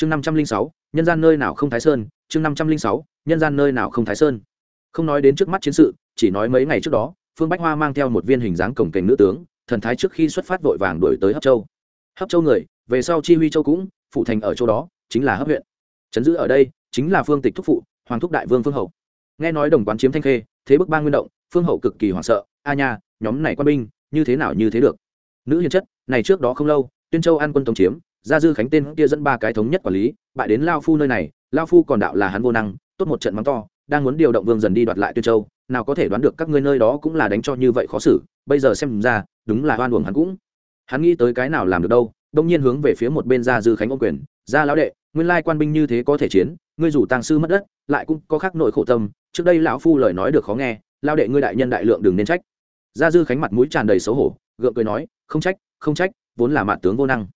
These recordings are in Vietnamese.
chương năm trăm linh sáu, nhân gian nơi nào không thái sơn? Chương năm trăm linh sáu, nhân gian nơi nào không thái sơn? Không nói đến trước mắt chiến sự, chỉ nói mấy ngày trước đó, phương bách hoa mang theo một viên hình dáng cổng kềnh nữ tướng, thần thái trước khi xuất phát vội vàng đổi tới hấp châu. Hấp châu người, về sau chi huy châu cũng, phụ thành ở châu đó, chính là hấp huyện. Chấn giữ ở đây, chính là phương tịch thúc phụ, hoàng thúc đại vương phương hậu. Nghe nói đồng quán chiếm thanh khê, thế bức ba nguyên động, phương hậu cực kỳ hoảng sợ, a nha, nhóm này quân binh, như thế nào như thế được? Nữ hiền chất, này trước đó không lâu, tuyên châu an quân tổng chiếm gia dư khánh tên kia dẫn ba cái thống nhất quản lý, bại đến lao phu nơi này, lao phu còn đạo là hắn vô năng, tốt một trận mắng to, đang muốn điều động vương dần đi đoạt lại tuyên châu, nào có thể đoán được các ngươi nơi đó cũng là đánh cho như vậy khó xử, bây giờ xem ra, đúng là oan uổng hắn cũng. Hắn nghĩ tới cái nào làm được đâu, đông nhiên hướng về phía một bên gia dư khánh ông quyền, gia lão đệ, nguyên lai quan binh như thế có thể chiến, ngươi rủ tàng sư mất đất, lại cũng có khác nội khổ tâm, trước đây lão phu lời nói được khó nghe lao đệ ngươi đại nhân đại lượng đừng nên trách. Gia dư khánh mặt mũi tràn đầy xấu hổ, gượng cười nói, không trách không trách, vốn là mạn tướng vô năng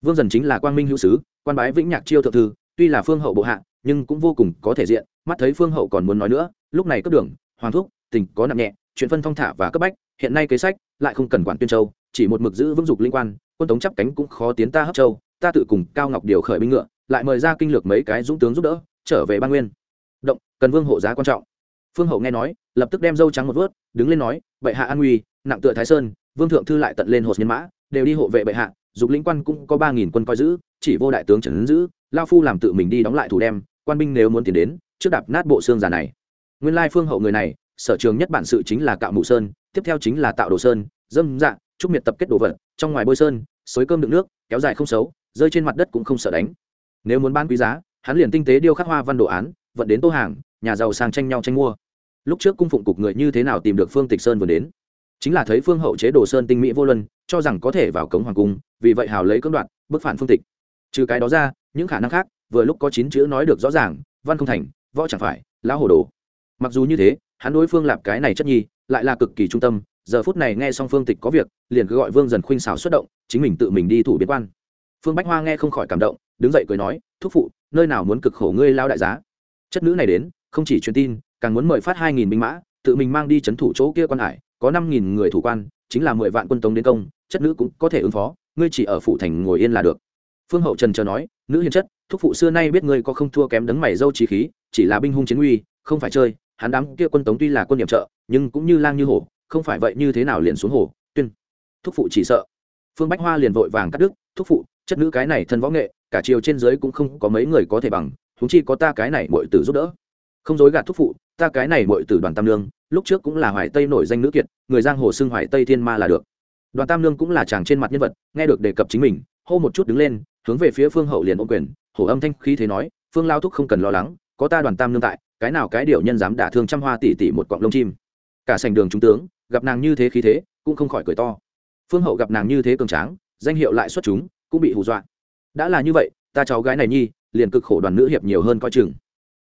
vương dần chính là quang minh hữu sứ, quan bái vĩnh nhạc chiêu thượng thư, tuy là phương hậu bộ hạ, nhưng cũng vô cùng có thể diện, mắt thấy phương hậu còn muốn nói nữa, lúc này cấp đường, hoàng thúc, tình có nặng nhẹ, chuyện phân thong thả và cấp bách, hiện nay kế sách, lại không cần quản tuyên châu, chỉ một mực giữ vững dục linh quan, quân tống chắp cánh cũng khó tiến ta hấp châu, ta tự cùng cao ngọc điều khởi binh ngựa, lại mời ra kinh lược mấy cái dũng tướng giúp đỡ, trở về ban nguyên. Động, cần vương hộ giá quan trọng. Phương hậu nghe nói, lập tức đem dâu trắng một vớt, đứng lên nói, bệ hạ an nguy, nặng tựa thái sơn, vương thượng thư lại tận lên hột nhân mã, đều đi hộ vệ bệ hạ dục lĩnh quan cũng có ba nghìn quân coi giữ, chỉ vô đại tướng trần giữ, lao phu làm tự mình đi đóng lại thủ đem, quan binh nếu muốn tiến đến, trước đạp nát bộ xương già này. Nguyên lai phương hậu người này, sở trường nhất bản sự chính là cạo mụ sơn, tiếp theo chính là tạo đồ sơn, dâm dạ trúc miệt tập kết đồ vật, trong ngoài bôi sơn sối cơm đựng nước, kéo dài không xấu, rơi trên mặt đất cũng không sợ đánh. Nếu muốn bán quý giá, hắn liền tinh tế điêu khắc hoa văn đồ án, vận đến tô hàng, nhà giàu sang tranh nhau tranh mua. Lúc trước cung phụng cục người như thế nào tìm được phương tịch sơn vừa đến? Chính là thấy phương hậu chế đồ sơn tinh mỹ vô luân, cho rằng có thể vào cống hoàng cung, vì vậy hào lấy cưỡng đoạt bức phản phương tịch. Trừ cái đó ra, những khả năng khác, vừa lúc có chín chữ nói được rõ ràng, văn không thành, võ chẳng phải, lão hồ đồ. Mặc dù như thế, hắn đối phương lạp cái này chất nhi, lại là cực kỳ trung tâm, giờ phút này nghe xong phương tịch có việc, liền cứ gọi vương dần khuynh xảo xuất động, chính mình tự mình đi thủ biến quan. Phương bách hoa nghe không khỏi cảm động, đứng dậy cười nói, thúc phụ, nơi nào muốn cực khổ ngươi lao đại giá? Chất nữ này đến, không chỉ truyền tin, càng muốn mời phát hai nghìn binh mã, tự mình mang đi c h ấ n thủ chỗ kia quan hải có năm nghìn người thủ quan, chính là mười vạn quân tống đến công, chất nữ cũng có thể ứng phó, ngươi chỉ ở phủ thành ngồi yên là được. Phương hậu trần chờ nói, nữ hiền chất, thúc phụ xưa nay biết ngươi có không thua kém đấng mày dâu trí khí, chỉ là binh hung chiến uy, không phải chơi, hắn đám kia quân tống tuy là quân nhiệm trợ, nhưng cũng như lang như hổ, không phải vậy như thế nào liền xuống hồ, tuyên. Thúc phụ chỉ sợ. Phương bách hoa liền vội vàng cắt đứt, thúc phụ, chất nữ cái này thân võ nghệ, cả chiều trên dưới cũng không có mấy người có thể bằng, huống chi có ta cái này mọi tử giúp đỡ. Không dối gạt thúc phụ, ta cái này mọi tử đoàn tam lương lúc trước cũng là hoài tây nổi danh nữ kiệt, người giang hồ xưng hoài tây thiên ma là được. Đoàn tam lương cũng là chàng trên mặt nhân vật, nghe được đề cập chính mình, hô một chút đứng lên, hướng về phía phương hậu liền ô quyền, hổ âm thanh khí thế nói, phương lao thúc không cần lo lắng, có ta đoàn tam lương tại, cái nào cái điều nhân dám đả thương trăm hoa tỷ tỷ một quặng lông chim. Cả sành đường trung tướng, gặp nàng như thế khí thế, cũng không khỏi cười to. Phương hậu gặp nàng như thế cường tráng, danh hiệu lại xuất chúng, cũng bị hù dọa. Đã là như vậy, ta cháu gái này nhi, liền cực khổ đoàn nữ hiệp nhiều hơn coi chừng.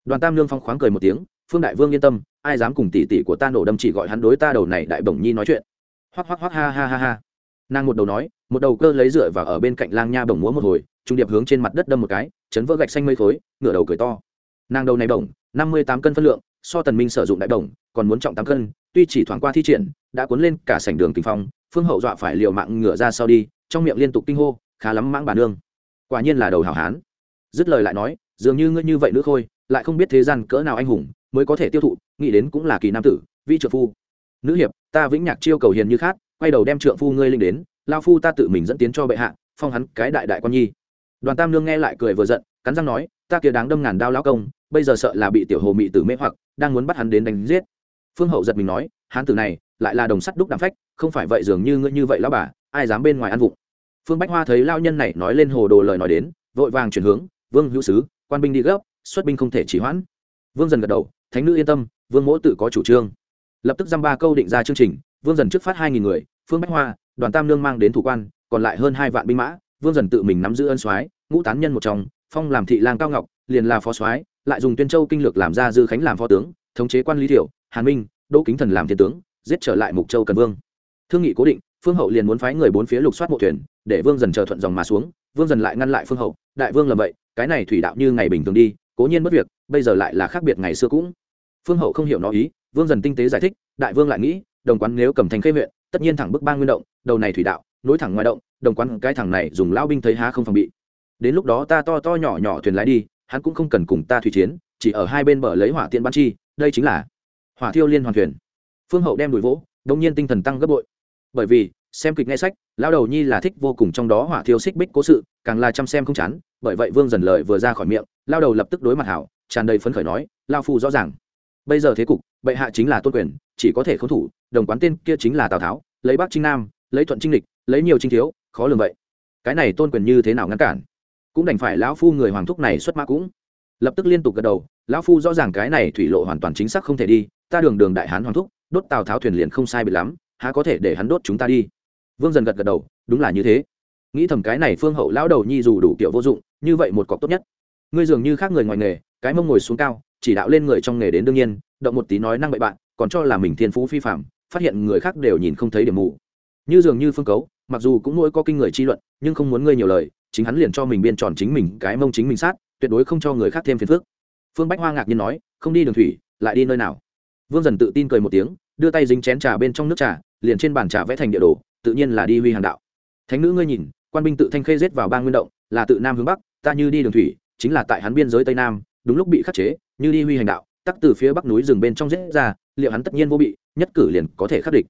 Đoàn tam lương phong khoáng cười một tiếng, phương đại vương yên tâm ai dám cùng tỷ tỷ của ta nổ đâm chỉ gọi hắn đối ta đầu này đại bổng nhi nói chuyện. Hoắc hoắc hoắc ha ha ha ha. Nàng một đầu nói một đầu cơ lấy rửa và ở bên cạnh lang nha bổng múa một hồi trung điệp hướng trên mặt đất đâm một cái chấn vỡ gạch xanh mây khối ngửa đầu cười to. Nàng đầu này bổng năm mươi tám cân phân lượng so tần minh sử dụng đại bổng còn muốn trọng tám cân tuy chỉ thoáng qua thi triển đã cuốn lên cả sảnh đường kinh phong phương hậu dọa phải liều mạng ngửa ra sau đi trong miệng liên tục kinh hô khá lắm mãng bà nương. Quả nhiên là đầu hảo hán. Dứt lời lại nói dường như ngươi như vậy nữa khôi, lại không biết thế gian cỡ nào anh hùng mới có thể tiêu thụ, nghĩ đến cũng là kỳ nam tử, vi trợ phu. Nữ hiệp, ta vĩnh nhạc chiêu cầu hiền như khát, quay đầu đem trượng phu ngươi linh đến, lao phu ta tự mình dẫn tiến cho bệ hạ, phong hắn cái đại đại quan nhi. Đoàn tam lương nghe lại cười vừa giận, cắn răng nói, ta kia đáng đâm ngàn đao lao công, bây giờ sợ là bị tiểu hồ mị tử mê hoặc, đang muốn bắt hắn đến đánh giết. Phương hậu giật mình nói, hán tử này, lại là đồng sắt đúc đàm phách, không phải vậy dường như ngươi như vậy lao bà, ai dám bên ngoài ăn vụng. Phương bách hoa thấy lao nhân này nói lên hồ đồ lời nói đến, vội vàng chuyển hướng, vương hữu sứ, quan binh đi gấp, xuất binh không thể chỉ hoãn. Vương dần gật đầu thánh nữ yên tâm, vương mỗ tự có chủ trương. Lập tức dăm ba câu định ra chương trình, vương dần trước phát hai nghìn người, phương bách hoa, đoàn tam lương mang đến thủ quan, còn lại hơn hai vạn binh mã, vương dần tự mình nắm giữ ân soái, ngũ tán nhân một trong, phong làm thị lang cao ngọc, liền là phó soái, lại dùng tuyên châu kinh lược làm ra dư khánh làm phó tướng, thống chế quan lý thiểu hàn minh, đỗ kính thần làm thiên tướng, giết trở lại mục châu cần vương. Thương nghị cố định, phương hậu liền muốn phái người bốn phía lục soát mộ thuyền, để vương dần chờ thuận dòng mà xuống, vương dần lại ngăn lại phương hậu, đại vương làm vậy, cái này thủy đạo như ngày bình thường đi, cố nhiên mất việc, bây giờ lại là khác biệt ngày xưa cũng phương hậu không hiểu nó ý, vương dần tinh tế giải thích, đại vương lại nghĩ, đồng quán nếu cầm thành khê huyện, tất nhiên thẳng bức ba nguyên động, đầu này thủy đạo, nối thẳng ngoài động, đồng quán cái thằng này dùng lao binh thấy há không phòng bị. Đến lúc đó ta to to nhỏ nhỏ thuyền lái đi, hắn cũng không cần cùng ta thủy chiến, chỉ ở hai bên bờ lấy hỏa tiện ban chi, đây chính là hỏa thiêu liên hoàn thuyền. Phương hậu đem đùi vỗ đông nhiên tinh thần tăng gấp bội. Bởi vì, xem kịch nghe sách lao đầu nhi là thích vô cùng trong đó hỏa thiêu xích bích cố sự, càng là chăm xem không chán, bởi vậy vương dần lời vừa ra khỏi miệng lao đầu lập tức đối mặt hảo, tràn đầy phấn khởi nói lao phu rõ ràng bây giờ thế cục, bệ hạ chính là tôn quyền, chỉ có thể khống thủ, đồng quán tên kia chính là tào tháo, lấy bắc trinh nam, lấy thuận trinh lịch, lấy nhiều trinh thiếu, khó lường vậy. Cái này tôn quyền như thế nào ngăn cản? Cũng đành phải lão phu người hoàng thúc này xuất mã cũng. Lập tức liên tục gật đầu, lão phu rõ ràng cái này thủy lộ hoàn toàn chính xác không thể đi, ta đường đường đại hán hoàng thúc, đốt tào tháo thuyền liền không sai bị lắm, há có thể để hắn đốt chúng ta đi? Vương dần gật gật đầu, đúng là như thế. Nghĩ thầm cái này phương hậu lão đầu nhi dù đủ kiểu vô dụng, như vậy một cọc tốt nhất. Ngươi dường như khác người ngoài nghề, cái mông ngồi xuống cao chỉ đạo lên người trong nghề đến đương nhiên, động một tí nói năng bậy bạn, còn cho là mình thiên phú phi phạm phát hiện người khác đều nhìn không thấy điểm mù. Như dường như phương cấu, mặc dù cũng nuôi có kinh người chi luận, nhưng không muốn ngươi nhiều lời, chính hắn liền cho mình biên tròn chính mình cái mông chính mình sát, tuyệt đối không cho người khác thêm phiền phức. Phương bách hoa ngạc nhiên nói, không đi đường thủy, lại đi nơi nào? Vương dần tự tin cười một tiếng, đưa tay dính chén trà bên trong nước trà, liền trên bàn trà vẽ thành địa đồ, tự nhiên là đi huy hàng đạo. Thánh nữ ngươi nhìn, quan binh tự thanh khê giết vào ba nguyên động, là tự nam hướng bắc, ta như đi đường thủy, chính là tại hắn biên giới tây nam đúng lúc bị khắc chế, như đi huy hành đạo, tắc từ phía bắc núi rừng bên trong giết ra, liệu hắn tất nhiên vô bị, nhất cử liền có thể khắc địch.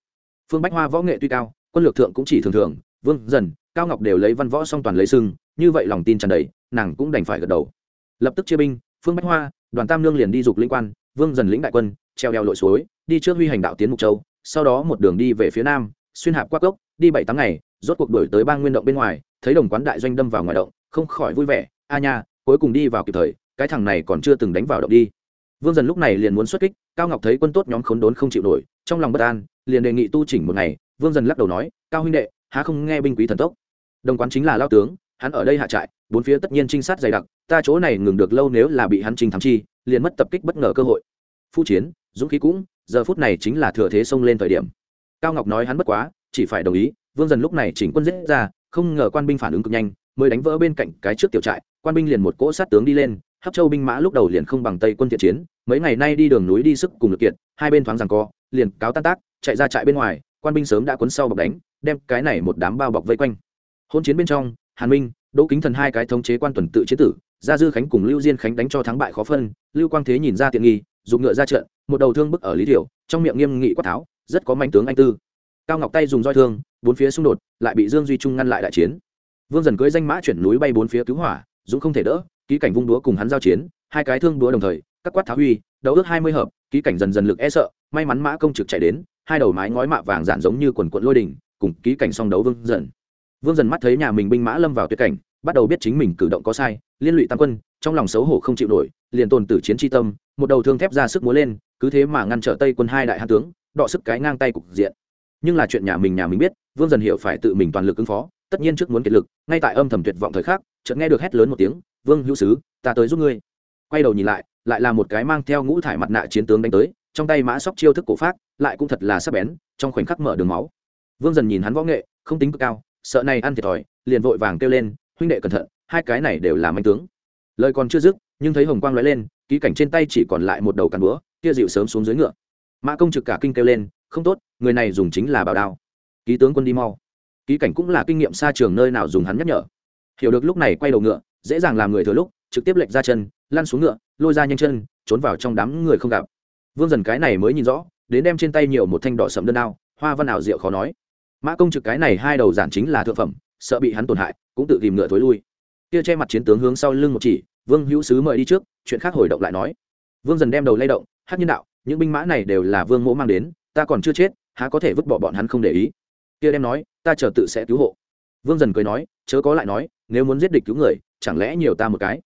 Phương bách hoa võ nghệ tuy cao, quân lược thượng cũng chỉ thường thường, vương, dần, cao ngọc đều lấy văn võ song toàn lấy sưng như vậy lòng tin tràn đầy, nàng cũng đành phải gật đầu. Lập tức chia binh, phương bách hoa, đoàn tam lương liền đi dục linh quan, vương, dần lĩnh đại quân, treo đeo lội suối, đi trước huy hành đạo tiến mục châu, sau đó một đường đi về phía nam, xuyên hạp qua cốc, đi bảy tháng ngày, rốt cuộc đổi tới bang nguyên động bên ngoài, thấy đồng quán đại doanh đâm vào ngoài động, không khỏi vui vẻ, a nha, cuối cùng đi vào kịp thời cái thằng này còn chưa từng đánh vào động đi. Vương dần lúc này liền muốn xuất kích, cao ngọc thấy quân tốt nhóm khốn đốn không chịu nổi, trong lòng bất an, liền đề nghị tu chỉnh một ngày. Vương dần lắc đầu nói, cao huynh đệ, há không nghe binh quý thần tốc? Đồng quán chính là lao tướng, hắn ở đây hạ trại, bốn phía tất nhiên trinh sát dày đặc, ta chỗ này ngừng được lâu nếu là bị hắn trinh thắng chi, liền mất tập kích bất ngờ cơ hội. Phu chiến, dũng khí cũng, giờ phút này chính là thừa thế xông lên thời điểm. Cao ngọc nói hắn bất quá, chỉ phải đồng ý, vương dần lúc này chỉnh quân giết ra, không ngờ quan binh phản ứng cực nhanh, mới đánh vỡ bên cạnh cái trước tiểu trại, quan binh liền một cỗ sát tướng đi lên hấp châu binh mã lúc đầu liền không bằng tây quân thiện chiến, mấy ngày nay đi đường núi đi sức cùng lực kiện hai bên thoáng rằng co, liền cáo tan tác, chạy ra trại bên ngoài, quan binh sớm đã cuốn sau bọc đánh, đem cái này một đám bao bọc vây quanh. Hôn chiến bên trong, hàn minh, đỗ kính thần hai cái thống chế quan tuần tự chế tử, gia dư khánh cùng lưu diên khánh đánh cho thắng bại khó phân, lưu quang thế nhìn ra tiện nghi dùng ngựa ra trận, một đầu thương bức ở lý thiểu, trong miệng nghiêm nghị quát tháo, rất có manh tướng anh tư. Cao ngọc tay dùng roi thương, bốn phía xung đột, lại bị dương duy trung ngăn lại đại chiến. Vương dần cưới danh mã chuyển núi bay bốn phía cứu hỏa, dũng không thể đỡ ký cảnh vung đúa cùng hắn giao chiến, hai cái thương đúa đồng thời, các quát tháo huy, đấu ước hai mươi hợp, ký cảnh dần dần lực e sợ, may mắn mã công trực chạy đến, hai đầu mái ngói mạ vàng dạn giống như quần quận lôi đỉnh cùng ký cảnh song đấu vương dần. Vương dần mắt thấy nhà mình binh mã lâm vào tuyệt cảnh, bắt đầu biết chính mình cử động có sai, liên lụy tam quân, trong lòng xấu hổ không chịu nổi, liền tồn tử chiến tri tâm, một đầu thương thép ra sức múa lên, cứ thế mà ngăn trở tây quân hai đại hạ tướng, đọ sức cái ngang tay cục diện. Nhưng là chuyện nhà mình nhà mình biết, vương dần hiểu phải tự mình toàn lực ứng phó, tất nhiên trước muốn kiệt lực, ngay tại âm thầm tuyệt vọng thời khắc, chợt nghe được hét lớn một tiếng vương hữu sứ, ta tới giúp ngươi. Quay đầu nhìn lại lại là một cái mang theo ngũ thải mặt nạ chiến tướng đánh tới, trong tay mã sóc chiêu thức cổ phát, lại cũng thật là sắc bén, trong khoảnh khắc mở đường máu. Vương dần nhìn hắn võ nghệ, không tính cực cao, sợ này ăn thiệt thòi, liền vội vàng kêu lên, huynh đệ cẩn thận, hai cái này đều là manh tướng. Lời còn chưa dứt, nhưng thấy hồng quang lóe lên, ký cảnh trên tay chỉ còn lại một đầu càn búa, kia dịu sớm xuống dưới ngựa. Mã công trực cả kinh kêu lên, không tốt, người này dùng chính là bảo đao. Ký tướng quân đi mau. Ký cảnh cũng là kinh nghiệm xa trường nơi nào dùng hắn nhắc nhở. Hiểu được lúc này quay đầu ngựa dễ dàng làm người thừa lúc, trực tiếp lệch ra chân, lăn xuống ngựa, lôi ra nhanh chân, trốn vào trong đám người không gặp. Vương dần cái này mới nhìn rõ, đến đem trên tay nhiều một thanh đỏ sậm đơn đao, hoa văn ảo diệu khó nói. Mã công trực cái này hai đầu giản chính là thượng phẩm, sợ bị hắn tổn hại, cũng tự tìm ngựa thối lui. Kia che mặt chiến tướng hướng sau lưng một chỉ, vương hữu sứ mời đi trước, chuyện khác hồi động lại nói. Vương dần đem đầu lay động hát nhân đạo, những binh mã này đều là vương mỗ mang đến, ta còn chưa chết, há có thể vứt bỏ bọn hắn không để ý? Kia đem nói, ta chờ tự sẽ cứu hộ. Vương dần cười nói, chớ có lại nói, nếu muốn giết địch cứu người chẳng lẽ nhiều ta một cái?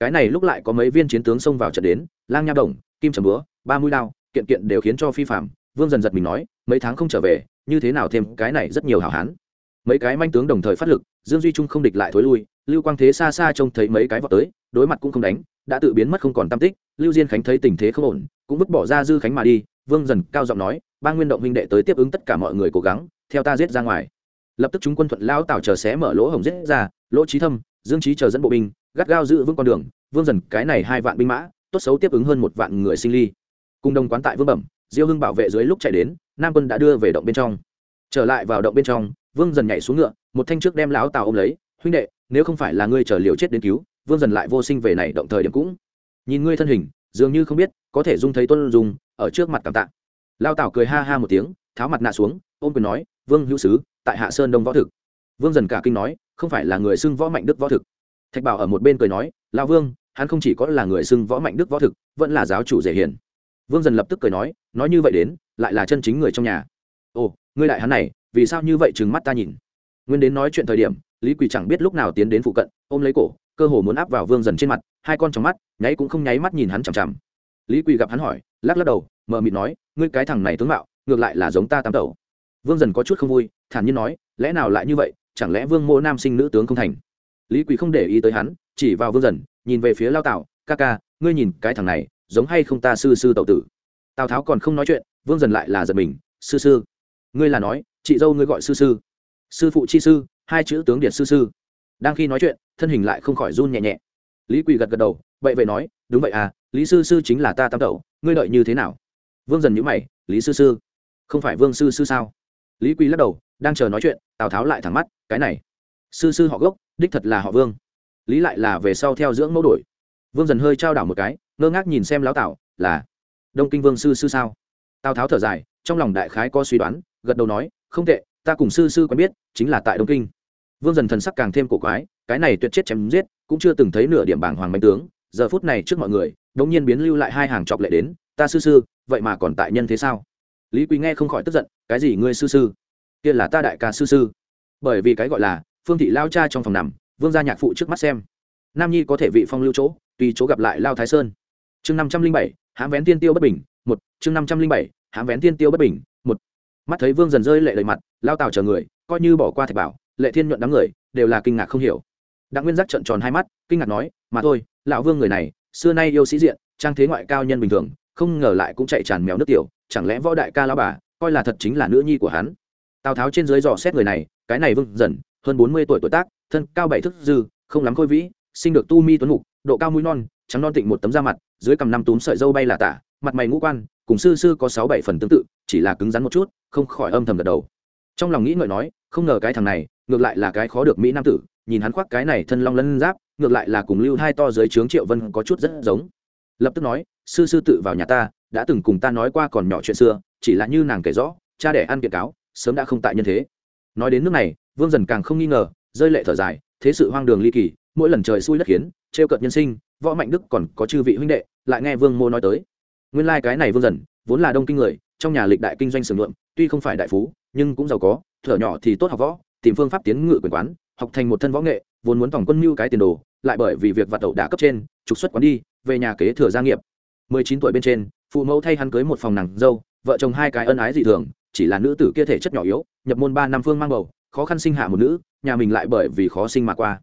Cái này lúc lại có mấy viên chiến tướng xông vào trận đến, lang nha đồng, kim trầm búa, ba mũi lao, kiện kiện đều khiến cho phi phạm. Vương dần giật mình nói, mấy tháng không trở về, như thế nào thêm cái này rất nhiều hảo hán. Mấy cái manh tướng đồng thời phát lực, dương duy trung không địch lại thối lui, lưu quang thế xa xa trông thấy mấy cái vọt tới, đối mặt cũng không đánh, đã tự biến mất không còn tam tích. Lưu diên khánh thấy tình thế không ổn, cũng vứt bỏ ra dư khánh mà đi. Vương dần cao giọng nói, ba nguyên động huynh đệ tới tiếp ứng tất cả mọi người cố gắng, theo ta giết ra ngoài. Lập tức chúng quân thuận lao tảo chờ xé mở lỗ hồng giết ra, lỗ trí thâm dương trí chờ dẫn bộ binh, gắt gao giữ vững con đường, vương dần cái này hai vạn binh mã, tốt xấu tiếp ứng hơn một vạn người sinh ly. Cùng đồng quán tại vương bẩm, diêu hưng bảo vệ dưới lúc chạy đến, nam quân đã đưa về động bên trong. Trở lại vào động bên trong, vương dần nhảy xuống ngựa, một thanh trước đem lão tào ôm lấy, huynh đệ, nếu không phải là ngươi chờ liều chết đến cứu, vương dần lại vô sinh về này động thời điểm cũng. Nhìn ngươi thân hình, dường như không biết, có thể dung thấy tuân dùng ở trước mặt cảm tạ. Lao tào cười ha ha một tiếng, tháo mặt nạ xuống, ôm quyền nói, vương hữu sứ, tại hạ sơn đông võ thực. Vương dần cả kinh nói không phải là người xưng võ mạnh đức võ thực. Thạch bảo ở một bên cười nói lao vương, hắn không chỉ có là người xưng võ mạnh đức võ thực, vẫn là giáo chủ dễ hiền. Vương dần lập tức cười nói nói như vậy đến, lại là chân chính người trong nhà. Ồ, ngươi đại hắn này, vì sao như vậy trừng mắt ta nhìn? Nguyên đến nói chuyện thời điểm, lý quỳ chẳng biết lúc nào tiến đến phụ cận, ôm lấy cổ, cơ hồ muốn áp vào vương dần trên mặt, hai con trong mắt, nháy cũng không nháy mắt nhìn hắn chằm chằm. Lý quỳ gặp hắn hỏi, lắc lắc đầu mờ mịt nói, ngươi cái thằng này tướng mạo, ngược lại là giống ta tam tẩu. Vương dần có chút không vui, thản nhiên nói, lẽ nào lại như vậy chẳng lẽ vương mô nam sinh nữ tướng không thành? Lý quỳ không để ý tới hắn, chỉ vào vương dần, nhìn về phía lao tạo ca ca, ngươi nhìn cái thằng này, giống hay không ta sư sư tậu tử? Tào tháo còn không nói chuyện, vương dần lại là giật mình, sư sư, ngươi là nói, chị dâu ngươi gọi sư sư. Sư phụ chi sư, hai chữ tướng điện sư sư. Đang khi nói chuyện, thân hình lại không khỏi run nhẹ nhẹ. Lý quỳ gật gật đầu, vậy vậy nói, đúng vậy à lý sư sư chính là ta tam tẩu, ngươi đợi như thế nào? Vương dần nhữ mày, lý sư sư, không phải vương sư sư sao? Lý quỳ lắc đầu đang chờ nói chuyện, tào tháo lại thẳng mắt, cái này, sư sư họ gốc, đích thật là họ vương. Lý lại là về sau theo dưỡng mẫu đổi. Vương dần hơi trao đảo một cái, ngơ ngác nhìn xem lão tảo là, đông kinh vương sư sư sao? Tào tháo thở dài, trong lòng đại khái có suy đoán, gật đầu nói, không tệ, ta cùng sư sư quen biết, chính là tại đông kinh. Vương dần thần sắc càng thêm cổ quái, cái này tuyệt chết chém giết, cũng chưa từng thấy nửa điểm bảng hoàng mạnh tướng, giờ phút này trước mọi người, đống nhiên biến lưu lại hai hàng chọc lệ đến, ta sư sư, vậy mà còn tại nhân thế sao? Lý quý nghe không khỏi tức giận, cái gì ngươi sư sư? Kia là ta đại ca sư sư. Bởi vì cái gọi là, phương thị lao cha trong phòng nằm, vương gia nhạc phụ trước mắt xem. Nam nhi có thể vị phong lưu chỗ, tùy chỗ gặp lại lao thái sơn. Chương năm trăm linh bảy hãm vén tiên tiêu bất bình, một. Chương năm trăm linh bảy hãm vén tiên tiêu bất bình, một. Mắt thấy vương dần rơi lệ lời mặt, lao tào chờ người, coi như bỏ qua thạch bảo, lệ thiên nhuận đám người, đều là kinh ngạc không hiểu. Đặng nguyên giác trợn tròn hai mắt, kinh ngạc nói, mà thôi, lão vương người này, xưa nay yêu sĩ diện, trang thế ngoại cao nhân bình thường, không ngờ lại cũng chạy tràn mèo nước tiểu, chẳng lẽ võ đại ca lão bà, coi là thật chính là nữ nhi của hắn? Tào tháo trên dưới dò xét người này cái này vương dần hơn bốn mươi tuổi tuổi tác thân cao bảy thước dư không lắm khôi vĩ sinh được tu mi tuấn mục độ cao mũi non trắng non tịnh một tấm da mặt dưới cằm năm túm sợi dâu bay là tả mặt mày ngũ quan cùng sư sư có sáu bảy phần tương tự chỉ là cứng rắn một chút không khỏi âm thầm gật đầu trong lòng nghĩ ngợi nói không ngờ cái thằng này ngược lại là cái khó được mỹ nam tử nhìn hắn khoác cái này thân long lân giáp ngược lại là cùng lưu hai to dưới trướng triệu vân có chút rất giống lập tức nói sư sư tự vào nhà ta đã từng cùng ta nói qua còn nhỏ chuyện xưa chỉ là như nàng kể rõ cha đẻ ăn kiện cáo sớm đã không tại nhân thế. Nói đến nước này, vương dần càng không nghi ngờ, rơi lệ thở dài, thế sự hoang đường ly kỳ, mỗi lần trời xui đất khiến, trêu cợt nhân sinh, võ mạnh đức còn có chư vị huynh đệ, lại nghe vương mô nói tới. Nguyên lai、like、cái này vương dần, vốn là đông kinh người, trong nhà lịch đại kinh doanh sừng luộm tuy không phải đại phú, nhưng cũng giàu có, thở nhỏ thì tốt học võ, tìm phương pháp tiến ngự quyền quán, học thành một thân võ nghệ, vốn muốn tổng quân mưu cái tiền đồ, lại bởi vì việc vặt đậu đã cấp trên, trục xuất quán đi, về nhà kế thừa gia nghiệp. Mười chín tuổi bên trên, phụ mẫu thay hắn cưới một phòng nàng dâu, vợ chồng hai cái ân ái dị thường chỉ là nữ tử kia thể chất nhỏ yếu, nhập môn ba năm phương mang bầu, khó khăn sinh hạ một nữ, nhà mình lại bởi vì khó sinh mà qua.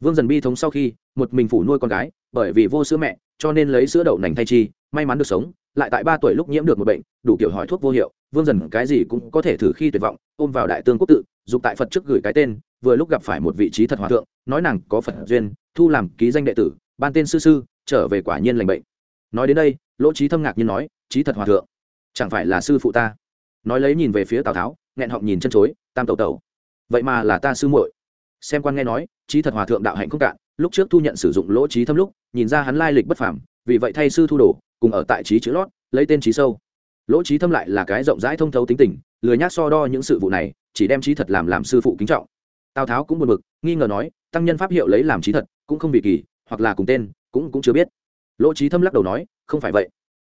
Vương dần bi thống sau khi, một mình phủ nuôi con gái, bởi vì vô sữa mẹ, cho nên lấy sữa đậu nành thay chi, may mắn được sống, lại tại ba tuổi lúc nhiễm được một bệnh, đủ kiểu hỏi thuốc vô hiệu, vương dần cái gì cũng có thể thử khi tuyệt vọng, ôm vào đại tương quốc tự, dục tại phật trước gửi cái tên, vừa lúc gặp phải một vị trí thật hòa thượng, nói nàng có phật duyên, thu làm ký danh đệ tử, ban tên sư sư, trở về quả nhiên lành bệnh. Nói đến đây, lỗ trí thâm ngạc nhiên nói, trí thật hòa thượng, chẳng phải là sư phụ ta? Nói lấy nhìn về phía tào tháo nghẹn họng nhìn chân chối tam tẩu tẩu vậy mà là ta sư muội xem quan nghe nói trí thật hòa thượng đạo hạnh không cạn lúc trước thu nhận sử dụng lỗ trí thâm lúc nhìn ra hắn lai lịch bất phàm vì vậy thay sư thu đồ cùng ở tại trí chữ lót lấy tên trí sâu lỗ trí thâm lại là cái rộng rãi thông thấu tính tình lười nhác so đo những sự vụ này chỉ đem trí thật làm làm sư phụ kính trọng tào tháo cũng buồn bực, nghi ngờ nói tăng nhân pháp hiệu lấy làm trí thật cũng không vì kỳ hoặc là cùng tên cũng cũng chưa biết lỗ trí thâm lắc đầu nói không phải vậy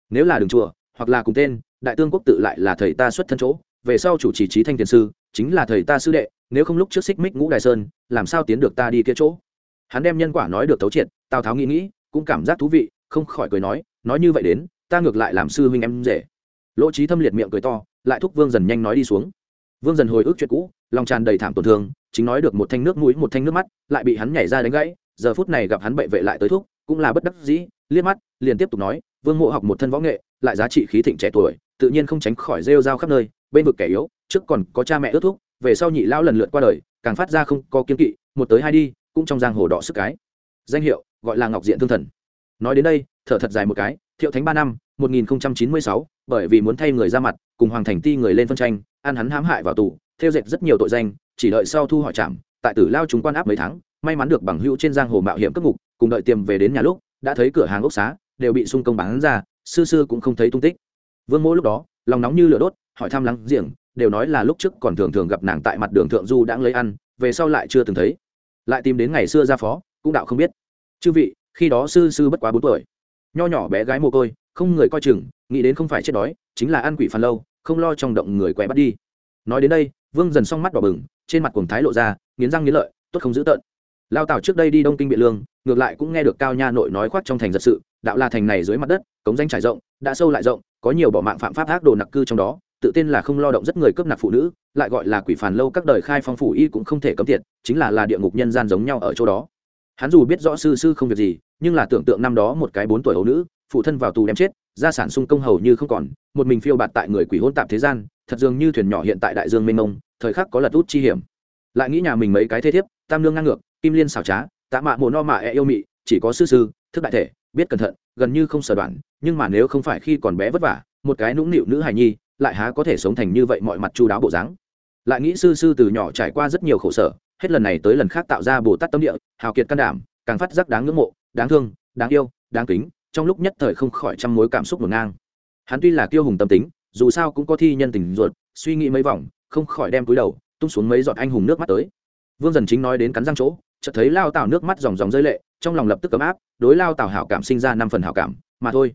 nếu là đường chùa hoặc là cùng tên đại tương quốc tự lại là thầy ta xuất thân chỗ, về sau chủ trì trí thanh tiền sư, chính là thầy ta sư đệ, nếu không lúc trước xích mích ngũ đài sơn, làm sao tiến được ta đi kia chỗ? Hắn đem nhân quả nói được thấu triệt, tào tháo nghĩ nghĩ, cũng cảm giác thú vị, không khỏi cười nói nói như vậy đến, ta ngược lại làm sư huynh em rể. Lỗ trí thâm liệt miệng cười to, lại thúc vương dần nhanh nói đi xuống. Vương dần hồi ức chuyện cũ, lòng tràn đầy thảm tổn thương, chính nói được một thanh nước mũi, một thanh nước mắt, lại bị hắn nhảy ra đánh gãy, giờ phút này gặp hắn bệ vệ lại tới thúc, cũng là bất đắc dĩ, liếc mắt, liền tiếp tục nói, vương mộ học một thân võ nghệ, lại giá trị khí thịnh trẻ tuổi tự nhiên không tránh khỏi rêu rao khắp nơi, bên vực kẻ yếu, trước còn có cha mẹ ước thúc, về sau nhị lão lần lượt qua đời, càng phát ra không có kiên kỵ, một tới hai đi, cũng trong giang hồ đỏ sức cái. Danh hiệu, gọi là ngọc diện thương thần. Nói đến đây, thở thật dài một cái, thiệu thánh ba năm, một nghìn chín mươi sáu, bởi vì muốn thay người ra mặt, cùng hoàng thành ti người lên phân tranh, ăn hắn hãm hại vào tù, theo dệt rất nhiều tội danh, chỉ đợi sau thu hỏi trảm, tại tử lao chúng quan áp mấy tháng, may mắn được bằng hữu trên giang hồ mạo hiểm cất ngục, cùng đợi tiềm về đến nhà lúc, đã thấy cửa hàng ốc xá, đều bị xung công bán ra, sư sư cũng không thấy tung tích vương mỗ lúc đó, lòng nóng như lửa đốt, hỏi thăm lắng giềng, đều nói là lúc trước còn thường thường gặp nàng tại mặt đường thượng du đãng lấy ăn, về sau lại chưa từng thấy. Lại tìm đến ngày xưa ra phó, cũng đạo không biết. Chư vị, khi đó sư sư bất quá bốn tuổi. Nho nhỏ bé gái mồ côi, không người coi chừng, nghĩ đến không phải chết đói, chính là ăn quỷ phàn lâu, không lo trong động người quẹ bắt đi. Nói đến đây, vương dần xong mắt đỏ bừng, trên mặt cuồng thái lộ ra, nghiến răng nghiến lợi, tốt không giữ tợn. Lao tảo trước đây đi đông kinh biện lương, ngược lại cũng nghe được cao nha nội nói khoác trong thành giật sự, đạo là thành này dưới mặt đất, cống danh trải rộng, đã sâu lại rộng có nhiều bỏ mạng phạm pháp ác đồ nặc cư trong đó, tự tên là không lo động rất người cướp nặc phụ nữ, lại gọi là quỷ phản lâu các đời khai phong phủ y cũng không thể cấm tiệt, chính là là địa ngục nhân gian giống nhau ở chỗ đó. Hắn dù biết rõ sư sư không việc gì, nhưng là tưởng tượng năm đó một cái bốn tuổi ấu nữ, phụ thân vào tù đem chết, gia sản sung công hầu như không còn, một mình phiêu bạt tại người quỷ hôn tạp thế gian, thật dường như thuyền nhỏ hiện tại đại dương mênh mông, thời khắc có lật út chi hiểm. Lại nghĩ nhà mình mấy cái thế thiếp, tam lương ngang ngược, kim liên xảo trá, tạ mạ mồ no mạ e yêu mị, chỉ có sư sư, thức đại thể biết cẩn thận, gần như không sở đoạn, nhưng mà nếu không phải khi còn bé vất vả, một cái nũng nịu nữ hài nhi, lại há có thể sống thành như vậy mọi mặt chu đáo bộ dáng. Lại nghĩ sư sư từ nhỏ trải qua rất nhiều khổ sở, hết lần này tới lần khác tạo ra bồ tát tâm địa, hào kiệt can đảm, càng phát giác đáng ngưỡng mộ, đáng thương, đáng yêu, đáng kính, trong lúc nhất thời không khỏi trăm mối cảm xúc ngổn ngang. Hắn tuy là kiêu hùng tâm tính, dù sao cũng có thi nhân tình ruột, suy nghĩ mấy vòng, không khỏi đem túi đầu, tung xuống mấy giọt anh hùng nước mắt tới. Vương dần chính nói đến cắn răng chỗ, chợt thấy lao tào nước mắt dòng dòng rơi lệ trong lòng lập tức cấm áp, đối lao tào hảo cảm sinh ra năm phần hảo cảm, mà thôi.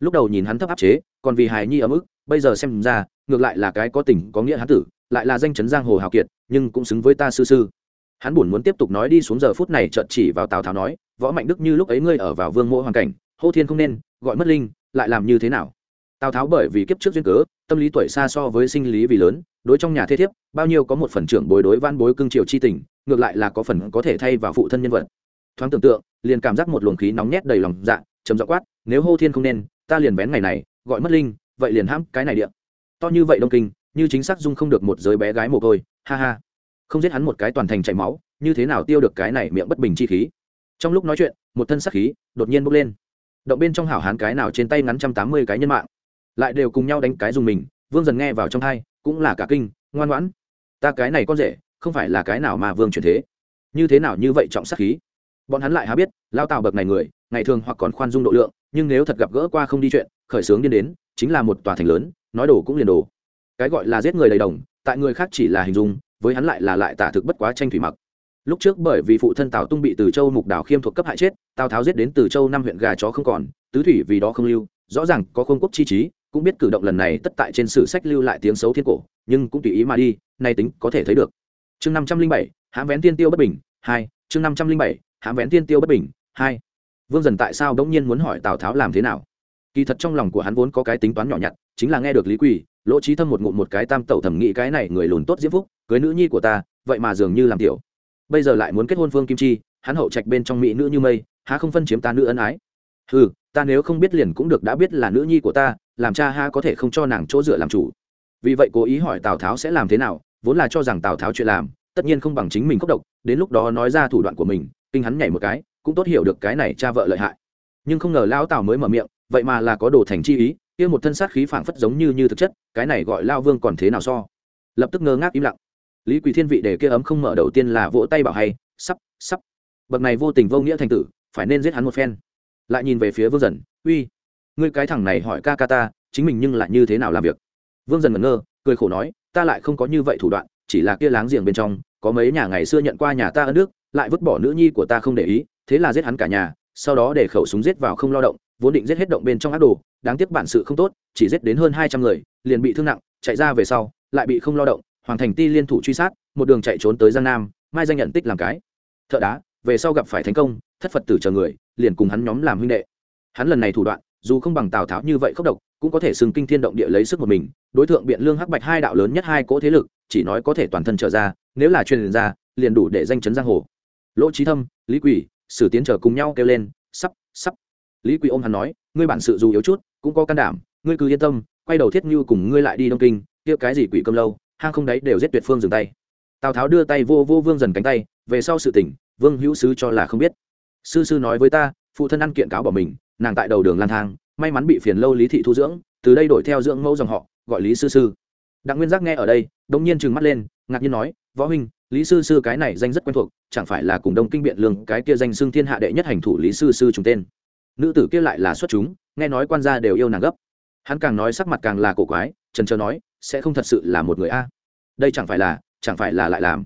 Lúc đầu nhìn hắn thấp áp chế, còn vì hài nhi ở mức bây giờ xem ra, ngược lại là cái có tình, có nghĩa hắn tử, lại là danh chấn giang hồ hào kiệt, nhưng cũng xứng với ta sư sư. Hắn buồn muốn tiếp tục nói đi xuống giờ phút này chợt chỉ vào tào tháo nói, võ mạnh đức như lúc ấy ngươi ở vào vương mộ hoàn cảnh, hô thiên không nên, gọi mất linh, lại làm như thế nào? Tào tháo bởi vì kiếp trước duyên cớ, tâm lý tuổi xa so với sinh lý vì lớn, đối trong nhà thế thiếp, bao nhiêu có một phần trưởng bồi đối van bối cương triều chi tình, ngược lại là có phần có thể thay vào phụ thân nhân vật. Thoáng tưởng tượng liền cảm giác một luồng khí nóng nhét đầy lòng dạ chấm dọ quát, nếu hô thiên không nên, ta liền bén ngày này, gọi mất linh, vậy liền hãm cái này điện to như vậy đông kinh, như chính xác dung không được một giới bé gái mồ côi, ha ha. Không giết hắn một cái toàn thành chảy máu, như thế nào tiêu được cái này miệng bất bình chi khí? Trong lúc nói chuyện, một thân sắc khí đột nhiên bốc lên. Động bên trong hảo hán cái nào trên tay ngắn trăm tám mươi cái nhân mạng, lại đều cùng nhau đánh cái dùng mình, vương dần nghe vào trong thai cũng là cả kinh, ngoan ngoãn. Ta cái này con rể, không phải là cái nào mà vương chuyển thế. Như thế nào như vậy trọng sắc khí? Bọn hắn lại há biết, lao tạo bậc này người, ngày thường hoặc còn khoan dung độ lượng, nhưng nếu thật gặp gỡ qua không đi chuyện, khởi sướng điên đến, chính là một tòa thành lớn, nói đổ cũng liền đổ cái gọi là giết người đầy đồng, tại người khác chỉ là hình dung, với hắn lại là lại tả thực bất quá tranh thủy mặc. Lúc trước bởi vì phụ thân tào tung bị từ châu mục đảo khiêm thuộc cấp hại chết, tào tháo giết đến từ châu năm huyện gà chó không còn, tứ thủy vì đó không lưu, rõ ràng có không quốc chi trí, cũng biết cử động lần này tất tại trên sử sách lưu lại tiếng xấu thiên cổ, nhưng cũng tùy ý mà đi, nay tính có thể thấy được. Chương năm trăm linh bảy, hãm vén tiên tiêu bất bình, hai, chương năm trăm linh bảy hãm vén tiên tiêu bất bình. Hai, vương dần tại sao đ ỗ n g nhiên muốn hỏi tào tháo làm thế nào? Kỳ thật trong lòng của hắn vốn có cái tính toán nhỏ nhặt, chính là nghe được lý quỳ, lỗ trí thâm một ngụm một cái tam tẩu thẩm nghĩ cái này người lùn tốt diễm phúc, cưới nữ nhi của ta, vậy mà dường như làm tiểu. Bây giờ lại muốn kết hôn phương kim chi, hắn hậu trạch bên trong mỹ nữ như mây, há không phân chiếm ta nữ ân ái? Ừ ta nếu không biết liền cũng được đã biết là nữ nhi của ta, làm cha ha có thể không cho nàng chỗ dựa làm chủ. Vì vậy cố ý hỏi tào tháo sẽ làm thế nào, vốn là cho rằng tào tháo chuyện làm, tất nhiên không bằng chính mình khốc độc, đến lúc đó nói ra thủ đoạn của mình kinh hắn nhảy một cái, cũng tốt hiểu được cái này cha vợ lợi hại. Nhưng không ngờ lao tào mới mở miệng, vậy mà là có đồ thành chi ý, kia một thân sát khí phảng phất giống như như thực chất, cái này gọi lao vương còn thế nào so? Lập tức ngơ ngác im lặng. Lý quỳ thiên vị để kia ấm không mở đầu tiên là vỗ tay bảo hay, sắp sắp. Bậc này vô tình vô nghĩa thành tử, phải nên giết hắn một phen. Lại nhìn về phía vương dần, uy, ngươi cái thằng này hỏi ca ca ta, chính mình nhưng lại như thế nào làm việc? Vương dần ngẩn ngơ, cười khổ nói, ta lại không có như vậy thủ đoạn, chỉ là kia láng giềng bên trong, có mấy nhà ngày xưa nhận qua nhà ta ở nước lại vứt bỏ nữ nhi của ta không để ý, thế là giết hắn cả nhà, sau đó để khẩu súng giết vào không lo động, vốn định giết hết động bên trong ác đồ, đáng tiếc bản sự không tốt, chỉ giết đến hơn hai trăm người, liền bị thương nặng, chạy ra về sau, lại bị không lo động, hoàng thành ti liên thủ truy sát, một đường chạy trốn tới giang nam, mai danh nhận tích làm cái. Thợ đá, về sau gặp phải thành công, thất phật tử chờ người, liền cùng hắn nhóm làm huynh đệ. Hắn lần này thủ đoạn, dù không bằng tào tháo như vậy khốc độc, cũng có thể xưng kinh thiên động địa lấy sức một mình, đối tượng biện lương hắc bạch hai đạo lớn nhất hai cỗ thế lực, chỉ nói có thể toàn thân trở ra, nếu là truyền ra, liền đủ để danh chấn giang hồ lỗ trí thâm, lý quỷ, sử tiến trở cùng nhau kêu lên, sắp sắp. Lý quỷ ôm hắn nói, ngươi bản sự dù yếu chút, cũng có can đảm, ngươi cứ yên tâm, quay đầu thiết như cùng ngươi lại đi đông kinh, kia cái gì quỷ cơm lâu, hang không đấy đều giết tuyệt phương dừng tay. Tào tháo đưa tay vô vô vương dần cánh tay, về sau sự tỉnh, vương hữu sứ cho là không biết. Sư sư nói với ta, phụ thân ăn kiện cáo bỏ mình, nàng tại đầu đường lang thang, may mắn bị phiền lâu lý thị thu dưỡng, từ đây đổi theo dưỡng mẫu dòng họ, gọi lý sư sư. Đặng nguyên giác nghe ở đây đ ỗ n g nhiên trừng mắt lên, ngạc nhiên nói, võ huynh lý sư sư cái này danh rất quen thuộc, chẳng phải là cùng đông kinh biện lương, cái kia danh xưng thiên hạ đệ nhất hành thủ lý sư sư trùng tên. Nữ tử kia lại là xuất chúng, nghe nói quan gia đều yêu nàng gấp. Hắn càng nói sắc mặt càng là cổ quái, trần trờ nói, sẽ không thật sự là một người a. Đây chẳng phải là, chẳng phải là lại làm.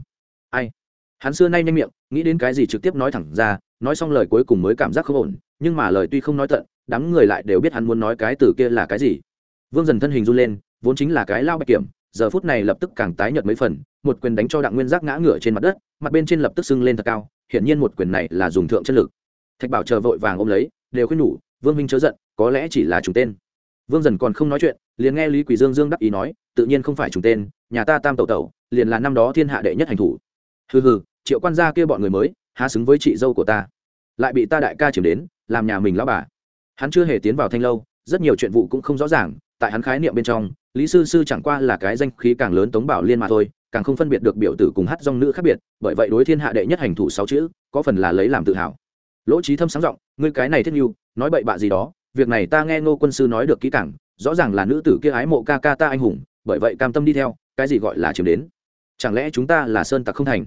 Ai? Hắn xưa nay nhanh miệng, nghĩ đến cái gì trực tiếp nói thẳng ra, nói xong lời cuối cùng mới cảm giác không ổn, nhưng mà lời tuy không nói tận, đám người lại đều biết hắn muốn nói cái từ kia là cái gì. Vương dần thân hình run lên, vốn chính là cái lao bạch kiểm giờ phút này lập tức càng tái nhợt mấy phần, một quyền đánh cho đặng nguyên giác ngã ngửa trên mặt đất, mặt bên trên lập tức sưng lên thật cao, hiển nhiên một quyền này là dùng thượng chất lực. Thạch bảo chờ vội vàng ôm lấy, đều khuyên nhủ, vương minh chớ giận, có lẽ chỉ là trùng tên. Vương dần còn không nói chuyện, liền nghe lý quỷ dương dương đắc ý nói, tự nhiên không phải trùng tên, nhà ta tam tẩu tẩu, liền là năm đó thiên hạ đệ nhất hành thủ. Hừ hừ, triệu quan gia kia bọn người mới, há xứng với chị dâu của ta. Lại bị ta đại ca chiếm đến, làm nhà mình lão bà. Hắn chưa hề tiến vào thanh lâu, rất nhiều chuyện vụ cũng không rõ ràng, tại hắn khái niệm bên trong lý sư sư chẳng qua là cái danh khí càng lớn tống bảo liên mà thôi, càng không phân biệt được biểu tử cùng hát dòng nữ khác biệt, bởi vậy đối thiên hạ đệ nhất hành thủ sáu chữ, có phần là lấy làm tự hào. Lỗ trí thâm sáng giọng, ngươi cái này thiết nhu, nói bậy bạ gì đó, việc này ta nghe ngô quân sư nói được kỹ càng, rõ ràng là nữ tử kia ái mộ ca ca ta anh hùng, bởi vậy cam tâm đi theo, cái gì gọi là chiếm đến? Chẳng lẽ chúng ta là sơn tặc không thành?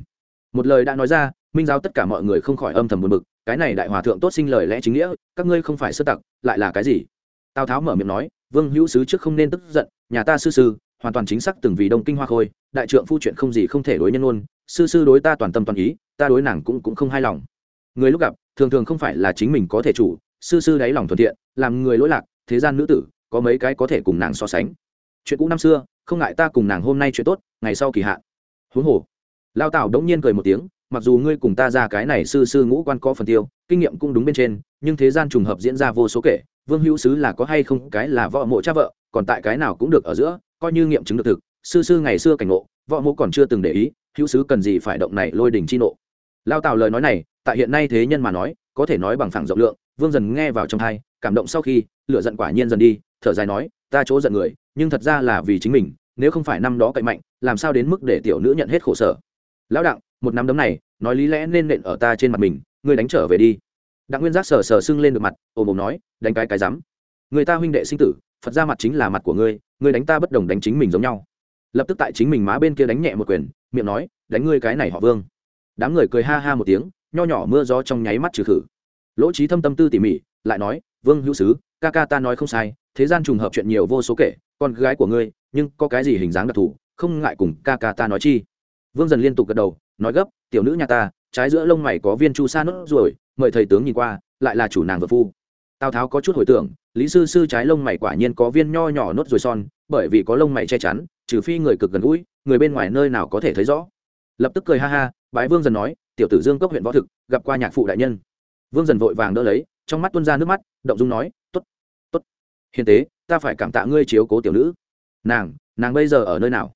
Một lời đã nói ra, minh giáo tất cả mọi người không khỏi âm thầm buồn bực, cái này đại hòa thượng tốt sinh lời lẽ chính nghĩa, các ngươi không phải sơn tặc, lại là cái gì? Tào tháo mở miệng nói, vương hữu sứ trước không nên tức giận nhà ta sư sư, hoàn toàn chính xác từng vì đông kinh hoa khôi, đại trượng phu chuyện không gì không thể đối nhân ôn sư sư đối ta toàn tâm toàn ý, ta đối nàng cũng cũng không hài lòng. Người lúc gặp, thường thường không phải là chính mình có thể chủ, sư sư đáy lòng thuận tiện, làm người lỗi lạc, thế gian nữ tử, có mấy cái có thể cùng nàng so sánh. Chuyện cũ năm xưa, không ngại ta cùng nàng hôm nay chuyện tốt, ngày sau kỳ hạn. Huống hồ, lao tào đống nhiên cười một tiếng, mặc dù ngươi cùng ta ra cái này sư sư ngũ quan có phần tiêu, kinh nghiệm cũng đúng bên trên, nhưng thế gian trùng hợp diễn ra vô số kể vương hữu sứ là có hay không cái là vợ mộ cha vợ, còn tại cái nào cũng được ở giữa, coi như nghiệm chứng được thực, sư sư ngày xưa cảnh ngộ vợ mộ còn chưa từng để ý, hữu sứ cần gì phải động này lôi đình chi nộ. Lao tào lời nói này, tại hiện nay thế nhân mà nói, có thể nói bằng phẳng rộng lượng, vương dần nghe vào trong hai, cảm động sau khi lựa giận quả nhiên dần đi, thở dài nói, ta chỗ giận người, nhưng thật ra là vì chính mình, nếu không phải năm đó cậy mạnh, làm sao đến mức để tiểu nữ nhận hết khổ sở? Lão đặng, một năm đấm này, nói lý lẽ nên nện ở ta trên mặt mình, ngươi đánh trở về đi đặng nguyên giác sờ sờ sưng lên được mặt, ồ mồm nói, đánh cái cái rắm. Người ta huynh đệ sinh tử, phật ra mặt chính là mặt của ngươi ngươi đánh ta bất đồng đánh chính mình giống nhau. Lập tức tại chính mình má bên kia đánh nhẹ một quyền, miệng nói, đánh ngươi cái này họ vương. Đám người cười ha ha một tiếng, nho nhỏ mưa gió trong nháy mắt trừ khử. Lỗ trí thâm tâm tư tỉ mỉ, lại nói, vương hữu sứ, ca ca ta nói không sai, thế gian trùng hợp chuyện nhiều vô số kể, con gái của ngươi, nhưng có cái gì hình dáng đặc thù, không ngại cùng ca ca ta nói chi. Vương dần liên tục gật đầu, nói gấp, tiểu nữ nhà ta, trái giữa lông mày có viên chu sa nốt ruồi mời thầy tướng nhìn qua, lại là chủ nàng vợ phu. Tào tháo có chút hồi tưởng, lý sư sư trái lông mày quả nhiên có viên nho nhỏ nốt rồi son, bởi vì có lông mày che chắn, trừ phi người cực gần gũi, người bên ngoài nơi nào có thể thấy rõ. Lập tức cười ha ha, bái vương dần nói, tiểu tử dương cốc huyện võ thực, gặp qua nhạc phụ đại nhân. Vương dần vội vàng đỡ lấy, trong mắt tuân ra nước mắt, động dung nói t ố t t ố t hiền tế, ta phải cảm tạ ngươi chiếu cố tiểu nữ. Nàng nàng bây giờ ở nơi nào?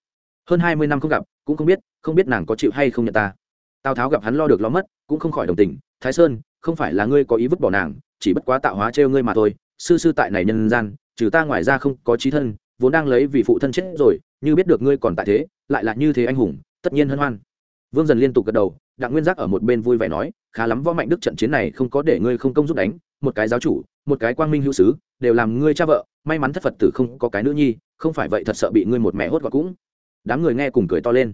Hơn hai mươi năm không gặp, cũng không biết không biết nàng có chịu hay không nhận ta. Tào tháo gặp hắn lo được lo mất, cũng không khỏi đồng tình, thái sơn không phải là ngươi có ý vứt bỏ nàng, chỉ bất quá tạo hóa trêu ngươi mà thôi. Sư sư tại này nhân gian, trừ ta ngoài ra không có trí thân, vốn đang lấy vì phụ thân chết rồi, như biết được ngươi còn tại thế, lại là như thế anh hùng, tất nhiên hân hoan. Vương dần liên tục gật đầu, đặng nguyên giác ở một bên vui vẻ nói, khá lắm, võ mạnh đức trận chiến này không có để ngươi không công giúp đánh, một cái giáo chủ, một cái quang minh hữu sứ, đều làm ngươi cha vợ, may mắn thất phật tử không có cái nữ nhi, không phải vậy thật sợ bị ngươi một mẹ hốt gọt cũng. Đám người nghe cùng cười to lên.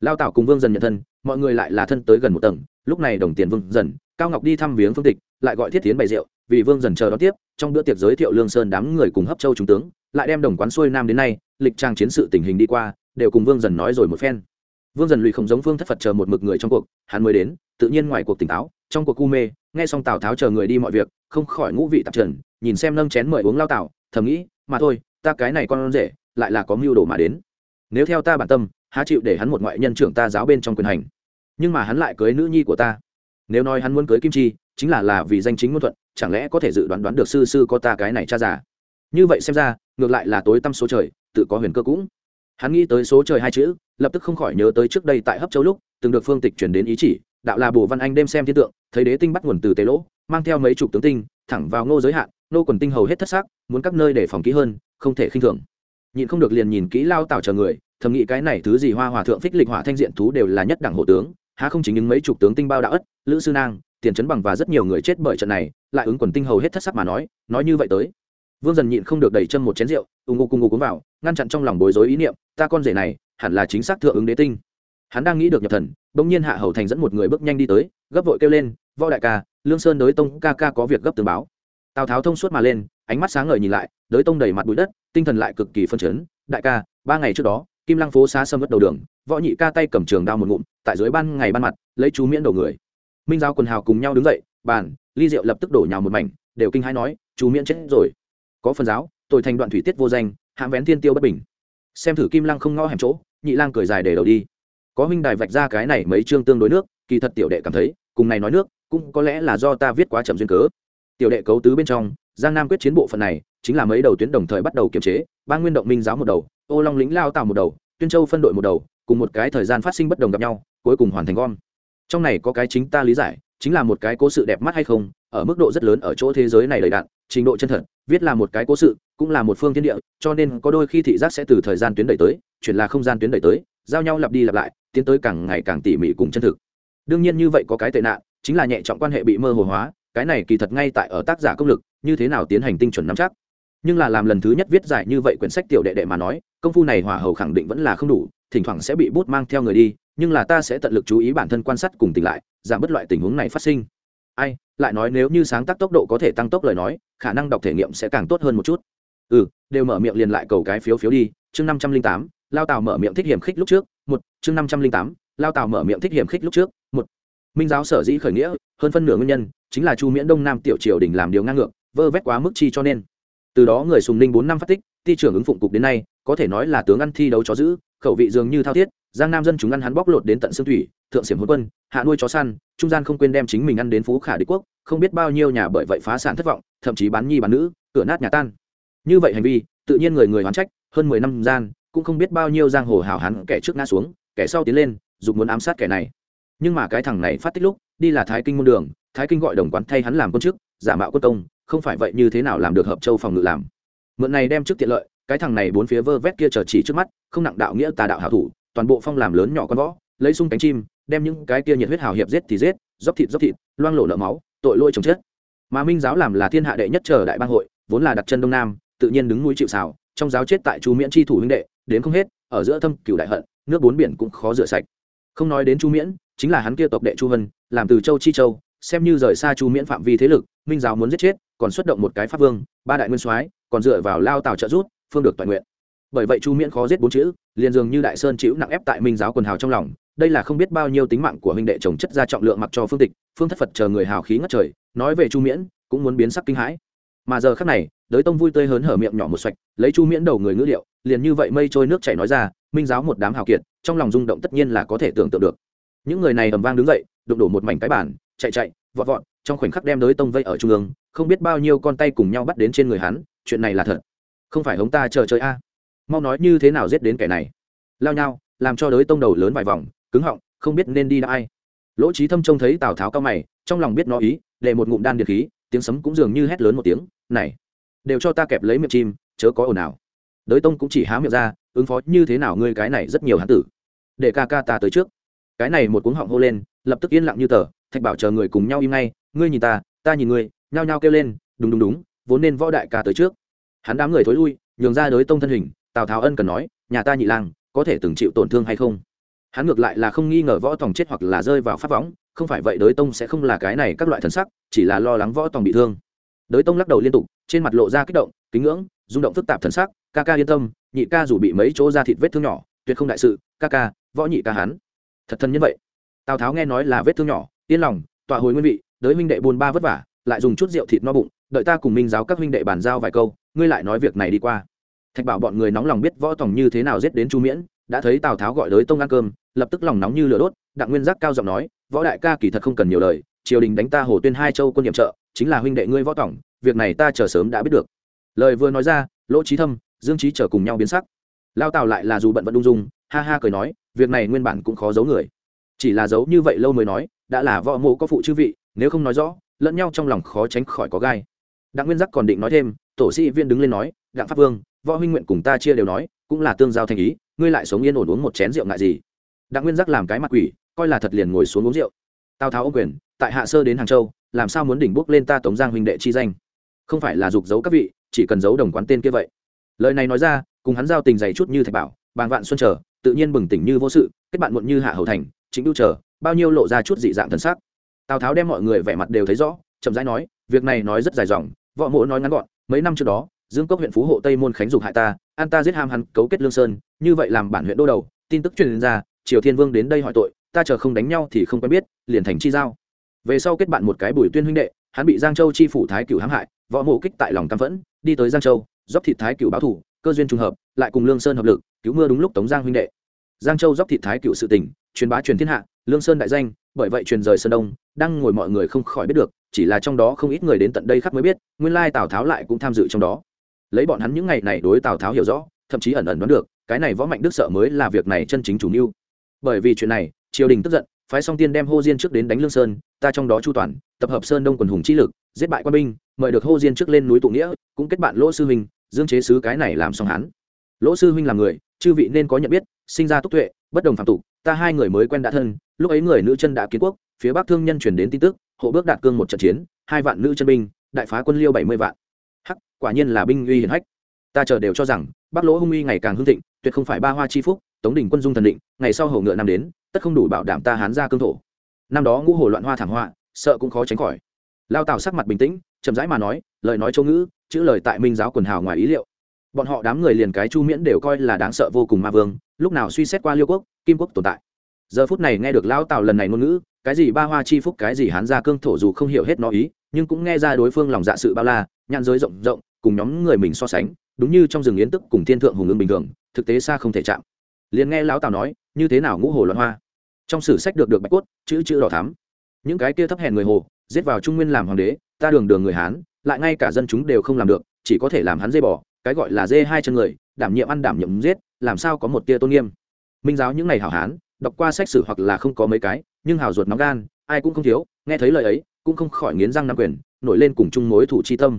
Lao tảo cùng vương dần nhận thân, mọi người lại là thân tới gần một tầng, lúc này đồng tiền vương dần cao ngọc đi thăm viếng phương tịch, lại gọi thiết tiến bày rượu, vì vương dần chờ đón tiếp, trong bữa tiệc giới thiệu lương sơn đám người cùng hấp châu trung tướng, lại đem đồng quán xuôi nam đến nay, lịch trang chiến sự tình hình đi qua, đều cùng vương dần nói rồi một phen. Vương dần lụy không giống phương thất phật chờ một mực người trong cuộc, hắn mới đến, tự nhiên ngoài cuộc tỉnh táo, trong cuộc cu mê, nghe xong tào tháo chờ người đi mọi việc, không khỏi ngũ vị tạp trần, nhìn xem nâng chén mời uống lao tảo thầm nghĩ, mà thôi, ta cái này con rể, lại là có mưu đồ mà đến. Nếu theo ta bản tâm, há chịu để hắn một ngoại nhân trưởng ta giáo bên trong quyền hành. Nhưng mà hắn lại cưới nữ nhi của ta nếu nói hắn muốn cưới kim chi, chính là là vì danh chính ngôn thuận, chẳng lẽ có thể dự đoán đoán được sư sư có ta cái này cha già? Như vậy xem ra, ngược lại là tối tăm số trời, tự có huyền cơ cũng. Hắn nghĩ tới số trời hai chữ, lập tức không khỏi nhớ tới trước đây tại hấp châu lúc, từng được phương tịch chuyển đến ý chỉ, đạo là bồ văn anh đêm xem thiên tượng, thấy đế tinh bắt nguồn từ tế lỗ, mang theo mấy chục tướng tinh, thẳng vào ngô giới hạn, nô quần tinh hầu hết thất xác, muốn các nơi để phòng kỹ hơn, không thể khinh thường. Nhịn không được liền nhìn kỹ lao tảo chờ người, thầm nghĩ cái này thứ gì hoa hòa thượng phích lịch hỏa thanh diện thú đều là nhất đẳng hộ tướng há không chính những mấy chục tướng tinh bao đã ất, lữ sư nang, tiền trấn bằng và rất nhiều người chết bởi trận này, lại ứng quần tinh hầu hết thất sắc mà nói nói như vậy tới. Vương dần nhịn không được đẩy chân một chén rượu, ù ngụ cùng ngụ cuốn vào, ngăn chặn trong lòng bối rối ý niệm, ta con rể này, hẳn là chính xác thượng ứng đế tinh. Hắn đang nghĩ được nhập thần, bỗng nhiên hạ hầu thành dẫn một người bước nhanh đi tới, gấp vội kêu lên, võ đại ca, lương sơn đới tông ca ca có việc gấp tường báo. Tào tháo thông suốt mà lên, ánh mắt sáng ngời nhìn lại đới tông đầy mặt bụi đất, tinh thần lại cực kỳ phân chấn, đại ca, ba ngày trước đó kim lăng phố xá sâm mất đầu đường, võ nhị ca tay cầm trường đao một ngụm, tại dưới ban ngày ban mặt, lấy chú miễn đầu người. Minh giáo quần hào cùng nhau đứng dậy, bàn, ly rượu lập tức đổ nhào một mảnh, đều kinh hãi nói, chú miễn chết rồi. Có phần giáo, tội thành đoạn thủy tiết vô danh, hãm vén thiên tiêu bất bình. Xem thử kim lăng không ngõ hẻm chỗ, nhị lang cười dài để đầu đi. Có huynh đài vạch ra cái này mấy chương tương đối nước, kỳ thật tiểu đệ cảm thấy, cùng này nói nước, cũng có lẽ là do ta viết quá chậm duyên cớ. Tiểu đệ cấu tứ bên trong, giang nam quyết chiến bộ phận này, chính là mấy đầu tuyến đồng thời bắt đầu kiềm chế ba nguyên động minh giáo một đầu ô long lính lao tạo một đầu, tuyên châu phân đội một đầu, cùng một cái thời gian phát sinh bất đồng gặp nhau, cuối cùng hoàn thành gom. Trong này có cái chính ta lý giải, chính là một cái cố sự đẹp mắt hay không, ở mức độ rất lớn ở chỗ thế giới này đầy đạn trình độ chân thật, viết là một cái cố sự, cũng là một phương thiên địa, cho nên có đôi khi thị giác sẽ từ thời gian tuyến đẩy tới, chuyển là không gian tuyến đẩy tới, giao nhau lặp đi lặp lại, tiến tới càng ngày càng tỉ mỉ cùng chân thực. Đương nhiên như vậy có cái tệ nạn, chính là nhẹ trọng quan hệ bị mơ hồ hóa, cái này kỳ thật ngay tại ở tác giả công lực, như thế nào tiến hành tinh chuẩn nắm chắc nhưng là làm lần thứ nhất viết giải như vậy quyển sách tiểu đệ đệ mà nói, công phu này hỏa hầu khẳng định vẫn là không đủ, thỉnh thoảng sẽ bị bút mang theo người đi, nhưng là ta sẽ tận lực chú ý bản thân quan sát cùng tỉnh lại, giảm bớt loại tình huống này phát sinh. Ai, lại nói nếu như sáng tác tốc độ có thể tăng tốc lời nói, khả năng đọc thể nghiệm sẽ càng tốt hơn một chút. Ừ đều mở miệng liền lại cầu cái phiếu phiếu đi, chương năm trăm linh tám, lao tào mở miệng thích hiểm khích lúc trước, một, chương năm trăm linh tám, lao tào mở miệng thích hiểm khích lúc trước, một. Minh giáo sở dĩ khởi nghĩa, hơn phân nửa nguyên nhân chính là chu miễn đông nam tiểu triều đình làm điều ngang ngược, vơ vét quá mức chi cho nên từ đó người sùng ninh bốn năm phát tích ti trưởng ứng phụng cục đến nay, có thể nói là tướng ăn thi đấu chó giữ, khẩu vị dường như thao thiết, giang nam dân chúng ăn hắn bóc lột đến tận xương thủy, thượng xiểm hôn quân, hạ nuôi chó săn, trung gian không quên đem chính mình ăn đến phú khả đế quốc, không biết bao nhiêu nhà bởi vậy phá sản thất vọng, thậm chí bán nhi bán nữ, cửa nát nhà tan. Như vậy hành vi, tự nhiên người người hoán trách, hơn mười năm gian, cũng không biết bao nhiêu giang hồ hào hắn kẻ trước ngã xuống, kẻ sau tiến lên, dục muốn ám sát kẻ này. Nhưng mà cái thằng này phát tích lúc, đi là thái kinh môn đường, thái kinh gọi đồng quán thay hắn làm quân chức, giả mạo quân công không phải vậy như thế nào làm được hợp châu phòng ngự làm. Mượn này đem trước tiện lợi, cái thằng này bốn phía vơ vét kia chờ chỉ trước mắt, không nặng đạo nghĩa tà đạo hảo thủ, toàn bộ phong làm lớn nhỏ con võ, lấy sung cánh chim, đem những cái kia nhiệt huyết hào hiệp giết thì giết, dốc thịt dốc thịt, loang lộ nợ máu, tội lỗi chồng chết. Mà minh giáo làm là thiên hạ đệ nhất chờ đại bang hội, vốn là đặt chân đông nam, tự nhiên đứng núi chịu xào trong giáo chết tại chu miễn chi thủ huynh đệ, đến không hết, ở giữa thâm cửu đại hận, nước bốn biển cũng khó rửa sạch. Không nói đến chu miễn, chính là hắn kia tộc đệ chu vân, làm từ châu chi châu, xem như rời xa chu miễn phạm vi thế lực, minh giáo muốn giết chết còn xuất động một cái pháp vương, ba đại nguyên soái, còn dựa vào lao tào trợ rút phương được toàn nguyện. Bởi vậy chu miễn khó giết bốn chữ, liền dường như đại sơn chịu nặng ép tại minh giáo quần hào trong lòng, đây là không biết bao nhiêu tính mạng của huynh đệ chồng chất ra trọng lượng mặc cho phương tịch, phương thất phật chờ người hào khí ngất trời, nói về chu miễn, cũng muốn biến sắc kinh hãi. Mà giờ khác này, đới tông vui tươi hớn hở miệng nhỏ một xoạch, lấy chu miễn đầu người ngữ liệu, liền như vậy mây trôi nước chảy nói ra, minh giáo một đám hào kiệt, trong lòng rung động tất nhiên là có thể tưởng tượng được. Những người này ầm vang đứng dậy, đụng đổ một mảnh cái bản chạy chạy, vọt vọt trong khoảnh khắc đem đới tông vây ở trung ương, không biết bao nhiêu con tay cùng nhau bắt đến trên người hắn, chuyện này là thật. Không phải hống ta chờ chơi a. Mau nói như thế nào giết đến kẻ này. Lao nhau làm cho đới tông đầu lớn vài vòng, cứng họng, không biết nên đi đã ai. Lỗ trí thâm trông thấy tào tháo cao mày, trong lòng biết nó ý, để một ngụm đan điện khí, tiếng sấm cũng dường như hét lớn một tiếng, này, đều cho ta kẹp lấy miệng chim, chớ có ồn nào đới tông cũng chỉ há miệng ra, ứng phó như thế nào ngươi cái này rất nhiều hán tử. Để ca ca ta tới trước. Cái này một cuống họng hô lên, lập tức yên lặng như tờ, thạch bảo chờ người cùng nhau im ngay ngươi nhìn ta ta nhìn ngươi, nhao nhao kêu lên, đúng đúng đúng, vốn nên võ đại ca tới trước. Hắn đám người thối lui, nhường ra đới tông thân hình, tào tháo ân cần nói, nhà ta nhị lang, có thể từng chịu tổn thương hay không? Hắn ngược lại là không nghi ngờ võ tòng chết hoặc là rơi vào pháp võng, không phải vậy đới tông sẽ không là cái này các loại thần sắc, chỉ là lo lắng võ tòng bị thương. Đới tông lắc đầu liên tục, trên mặt lộ ra kích động, kính ngưỡng, rung động phức tạp thần sắc, ca ca yên tâm, nhị ca dù bị mấy chỗ ra thịt vết thương nhỏ, tuyệt không đại sự, ca ca, võ nhị ca hắn. Thật thân như vậy. Tào tháo nghe nói là vết thương nhỏ, yên lòng, tọa hồi nguyên vị đới huynh đệ buôn ba vất vả, lại dùng chút rượu thịt no bụng, đợi ta cùng minh giáo các huynh đệ bàn giao vài câu, ngươi lại nói việc này đi qua. Thạch bảo bọn người nóng lòng biết võ tòng như thế nào giết đến chu miễn, đã thấy tào tháo gọi đới tông ăn cơm, lập tức lòng nóng như lửa đốt, đặng nguyên giác cao giọng nói, võ đại ca kỳ thật không cần nhiều lời, triều đình đánh ta hồ tuyên hai châu quân nhiệm trợ, chính là huynh đệ ngươi võ tổng việc này ta chờ sớm đã biết được. Lời vừa nói ra, lỗ trí thâm, dương trí chờ cùng nhau biến sắc. Lao tào lại là dù bận vẫn ung dung, ha ha cười nói, việc này nguyên bản cũng khó giấu người. Chỉ là giấu như vậy lâu mới nói, đã là võ mộ có phụ chư vị nếu không nói rõ, lẫn nhau trong lòng khó tránh khỏi có gai. Đặng nguyên giác còn định nói thêm, tổ sĩ viên đứng lên nói, đặng pháp vương, võ huynh nguyện cùng ta chia đều nói, cũng là tương giao thành ý, ngươi lại sống yên ổn uống một chén rượu ngại gì? Đặng nguyên giác làm cái mặt quỷ, coi là thật liền ngồi xuống uống rượu. Tào tháo ô quyền, tại hạ sơ đến hàng châu, làm sao muốn đỉnh bước lên ta tống giang huynh đệ chi danh? Không phải là dục giấu các vị, chỉ cần giấu đồng quán tên kia vậy. Lời này nói ra, cùng hắn giao tình dày chút như thạch bảo, bàng vạn xuân trở tự nhiên bừng tỉnh như vô sự, kết bạn muộn như hạ hầu thành chính đu chờ, bao nhiêu lộ ra chút dị dạng thần sắc tào tháo đem mọi người vẻ mặt đều thấy rõ chậm rãi nói việc này nói rất dài dòng võ mỗ nói ngắn gọn mấy năm trước đó dương cốc huyện phú hộ tây môn khánh dục hại ta an ta giết ham hắn cấu kết lương sơn như vậy làm bản huyện đô đầu tin tức truyền ra triều thiên vương đến đây hỏi tội ta chờ không đánh nhau thì không quen biết liền thành chi giao về sau kết bạn một cái bùi tuyên huynh đệ hắn bị giang châu chi phủ thái cửu hãm hại võ mộ kích tại lòng căm phẫn đi tới giang châu dốc thịt thái cửu báo thủ cơ duyên trùng hợp lại cùng lương sơn hợp lực cứu mưa đúng lúc tống giang huynh đệ giang châu dốc thịt thái cửu sự tình truyền bá truyền thiên hạ, lương sơn đại danh, bởi vậy truyền rời sơn đông, đang ngồi mọi người không khỏi biết được, chỉ là trong đó không ít người đến tận đây khắp mới biết, nguyên lai tào tháo lại cũng tham dự trong đó. Lấy bọn hắn những ngày này đối tào tháo hiểu rõ, thậm chí ẩn ẩn đoán được, cái này võ mạnh đức sợ mới là việc này chân chính chủ mưu. Bởi vì chuyện này, triều đình tức giận, phái song tiên đem hô diên trước đến đánh lương sơn, ta trong đó chu toàn, tập hợp sơn đông quần hùng chi lực, giết bại quân binh, mời được hô diên trước lên núi tụ nghĩa, cũng kết bạn lỗ sư huynh, dương chế sứ cái này làm xong hắn. Lỗ sư huynh là người, chư vị nên có nhận biết, sinh ra túc tuệ, bất đồng phạm tục ta hai người mới quen đã thân, lúc ấy người nữ chân đã kiến quốc, phía bắc thương nhân truyền đến tin tức, hộ bước đạt cương một trận chiến, hai vạn nữ chân binh, đại phá quân liêu bảy mươi vạn. Hắc, quả nhiên là binh uy hiển hách. Ta chờ đều cho rằng, bắc lỗ hung uy ngày càng hưng thịnh, tuyệt không phải ba hoa chi phúc, tống đình quân dung thần định, ngày sau hầu ngựa năm đến, tất không đủ bảo đảm ta hán ra cương thổ. Năm đó ngũ hồ loạn hoa thảm họa, sợ cũng khó tránh khỏi. Lao tào sắc mặt bình tĩnh, chậm rãi mà nói, lời nói châu ngữ, chữ lời tại minh giáo quần hào ngoài ý liệu bọn họ đám người liền cái chu miễn đều coi là đáng sợ vô cùng ma vương, lúc nào suy xét qua liêu quốc, kim quốc tồn tại. Giờ phút này nghe được lão tào lần này ngôn ngữ, cái gì ba hoa chi phúc, cái gì hán gia cương thổ dù không hiểu hết nó ý, nhưng cũng nghe ra đối phương lòng dạ sự bao la, nhãn giới rộng rộng, cùng nhóm người mình so sánh, đúng như trong rừng yến tức cùng thiên thượng hùng ương bình thường, thực tế xa không thể chạm. Liền nghe lão tào nói, như thế nào ngũ hồ loạn hoa? Trong sử sách được được bạch cốt, chữ chữ đỏ thắm. Những cái kia thấp hèn người hồ, giết vào trung nguyên làm hoàng đế, ta đường đường người hán, lại ngay cả dân chúng đều không làm được, chỉ có thể làm hắn dây bỏ cái gọi là dê hai chân người, đảm nhiệm ăn đảm nhiệm giết, làm sao có một tia tôn nghiêm. Minh giáo những ngày hảo hán, đọc qua sách sử hoặc là không có mấy cái, nhưng hào ruột nóng gan, ai cũng không thiếu, nghe thấy lời ấy, cũng không khỏi nghiến răng nắm quyền, nổi lên cùng chung mối thủ chi tâm.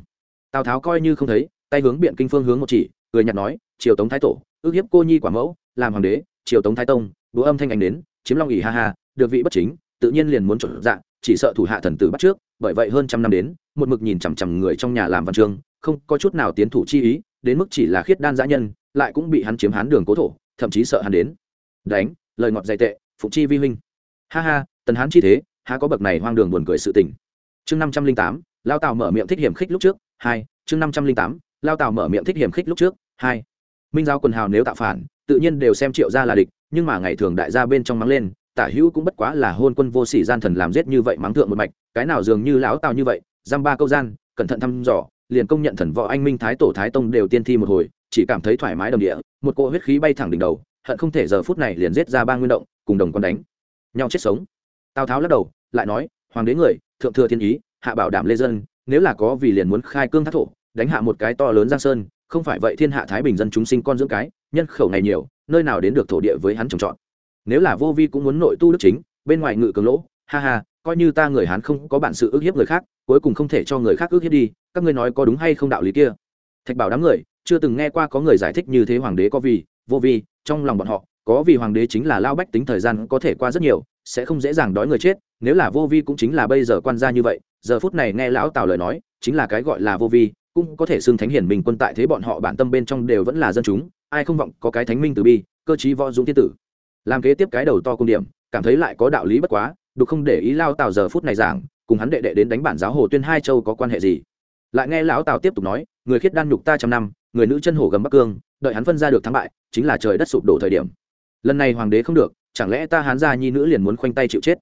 Tào tháo coi như không thấy, tay hướng biện kinh phương hướng một chỉ, cười nhạt nói, triều tống thái tổ, ước hiếp cô nhi quả mẫu, làm hoàng đế, triều tống thái tông búa âm thanh ảnh đến, chiếm long ỉ ha ha, được vị bất chính, tự nhiên liền muốn trộn dạng chỉ sợ thủ hạ thần tử bắt trước, bởi vậy hơn trăm năm đến, một mực nhìn chằm chằm người trong nhà làm văn chương, không có chút nào tiến thủ chi ý đến mức chỉ là khiết đan giã nhân, lại cũng bị hắn chiếm hắn đường cố thổ, thậm chí sợ hắn đến. Đánh, lời ngọt dày tệ phục chi vi huynh. Ha ha, tần hán chi thế, há có bậc này hoang đường buồn cười sự tình. Chương năm trăm linh tám, lao tào mở miệng thích hiểm khích lúc trước, hai, chương năm trăm linh tám, lao tào mở miệng thích hiểm khích lúc trước, hai. Minh giáo quần hào nếu tạo phản, tự nhiên đều xem triệu gia là địch, nhưng mà ngày thường đại gia bên trong mắng lên, tả hữu cũng bất quá là hôn quân vô sỉ gian thần làm giết như vậy mắng thượng một mạch, cái nào dường như lão tào như vậy, giam ba câu gian, cẩn thận thăm dò liền công nhận thần võ anh minh thái tổ thái tông đều tiên thi một hồi, chỉ cảm thấy thoải mái đồng địa, một cỗ huyết khí bay thẳng đỉnh đầu, hận không thể giờ phút này liền giết ra ba nguyên động, cùng đồng con đánh. Nhau chết sống. Tào tháo lắc đầu, lại nói, hoàng đế người, thượng thừa thiên ý, hạ bảo đảm lê dân, nếu là có vì liền muốn khai cương thác thổ, đánh hạ một cái to lớn giang sơn, không phải vậy thiên hạ thái bình dân chúng sinh con dưỡng cái, nhân khẩu này nhiều, nơi nào đến được thổ địa với hắn trồng trọt. Nếu là vô vi cũng muốn nội tu đức chính, bên ngoài ngự cường lỗ, ha ha, coi như ta người hán không có bản sự ước hiếp người khác, cuối cùng không thể cho người khác ước hiếp đi các ngươi nói có đúng hay không đạo lý kia? Thạch bảo đám người, chưa từng nghe qua có người giải thích như thế hoàng đế có vì, vô vi, trong lòng bọn họ, có vì hoàng đế chính là lao bách tính thời gian có thể qua rất nhiều, sẽ không dễ dàng đói người chết, nếu là vô vi cũng chính là bây giờ quan gia như vậy, giờ phút này nghe lão tào lời nói, chính là cái gọi là vô vi, cũng có thể xưng thánh hiển mình quân tại thế bọn họ bản tâm bên trong đều vẫn là dân chúng, ai không vọng có cái thánh minh từ bi, cơ chí võ dũng thiên tử. Làm kế tiếp cái đầu to cung điểm, cảm thấy lại có đạo lý bất quá, đục không để ý lao tào giờ phút này giảng, cùng hắn đệ đệ đến đánh bản giáo hồ tuyên hai châu có quan hệ gì lại nghe lão tào tiếp tục nói, người khiết đan nhục ta trăm năm, người nữ chân hổ gầm bắc cương, đợi hắn phân ra được thắng bại, chính là trời đất sụp đổ thời điểm. Lần này hoàng đế không được, chẳng lẽ ta hán gia nhi nữ liền muốn khoanh tay chịu chết?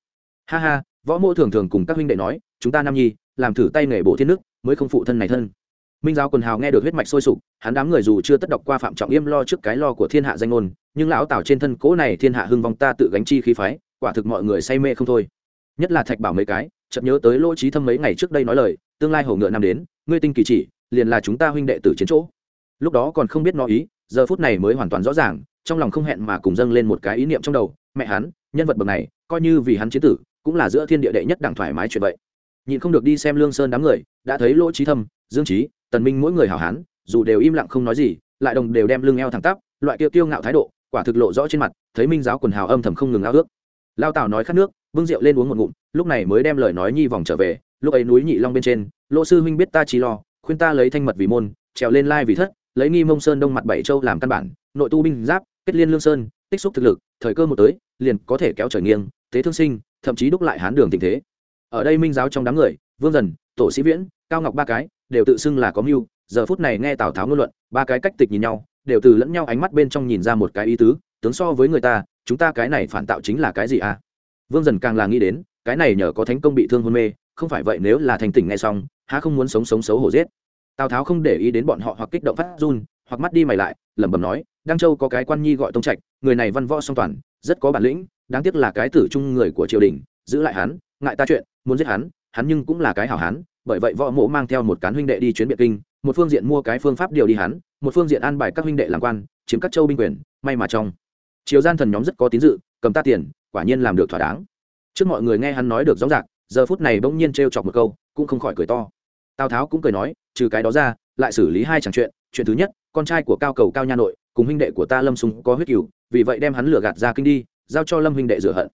Ha ha, võ mô thường thường cùng các huynh đệ nói, chúng ta nam nhi, làm thử tay nghề bộ thiên nước, mới không phụ thân này thân. Minh giáo quần hào nghe được huyết mạch sôi sục, hắn đám người dù chưa tất đọc qua phạm trọng yêm lo trước cái lo của thiên hạ danh ngôn, nhưng lão tào trên thân cố này thiên hạ hưng vong ta tự gánh chi khí phái, quả thực mọi người say mê không thôi. Nhất là thạch bảo mấy cái, chợt nhớ tới lỗ trí thâm mấy ngày trước đây nói lời tương lai hổ ngựa năm đến, ngươi tinh kỳ chỉ, liền là chúng ta huynh đệ tử chiến chỗ. Lúc đó còn không biết nó ý, giờ phút này mới hoàn toàn rõ ràng, trong lòng không hẹn mà cùng dâng lên một cái ý niệm trong đầu, mẹ hắn, nhân vật bậc này, coi như vì hắn chiến tử, cũng là giữa thiên địa đệ nhất đẳng thoải mái chuyện vậy. Nhìn không được đi xem lương sơn đám người, đã thấy lỗ trí thâm, dương trí tần minh mỗi người hảo hán, dù đều im lặng không nói gì, lại đồng đều đem lưng eo thẳng tắp, loại kia kiêu ngạo thái độ, quả thực lộ rõ trên mặt, thấy minh giáo quần hào âm thầm không ngừng ao ước. Lao tào nói khát nước, bưng rượu lên uống một ngụm, lúc này mới đem lời nói nhi vòng trở về lúc ấy núi nhị long bên trên, lỗ sư huynh biết ta chỉ lo, khuyên ta lấy thanh mật vì môn, trèo lên lai vì thất, lấy nghi mông sơn đông mặt bảy châu làm căn bản, nội tu binh giáp, kết liên lương sơn, tích xúc thực lực, thời cơ một tới, liền có thể kéo trời nghiêng thế thương sinh, thậm chí đúc lại hán đường tình thế. Ở đây minh giáo trong đám người, vương dần, tổ sĩ viễn, cao ngọc ba cái, đều tự xưng là có mưu, giờ phút này nghe tào tháo ngôn luận, ba cái cách tịch nhìn nhau, đều từ lẫn nhau ánh mắt bên trong nhìn ra một cái ý tứ, tướng so với người ta, chúng ta cái này phản tạo chính là cái gì à? Vương dần càng là nghĩ đến, cái này nhờ có thánh công bị thương hôn mê không phải vậy nếu là thành tỉnh nghe xong, há không muốn sống sống xấu hổ giết. Tào tháo không để ý đến bọn họ hoặc kích động phát run, hoặc mắt đi mày lại, lẩm bẩm nói, đăng châu có cái quan nhi gọi tông trạch, người này văn võ song toàn, rất có bản lĩnh, đáng tiếc là cái tử trung người của triều đình, giữ lại hắn, ngại ta chuyện, muốn giết hắn hắn nhưng cũng là cái hảo hán, bởi vậy võ mộ mang theo một cán huynh đệ đi chuyến biệt kinh, một phương diện mua cái phương pháp điều đi hắn, một phương diện an bài các huynh đệ làm quan, chiếm các châu binh quyền, may mà trong triều gian thần nhóm rất có tín dự, cầm ta tiền, quả nhiên làm được thỏa đáng. Trước mọi người nghe hắn nói được rõ ràng giờ phút này bỗng nhiên t chọc một câu, cũng không khỏi cười to. Tào tháo cũng cười nói, trừ cái đó ra, lại xử lý hai chẳng chuyện. Chuyện thứ nhất, con trai của cao cầu cao nha nội cùng huynh đệ của ta lâm sùng có huyết cửu, vì vậy đem hắn lừa gạt ra kinh đi, giao cho lâm huynh đệ rửa hận.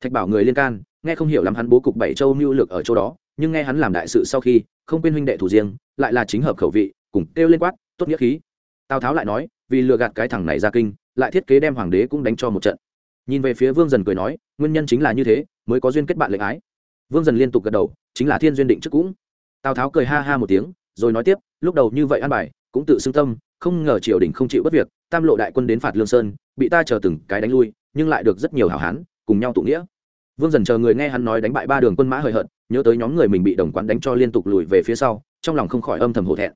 Thạch bảo người liên can, nghe không hiểu lắm hắn bố cục bảy châu mưu lược ở chỗ đó, nhưng nghe hắn làm đại sự sau khi, không quên huynh đệ thủ riêng, lại là chính hợp khẩu vị, cùng kêu lên quát, tốt nghĩa khí. Tào tháo lại nói, vì lừa gạt cái thằng này ra kinh, lại thiết kế đem hoàng đế cũng đánh cho một trận. Nhìn về phía vương dần cười nói, nguyên nhân chính là như thế, mới có duyên kết bạn lệnh ái vương dần liên tục gật đầu, chính là thiên duyên định trước cũng. Tào tháo cười ha ha một tiếng, rồi nói tiếp, lúc đầu như vậy an bài, cũng tự xưng tâm, không ngờ triều đình không chịu bất việc, tam lộ đại quân đến phạt lương sơn, bị ta chờ từng cái đánh lui, nhưng lại được rất nhiều hảo hán, cùng nhau tụ nghĩa. Vương dần chờ người nghe hắn nói đánh bại ba đường quân mã hời hợt, nhớ tới nhóm người mình bị đồng quán đánh cho liên tục lùi về phía sau, trong lòng không khỏi âm thầm hổ thẹn.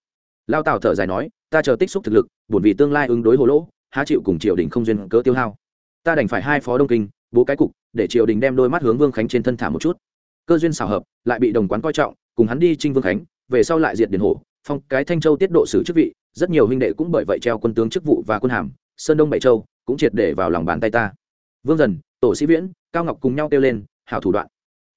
Lao tào thở dài nói, ta chờ tích xúc thực lực, buồn vì tương lai ứng đối hồ lỗ, há chịu cùng triều đình không duyên cớ tiêu hao. Ta đành phải hai phó đông kinh, bố cái cục, để triều đình đem đôi mắt hướng vương khánh trên thân thả một chút cơ duyên xảo hợp, lại bị đồng quán coi trọng, cùng hắn đi trinh vương khánh, về sau lại diệt điền hổ, phong cái thanh châu tiết độ sử chức vị, rất nhiều huynh đệ cũng bởi vậy treo quân tướng chức vụ và quân hàm, sơn đông bảy châu cũng triệt để vào lòng bàn tay ta. Vương dần, tổ sĩ viễn, cao ngọc cùng nhau kêu lên, hảo thủ đoạn.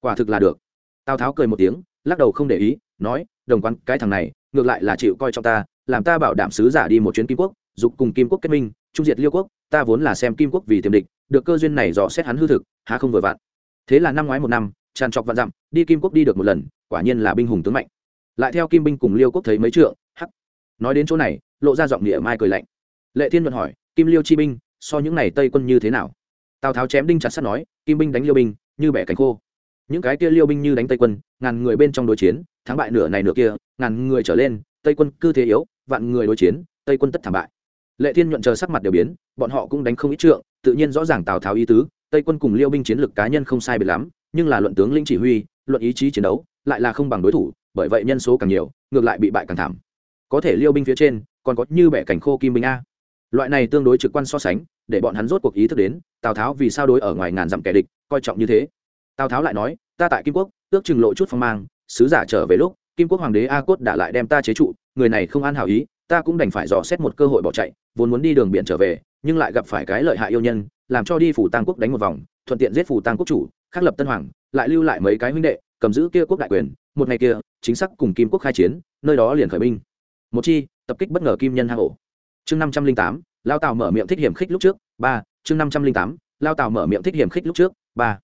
Quả thực là được. Tào tháo cười một tiếng, lắc đầu không để ý, nói, đồng quán, cái thằng này, ngược lại là chịu coi trọng ta, làm ta bảo đảm sứ giả đi một chuyến kim quốc, dục cùng kim quốc kết minh, trung diệt liêu quốc, ta vốn là xem kim quốc vì tiềm địch, được cơ duyên này dò xét hắn hư thực, há không vừa vặn thế là năm ngoái một năm tràn trọc vạn dặm, đi kim quốc đi được một lần, quả nhiên là binh hùng tướng mạnh. Lại theo kim binh cùng liêu quốc thấy mấy trượng, hắc. Nói đến chỗ này, lộ ra giọng địa mai cười lạnh. Lệ thiên luận hỏi, kim liêu chi binh, so những này tây quân như thế nào? Tào tháo chém đinh chặt sắt nói, kim binh đánh liêu binh, như bẻ cánh khô. Những cái kia liêu binh như đánh tây quân, ngàn người bên trong đối chiến, thắng bại nửa này nửa kia, ngàn người trở lên, tây quân cư thế yếu, vạn người đối chiến, tây quân tất thảm bại. Lệ thiên nhuận chờ sắc mặt đều biến, bọn họ cũng đánh không ít trượng, tự nhiên rõ ràng tào tháo ý tứ, tây quân cùng liêu binh chiến lược cá nhân không sai biệt lắm nhưng là luận tướng lĩnh chỉ huy, luận ý chí chiến đấu, lại là không bằng đối thủ, bởi vậy nhân số càng nhiều, ngược lại bị bại càng thảm. Có thể liêu binh phía trên, còn có như bẻ cảnh khô kim binh a. Loại này tương đối trực quan so sánh, để bọn hắn rốt cuộc ý thức đến, tào tháo vì sao đối ở ngoài ngàn dặm kẻ địch, coi trọng như thế. Tào tháo lại nói, ta tại kim quốc, ước chừng lộ chút phong mang, sứ giả trở về lúc, kim quốc hoàng đế a cốt đã lại đem ta chế trụ, người này không an hảo ý, ta cũng đành phải dò xét một cơ hội bỏ chạy, vốn muốn đi đường biển trở về, nhưng lại gặp phải cái lợi hại yêu nhân, làm cho đi phủ tăng quốc đánh một vòng, thuận tiện giết phủ tăng quốc chủ khắc lập tân hoàng, lại lưu lại mấy cái huynh đệ, cầm giữ kia quốc đại quyền, một ngày kia, chính xác cùng kim quốc khai chiến, nơi đó liền khởi binh. Một chi, tập kích bất ngờ kim nhân hang ổ. Chương năm trăm linh tám, lao tàu mở miệng thích hiểm khích lúc trước, ba, chương năm trăm linh tám, lao tàu mở miệng thích hiểm khích lúc trước, ba.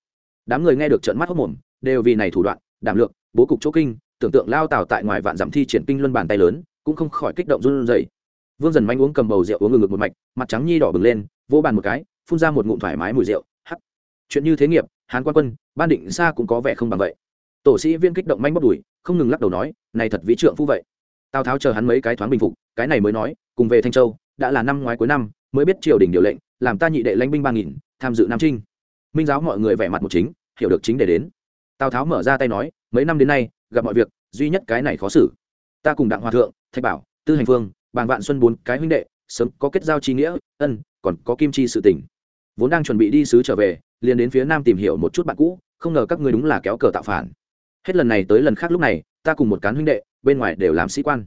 Đám người nghe được trận mắt hốc mồm đều vì này thủ đoạn, đảm lượng, bố cục chỗ kinh, tưởng tượng lao tàu tại ngoài vạn giảm thi triển kinh luân bàn tay lớn, cũng không khỏi kích động run rẩy. Vương dần manh uống cầm bầu rượu uống ngừng ngực một mạch, mặt trắng nhi đỏ bừng lên, vỗ bàn một cái, phun ra một ngụm thoải mái mùi rượu, hắc. Chuyện như thế nghiệp hán quan quân, ban định xa cũng có vẻ không bằng vậy. Tổ sĩ viên kích động manh bóc đùi, không ngừng lắc đầu nói, này thật vĩ trượng phu vậy. Tào tháo chờ hắn mấy cái thoáng bình phục, cái này mới nói, cùng về thanh châu, đã là năm ngoái cuối năm, mới biết triều đình điều lệnh, làm ta nhị đệ lãnh binh ba nghìn, tham dự nam trinh minh giáo mọi người vẻ mặt một chính, hiểu được chính để đến. Tào tháo mở ra tay nói, mấy năm đến nay, gặp mọi việc, duy nhất cái này khó xử. Ta cùng đặng hòa thượng, thạch bảo, tư hành phương, bàng vạn xuân bốn cái huynh đệ, sớm có kết giao chi nghĩa, ân, còn có kim chi sự tình. Vốn đang chuẩn bị đi sứ trở về liền đến phía nam tìm hiểu một chút bạn cũ, không ngờ các ngươi đúng là kéo cờ tạo phản. Hết lần này tới lần khác lúc này, ta cùng một cán huynh đệ, bên ngoài đều làm sĩ quan.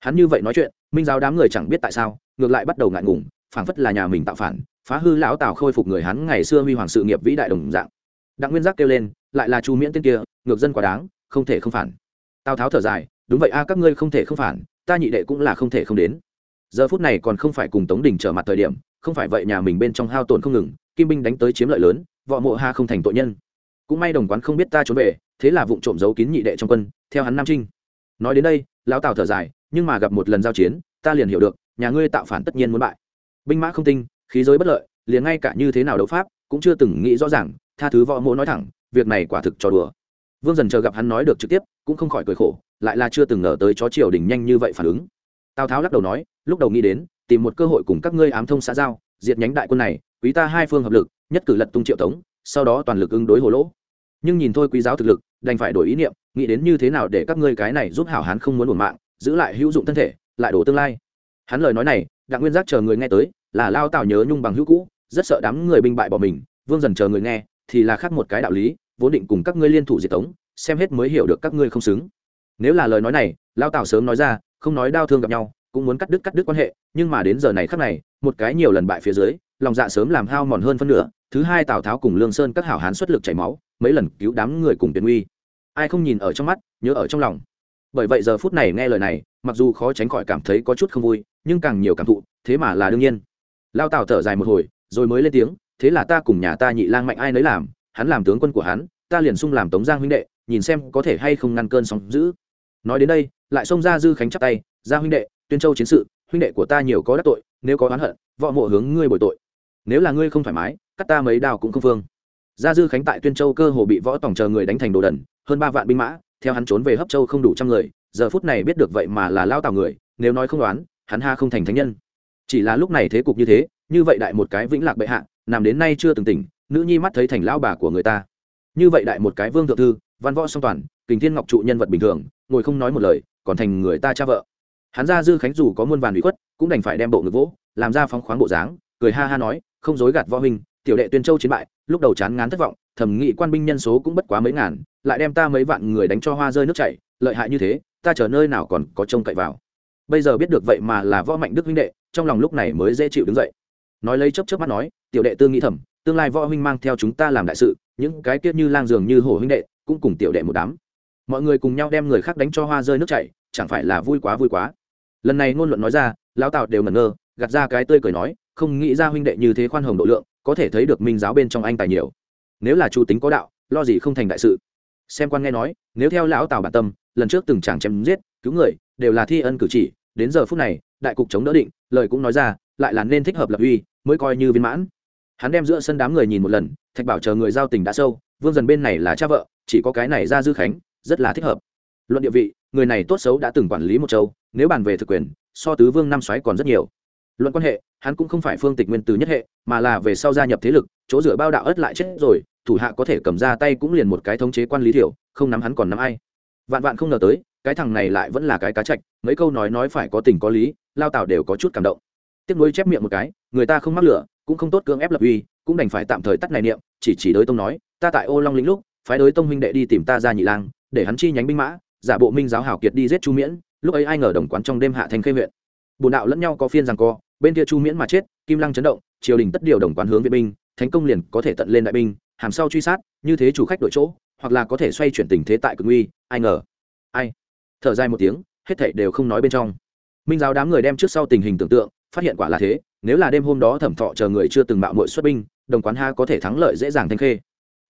Hắn như vậy nói chuyện, minh giáo đám người chẳng biết tại sao, ngược lại bắt đầu ngại ngùng, phảng phất là nhà mình tạo phản, phá hư lão tào khôi phục người hắn ngày xưa huy hoàng sự nghiệp vĩ đại đồng dạng. Đặng nguyên giác kêu lên, lại là chu miễn tên kia, ngược dân quá đáng, không thể không phản. Tào tháo thở dài, đúng vậy a, các ngươi không thể không phản, ta nhị đệ cũng là không thể không đến. Giờ phút này còn không phải cùng tống đình trở mặt thời điểm, không phải vậy nhà mình bên trong hao tổn không ngừng, kim binh đánh tới chiếm lợi lớn võ mộ ha không thành tội nhân. Cũng may đồng quán không biết ta trốn về, thế là vụ trộm giấu kín nhị đệ trong quân, theo hắn nam trinh. Nói đến đây, lão tào thở dài, nhưng mà gặp một lần giao chiến, ta liền hiểu được, nhà ngươi tạo phản tất nhiên muốn bại. Binh mã không tinh, khí giới bất lợi, liền ngay cả như thế nào đấu pháp, cũng chưa từng nghĩ rõ ràng, tha thứ võ mộ nói thẳng, việc này quả thực cho đùa. Vương dần chờ gặp hắn nói được trực tiếp, cũng không khỏi cười khổ, lại là chưa từng ngờ tới chó triều đình nhanh như vậy phản ứng. Tào tháo lắc đầu nói, lúc đầu nghĩ đến, tìm một cơ hội cùng các ngươi ám thông xã giao, diệt nhánh đại quân này, quý ta hai phương hợp lực nhất cử lật tung triệu tống, sau đó toàn lực ứng đối hồ lỗ. Nhưng nhìn thôi quý giáo thực lực, đành phải đổi ý niệm, nghĩ đến như thế nào để các ngươi cái này giúp hảo hán không muốn buồn mạng, giữ lại hữu dụng thân thể, lại đổ tương lai. Hắn lời nói này, đặng nguyên giác chờ người nghe tới, là lao tào nhớ nhung bằng hữu cũ, rất sợ đám người binh bại bỏ mình, vương dần chờ người nghe, thì là khác một cái đạo lý, vốn định cùng các ngươi liên thủ diệt tống, xem hết mới hiểu được các ngươi không xứng. Nếu là lời nói này, lao tào sớm nói ra, không nói đau thương gặp nhau, cũng muốn cắt đứt cắt đứt quan hệ, nhưng mà đến giờ này khắc này, một cái nhiều lần bại phía dưới lòng dạ sớm làm hao mòn hơn phân nửa, thứ hai tào tháo cùng lương sơn các hảo hán xuất lực chảy máu, mấy lần cứu đám người cùng tiền uy. Ai không nhìn ở trong mắt, nhớ ở trong lòng. Bởi vậy giờ phút này nghe lời này, mặc dù khó tránh khỏi cảm thấy có chút không vui, nhưng càng nhiều cảm thụ, thế mà là đương nhiên. Lao tào thở dài một hồi, rồi mới lên tiếng, thế là ta cùng nhà ta nhị lang mạnh ai nấy làm, hắn làm tướng quân của hắn, ta liền sung làm tống giang huynh đệ, nhìn xem có thể hay không ngăn cơn sóng giữ nói đến đây, lại xông ra dư khánh chắp tay ra huynh đệ, tuyên châu chiến sự, huynh đệ của ta nhiều có đắc tội, nếu có oán hận, võ mộ hướng ngươi bồi tội nếu là ngươi không thoải mái, cắt ta mấy đào cũng không phương. Gia dư khánh tại tuyên châu cơ hồ bị võ tổng chờ người đánh thành đồ đần, hơn ba vạn binh mã, theo hắn trốn về hấp châu không đủ trăm người, giờ phút này biết được vậy mà là lao tào người, nếu nói không đoán, hắn ha không thành thánh nhân. Chỉ là lúc này thế cục như thế, như vậy đại một cái vĩnh lạc bệ hạ, nằm đến nay chưa từng tỉnh, nữ nhi mắt thấy thành lao bà của người ta. Như vậy đại một cái vương thượng thư, văn võ song toàn, kình thiên ngọc trụ nhân vật bình thường, ngồi không nói một lời, còn thành người ta cha vợ. Hắn ra dư khánh dù có muôn vàn bị khuất, cũng đành phải đem bộ ngực vỗ, làm ra phóng khoáng bộ dáng, cười ha ha nói không dối gạt võ huynh, tiểu đệ tuyên châu chiến bại, lúc đầu chán ngán thất vọng thẩm nghị quan binh nhân số cũng bất quá mấy ngàn, lại đem ta mấy vạn người đánh cho hoa rơi nước chảy, lợi hại như thế, ta chờ nơi nào còn có trông cậy vào. Bây giờ biết được vậy mà là võ mạnh đức huynh đệ, trong lòng lúc này mới dễ chịu đứng dậy. Nói lấy chấp chấp mắt nói, tiểu đệ tương nghĩ thầm, tương lai võ huynh mang theo chúng ta làm đại sự, những cái kiết như lang dường như hổ huynh đệ, cũng cùng tiểu đệ một đám. Mọi người cùng nhau đem người khác đánh cho hoa rơi nước chảy, chẳng phải là vui quá vui quá. Lần này ngôn luận nói ra, lão tào đều ngẩn ngơ, gạt ra cái tươi cười nói không nghĩ ra huynh đệ như thế khoan hồng độ lượng, có thể thấy được minh giáo bên trong anh tài nhiều. Nếu là chủ tính có đạo, lo gì không thành đại sự. Xem quan nghe nói, nếu theo lão tào bản tâm, lần trước từng chàng chém giết, cứu người, đều là thi ân cử chỉ, đến giờ phút này, đại cục chống đỡ định, lời cũng nói ra, lại là nên thích hợp lập uy, mới coi như viên mãn. Hắn đem giữa sân đám người nhìn một lần, thạch bảo chờ người giao tình đã sâu, vương dần bên này là cha vợ, chỉ có cái này ra dư khánh, rất là thích hợp. Luận địa vị, người này tốt xấu đã từng quản lý một châu, nếu bàn về thực quyền, so tứ vương năm xoáy còn rất nhiều luận quan hệ, hắn cũng không phải phương tịch nguyên từ nhất hệ, mà là về sau gia nhập thế lực, chỗ dựa bao đạo ớt lại chết rồi, thủ hạ có thể cầm ra tay cũng liền một cái thống chế quan lý thiểu, không nắm hắn còn nắm ai. Vạn vạn không ngờ tới, cái thằng này lại vẫn là cái cá chạch, mấy câu nói nói phải có tình có lý, lao tào đều có chút cảm động. Tiếc nuối chép miệng một cái, người ta không mắc lửa, cũng không tốt cưỡng ép lập uy, cũng đành phải tạm thời tắt này niệm, chỉ chỉ đối tông nói, ta tại ô long lĩnh lúc, phái đối tông huynh đệ đi tìm ta ra nhị lang, để hắn chi nhánh binh mã, giả bộ minh giáo hảo kiệt đi giết chu miễn, lúc ấy ai ngờ đồng quán trong đêm hạ thành khê huyện bùn đạo lẫn nhau có phiên rằng co, bên kia chu miễn mà chết, kim lăng chấn động, triều đình tất điều đồng quán hướng viện binh thành công liền có thể tận lên đại binh, hàm sau truy sát, như thế chủ khách đổi chỗ, hoặc là có thể xoay chuyển tình thế tại cực nguy, ai ngờ. Ai? Thở dài một tiếng, hết thảy đều không nói bên trong. Minh giáo đám người đem trước sau tình hình tưởng tượng, phát hiện quả là thế, nếu là đêm hôm đó thẩm thọ chờ người chưa từng mạo muội xuất binh, đồng quán ha có thể thắng lợi dễ dàng thanh khê.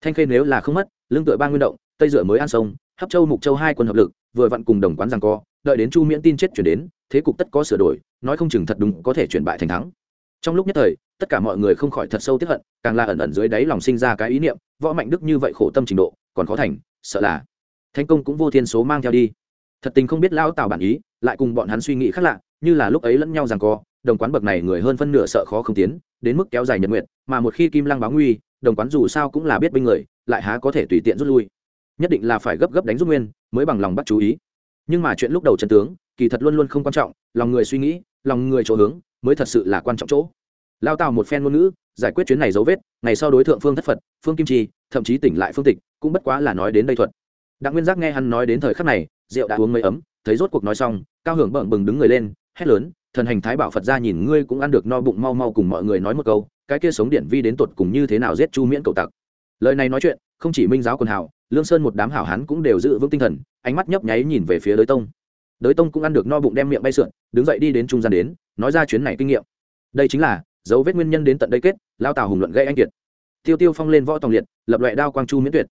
Thanh khê nếu là không mất, lương tựa ba nguyên động, tây dựa mới an sông, hấp châu mục châu hai quân hợp lực, vừa vặn cùng đồng quán rằng co, đợi đến chu miễn tin chết chuyển đến thế cục tất có sửa đổi, nói không chừng thật đúng có thể chuyển bại thành thắng. Trong lúc nhất thời, tất cả mọi người không khỏi thật sâu tiếp hận, càng là ẩn ẩn dưới đáy lòng sinh ra cái ý niệm, võ mạnh đức như vậy khổ tâm trình độ, còn khó thành, sợ là thành công cũng vô thiên số mang theo đi. Thật tình không biết lão tào bản ý, lại cùng bọn hắn suy nghĩ khác lạ, như là lúc ấy lẫn nhau rằng co, đồng quán bậc này người hơn phân nửa sợ khó không tiến, đến mức kéo dài nhật nguyện mà một khi kim lăng báo nguy, đồng quán dù sao cũng là biết binh người, lại há có thể tùy tiện rút lui. Nhất định là phải gấp gấp đánh rút nguyên, mới bằng lòng bắt chú ý. Nhưng mà chuyện lúc đầu chân tướng kỳ thật luôn luôn không quan trọng, lòng người suy nghĩ, lòng người chỗ hướng mới thật sự là quan trọng chỗ. Lao tào một phen ngôn ngữ, giải quyết chuyến này dấu vết, ngày sau đối tượng phương thất phật, phương kim chi, thậm chí tỉnh lại phương tịch, cũng bất quá là nói đến đây thuật. Đặng nguyên giác nghe hắn nói đến thời khắc này, rượu đã uống mấy ấm, thấy rốt cuộc nói xong, cao hưởng bận bừng đứng người lên, hét lớn, thần hành thái bảo phật ra nhìn ngươi cũng ăn được no bụng mau mau cùng mọi người nói một câu, cái kia sống điện vi đến tột cùng như thế nào giết chu miễn cậu tặc. Lời này nói chuyện, không chỉ minh giáo quần hảo lương sơn một đám hảo hán cũng đều giữ vững tinh thần, ánh mắt nhấp nháy nhìn về phía đới tông đới tông cũng ăn được no bụng đem miệng bay sượn, đứng dậy đi đến trung gian đến, nói ra chuyến này kinh nghiệm. Đây chính là, dấu vết nguyên nhân đến tận đây kết, lao tào hùng luận gây anh kiệt. Tiêu tiêu phong lên võ tòng liệt, lập loại đao quang chu miễn tuyệt.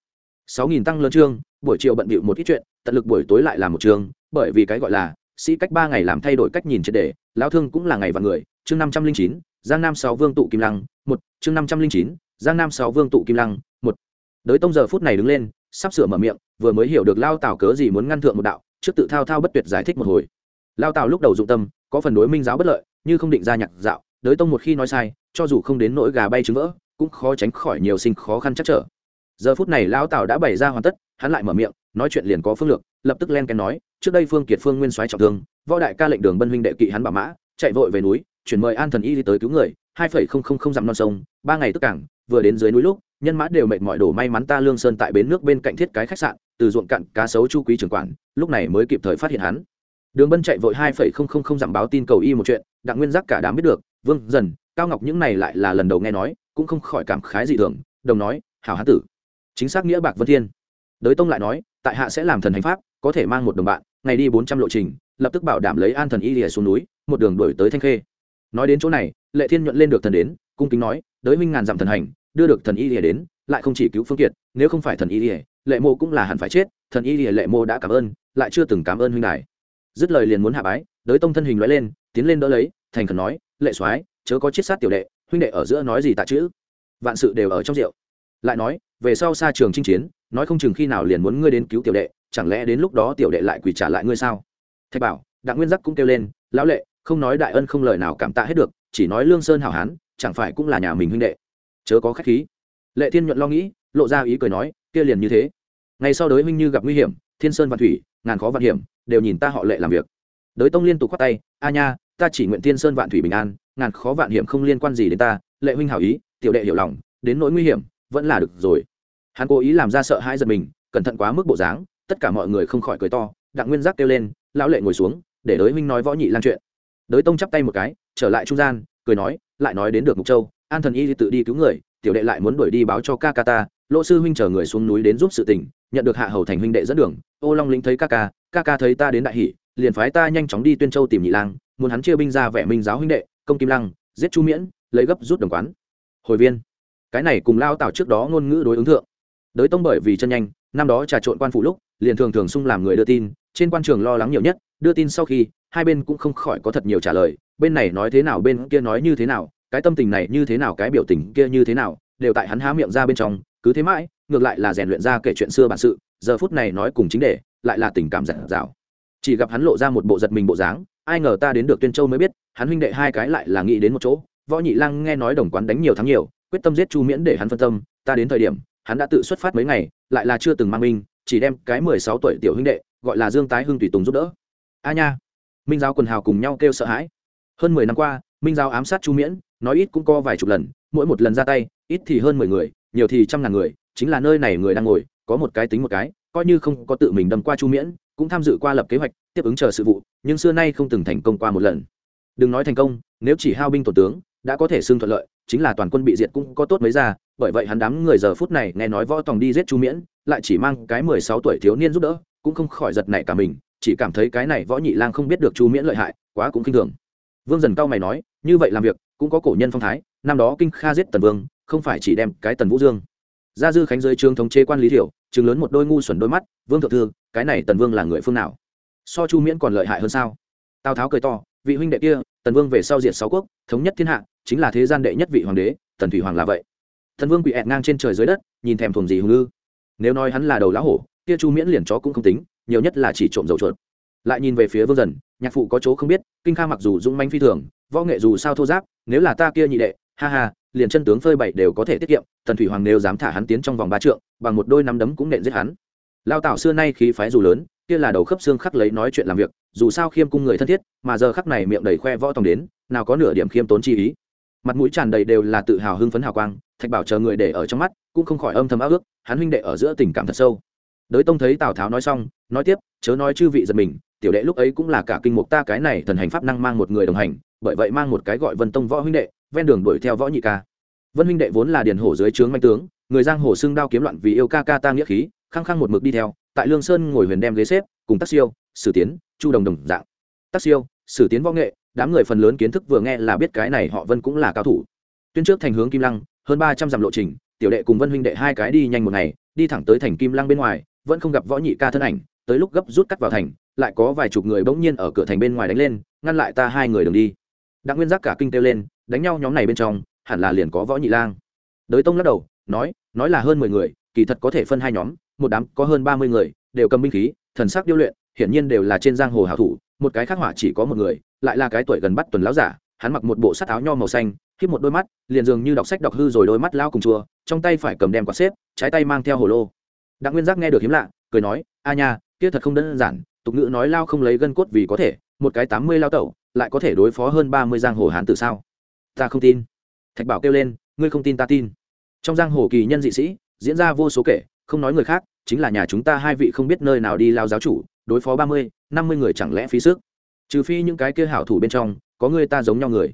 Sáu nghìn tăng lớn trương buổi chiều bận bịu một ít chuyện, tận lực buổi tối lại làm một trường bởi vì cái gọi là, sĩ cách ba ngày làm thay đổi cách nhìn triệt đề lao thương cũng là ngày và người, chương năm trăm linh chín, giang nam sáu vương tụ kim lăng, một, chương năm trăm linh chín, giang nam sáu vương tụ kim lăng, một. Đới tông giờ phút này đứng lên, sắp sửa mở miệng, vừa mới hiểu được lao tào cớ gì muốn ngăn thượng một đạo trước tự thao thao bất tuyệt giải thích một hồi. Lao tào lúc đầu dụng tâm, có phần đối minh giáo bất lợi, như không định ra nhạc dạo, đới tông một khi nói sai, cho dù không đến nỗi gà bay trứng vỡ, cũng khó tránh khỏi nhiều sinh khó khăn chắc trở. Giờ phút này Lão tào đã bày ra hoàn tất, hắn lại mở miệng, nói chuyện liền có phương lược, lập tức len ken nói, trước đây phương kiệt phương nguyên soái trọng thương, võ đại ca lệnh đường bân huynh đệ kỵ hắn bảo mã, chạy vội về núi, chuyển mời an thần y đi tới cứu người, hai phẩy không không không dặm non sông, ba ngày tức cảng, vừa đến dưới núi lúc nhân mã đều mệt mỏi đổ may mắn ta lương sơn tại bến nước bên cạnh thiết cái khách sạn, từ ruộng cạn cá sấu chu quý trưởng quản, lúc này mới kịp thời phát hiện hắn. Đường bân chạy vội hai phẩy không không không dặm báo tin cầu y một chuyện, đặng nguyên giác cả đám biết được, vương, dần, cao ngọc những này lại là lần đầu nghe nói, cũng không khỏi cảm khái dị thường, đồng nói, hảo hán tử. Chính xác nghĩa bạc vân thiên. Đới tông lại nói, tại hạ sẽ làm thần hành pháp, có thể mang một đồng bạn, ngày đi bốn trăm lộ trình, lập tức bảo đảm lấy an thần y lìa xuống núi, một đường đuổi tới thanh khê. Nói đến chỗ này, lệ thiên nhuận lên được thần đến, cung kính nói, đới minh ngàn dặm thần hành đưa được thần y lìa đến, lại không chỉ cứu phương kiệt, nếu không phải thần y lìa, lệ mô cũng là hẳn phải chết, thần y lìa lệ mô đã cảm ơn, lại chưa từng cảm ơn huynh đài. Dứt lời liền muốn hạ bái, đới tông thân hình loại lên, tiến lên đỡ lấy, thành khẩn nói, lệ soái, chớ có chiết sát tiểu đệ, huynh đệ ở giữa nói gì tạ chữ. Vạn sự đều ở trong rượu. Lại nói, về sau xa trường chinh chiến, nói không chừng khi nào liền muốn ngươi đến cứu tiểu đệ, chẳng lẽ đến lúc đó tiểu đệ lại quỳ trả lại ngươi sao? Thạch bảo, đặng nguyên giác cũng kêu lên, lão lệ, không nói đại ân không lời nào cảm tạ hết được, chỉ nói lương sơn hảo hán, chẳng phải cũng là nhà mình huynh đệ chớ có khách khí. Lệ thiên nhuận lo nghĩ, lộ ra ý cười nói, kia liền như thế. Ngày sau đới huynh như gặp nguy hiểm, thiên sơn vạn thủy, ngàn khó vạn hiểm, đều nhìn ta họ lệ làm việc. Đới tông liên tục khoát tay, a nha, ta chỉ nguyện thiên sơn vạn thủy bình an, ngàn khó vạn hiểm không liên quan gì đến ta, lệ huynh hảo ý, tiểu đệ hiểu lòng, đến nỗi nguy hiểm, vẫn là được rồi. Hắn cố ý làm ra sợ hãi giật mình, cẩn thận quá mức bộ dáng, tất cả mọi người không khỏi cười to, đặng nguyên giác kêu lên, lão lệ ngồi xuống, để đới huynh nói võ nhị lan chuyện. Đới tông chắp tay một cái, trở lại trung gian, cười nói, lại nói đến được mục châu an thần y tự đi cứu người, tiểu đệ lại muốn đuổi đi báo cho ca ca ta lỗ sư huynh chờ người xuống núi đến giúp sự tình, nhận được hạ hầu thành huynh đệ dẫn đường, ô long lính thấy ca ca ca ca thấy ta đến đại hỷ liền phái ta nhanh chóng đi tuyên châu tìm nhị lang, muốn hắn chia binh ra vẻ minh giáo huynh đệ, công kim lăng, giết chu miễn, lấy gấp rút đồng quán. Hồi viên, cái này cùng lao tạo trước đó ngôn ngữ đối ứng thượng. Đới tông bởi vì chân nhanh, năm đó trà trộn quan phủ lúc, liền thường thường sung làm người đưa tin, trên quan trường lo lắng nhiều nhất, đưa tin sau khi, hai bên cũng không khỏi có thật nhiều trả lời, bên này nói thế nào bên kia nói như thế nào cái tâm tình này như thế nào, cái biểu tình kia như thế nào, đều tại hắn há miệng ra bên trong, cứ thế mãi, ngược lại là rèn luyện ra kể chuyện xưa bản sự, giờ phút này nói cùng chính đề, lại là tình cảm giản dạo chỉ gặp hắn lộ ra một bộ giật mình bộ dáng, ai ngờ ta đến được tuyên châu mới biết, hắn huynh đệ hai cái lại là nghĩ đến một chỗ, võ nhị lăng nghe nói đồng quán đánh nhiều thắng nhiều, quyết tâm giết chu miễn để hắn phân tâm, ta đến thời điểm, hắn đã tự xuất phát mấy ngày, lại là chưa từng mang minh chỉ đem cái mười sáu tuổi tiểu huynh đệ, gọi là dương tái hưng tùy tùng giúp đỡ. A nha! Minh giáo quần hào cùng nhau kêu sợ hãi. Hơn mười năm qua, minh giáo ám sát chu miễn nói ít cũng có vài chục lần, mỗi một lần ra tay, ít thì hơn mười người, nhiều thì trăm ngàn người, chính là nơi này người đang ngồi, có một cái tính một cái, coi như không có tự mình đâm qua chu miễn, cũng tham dự qua lập kế hoạch, tiếp ứng chờ sự vụ, nhưng xưa nay không từng thành công qua một lần. Đừng nói thành công, nếu chỉ hao binh tổ tướng, đã có thể xưng thuận lợi, chính là toàn quân bị diệt cũng có tốt mấy ra, bởi vậy hắn đám người giờ phút này nghe nói võ tòng đi giết chu miễn, lại chỉ mang cái mười sáu tuổi thiếu niên giúp đỡ, cũng không khỏi giật nảy cả mình, chỉ cảm thấy cái này võ nhị lang không biết được chu miễn lợi hại, quá cũng kinh thường. Vương dần cao mày nói như vậy làm việc, cũng có cổ nhân phong thái, năm đó kinh kha giết tần vương, không phải chỉ đem cái tần vũ dương. Gia dư khánh giới trương thống chế quan lý thiểu chừng lớn một đôi ngu xuẩn đôi mắt, vương thượng thư, cái này tần vương là người phương nào? So chu miễn còn lợi hại hơn sao? Tào tháo cười to, vị huynh đệ kia, tần vương về sau diệt sáu quốc, thống nhất thiên hạ, chính là thế gian đệ nhất vị hoàng đế, tần thủy hoàng là vậy. Thần vương quỷ ẹt ngang trên trời dưới đất, nhìn thèm thuồng gì hùng ư. Nếu nói hắn là đầu lá hổ, kia chu miễn liền chó cũng không tính, nhiều nhất là chỉ trộm dầu chuột. Lại nhìn về phía vương dần, nhạc phụ có chỗ không biết, kinh kha mặc dù dũng manh phi thường võ nghệ dù sao thô giáp, nếu là ta kia nhị đệ, ha ha, liền chân tướng phơi bày đều có thể tiết kiệm, tần thủy hoàng nếu dám thả hắn tiến trong vòng ba trượng, bằng một đôi nắm đấm cũng nện giết hắn. Lao tạo xưa nay khí phái dù lớn, kia là đầu khớp xương khắc lấy nói chuyện làm việc, dù sao khiêm cung người thân thiết, mà giờ khắc này miệng đầy khoe võ tòng đến, nào có nửa điểm khiêm tốn chi ý. Mặt mũi tràn đầy đều là tự hào hưng phấn hào quang, thạch bảo chờ người để ở trong mắt, cũng không khỏi âm thầm áo ước, hắn huynh đệ ở giữa tình cảm thật sâu. Đới tông thấy tào tháo nói xong, nói tiếp, chớ nói chư vị giật mình, tiểu đệ lúc ấy cũng là cả kinh mục ta cái này thần hành pháp năng mang một người đồng hành bởi vậy mang một cái gọi vân tông võ huynh đệ, ven đường đuổi theo võ nhị ca. Vân huynh đệ vốn là điền hổ dưới trướng manh tướng, người giang hồ xưng đao kiếm loạn vì yêu ca ca ta nghĩa khí, khăng khăng một mực đi theo, tại lương sơn ngồi huyền đem ghế xếp, cùng tác siêu, sử tiến, chu đồng đồng dạng. Tác siêu, sử tiến võ nghệ, đám người phần lớn kiến thức vừa nghe là biết cái này họ vân cũng là cao thủ. Tuyên trước thành hướng kim lăng, hơn ba trăm dặm lộ trình, tiểu đệ cùng vân huynh đệ hai cái đi nhanh một ngày, đi thẳng tới thành kim lăng bên ngoài, vẫn không gặp võ nhị ca thân ảnh, tới lúc gấp rút cắt vào thành, lại có vài chục người bỗng nhiên ở cửa thành bên ngoài đánh lên, ngăn lại ta hai người đường đi đặng nguyên giác cả kinh kêu lên đánh nhau nhóm này bên trong hẳn là liền có võ nhị lang. Đới tông lắc đầu nói nói là hơn mười người kỳ thật có thể phân hai nhóm một đám có hơn ba mươi người đều cầm binh khí thần sắc điêu luyện hiển nhiên đều là trên giang hồ hảo thủ một cái khắc họa chỉ có một người lại là cái tuổi gần bắt tuần láo giả hắn mặc một bộ sắt áo nho màu xanh khiếp một đôi mắt liền dường như đọc sách đọc hư rồi đôi mắt lao cùng chùa, trong tay phải cầm đem quạt xếp trái tay mang theo hồ lô. Đặng nguyên giác nghe được hiếm lạ cười nói a nha kia thật không đơn giản tục ngữ nói lao không lấy gân cốt vì có thể một cái tám mươi lao tẩu lại có thể đối phó hơn ba mươi giang hồ hán tử sao? Ta không tin. Thạch bảo kêu lên, ngươi không tin ta tin. Trong giang hồ kỳ nhân dị sĩ, diễn ra vô số kể, không nói người khác, chính là nhà chúng ta hai vị không biết nơi nào đi lao giáo chủ, đối phó ba mươi, năm mươi người chẳng lẽ phí sức? Trừ phi những cái kia hảo thủ bên trong, có người ta giống nhau người.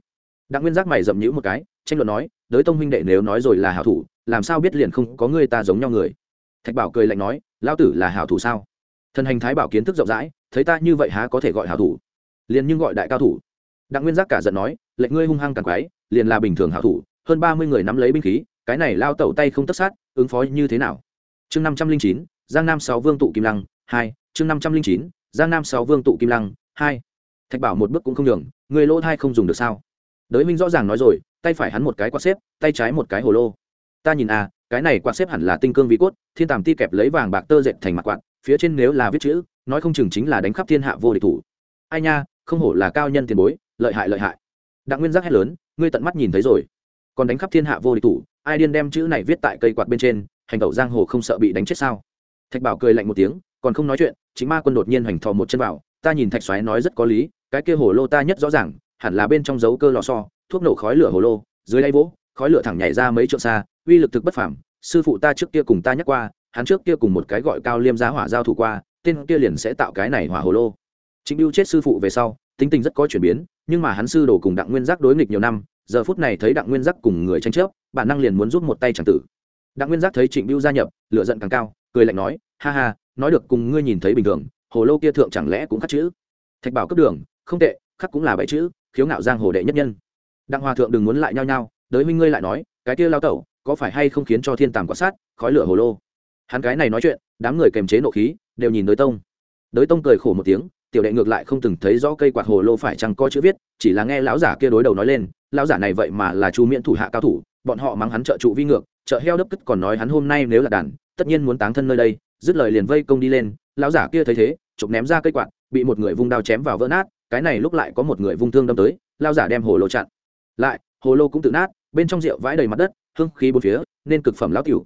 Đặng nguyên giác mày dậm nhữ một cái, tranh luận nói, đới tông huynh đệ nếu nói rồi là hảo thủ, làm sao biết liền không có người ta giống nhau người? Thạch bảo cười lạnh nói lao tử là hảo thủ sao? Thần hành thái bảo kiến thức rộng rãi, thấy ta như vậy há có thể gọi hảo thủ? Liền nhưng gọi đại cao thủ. Đặng nguyên giác cả giận nói, lệnh ngươi hung hăng càng quái, liền là bình thường hảo thủ, hơn ba mươi người nắm lấy binh khí, cái này lao tẩu tay không tất sát, ứng phó như thế nào? Chương năm trăm linh chín, giang nam sáu vương tụ kim lăng, hai, chương năm trăm linh chín, giang nam sáu vương tụ kim lăng, hai. Thạch bảo một bước cũng không đường người lỗ thai không dùng được sao? Đới minh rõ ràng nói rồi, tay phải hắn một cái quạt xếp, tay trái một cái hồ lô. Ta nhìn à cái này quạt xếp hẳn là tinh cương vi cốt, thiên tàm ti kẹp lấy vàng bạc tơ dệt thành mặt quạt, phía trên nếu là viết chữ, nói không chừng chính là đánh khắp thiên hạ vô địch thủ. Ai nha không hổ là cao nhân tiền bối, lợi hại lợi hại. Đặng nguyên giác hét lớn, ngươi tận mắt nhìn thấy rồi. Còn đánh khắp thiên hạ vô địch thủ, ai điên đem chữ này viết tại cây quạt bên trên, hành tẩu giang hồ không sợ bị đánh chết sao? Thạch bảo cười lạnh một tiếng, còn không nói chuyện, chính ma quân đột nhiên hoành thò một chân vào ta nhìn thạch xoáy nói rất có lý, cái kia hồ lô ta nhất rõ ràng, hẳn là bên trong dấu cơ lò so thuốc nổ khói lửa hồ lô, dưới đáy vỗ, khói lửa thẳng nhảy ra mấy trượng xa, uy lực thực bất phảm sư phụ ta trước kia cùng ta nhắc qua, hắn trước kia cùng một cái gọi cao liêm giá hỏa giao thủ qua, tên kia liền sẽ tạo cái này hỏa hồ lô. Chính biêu chết sư phụ về sau tính tình rất có chuyển biến, nhưng mà hắn sư đồ cùng đặng nguyên giác đối nghịch nhiều năm, giờ phút này thấy đặng nguyên giác cùng người tranh chấp, bản năng liền muốn rút một tay c tử. Đặng nguyên giác thấy trịnh biêu gia nhập lựa giận càng cao, cười lạnh nói, ha ha, nói được cùng ngươi nhìn thấy bình thường, hồ lô kia thượng chẳng lẽ cũng khắc chữ? Thạch bảo cấp đường, không tệ, khắc cũng là bảy chữ, khiếu ngạo giang hồ đệ nhất nhân. Đặng hòa thượng đừng muốn lại nhau nhau đới minh ngươi lại nói, cái kia lao tẩu, có phải hay không khiến cho thiên tàm quả sát, khói lửa hồ lô? Hắn cái này nói chuyện, đám người kềm chế nộ khí, đều nhìn đới tông. Đới tông cười khổ một tiếng tiểu đệ ngược lại không từng thấy rõ cây quạt hồ lô phải chăng có chữ viết, chỉ là nghe lão giả kia đối đầu nói lên, lão giả này vậy mà là chu miễn thủ hạ cao thủ, bọn họ mắng hắn trợ trụ vi ngược, trợ heo đấp cất còn nói hắn hôm nay nếu là đàn, tất nhiên muốn táng thân nơi đây, dứt lời liền vây công đi lên, lão giả kia thấy thế, chụp ném ra cây quạt, bị một người vung đao chém vào vỡ nát, cái này lúc lại có một người vung thương đâm tới, lão giả đem hồ lô chặn. Lại, hồ lô cũng tự nát, bên trong rượu vãi đầy mặt đất, hương khí bốn phía, nên cực phẩm lão cửu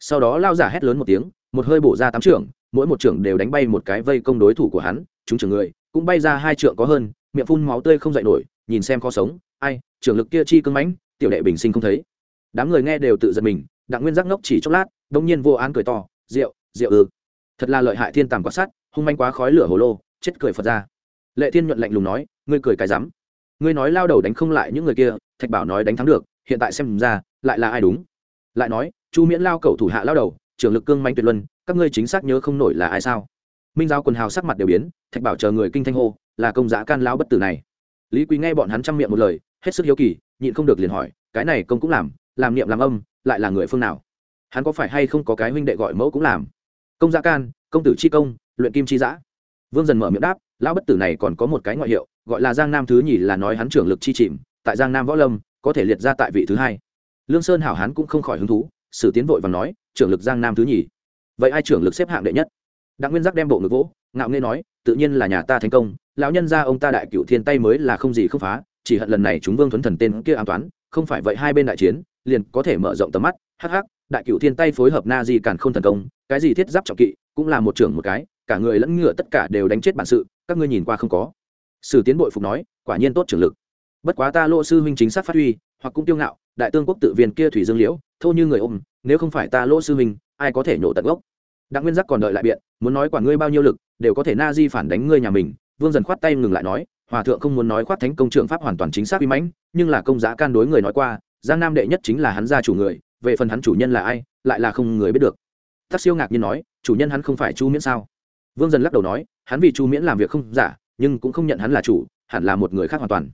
sau đó lão giả hét lớn một tiếng, một hơi bổ ra tám trưởng mỗi một trưởng đều đánh bay một cái vây công đối thủ của hắn, chúng trưởng người cũng bay ra hai trượng có hơn, miệng phun máu tươi không dậy nổi, nhìn xem khó sống, ai, trưởng lực kia chi cưng mãnh, tiểu đệ bình sinh không thấy. Đám người nghe đều tự giật mình, đặng nguyên giác ngốc chỉ chốc lát, đông nhiên vô án cười to rượu rượu ư? Thật là lợi hại thiên tàm quá sát hung manh quá khói lửa hồ lô, chết cười phật ra. Lệ thiên nhuận lạnh lùng nói, ngươi cười cái rắm. Ngươi nói lao đầu đánh không lại những người kia, thạch bảo nói đánh thắng được, hiện tại xem ra, lại là ai đúng? Lại nói, chu miễn lao cầu thủ hạ lao đầu trưởng lực cương mạnh tuyệt luân, các ngươi chính xác nhớ không nổi là ai sao? Minh giao quần hào sắc mặt đều biến, thạch bảo chờ người kinh thanh hô, là công giá can lao bất tử này. Lý quý nghe bọn hắn chăm miệng một lời, hết sức hiếu kỳ, nhịn không được liền hỏi, cái này công cũng làm làm niệm làm âm, lại là người phương nào? Hắn có phải hay không có cái huynh đệ gọi mẫu cũng làm? Công gia can, công tử chi công, luyện kim chi giã. Vương dần mở miệng đáp, lão bất tử này còn có một cái ngoại hiệu, gọi là giang nam thứ nhì là nói hắn trưởng lực chi chìm, tại giang nam võ lâm, có thể liệt ra tại vị thứ hai. Lương sơn hảo hán cũng không khỏi hứng thú sử tiến vội và nói, trưởng lực giang nam thứ nhì. Vậy ai trưởng lực xếp hạng đệ nhất? Đặng nguyên giác đem bộ ngực vỗ, ngạo nghê nói, tự nhiên là nhà ta thành công, lão nhân gia ông ta đại cựu thiên tay mới là không gì không phá, chỉ hận lần này chúng vương thuấn thần tên kia an toán, không phải vậy hai bên đại chiến, liền có thể mở rộng tầm mắt, hắc hắc, đại cựu thiên tay phối hợp na di càn không thần công, cái gì thiết giáp trọng kỵ, cũng là một trưởng một cái, cả người lẫn ngựa tất cả đều đánh chết bản sự, các ngươi nhìn qua không có. Sử tiến bội phục nói, quả nhiên tốt trưởng lực. Bất quá ta lộ sư huynh chính xác phát huy, hoặc cũng tiêu ngạo, đại tương quốc tự viên kia thủy dương liễu thô như người ôm nếu không phải ta lỗ sư mình, ai có thể nhổ tận gốc? Đặng nguyên giác còn đợi lại biện muốn nói quản ngươi bao nhiêu lực đều có thể na di phản đánh ngươi nhà mình. Vương dần khoát tay ngừng lại nói hòa thượng không muốn nói khoát thánh công trưởng pháp hoàn toàn chính xác uy mãnh nhưng là công giá can đối người nói qua giang nam đệ nhất chính là hắn gia chủ người về phần hắn chủ nhân là ai lại là không người biết được. Tắc siêu ngạc nhiên nói chủ nhân hắn không phải chu miễn sao? Vương dần lắc đầu nói hắn vì chu miễn làm việc không giả nhưng cũng không nhận hắn là chủ hẳn là một người khác hoàn toàn.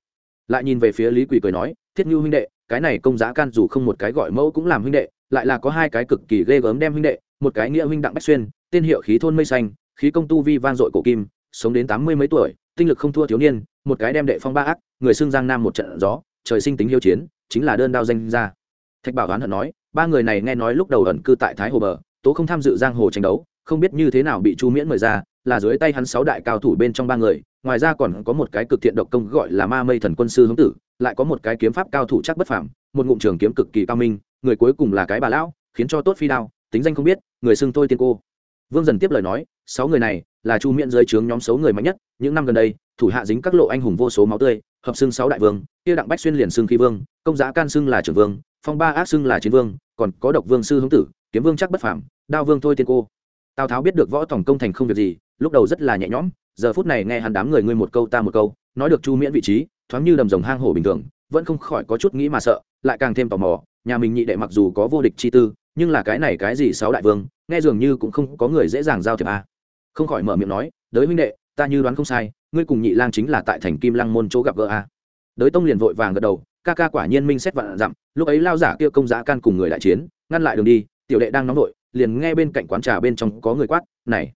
Lại nhìn về phía lý quỳ cười nói thiết Ngưu huynh đệ cái này công giá can dù không một cái gọi mẫu cũng làm huynh đệ, lại là có hai cái cực kỳ ghê gớm đem huynh đệ, một cái nghĩa huynh đặng bách xuyên, tên hiệu khí thôn mây xanh, khí công tu vi van dội cổ kim, sống đến tám mươi mấy tuổi, tinh lực không thua thiếu niên, một cái đem đệ phong ba ác, người xưng giang nam một trận gió, trời sinh tính hiếu chiến, chính là đơn đao danh ra thạch bảo đoán hận nói, ba người này nghe nói lúc đầu ẩn cư tại thái hồ bờ, tố không tham dự giang hồ tranh đấu, không biết như thế nào bị chu miễn mời ra là dưới tay hắn sáu đại cao thủ bên trong ba người, ngoài ra còn có một cái cực thiện độc công gọi là ma mây thần quân sư hướng tử, lại có một cái kiếm pháp cao thủ chắc bất phàm, một ngụm trường kiếm cực kỳ cao minh, người cuối cùng là cái bà lão, khiến cho tốt phi đao, tính danh không biết, người xưng tôi tiên cô. Vương dần tiếp lời nói, sáu người này là chu miễn dưới trướng nhóm xấu người mạnh nhất, những năm gần đây, thủ hạ dính các lộ anh hùng vô số máu tươi, hợp xưng sáu đại vương, kia đặng bách xuyên liền xưng khi vương, công giá can xưng là trưởng vương, phong ba ác xưng là chiến vương, còn có độc vương sư hướng tử, kiếm vương chắc bất phàm, đao vương thôi tiên cô. Tào tháo biết được võ tổng công thành không việc gì lúc đầu rất là nhẹ nhõm, giờ phút này nghe hắn đám người ngươi một câu ta một câu, nói được chu miễn vị trí, thoáng như đầm rồng hang hổ bình thường, vẫn không khỏi có chút nghĩ mà sợ, lại càng thêm tò mò, nhà mình nhị đệ mặc dù có vô địch chi tư, nhưng là cái này cái gì sáu đại vương, nghe dường như cũng không có người dễ dàng giao thiệp a à. không khỏi mở miệng nói, đới huynh đệ, ta như đoán không sai, ngươi cùng nhị lang chính là tại thành kim lăng môn chỗ gặp gỡ a à. đới tông liền vội vàng gật đầu, ca ca quả nhiên minh xét vạn dặm, lúc ấy lao giả kia công giá can cùng người đại chiến, ngăn lại đường đi, tiểu đệ đang nóng vội, liền nghe bên cạnh quán trà bên trong có người quát, này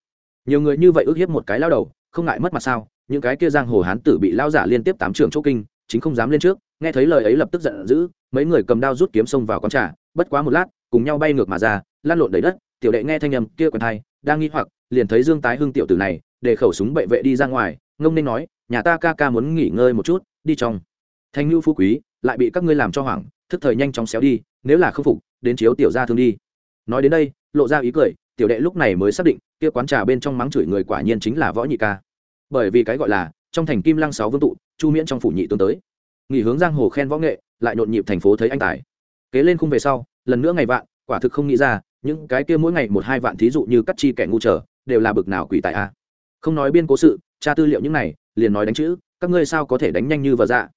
nhiều người như vậy ước hiếp một cái lao đầu, không ngại mất mặt sao? Những cái kia giang hồ hán tử bị lao giả liên tiếp tám trường chỗ kinh, chính không dám lên trước. Nghe thấy lời ấy lập tức giận dữ, mấy người cầm đao rút kiếm xông vào quán trà. Bất quá một lát, cùng nhau bay ngược mà ra lan lộn đầy đất. Tiểu đệ nghe thanh âm kia quần thai đang nghi hoặc, liền thấy dương tái hưng tiểu tử này, để khẩu súng bệ vệ đi ra ngoài, ngông nên nói, nhà ta ca ca muốn nghỉ ngơi một chút, đi trong. Thanh ngưu phú quý, lại bị các ngươi làm cho hoảng, thức thời nhanh chóng xéo đi, nếu là không phục, đến chiếu tiểu ra thương đi. Nói đến đây, lộ ra ý cười, tiểu đệ lúc này mới xác định kia quán trà bên trong mắng chửi người quả nhiên chính là võ nhị ca. Bởi vì cái gọi là, trong thành kim lăng sáu vương tụ, chu miễn trong phủ nhị tương tới. Nghỉ hướng giang hồ khen võ nghệ, lại nhộn nhịp thành phố thấy anh tài. Kế lên khung về sau, lần nữa ngày vạn, quả thực không nghĩ ra, những cái kia mỗi ngày một hai vạn thí dụ như cắt chi kẻ ngu trở, đều là bực nào quỷ tại a. Không nói biên cố sự, tra tư liệu những này, liền nói đánh chữ, các ngươi sao có thể đánh nhanh như vợ dạ?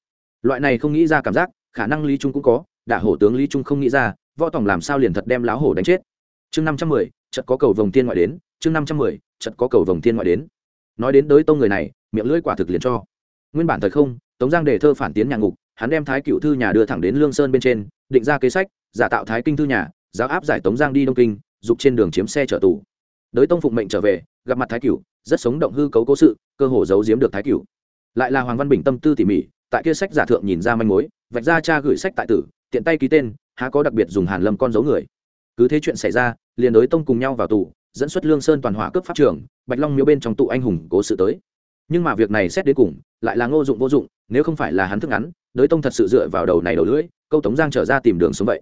Loại này không nghĩ ra cảm giác, khả năng lý trung cũng có, đả hổ tướng lý trung không nghĩ ra, võ tổng làm sao liền thật đem láo hổ đánh chết? Chương năm trăm mười chật có cầu vồng tiên ngoại đến, chương năm trăm mười chật có cầu vồng tiên ngoại đến. Nói đến đới tông người này, miệng lưỡi quả thực liền cho. Nguyên bản thời không, tống giang đề thơ phản tiến nhà ngục, hắn đem thái cựu thư nhà đưa thẳng đến lương sơn bên trên, định ra kế sách, giả tạo thái kinh thư nhà, giáo áp giải tống giang đi đông kinh, dục trên đường chiếm xe chở tù. Đới tông phụng mệnh trở về, gặp mặt thái cựu rất sống động hư cấu cố sự, cơ hồ giấu giếm được thái cựu lại là hoàng văn bình tâm tư tỉ mỉ, tại kia sách giả thượng nhìn ra manh mối, vạch ra cha gửi sách tại tử, tiện tay ký tên, há có đặc biệt dùng hàn lâm con dấu người. Cứ thế chuyện xảy ra liền đối tông cùng nhau vào tù dẫn xuất lương sơn toàn hỏa cướp pháp trường bạch long miếu bên trong tụ anh hùng cố sự tới. Nhưng mà việc này xét đến cùng lại là ngô dụng vô dụng nếu không phải là hắn thức ngắn đối tông thật sự dựa vào đầu này đầu lưỡi câu tống giang trở ra tìm đường xuống vậy.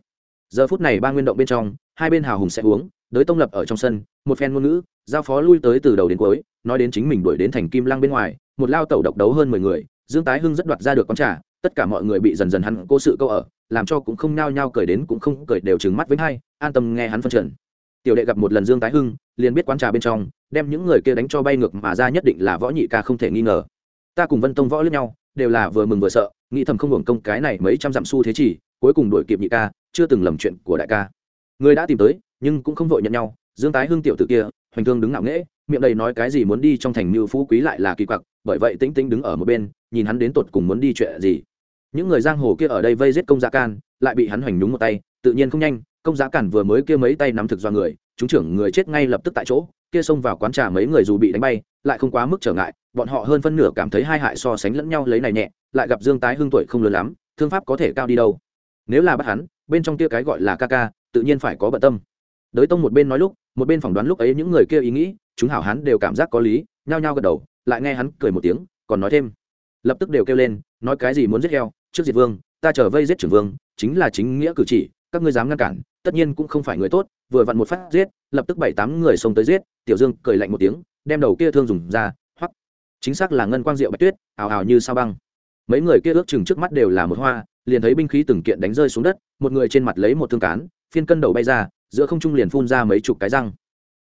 Giờ phút này ba nguyên động bên trong hai bên hào hùng sẽ uống đối tông lập ở trong sân một phen ngôn ngữ giao phó lui tới từ đầu đến cuối nói đến chính mình đuổi đến thành kim lăng bên ngoài một lao tẩu độc đấu hơn mười người dương tái hưng rất đoạt ra được con trả, tất cả mọi người bị dần dần hắn cô sự câu ở làm cho cũng không nao nhao cười đến cũng không cười đều trừng mắt với hai an tâm nghe hắn phân trần tiểu đệ gặp một lần dương tái hưng, liền biết quán trà bên trong, đem những người kia đánh cho bay ngược mà ra nhất định là võ nhị ca không thể nghi ngờ. Ta cùng vân tông võ lẫn nhau, đều là vừa mừng vừa sợ, nghĩ thầm không hưởng công cái này mấy trăm dặm xu thế chỉ, cuối cùng đuổi kịp nhị ca, chưa từng lầm chuyện của đại ca. Người đã tìm tới, nhưng cũng không vội nhận nhau, dương tái hưng tiểu tự kia, hoành thương đứng ngạo nghễ, miệng đầy nói cái gì muốn đi trong thành mưu phú quý lại là kỳ quặc, bởi vậy tĩnh tĩnh đứng ở một bên, nhìn hắn đến tột cùng muốn đi chuyện gì. Những người giang hồ kia ở đây vây giết công gia can, lại bị hắn hoành nhúng một tay, tự nhiên không nhanh công giá cản vừa mới kia mấy tay nắm thực do người, chúng trưởng người chết ngay lập tức tại chỗ, kia xông vào quán trà mấy người dù bị đánh bay, lại không quá mức trở ngại, bọn họ hơn phân nửa cảm thấy hai hại so sánh lẫn nhau lấy này nhẹ, lại gặp dương tái hưng tuổi không lớn lắm, thương pháp có thể cao đi đâu. Nếu là bắt hắn, bên trong kia cái gọi là ca ca, tự nhiên phải có bận tâm. Đới tông một bên nói lúc, một bên phỏng đoán lúc ấy những người kia ý nghĩ, chúng hảo hắn đều cảm giác có lý, nhao nhao gật đầu, lại nghe hắn cười một tiếng, còn nói thêm. Lập tức đều kêu lên, nói cái gì muốn giết heo, trước diệt vương, ta trở vây giết trưởng vương, chính là chính nghĩa cử chỉ, các ngươi dám ngăn cản tất nhiên cũng không phải người tốt, vừa vặn một phát giết, lập tức bảy tám người xông tới giết, tiểu dương cười lạnh một tiếng, đem đầu kia thương dùng ra, hoắc. Chính xác là ngân quang diệu bạch tuyết, ào ào như sao băng. Mấy người kia ước chừng trước mắt đều là một hoa, liền thấy binh khí từng kiện đánh rơi xuống đất, một người trên mặt lấy một thương cán, phiên cân đầu bay ra, giữa không trung liền phun ra mấy chục cái răng.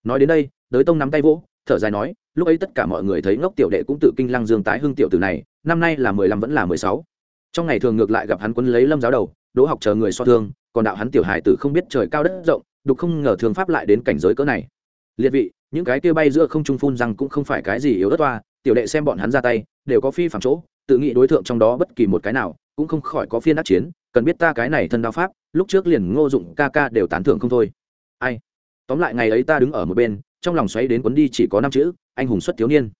Nói đến đây, đới tông nắm tay vỗ, thở dài nói, lúc ấy tất cả mọi người thấy ngốc tiểu đệ cũng tự kinh lăng dương tái hưng tiểu tử này, năm nay là mười lăm vẫn là mười sáu. Trong ngày thường ngược lại gặp hắn quân lấy lâm giáo đầu đỗ học chờ người so thương, còn đạo hắn tiểu hài tử không biết trời cao đất rộng, đục không ngờ thương pháp lại đến cảnh giới cỡ này. Liệt vị, những cái kia bay giữa không trung phun rằng cũng không phải cái gì yếu đất toa, tiểu đệ xem bọn hắn ra tay, đều có phi phạm chỗ, tự nghĩ đối tượng trong đó bất kỳ một cái nào, cũng không khỏi có phiên đắc chiến, cần biết ta cái này thân đao pháp, lúc trước liền ngô dụng ca ca đều tán thưởng không thôi. Ai? Tóm lại ngày ấy ta đứng ở một bên, trong lòng xoáy đến cuốn đi chỉ có năm chữ, anh hùng xuất thiếu niên.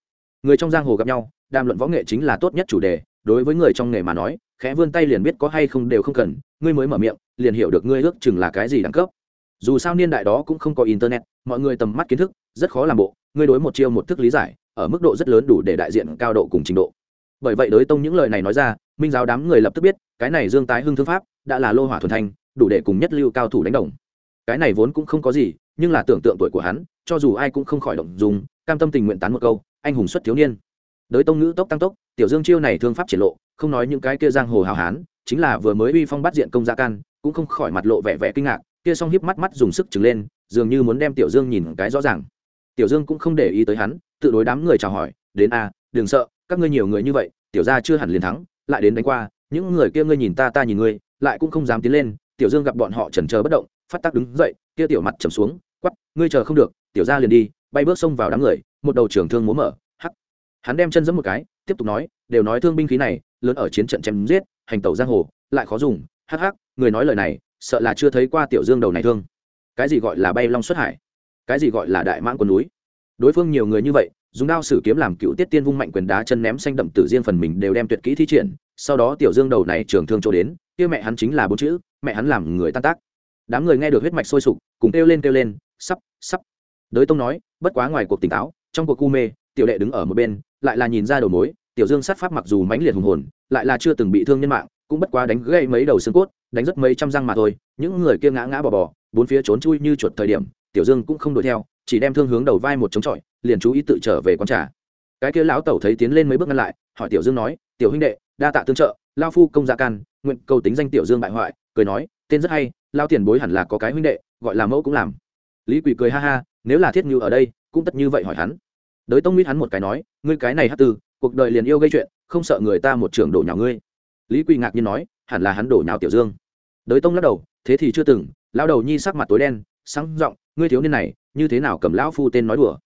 Người trong giang hồ gặp nhau, đàm luận võ nghệ chính là tốt nhất chủ đề đối với người trong nghề mà nói, khẽ vươn tay liền biết có hay không đều không cần, ngươi mới mở miệng, liền hiểu được ngươi ước chừng là cái gì đẳng cấp. Dù sao niên đại đó cũng không có internet, mọi người tầm mắt kiến thức rất khó làm bộ, ngươi đối một chiêu một thức lý giải, ở mức độ rất lớn đủ để đại diện cao độ cùng trình độ. Bởi vậy đối tông những lời này nói ra, minh giáo đám người lập tức biết, cái này dương tái hưng thương pháp đã là lô hỏa thuần thanh, đủ để cùng nhất lưu cao thủ đánh đồng. Cái này vốn cũng không có gì, nhưng là tưởng tượng tuổi của hắn, cho dù ai cũng không khỏi động dùng cam tâm tình nguyện tán một câu, anh hùng xuất thiếu niên. Đới tông ngữ tốc tăng tốc tiểu dương chiêu này thương pháp triển lộ, không nói những cái kia giang hồ hào hán, chính là vừa mới uy phong bắt diện công gia can, cũng không khỏi mặt lộ vẻ vẻ kinh ngạc, kia song híp mắt mắt dùng sức trừng lên, dường như muốn đem tiểu dương nhìn cái rõ ràng. Tiểu dương cũng không để ý tới hắn, tự đối đám người chào hỏi, đến a, đừng sợ, các ngươi nhiều người như vậy, tiểu gia chưa hẳn liền thắng, lại đến đánh qua, những người kia ngươi nhìn ta ta nhìn ngươi, lại cũng không dám tiến lên. Tiểu dương gặp bọn họ chần chờ bất động, phát tác đứng dậy, kia tiểu mặt trầm xuống quắp ngươi chờ không được, tiểu gia liền đi, bay bước xông vào đám người, một đầu trưởng thương múa mở, hắc. Hắn đem chân giẫm một cái tiếp tục nói, đều nói thương binh khí này, lớn ở chiến trận chém giết, hành tẩu giang hồ, lại khó dùng, hắc hắc, người nói lời này, sợ là chưa thấy qua tiểu dương đầu này thương. Cái gì gọi là bay long xuất hải? Cái gì gọi là đại mãn quân núi? Đối phương nhiều người như vậy, dùng đao sử kiếm làm cựu tiết tiên vung mạnh quyền đá chân ném xanh đậm tử riêng phần mình đều đem tuyệt kỹ thi triển, sau đó tiểu dương đầu này trường thương chỗ đến, kia mẹ hắn chính là bốn chữ, mẹ hắn làm người tan tác. Đám người nghe được huyết mạch sôi sục, cùng kêu lên kêu lên, sắp sắp. Đới tông nói, bất quá ngoài cuộc tỉnh táo, trong cuộc cu mê tiểu đệ đứng ở một bên, lại là nhìn ra đầu mối, tiểu dương sát pháp mặc dù mãnh liệt hùng hồn, lại là chưa từng bị thương nhân mạng, cũng bất quá đánh gây mấy đầu xương cốt, đánh rất mấy trăm răng mà thôi. Những người kia ngã ngã bò bò, bốn phía trốn chui như chuột thời điểm, tiểu dương cũng không đuổi theo, chỉ đem thương hướng đầu vai một chống chọi liền chú ý tự trở về quán trà. Cái kia lão tẩu thấy tiến lên mấy bước ngăn lại, hỏi tiểu dương nói, tiểu huynh đệ, đa tạ tương trợ, lao phu công gia can, nguyện cầu tính danh tiểu dương bại hoại. Cười nói, tên rất hay, lao tiền bối hẳn là có cái huynh đệ, gọi là mẫu cũng làm. Lý quỷ cười ha ha, nếu là thiết như ở đây, cũng tất như vậy hỏi hắn đới tông mít hắn một cái nói ngươi cái này hát tử, cuộc đời liền yêu gây chuyện không sợ người ta một trường đổ nhào ngươi. Lý quỳ ngạc nhiên nói hẳn là hắn đổ nhào tiểu dương. Đới tông lắc đầu thế thì chưa từng lao đầu nhi sắc mặt tối đen sáng giọng ngươi thiếu niên này như thế nào cầm lão phu tên nói đùa?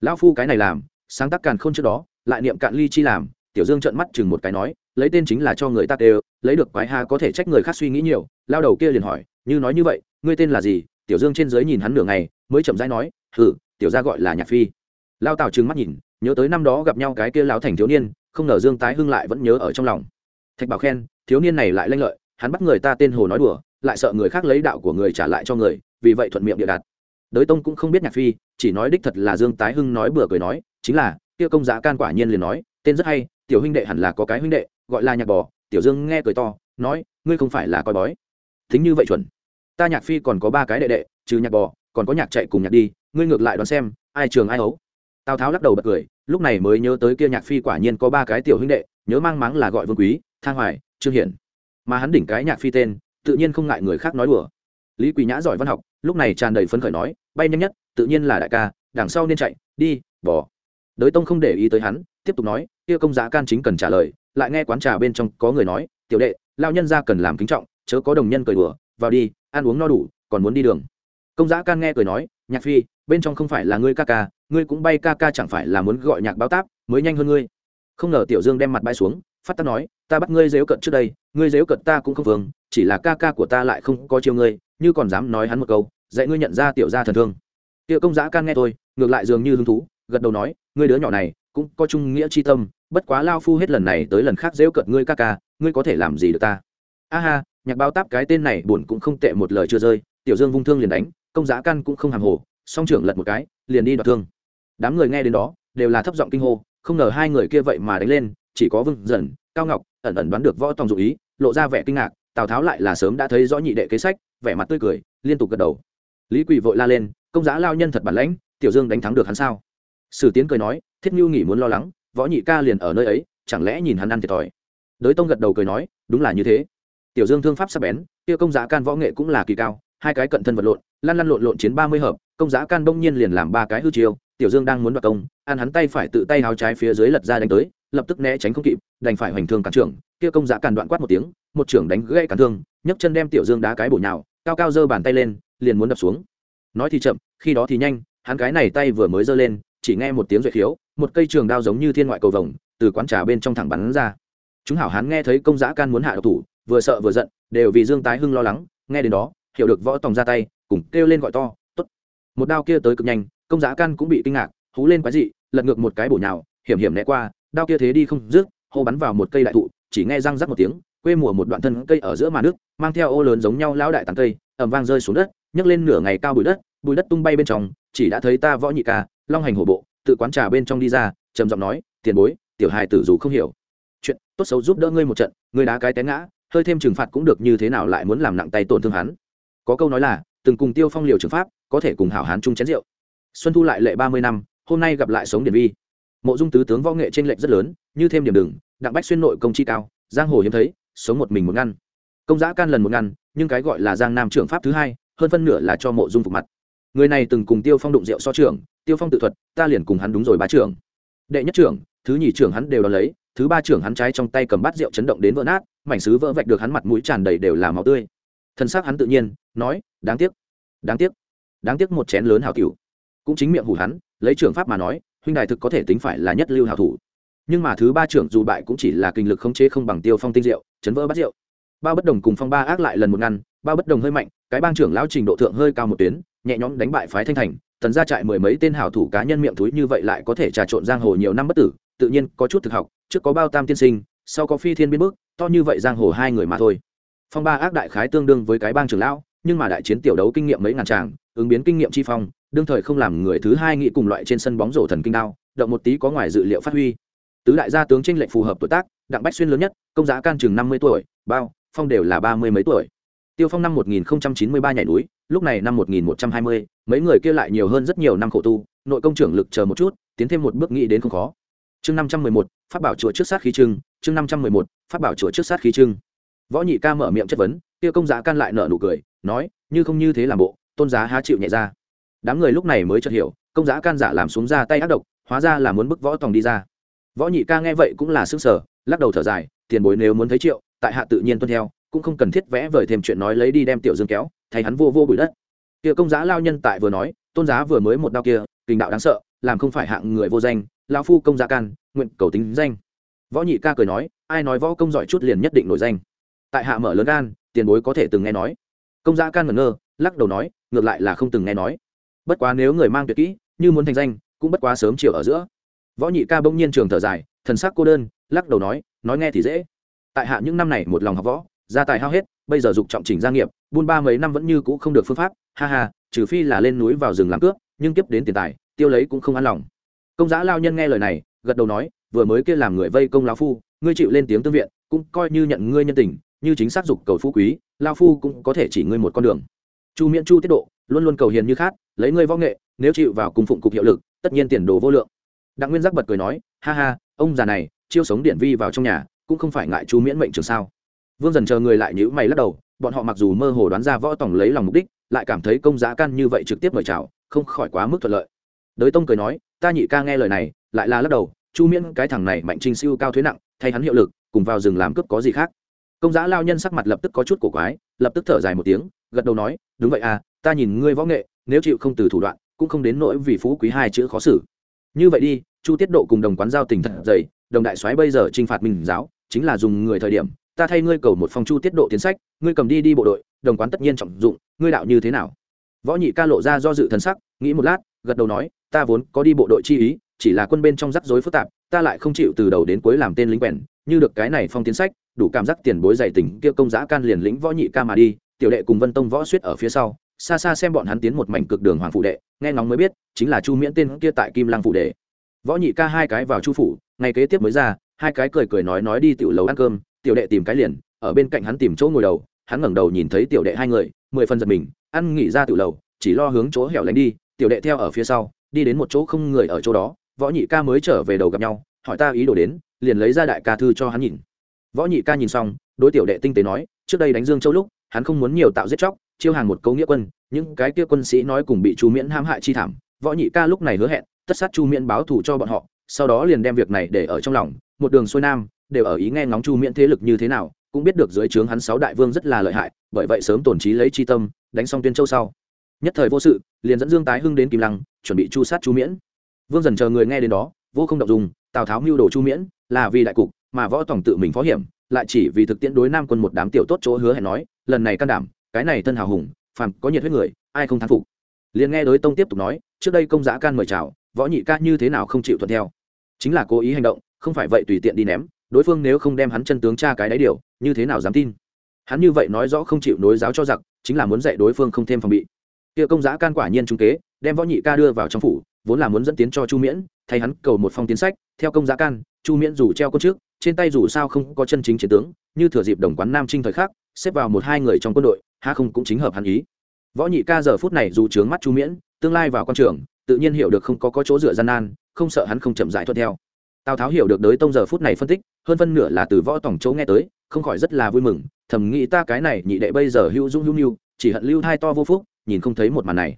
Lão phu cái này làm sáng tác càn khôn trước đó lại niệm cạn ly chi làm tiểu dương trợn mắt chừng một cái nói lấy tên chính là cho người ta đều lấy được quái ha có thể trách người khác suy nghĩ nhiều. Lao đầu kia liền hỏi như nói như vậy ngươi tên là gì? Tiểu dương trên dưới nhìn hắn nửa ngày mới chậm rãi nói hử tiểu gia gọi là nhạc phi lao tào trừng mắt nhìn, nhớ tới năm đó gặp nhau cái kia lão thành thiếu niên, không ngờ dương tái hưng lại vẫn nhớ ở trong lòng. Thạch bảo khen, thiếu niên này lại lanh lợi, hắn bắt người ta tên hồ nói đùa, lại sợ người khác lấy đạo của người trả lại cho người, vì vậy thuận miệng địa đạt đới tông cũng không biết nhạc phi, chỉ nói đích thật là dương tái hưng nói bừa cười nói, chính là, kia công giá can quả nhiên liền nói, tên rất hay, tiểu huynh đệ hẳn là có cái huynh đệ, gọi là nhạc bò, tiểu dương nghe cười to, nói, ngươi không phải là coi bói. Thính như vậy chuẩn. Ta nhạc phi còn có ba cái đệ đệ, trừ nhạc bò, còn có nhạc chạy cùng nhạc đi, ngươi ngược lại đoán xem, ai trường ai ấu tào tháo lắc đầu bật cười, lúc này mới nhớ tới kia nhạc phi quả nhiên có ba cái tiểu huynh đệ, nhớ mang máng là gọi vương quý, thang hoài, trương hiển. Mà hắn đỉnh cái nhạc phi tên, tự nhiên không ngại người khác nói đùa. Lý quỳ nhã giỏi văn học, lúc này tràn đầy phấn khởi nói, bay nhanh nhất, tự nhiên là đại ca, đằng sau nên chạy, đi, bỏ. Đới tông không để ý tới hắn, tiếp tục nói, kia công giá can chính cần trả lời, lại nghe quán trà bên trong có người nói, tiểu đệ, lao nhân ra cần làm kính trọng, chớ có đồng nhân cười đùa, vào đi, ăn uống no đủ, còn muốn đi đường. Công giá can nghe cười nói, nhạc phi bên trong không phải là ngươi ca ca, ngươi cũng bay ca ca chẳng phải là muốn gọi nhạc báo táp, mới nhanh hơn ngươi. Không ngờ tiểu dương đem mặt bay xuống, phát ta nói, ta bắt ngươi dếu cận trước đây, ngươi dếu cận ta cũng không vương, chỉ là ca ca của ta lại không có chiêu ngươi, như còn dám nói hắn một câu, dạy ngươi nhận ra tiểu gia thần thương. Tiểu công giã can nghe tôi ngược lại dường như hứng thú, gật đầu nói, ngươi đứa nhỏ này cũng có trung nghĩa chi tâm, bất quá lao phu hết lần này tới lần khác dễu cợt ngươi ca ca, ngươi có thể làm gì được ta? A ha, nhạc bao táp cái tên này buồn cũng không tệ một lời chưa rơi. Tiểu dương vung thương liền đánh, công giã căn cũng không hàm hồ song trưởng lật một cái, liền đi đoạt thương. Đám người nghe đến đó, đều là thấp giọng kinh hô, không ngờ hai người kia vậy mà đánh lên, chỉ có vương dần, cao ngọc, ẩn ẩn đoán được võ tòng dụ ý, lộ ra vẻ kinh ngạc, tào tháo lại là sớm đã thấy rõ nhị đệ kế sách, vẻ mặt tươi cười, liên tục gật đầu. Lý quỳ vội la lên, công giá lao nhân thật bản lãnh, tiểu dương đánh thắng được hắn sao? Sử tiến cười nói, thiết nhu nghỉ muốn lo lắng, võ nhị ca liền ở nơi ấy, chẳng lẽ nhìn hắn ăn thiệt thòi? Đới tông gật đầu cười nói, đúng là như thế. Tiểu dương thương pháp sắp bén, kia công giá can võ nghệ cũng là kỳ cao, hai cái cận thân vật lộn lăn lăn lộn lộn chiến ba mươi hợp, công giá can bỗng nhiên liền làm ba cái hư chiêu, tiểu dương đang muốn đoạt công, ăn hắn tay phải tự tay háo trái phía dưới lật ra đánh tới, lập tức né tránh không kịp, đành phải hoành thương cản trưởng, kia công giá càn đoạn quát một tiếng, một trưởng đánh gãy cản thương, nhấc chân đem tiểu dương đá cái bổ nhào, cao cao giơ bàn tay lên, liền muốn đập xuống. Nói thì chậm, khi đó thì nhanh, hắn cái này tay vừa mới giơ lên, chỉ nghe một tiếng duệ khiếu, một cây trường đao giống như thiên ngoại cầu vồng, từ quán trà bên trong thẳng bắn ra. Chúng hảo hắn nghe thấy công giã can muốn hạ độc thủ, vừa sợ vừa giận, đều vì dương tái hưng lo lắng, nghe đến đó, hiểu được võ tòng ra tay cùng kêu lên gọi to tốt. Một đao kia tới cực nhanh công giá căn cũng bị kinh ngạc hú lên quái dị lật ngược một cái bổ nhào hiểm hiểm né qua đao kia thế đi không rước, hô bắn vào một cây đại thụ chỉ nghe răng rắc một tiếng quê mùa một đoạn thân cây ở giữa mà nước mang theo ô lớn giống nhau lão đại tàn cây ẩm vang rơi xuống đất nhấc lên nửa ngày cao bụi đất bụi đất tung bay bên trong chỉ đã thấy ta võ nhị ca long hành hổ bộ tự quán trà bên trong đi ra trầm giọng nói tiền bối tiểu hài tử dù không hiểu. Chuyện tốt xấu giúp đỡ ngươi một trận ngươi đá cái té ngã hơi thêm trừng phạt cũng được như thế nào lại muốn làm nặng tay tổn thương hắn? Có câu nói là từng cùng tiêu phong liều trường pháp, có thể cùng hảo hán chung chén rượu. Xuân thu lại lệ ba mươi năm, hôm nay gặp lại sống điển vi. Mộ dung tứ tướng võ nghệ trên lệch rất lớn, như thêm điểm đừng, đặng bách xuyên nội công chi cao, giang hồ hiếm thấy, sống một mình một ngăn. Công giã can lần một ngăn, nhưng cái gọi là giang nam trưởng pháp thứ hai, hơn phân nửa là cho mộ dung phục mặt. Người này từng cùng tiêu phong đụng rượu so trưởng, tiêu phong tự thuật, ta liền cùng hắn đúng rồi ba trưởng. Đệ nhất trưởng, thứ nhì trưởng hắn đều đón lấy, thứ ba trưởng hắn trái trong tay cầm bát rượu chấn động đến vỡ nát, mảnh sứ vỡ vạch được hắn mặt mũi tràn đầy đều là máu tươi thân xác hắn tự nhiên, nói, đáng tiếc đáng tiếc đáng tiếc một chén lớn hào cửu cũng chính miệng hủ hắn, lấy trưởng pháp mà nói, huynh đài thực có thể tính phải là nhất lưu hào thủ. Nhưng mà thứ ba trưởng dù bại cũng chỉ là kinh lực khống chế không bằng tiêu phong tinh rượu chấn vỡ bát rượu bao bất đồng cùng phong ba ác lại lần một ngăn, bao bất đồng hơi mạnh, cái bang trưởng lão trình độ thượng hơi cao một tuyến, nhẹ nhõm đánh bại phái thanh thành, tần ra trại mười mấy tên hảo thủ cá nhân miệng túi như vậy lại có thể trà trộn giang hồ nhiều năm bất tử, tự nhiên có chút thực học, trước có bao tam tiên sinh, sau có phi thiên biến bước, to như vậy giang hồ hai người mà thôi phong ba ác đại khái tương đương với cái bang trưởng lão, nhưng mà đại chiến tiểu đấu kinh nghiệm mấy ngàn tràng, ứng biến kinh nghiệm chi phong, đương thời không làm người thứ hai nghĩ cùng loại trên sân bóng rổ thần kinh đao, động một tí có ngoài dự liệu phát huy. Tứ đại gia tướng tranh lệnh phù hợp tuổi tác, đặng bách xuyên lớn nhất, công giá can chừng năm mươi tuổi, bao, phong đều là ba mươi mấy tuổi. Tiêu phong năm một nghìn chín mươi ba nhảy núi, lúc này năm một nghìn một trăm hai mươi, mấy người kia lại nhiều hơn rất nhiều năm khổ tu, nội công trưởng lực chờ một chút, tiến thêm một bước nghĩ đến không khó. Chương năm trăm mười một phát bảo chùa trước sát khí trưng, chương năm trăm mười một phát bảo chùa trước sát khí trưng võ nhị ca mở miệng chất vấn, kia công giá can lại nở nụ cười, nói, như không như thế làm bộ, tôn giá há chịu nhẹ ra. Đám người lúc này mới chợt hiểu, công giá can giả làm xuống ra tay ác độc, hóa ra là muốn bức võ tòng đi ra. Võ nhị ca nghe vậy cũng là sức sở lắc đầu thở dài, tiền bối nếu muốn thấy triệu, tại hạ tự nhiên tuân theo, cũng không cần thiết vẽ vời thêm chuyện nói lấy đi đem tiểu dương kéo, thay hắn vô vô bụi đất. Kia công giá lao nhân tại vừa nói, tôn giá vừa mới một đao kia, kinh đạo đáng sợ, làm không phải hạng người vô danh lao phu công giá can, nguyện cầu tính danh. Võ nhị ca cười nói, ai nói võ công giỏi chút liền nhất định nổi danh tại hạ mở lớn gan, tiền bối có thể từng nghe nói. Công gia can ngẩn ngơ, lắc đầu nói, ngược lại là không từng nghe nói. Bất quá nếu người mang tuyệt kỹ, như muốn thành danh, cũng bất quá sớm chiều ở giữa. Võ nhị ca bỗng nhiên trường thở dài, thần sắc cô đơn, lắc đầu nói nói nghe thì dễ. Tại hạ những năm này một lòng học võ, gia tài hao hết, bây giờ dục trọng chỉnh gia nghiệp, buôn ba mấy năm vẫn như cũ không được phương pháp, ha ha, trừ phi là lên núi vào rừng làm cướp, nhưng tiếp đến tiền tài, tiêu lấy cũng không an lòng. Công giá lao nhân nghe lời này, gật đầu nói, vừa mới kia làm người vây công lao phu, ngươi chịu lên tiếng tương viện, cũng coi như nhận ngươi nhân tình như chính xác dục cầu phú quý, lao phu cũng có thể chỉ ngươi một con đường. Chu miễn chu tiết độ, luôn luôn cầu hiền như khát, lấy ngươi võ nghệ, nếu chịu vào cùng phụng cục hiệu lực, tất nhiên tiền đồ vô lượng. Đặng nguyên giác bật cười nói, ha ha, ông già này, chiêu sống điện vi vào trong nhà, cũng không phải ngại chu miễn mệnh trường sao? Vương dần chờ người lại nhữ mày lắc đầu, bọn họ mặc dù mơ hồ đoán ra võ tổng lấy lòng mục đích, lại cảm thấy công giá can như vậy trực tiếp mời chào, không khỏi quá mức thuận lợi. Đới tông cười nói, ta nhị ca nghe lời này, lại là lắc đầu, chu miễn cái thằng này mạnh trinh siêu cao thuế nặng, thay hắn hiệu lực, cùng vào rừng làm cướp có gì khác? Công giá lao nhân sắc mặt lập tức có chút cổ quái, lập tức thở dài một tiếng, gật đầu nói, đúng vậy à ta nhìn ngươi võ nghệ, nếu chịu không từ thủ đoạn, cũng không đến nỗi vì phú quý hai chữ khó xử. Như vậy đi, chu tiết độ cùng đồng quán giao tình thật dày, đồng đại soái bây giờ t r i n h phạt minh giáo, chính là dùng người thời điểm, ta thay ngươi cầu một phong chu tiết độ tiến sách, ngươi cầm đi đi bộ đội, đồng quán tất nhiên trọng dụng, ngươi đạo như thế nào? Võ nhị ca lộ ra do dự thần sắc, nghĩ một lát, gật đầu nói, ta vốn có đi bộ đội chi ý, chỉ là quân bên trong rắc rối phức tạp, ta lại không chịu từ đầu đến cuối làm tên lính quèn, như được cái này phong tiến sách đủ cảm giác tiền bối dày tình kia công giá can liền lĩnh võ nhị ca mà đi, tiểu đệ cùng vân tông võ suýt ở phía sau, xa xa xem bọn hắn tiến một mảnh cực đường hoàng phụ đệ, nghe ngóng mới biết, chính là chu miễn tên kia tại kim lăng phụ đệ. Võ nhị ca hai cái vào chu phủ, ngày kế tiếp mới ra, hai cái cười cười nói nói đi tiểu lầu ăn cơm, tiểu đệ tìm cái liền, ở bên cạnh hắn tìm chỗ ngồi đầu, hắn ngẩng đầu nhìn thấy tiểu đệ hai người, mười phần giật mình, ăn nghỉ ra tiểu lầu, chỉ lo hướng chỗ hẻo lánh đi, tiểu đệ theo ở phía sau, đi đến một chỗ không người ở chỗ đó, võ nhị ca mới trở về đầu gặp nhau, hỏi ta ý đồ đến, liền lấy ra đại ca thư cho hắn nhìn võ nhị ca nhìn xong, đối tiểu đệ tinh tế nói, trước đây đánh dương châu lúc, hắn không muốn nhiều tạo giết chóc, chiêu hàng một câu nghĩa quân, những cái kia quân sĩ nói cùng bị chu miễn hãm hại chi thảm. Võ nhị ca lúc này hứa hẹn, tất sát chu miễn báo thù cho bọn họ, sau đó liền đem việc này để ở trong lòng, một đường xuôi nam, đều ở ý nghe ngóng chu miễn thế lực như thế nào, cũng biết được dưới trướng hắn sáu đại vương rất là lợi hại, bởi vậy sớm tổn trí lấy chi tâm, đánh xong tuyên châu sau. Nhất thời vô sự, liền dẫn dương tái hưng đến kim lăng, chuẩn bị chu sát chu miễn. Vương dần chờ người nghe đến đó, vô không động dùng, tào tháo mưu đồ chu miễn, là vì đại cục mà võ tổng tự mình phó hiểm, lại chỉ vì thực tiễn đối nam quân một đám tiểu tốt chỗ hứa hẹn nói, lần này can đảm, cái này thân hào hùng, phàm có nhiệt huyết người, ai không thán phục. Liền nghe đối tông tiếp tục nói, trước đây công giã can mời chào, võ nhị ca như thế nào không chịu thuận theo. Chính là cố ý hành động, không phải vậy tùy tiện đi ném, đối phương nếu không đem hắn chân tướng tra cái đáy điều, như thế nào dám tin. Hắn như vậy nói rõ không chịu nối giáo cho giặc, chính là muốn dạy đối phương không thêm phòng bị. Kia công giá can quả nhiên trung kế, đem võ nhị ca đưa vào trong phủ, vốn là muốn dẫn tiến cho chu miễn thay hắn cầu một phong tiến sách theo công giá can chu miễn dù treo quân trước trên tay dù sao không có chân chính chiến tướng như thừa dịp đồng quán nam trinh thời khắc xếp vào một hai người trong quân đội ha không cũng chính hợp hắn ý. Võ nhị ca giờ phút này dù trướng mắt chu miễn tương lai vào quan trường tự nhiên hiểu được không có, có chỗ dựa gian nan không sợ hắn không chậm dại thuận theo. Tào tháo hiểu được đới tông giờ phút này phân tích hơn phân nửa là từ võ tổng chỗ nghe tới không khỏi rất là vui mừng thầm nghĩ ta cái này nhị đệ bây giờ hữu dung hữu nhu chỉ hận lưu thai to vô phúc nhìn không thấy một màn này.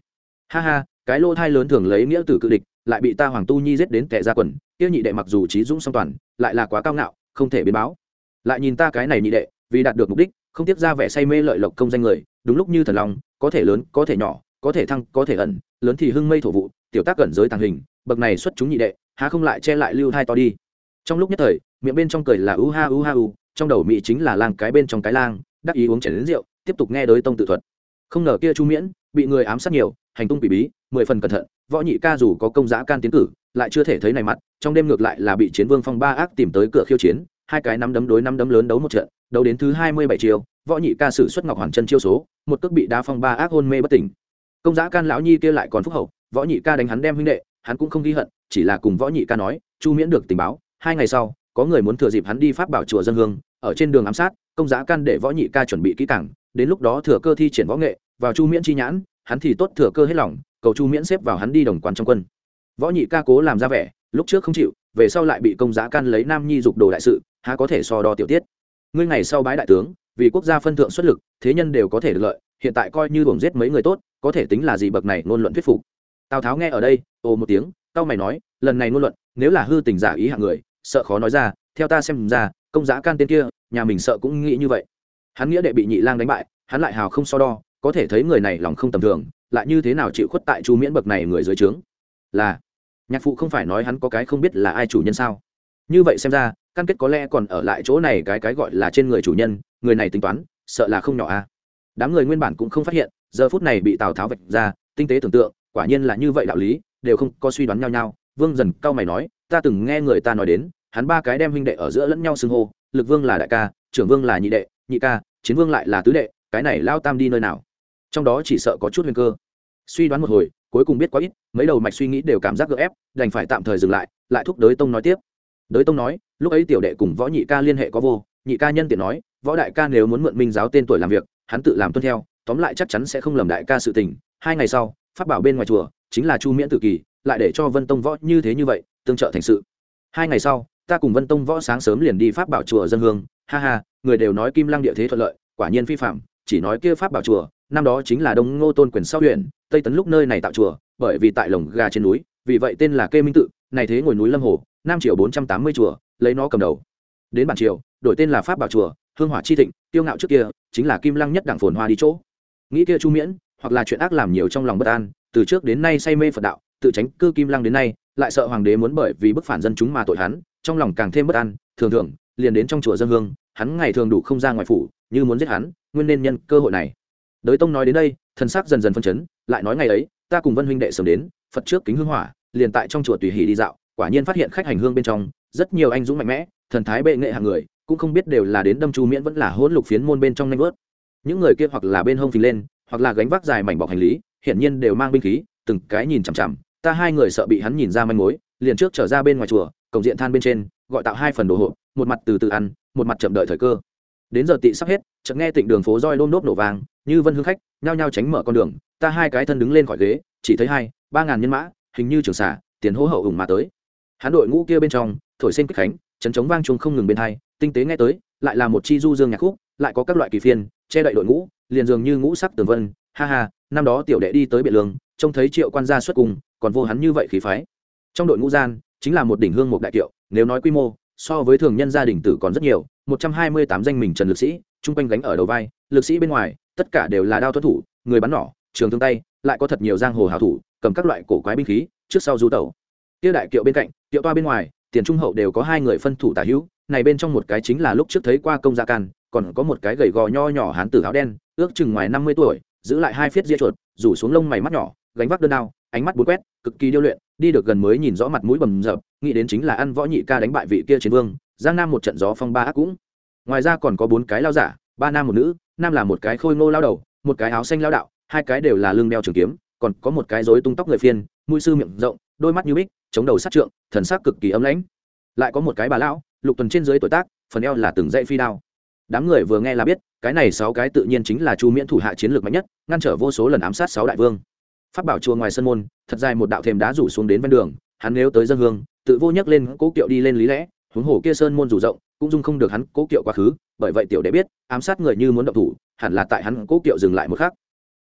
Ha ha cái lô thai lớn thường lấy nghĩa tử cự địch lại bị ta hoàng tu nhi giết đến tệ ra quần tiêu nhị đệ mặc dù trí dũng song toàn, lại là quá cao ngạo, không thể biến báo. Lại nhìn ta cái này nhị đệ, vì đạt được mục đích, không tiếp ra vẻ say mê lợi lộc công danh người, đúng lúc như thần lòng có thể lớn, có thể nhỏ, có thể thăng, có thể ẩn, lớn thì hưng mây thổ vụ, tiểu tác cẩn giới tàng hình, bậc này xuất chúng nhị đệ, há không lại che lại lưu thai to đi. Trong lúc nhất thời, miệng bên trong cười là u ha u ha u, trong đầu mỹ chính là lang cái bên trong cái lang, đắc ý uống chảy đến rượu, tiếp tục nghe đới tông tự thuật. Không ngờ kia chu miễn, bị người ám sát nhiều hành tung quỷ bí, mười phần cẩn thận, võ nhị ca dù có công giá can tiến cử, lại chưa thể thấy này mặt, trong đêm ngược lại là bị chiến vương phong ba ác tìm tới cửa khiêu chiến, hai cái nắm đấm đối nắm đấm lớn đấu một trận, đấu đến thứ hai mươi bảy chiều, võ nhị ca sử xuất ngọc hoàn chân chiêu số, một cước bị đá phong ba ác hôn mê bất tỉnh. Công giá can lão nhi kia lại còn phúc hậu, võ nhị ca đánh hắn đem huynh đệ, hắn cũng không ghi hận, chỉ là cùng võ nhị ca nói, chu miễn được tình báo, hai ngày sau, có người muốn thừa dịp hắn đi pháp bảo chùa dân hương, ở trên đường ám sát, công giá can để võ nhị ca chuẩn bị kỹ càng, đến lúc đó thừa cơ thi triển võ nghệ, vào chu miễn chi nhãn hắn thì tốt thừa cơ hết lòng, cầu chu miễn xếp vào hắn đi đồng quán trong quân. Võ nhị ca cố làm ra vẻ, lúc trước không chịu, về sau lại bị công giá can lấy nam nhi dục đồ đại sự, há có thể so đo tiểu tiết. Ngươi ngày sau bái đại tướng, vì quốc gia phân thượng xuất lực, thế nhân đều có thể được lợi, hiện tại coi như buồng giết mấy người tốt, có thể tính là gì bậc này ngôn luận thuyết phục. Tào tháo nghe ở đây, ồ một tiếng tao mày nói, lần này ngôn luận, nếu là hư tình giả ý hạng người, sợ khó nói ra, theo ta xem ra, công giá can tên kia, nhà mình sợ cũng nghĩ như vậy. Hắn nghĩa đệ bị nhị lang đánh bại, hắn lại hào không so đo có thể thấy người này lòng không tầm thường, lại như thế nào chịu khuất tại chu miễn bậc này người dưới trướng? Là, nhạc phụ không phải nói hắn có cái không biết là ai chủ nhân sao? Như vậy xem ra, căn kết có lẽ còn ở lại chỗ này cái cái gọi là trên người chủ nhân, người này tính toán, sợ là không nhỏ a à. đám người nguyên bản cũng không phát hiện, giờ phút này bị tào tháo vạch ra, tinh tế tưởng tượng, quả nhiên là như vậy đạo lý, đều không có suy đoán nhau nhau. Vương dần cao mày nói, ta từng nghe người ta nói đến, hắn ba cái đem huynh đệ ở giữa lẫn nhau xưng hô, lực vương là đại ca, trưởng vương là nhị đệ, nhị ca, chiến vương lại là tứ đệ, cái này lao tam đi nơi nào? Trong đó chỉ sợ có chút nguy cơ. Suy đoán một hồi, cuối cùng biết quá ít, mấy đầu mạch suy nghĩ đều cảm giác gợ ép, đành phải tạm thời dừng lại lại thúc đới tông nói tiếp. Đới tông nói, lúc ấy tiểu đệ cùng võ nhị ca liên hệ có vô, nhị ca nhân tiện nói, võ đại ca nếu muốn mượn minh giáo tên tuổi làm việc, hắn tự làm tuân theo, tóm lại chắc chắn sẽ không lầm đại ca sự tình. Hai ngày sau phát bảo bên ngoài chùa, chính là chu miễn tự kỳ, lại để cho vân tông võ như thế như vậy, tương trợ thành sự. Hai ngày sau, ta cùng vân tông võ sáng sớm liền đi pháp bảo chùa dân hương. Ha ha, người đều nói kim lăng địa thế thuận lợi, quả nhiên phi phạm, chỉ nói kia pháp bảo chùa năm đó chính là đông ngô tôn quyền sau huyện, tây tấn lúc nơi này tạo chùa, bởi vì tại lồng gà trên núi, vì vậy tên là kê minh tự, này thế ngồi núi lâm hồ nam triều bốn trăm tám mươi chùa, lấy nó cầm đầu. Đến bản triều, đổi tên là pháp bảo chùa, hương hỏa chi thịnh tiêu ngạo trước kia, chính là kim lăng nhất đảng phồn hoa đi chỗ. Nghĩ kia chu miễn, hoặc là chuyện ác làm nhiều trong lòng bất an, từ trước đến nay say mê phật đạo, tự tránh cư kim lăng đến nay, lại sợ hoàng đế muốn bởi vì bức phản dân chúng mà tội hắn, trong lòng càng thêm bất an, thường thường, liền đến trong chùa dân hương, hắn ngày thường đủ không ra ngoài phủ, như muốn giết hắn, nguyên nên nhân cơ hội này đới tông nói đến đây, thần sắc dần dần phân chấn, lại nói ngày ấy, ta cùng vân huynh đệ sớm đến, phật trước kính hương hỏa, liền tại trong chùa tùy hỉ đi dạo, quả nhiên phát hiện khách hành hương bên trong, rất nhiều anh dũng mạnh mẽ, thần thái bệ nghệ hàng người, cũng không biết đều là đến đâm chu miễn vẫn là hỗn lục phiến môn bên trong nanh vớt. Những người kia hoặc là bên hông phình lên, hoặc là gánh vác dài mảnh bọc hành lý, hiển nhiên đều mang binh khí, từng cái nhìn chằm chằm, ta hai người sợ bị hắn nhìn ra manh mối, liền trước trở ra bên ngoài chùa, cổng diện than bên trên, gọi tạo hai phần đồ hộp, một mặt từ từ ăn, một mặt chậm đợi thời cơ đến giờ tị sắp hết, chợt nghe tịnh đường phố roi đôm đốp nổ vàng, như vân hương khách, nhao nhao tránh mở con đường, ta hai cái thân đứng lên khỏi ghế, chỉ thấy hai, ba ngàn nhân mã, hình như trường xả tiền hô hậu ủng mà tới. Hắn đội ngũ kia bên trong, thổi sen kích khánh, chấn chống vang chung không ngừng bên hai, tinh tế nghe tới, lại là một chi du dương nhạc khúc, lại có các loại kỳ phiên, che đậy đội ngũ, liền dường như ngũ sắc tường vân, ha ha, năm đó tiểu đệ đi tới biện lương, trông thấy triệu quan gia xuất cùng, còn vô hắn như vậy khí phái. Trong đội ngũ gian, chính là một đỉnh hương một đại kiệu, nếu nói quy mô, so với thường nhân gia đình tử còn rất nhiều một trăm hai mươi tám danh mình trần lực sĩ, chung quanh gánh ở đầu vai, lực sĩ bên ngoài, tất cả đều là đao thuật thủ, người bắn nỏ, trường thương tay, lại có thật nhiều giang hồ hào thủ, cầm các loại cổ quái binh khí, trước sau du tẩu. Tiêu đại kiệu bên cạnh, kiệu toa bên ngoài, tiền trung hậu đều có hai người phân thủ tả hữu, này bên trong một cái chính là lúc trước thấy qua công gia can, còn có một cái gầy gò nho nhỏ hán tử áo đen, ước chừng ngoài năm mươi tuổi, giữ lại hai phiết ria chuột, rủ xuống lông mày mắt nhỏ, gánh vác đơn đao, ánh mắt bốn quét, cực kỳ điêu luyện, đi được gần mới nhìn rõ mặt mũi bầm dập, nghĩ đến chính là ăn võ nhị ca đánh bại vị kia chiến vương giang nam một trận gió phong ba ác cũng. Ngoài ra còn có bốn cái lao giả, ba nam một nữ, nam là một cái khôi ngô lao đầu, một cái áo xanh lao đạo, hai cái đều là lưng đeo trường kiếm, còn có một cái rối tung tóc người phiên, mũi sư miệng rộng, đôi mắt như bích, chống đầu sát trượng, thần sắc cực kỳ ấm lãnh. Lại có một cái bà lão, lục tuần trên dưới tuổi tác, phần eo là từng dãy phi đao. Đám người vừa nghe là biết, cái này sáu cái tự nhiên chính là chu miễn thủ hạ chiến lược mạnh nhất, ngăn trở vô số lần ám sát sáu đại vương. Phát bảo chùa ngoài sân môn, thật dài một đạo thềm đá rủ xuống đến ven đường, hắn nếu tới dân hương, tự vô nhắc lên cố kiệu đi lên lý lẽ huống hồ kia sơn môn dù rộng, cũng dung không được hắn cố kiệu quá khứ, bởi vậy tiểu đệ biết, ám sát người như muốn động thủ, hẳn là tại hắn cố kiệu dừng lại một khắc.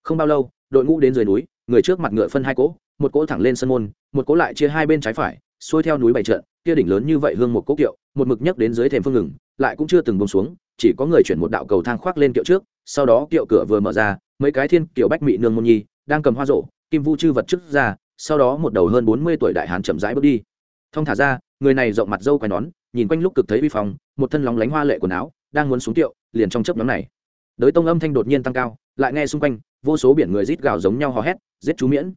Không bao lâu, đội ngũ đến dưới núi, người trước mặt ngựa phân hai cỗ, một cỗ thẳng lên sân môn, một cỗ lại chia hai bên trái phải, xuôi theo núi bảy trận, kia đỉnh lớn như vậy hương một cỗ kiệu, một mực nhấc đến dưới thềm phương ngừng, lại cũng chưa từng bông xuống, chỉ có người chuyển một đạo cầu thang khoác lên kiệu trước, sau đó kiệu cửa vừa mở ra, mấy cái thiên kiệu bách mị nương môn nhi, đang cầm hoa rổ, kim vu chư vật trước ra, sau đó một đầu hơn bốn mươi tuổi đại hán chậm rãi bước đi. Thông thả ra người này rộng mặt dâu quai nón, nhìn quanh lúc cực thấy vi phong, một thân lóng lánh hoa lệ quần áo, đang muốn xuống tiệu, liền trong chớp nhóm này. Đới tông âm thanh đột nhiên tăng cao, lại nghe xung quanh, vô số biển người rít gào giống nhau hò hét, giết chú miễn.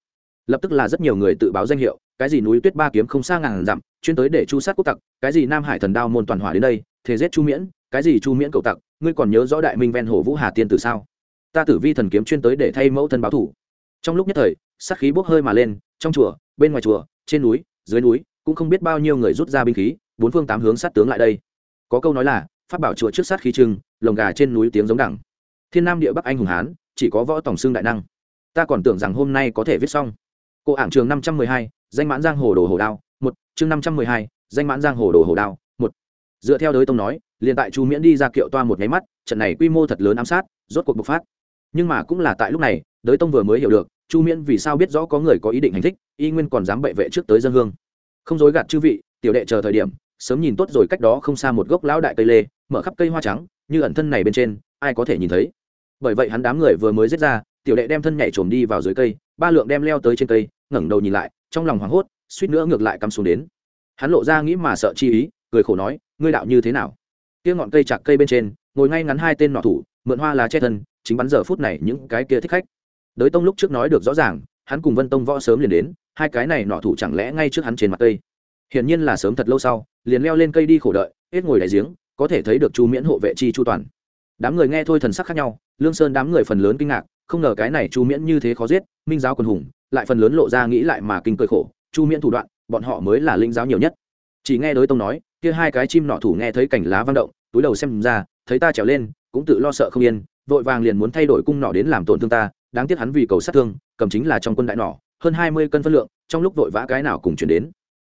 Lập tức là rất nhiều người tự báo danh hiệu, cái gì núi tuyết ba kiếm không xa ngàn dặm, chuyên tới để chu sát quốc tặc, cái gì nam hải thần đao môn toàn hỏa đến đây thế giết chu miễn, cái gì chu miễn cầu tặc, ngươi còn nhớ rõ đại minh ven hồ vũ hà tiên tử sao? Ta tử vi thần kiếm chuyên tới để thay mẫu thân báo thủ. Trong lúc nhất thời, sát khí bốc hơi mà lên, trong chùa, bên ngoài chùa, trên núi, dưới núi cũng không biết bao nhiêu người rút ra binh khí, bốn phương tám hướng sát tướng lại đây. Có câu nói là phát bảo chùa trước sát khí trưng lồng gà trên núi tiếng giống đẳng. Thiên nam địa bắc anh hùng hán, chỉ có võ tổng xương đại năng. Ta còn tưởng rằng hôm nay có thể viết xong. Cô ảng trường năm trăm mười hai, danh mãn giang hồ đồ hồ đao, một, chương năm trăm mười hai, danh mãn giang hồ đồ hồ đao, một. Dựa theo đới tông nói, liền tại chu miễn đi ra kiệu toa một nháy mắt, trận này quy mô thật lớn ám sát, rốt cuộc bộc phát. Nhưng mà cũng là tại lúc này, đới tông vừa mới hiểu được, chu miễn vì sao biết rõ có người có ý định hành thích, y nguyên còn dám bệ vệ trước tới dân hương không dối gạt chư vị, tiểu đệ chờ thời điểm, sớm nhìn tốt rồi cách đó không xa một gốc lão đại cây lê, mở khắp cây hoa trắng, như ẩn thân này bên trên, ai có thể nhìn thấy. Bởi vậy hắn đám người vừa mới giết ra, tiểu đệ đem thân nhảy trồm đi vào dưới cây, ba lượng đem leo tới trên cây, ngẩng đầu nhìn lại, trong lòng hoảng hốt, suýt nữa ngược lại cắm xuống đến. Hắn lộ ra nghĩ mà sợ chi ý, cười khổ nói, ngươi đạo như thế nào? Kia ngọn cây chạc cây bên trên, ngồi ngay ngắn hai tên nọ thủ, mượn hoa lá che thân, chính bắn giờ phút này những cái kia thích khách. Đới tông lúc trước nói được rõ ràng, hắn cùng vân tông võ sớm liền đến hai cái này nọ thủ chẳng lẽ ngay trước hắn trên mặt cây hiển nhiên là sớm thật lâu sau, liền leo lên cây đi khổ đợi, hết ngồi đại giếng, có thể thấy được chu miễn hộ vệ chi chu toàn. Đám người nghe thôi thần sắc khác nhau, lương sơn đám người phần lớn kinh ngạc, không ngờ cái này chu miễn như thế khó giết, minh giáo quần hùng, lại phần lớn lộ ra nghĩ lại mà kinh cười khổ, chu miễn thủ đoạn, bọn họ mới là linh giáo nhiều nhất. Chỉ nghe đối tông nói, kia hai cái chim nọ thủ nghe thấy cảnh lá vang động, túi đầu xem ra, thấy ta trèo lên, cũng tự lo sợ không yên, vội vàng liền muốn thay đổi cung nọ đến làm tổn thương ta, đáng tiếc hắn vì cầu sát thương, cầm chính là trong quân đại nọ hơn hai mươi cân phân lượng, trong lúc vội vã cái nào cùng chuyển đến.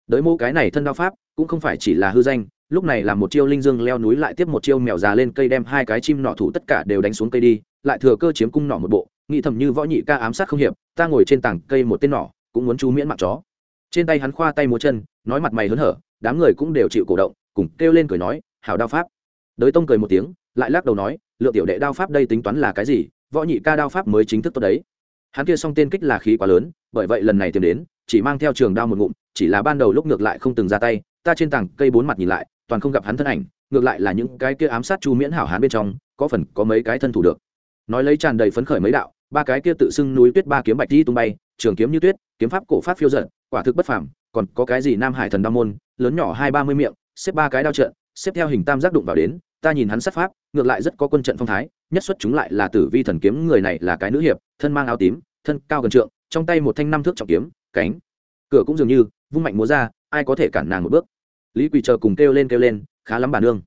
Đới mô cái này thân đao pháp, cũng không phải chỉ là hư danh, lúc này làm một chiêu linh dương leo núi lại tiếp một chiêu mèo già lên cây đem hai cái chim nọ thủ tất cả đều đánh xuống cây đi, lại thừa cơ chiếm cung nọ một bộ, nghĩ thầm như võ nhị ca ám sát không hiệp, ta ngồi trên tảng cây một tên nọ, cũng muốn chú miễn mặt chó. Trên tay hắn khoa tay múa chân, nói mặt mày hớn hở, đám người cũng đều chịu cổ động, cùng kêu lên cười nói, hảo đao pháp. Đới tông cười một tiếng, lại lắc đầu nói, lượng tiểu đệ đao pháp đây tính toán là cái gì, võ nhị ca đao pháp mới chính thức tốt đấy. Hắn kia song tên kích là khí quá lớn bởi vậy lần này tìm đến, chỉ mang theo trường đao một ngụm, chỉ là ban đầu lúc ngược lại không từng ra tay, ta trên tảng cây bốn mặt nhìn lại, toàn không gặp hắn thân ảnh, ngược lại là những cái kia ám sát chu miễn hảo hán bên trong, có phần có mấy cái thân thủ được. Nói lấy tràn đầy phấn khởi mấy đạo, ba cái kia tự xưng núi tuyết ba kiếm bạch đi tung bay, trường kiếm như tuyết, kiếm pháp cổ phát phiêu giận quả thực bất phàm, còn có cái gì nam hải thần đao môn, lớn nhỏ hai ba mươi miệng, xếp ba cái đao trận, xếp theo hình tam giác đụng vào đến, ta nhìn hắn sát pháp, ngược lại rất có quân trận phong thái, nhất xuất chúng lại là tử vi thần kiếm, người này là cái nữ hiệp, thân mang áo tím, thân cao gần trượng trong tay một thanh năm thước trọng kiếm, cánh, cửa cũng dường như, vung mạnh múa ra, ai có thể cản nàng một bước. Lý quỳ chờ cùng kêu lên kêu lên, khá lắm bà nương.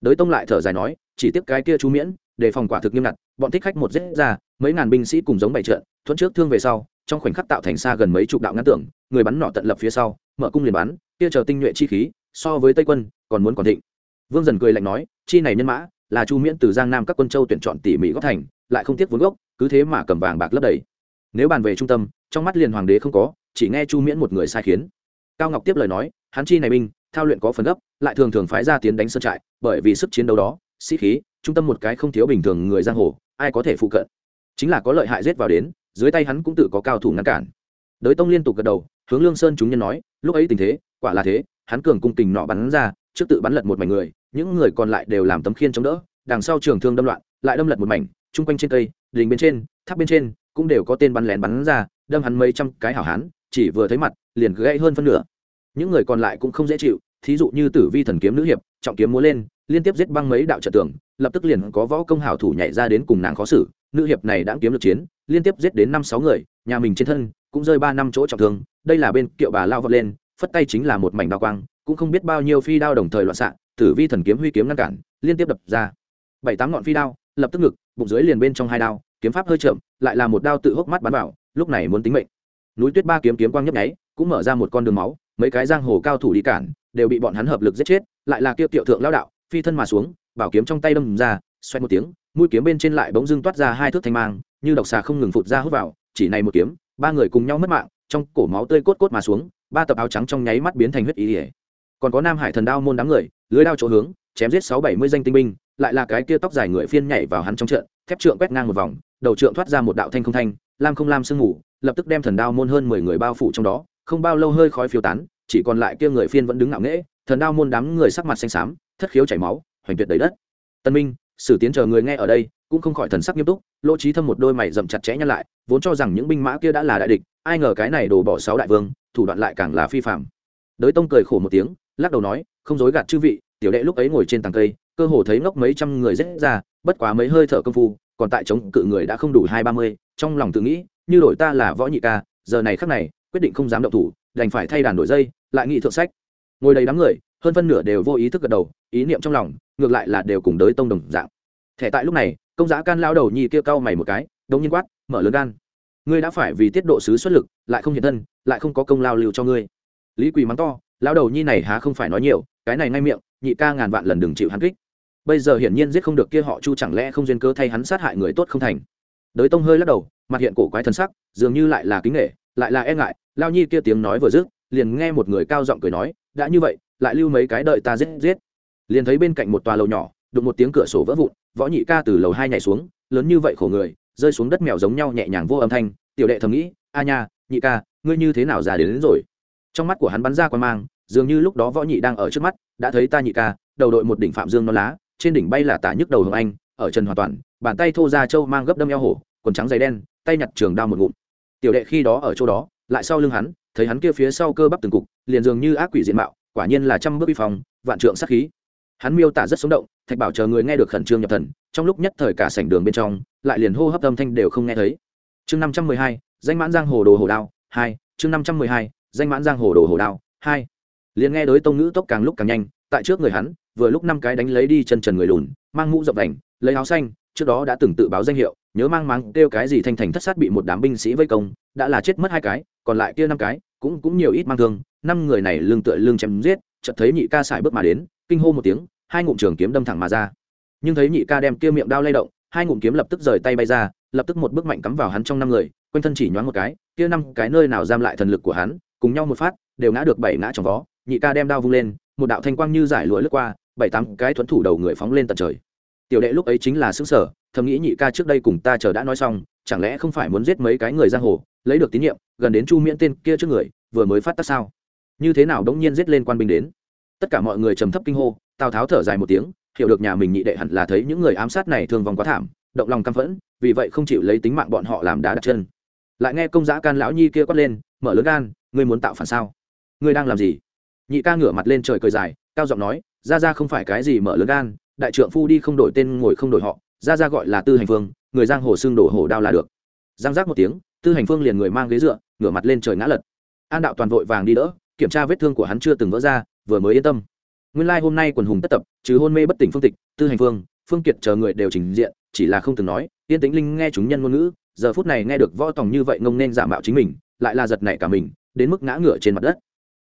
Đới tông lại thở dài nói, chỉ tiếc cái kia chú miễn đề phòng quả thực nghiêm ngặt, bọn thích khách một dễ ra, mấy ngàn binh sĩ cùng giống bày trận, thuận trước thương về sau, trong khoảnh khắc tạo thành xa gần mấy chục đạo ngăn tưởng, người bắn nọ tận lập phía sau, mở cung liền bắn, kia chờ tinh nhuệ chi khí, so với tây quân, còn muốn còn thịnh. Vương dần cười lạnh nói, chi này nhân mã, là chu miễn từ giang nam các quân châu tuyển chọn tỉ mỉ góp thành, lại không tiếc vốn gốc, cứ thế mà cầm vàng bạc lấp đầy nếu bàn về trung tâm, trong mắt liền hoàng đế không có, chỉ nghe chu miễn một người sai khiến. Cao ngọc tiếp lời nói, hắn chi này binh, thao luyện có phần gấp, lại thường thường phái ra tiến đánh sơn trại, bởi vì sức chiến đấu đó, sĩ khí, trung tâm một cái không thiếu bình thường người giang hồ, ai có thể phụ cận. Chính là có lợi hại rết vào đến, dưới tay hắn cũng tự có cao thủ ngăn cản. Đới tông liên tục gật đầu, hướng lương sơn chúng nhân nói, lúc ấy tình thế, quả là thế, hắn cường cung kình nọ bắn ra, trước tự bắn lật một mảnh người, những người còn lại đều làm tấm khiên chống đỡ, đằng sau trường thương đâm loạn, lại đâm lật một mảnh, chung quanh trên cây đình bên trên, tháp bên trên, cũng đều có tên bắn lén bắn ra, đâm hắn mấy trăm cái hảo hán, chỉ vừa thấy mặt, liền gãy hơn phân nửa. Những người còn lại cũng không dễ chịu, thí dụ như tử vi thần kiếm nữ hiệp, trọng kiếm múa lên, liên tiếp giết băng mấy đạo trận tường, lập tức liền có võ công hảo thủ nhảy ra đến cùng nàng khó xử. Nữ hiệp này đã kiếm lực chiến, liên tiếp giết đến năm sáu người, nhà mình trên thân cũng rơi ba năm chỗ trọng thương. Đây là bên kiệu bà lao vọt lên, phất tay chính là một mảnh đao quang, cũng không biết bao nhiêu phi đao đồng thời loạn xạ, tử vi thần kiếm huy kiếm ngăn cản, liên tiếp đập ra. Bảy tám ngọn phi đao, lập tức ngực bụng dưới liền bên trong hai đao, kiếm pháp hơi chậm, lại là một đao tự hốc mắt bắn vào, lúc này muốn tính mệnh. Núi tuyết ba kiếm kiếm quang nhấp nháy, cũng mở ra một con đường máu, mấy cái giang hồ cao thủ đi cản, đều bị bọn hắn hợp lực giết chết, lại là kiệu tiểu thượng lao đạo, phi thân mà xuống, bảo kiếm trong tay đâm ra xoay một tiếng, mũi kiếm bên trên lại bỗng dưng toát ra hai thước thanh mang, như độc xà không ngừng phụt ra hút vào, chỉ này một kiếm, ba người cùng nhau mất mạng, trong cổ máu tươi cốt cốt mà xuống, ba tập áo trắng trong nháy mắt biến thành huyết ý ỉa. Còn có nam hải thần đao môn đám người, lưới đao chỗ hướng, chém giết sáu bảy mươi danh tinh binh lại là cái kia tóc dài người phiên nhảy vào hắn trong trận, thép trượng quét ngang một vòng, đầu trượng thoát ra một đạo thanh không thanh, lam không lam sương ngủ lập tức đem thần đao môn hơn mười người bao phủ trong đó, không bao lâu hơi khói phiêu tán, chỉ còn lại kia người phiên vẫn đứng ngạo nghễ, thần đao môn đám người sắc mặt xanh xám, thất khiếu chảy máu, hoành tuyệt đầy đất. Tân minh, sử tiến chờ người nghe ở đây, cũng không khỏi thần sắc nghiêm túc, lỗ trí thâm một đôi mày rậm chặt chẽ nhăn lại, vốn cho rằng những binh mã kia đã là đại địch, ai ngờ cái này đổ bỏ sáu đại vương, thủ đoạn lại càng là phi phạm đới tông cười khổ một tiếng, lắc đầu nói, không dối gạt chư vị tiểu đệ lúc ấy ngồi trên tàng cây, cơ hồ thấy ngốc mấy trăm người rết ra, bất quá mấy hơi thở công phu, còn tại chống cự người đã không đủ hai ba mươi, trong lòng tự nghĩ, như đổi ta là võ nhị ca, giờ này khắc này, quyết định không dám động thủ, đành phải thay đàn đổi dây, lại nghị thượng sách. Ngồi đầy đám người, hơn phân nửa đều vô ý thức gật đầu, ý niệm trong lòng, ngược lại là đều cùng đới tông đồng dạng. Thẻ tại lúc này, công giá can lao đầu nhi kia cau mày một cái, đống nhiên quát, mở lớn gan. Ngươi đã phải vì tiết độ sứ xuất lực, lại không hiện thân, lại không có công lao lưu cho ngươi. Lý quỳ mắng to, lao đầu nhi này há không phải nói nhiều cái này ngay miệng nhị ca ngàn vạn lần đừng chịu hắn kích. Bây giờ hiển nhiên giết không được kia họ chu chẳng lẽ không duyên cơ thay hắn sát hại người tốt không thành. Đới tông hơi lắc đầu mặt hiện cổ quái thân sắc dường như lại là kính nghệ lại là e ngại lao nhi kia tiếng nói vừa dứt liền nghe một người cao giọng cười nói đã như vậy lại lưu mấy cái đợi ta giết giết. Liền thấy bên cạnh một tòa lầu nhỏ đụng một tiếng cửa sổ vỡ vụn võ nhị ca từ lầu hai nhảy xuống lớn như vậy khổ người rơi xuống đất mèo giống nhau nhẹ nhàng vô âm thanh tiểu đệ thầm nghĩ a nha nhị ca ngươi như thế nào già đến, đến rồi? Trong mắt của hắn bắn ra quan mang dường như lúc đó võ nhị đang ở trước mắt, đã thấy ta nhị ca, đầu đội một đỉnh phạm dương non lá, trên đỉnh bay là tả nhức đầu hồng anh, ở trần hoàn toàn, bàn tay thô ra châu mang gấp đâm eo hổ, quần trắng dày đen, tay nhặt trường đao một ngụm. Tiểu đệ khi đó ở chỗ đó, lại sau lưng hắn, thấy hắn kia phía sau cơ bắp từng cục, liền dường như ác quỷ diện mạo, quả nhiên là trăm bước vi phòng vạn trượng sát khí. Hắn miêu tả rất sống động, thạch bảo chờ người nghe được khẩn trương nhập thần, trong lúc nhất thời cả sảnh đường bên trong, lại liền hô hấp âm thanh đều không nghe thấy. Chương năm trăm mười hai, danh mãn giang hồ đồ hồ đao, hai, chương năm trăm mười hai, danh mãn giang hồ đồ hồ đao, hai liền nghe đối tông ngữ tốc càng lúc càng nhanh, tại trước người hắn, vừa lúc năm cái đánh lấy đi chân trần người lùn, mang mũ rộng đành lấy áo xanh, trước đó đã từng tự báo danh hiệu, nhớ mang mang kêu cái gì thanh thành thất sát bị một đám binh sĩ vây công, đã là chết mất hai cái, còn lại kia năm cái, cũng cũng nhiều ít mang thương, năm người này lưng tựa lưng chém giết, chợt thấy nhị ca xài bước mà đến, kinh hô một tiếng, hai ngụm trường kiếm đâm thẳng mà ra. Nhưng thấy nhị ca đem kia miệng đao lay động, hai ngụm kiếm lập tức rời tay bay ra, lập tức một bước mạnh cắm vào hắn trong năm người, quanh thân chỉ nhoáng một cái, kia năm cái nơi nào giam lại thần lực của hắn, cùng nhau một phát, đều ngã được bảy ngã trong vó nhị ca đem đao vung lên, một đạo thanh quang như giải lụa lướt qua, bảy tám cái thuẫn thủ đầu người phóng lên tận trời. Tiểu đệ lúc ấy chính là xứng sở thầm nghĩ nhị ca trước đây cùng ta chờ đã nói xong, chẳng lẽ không phải muốn giết mấy cái người giang hồ, lấy được tín nhiệm, gần đến chu miễn tên kia trước người, vừa mới phát tác sao? Như thế nào đống nhiên giết lên quan binh đến? Tất cả mọi người trầm thấp kinh hô, tào tháo thở dài một tiếng, hiểu được nhà mình nhị đệ hẳn là thấy những người ám sát này thương vong quá thảm, động lòng căm phẫn, vì vậy không chịu lấy tính mạng bọn họ làm đá đặt chân. Lại nghe công giã can lão nhi kia quát lên, mở lớn gan, ngươi muốn tạo phản sao? Ngươi đang làm gì? Nhị ca ngửa mặt lên trời cười dài, cao giọng nói ra ra không phải cái gì mở lớn gan, đại trượng phu đi không đổi tên ngồi không đổi họ ra ra gọi là tư hành phương người giang hồ xương đổ hổ đao là được. Giang giác một tiếng, tư hành phương liền người mang ghế dựa, ngửa mặt lên trời ngã lật. An đạo toàn vội vàng đi đỡ, kiểm tra vết thương của hắn chưa từng vỡ ra, vừa mới yên tâm. Nguyên lai、like、hôm nay quần hùng tất tập chứ hôn mê bất tỉnh phương tịch, tư hành phương phương kiệt chờ người đều trình diện, chỉ là không từng nói, yên tĩnh linh nghe chúng nhân ngôn ngữ, giờ phút này nghe được võ tòng như vậy ngông nên giả mạo chính mình, lại là giật nảy cả mình, đến mức ngã ngửa trên mặt đất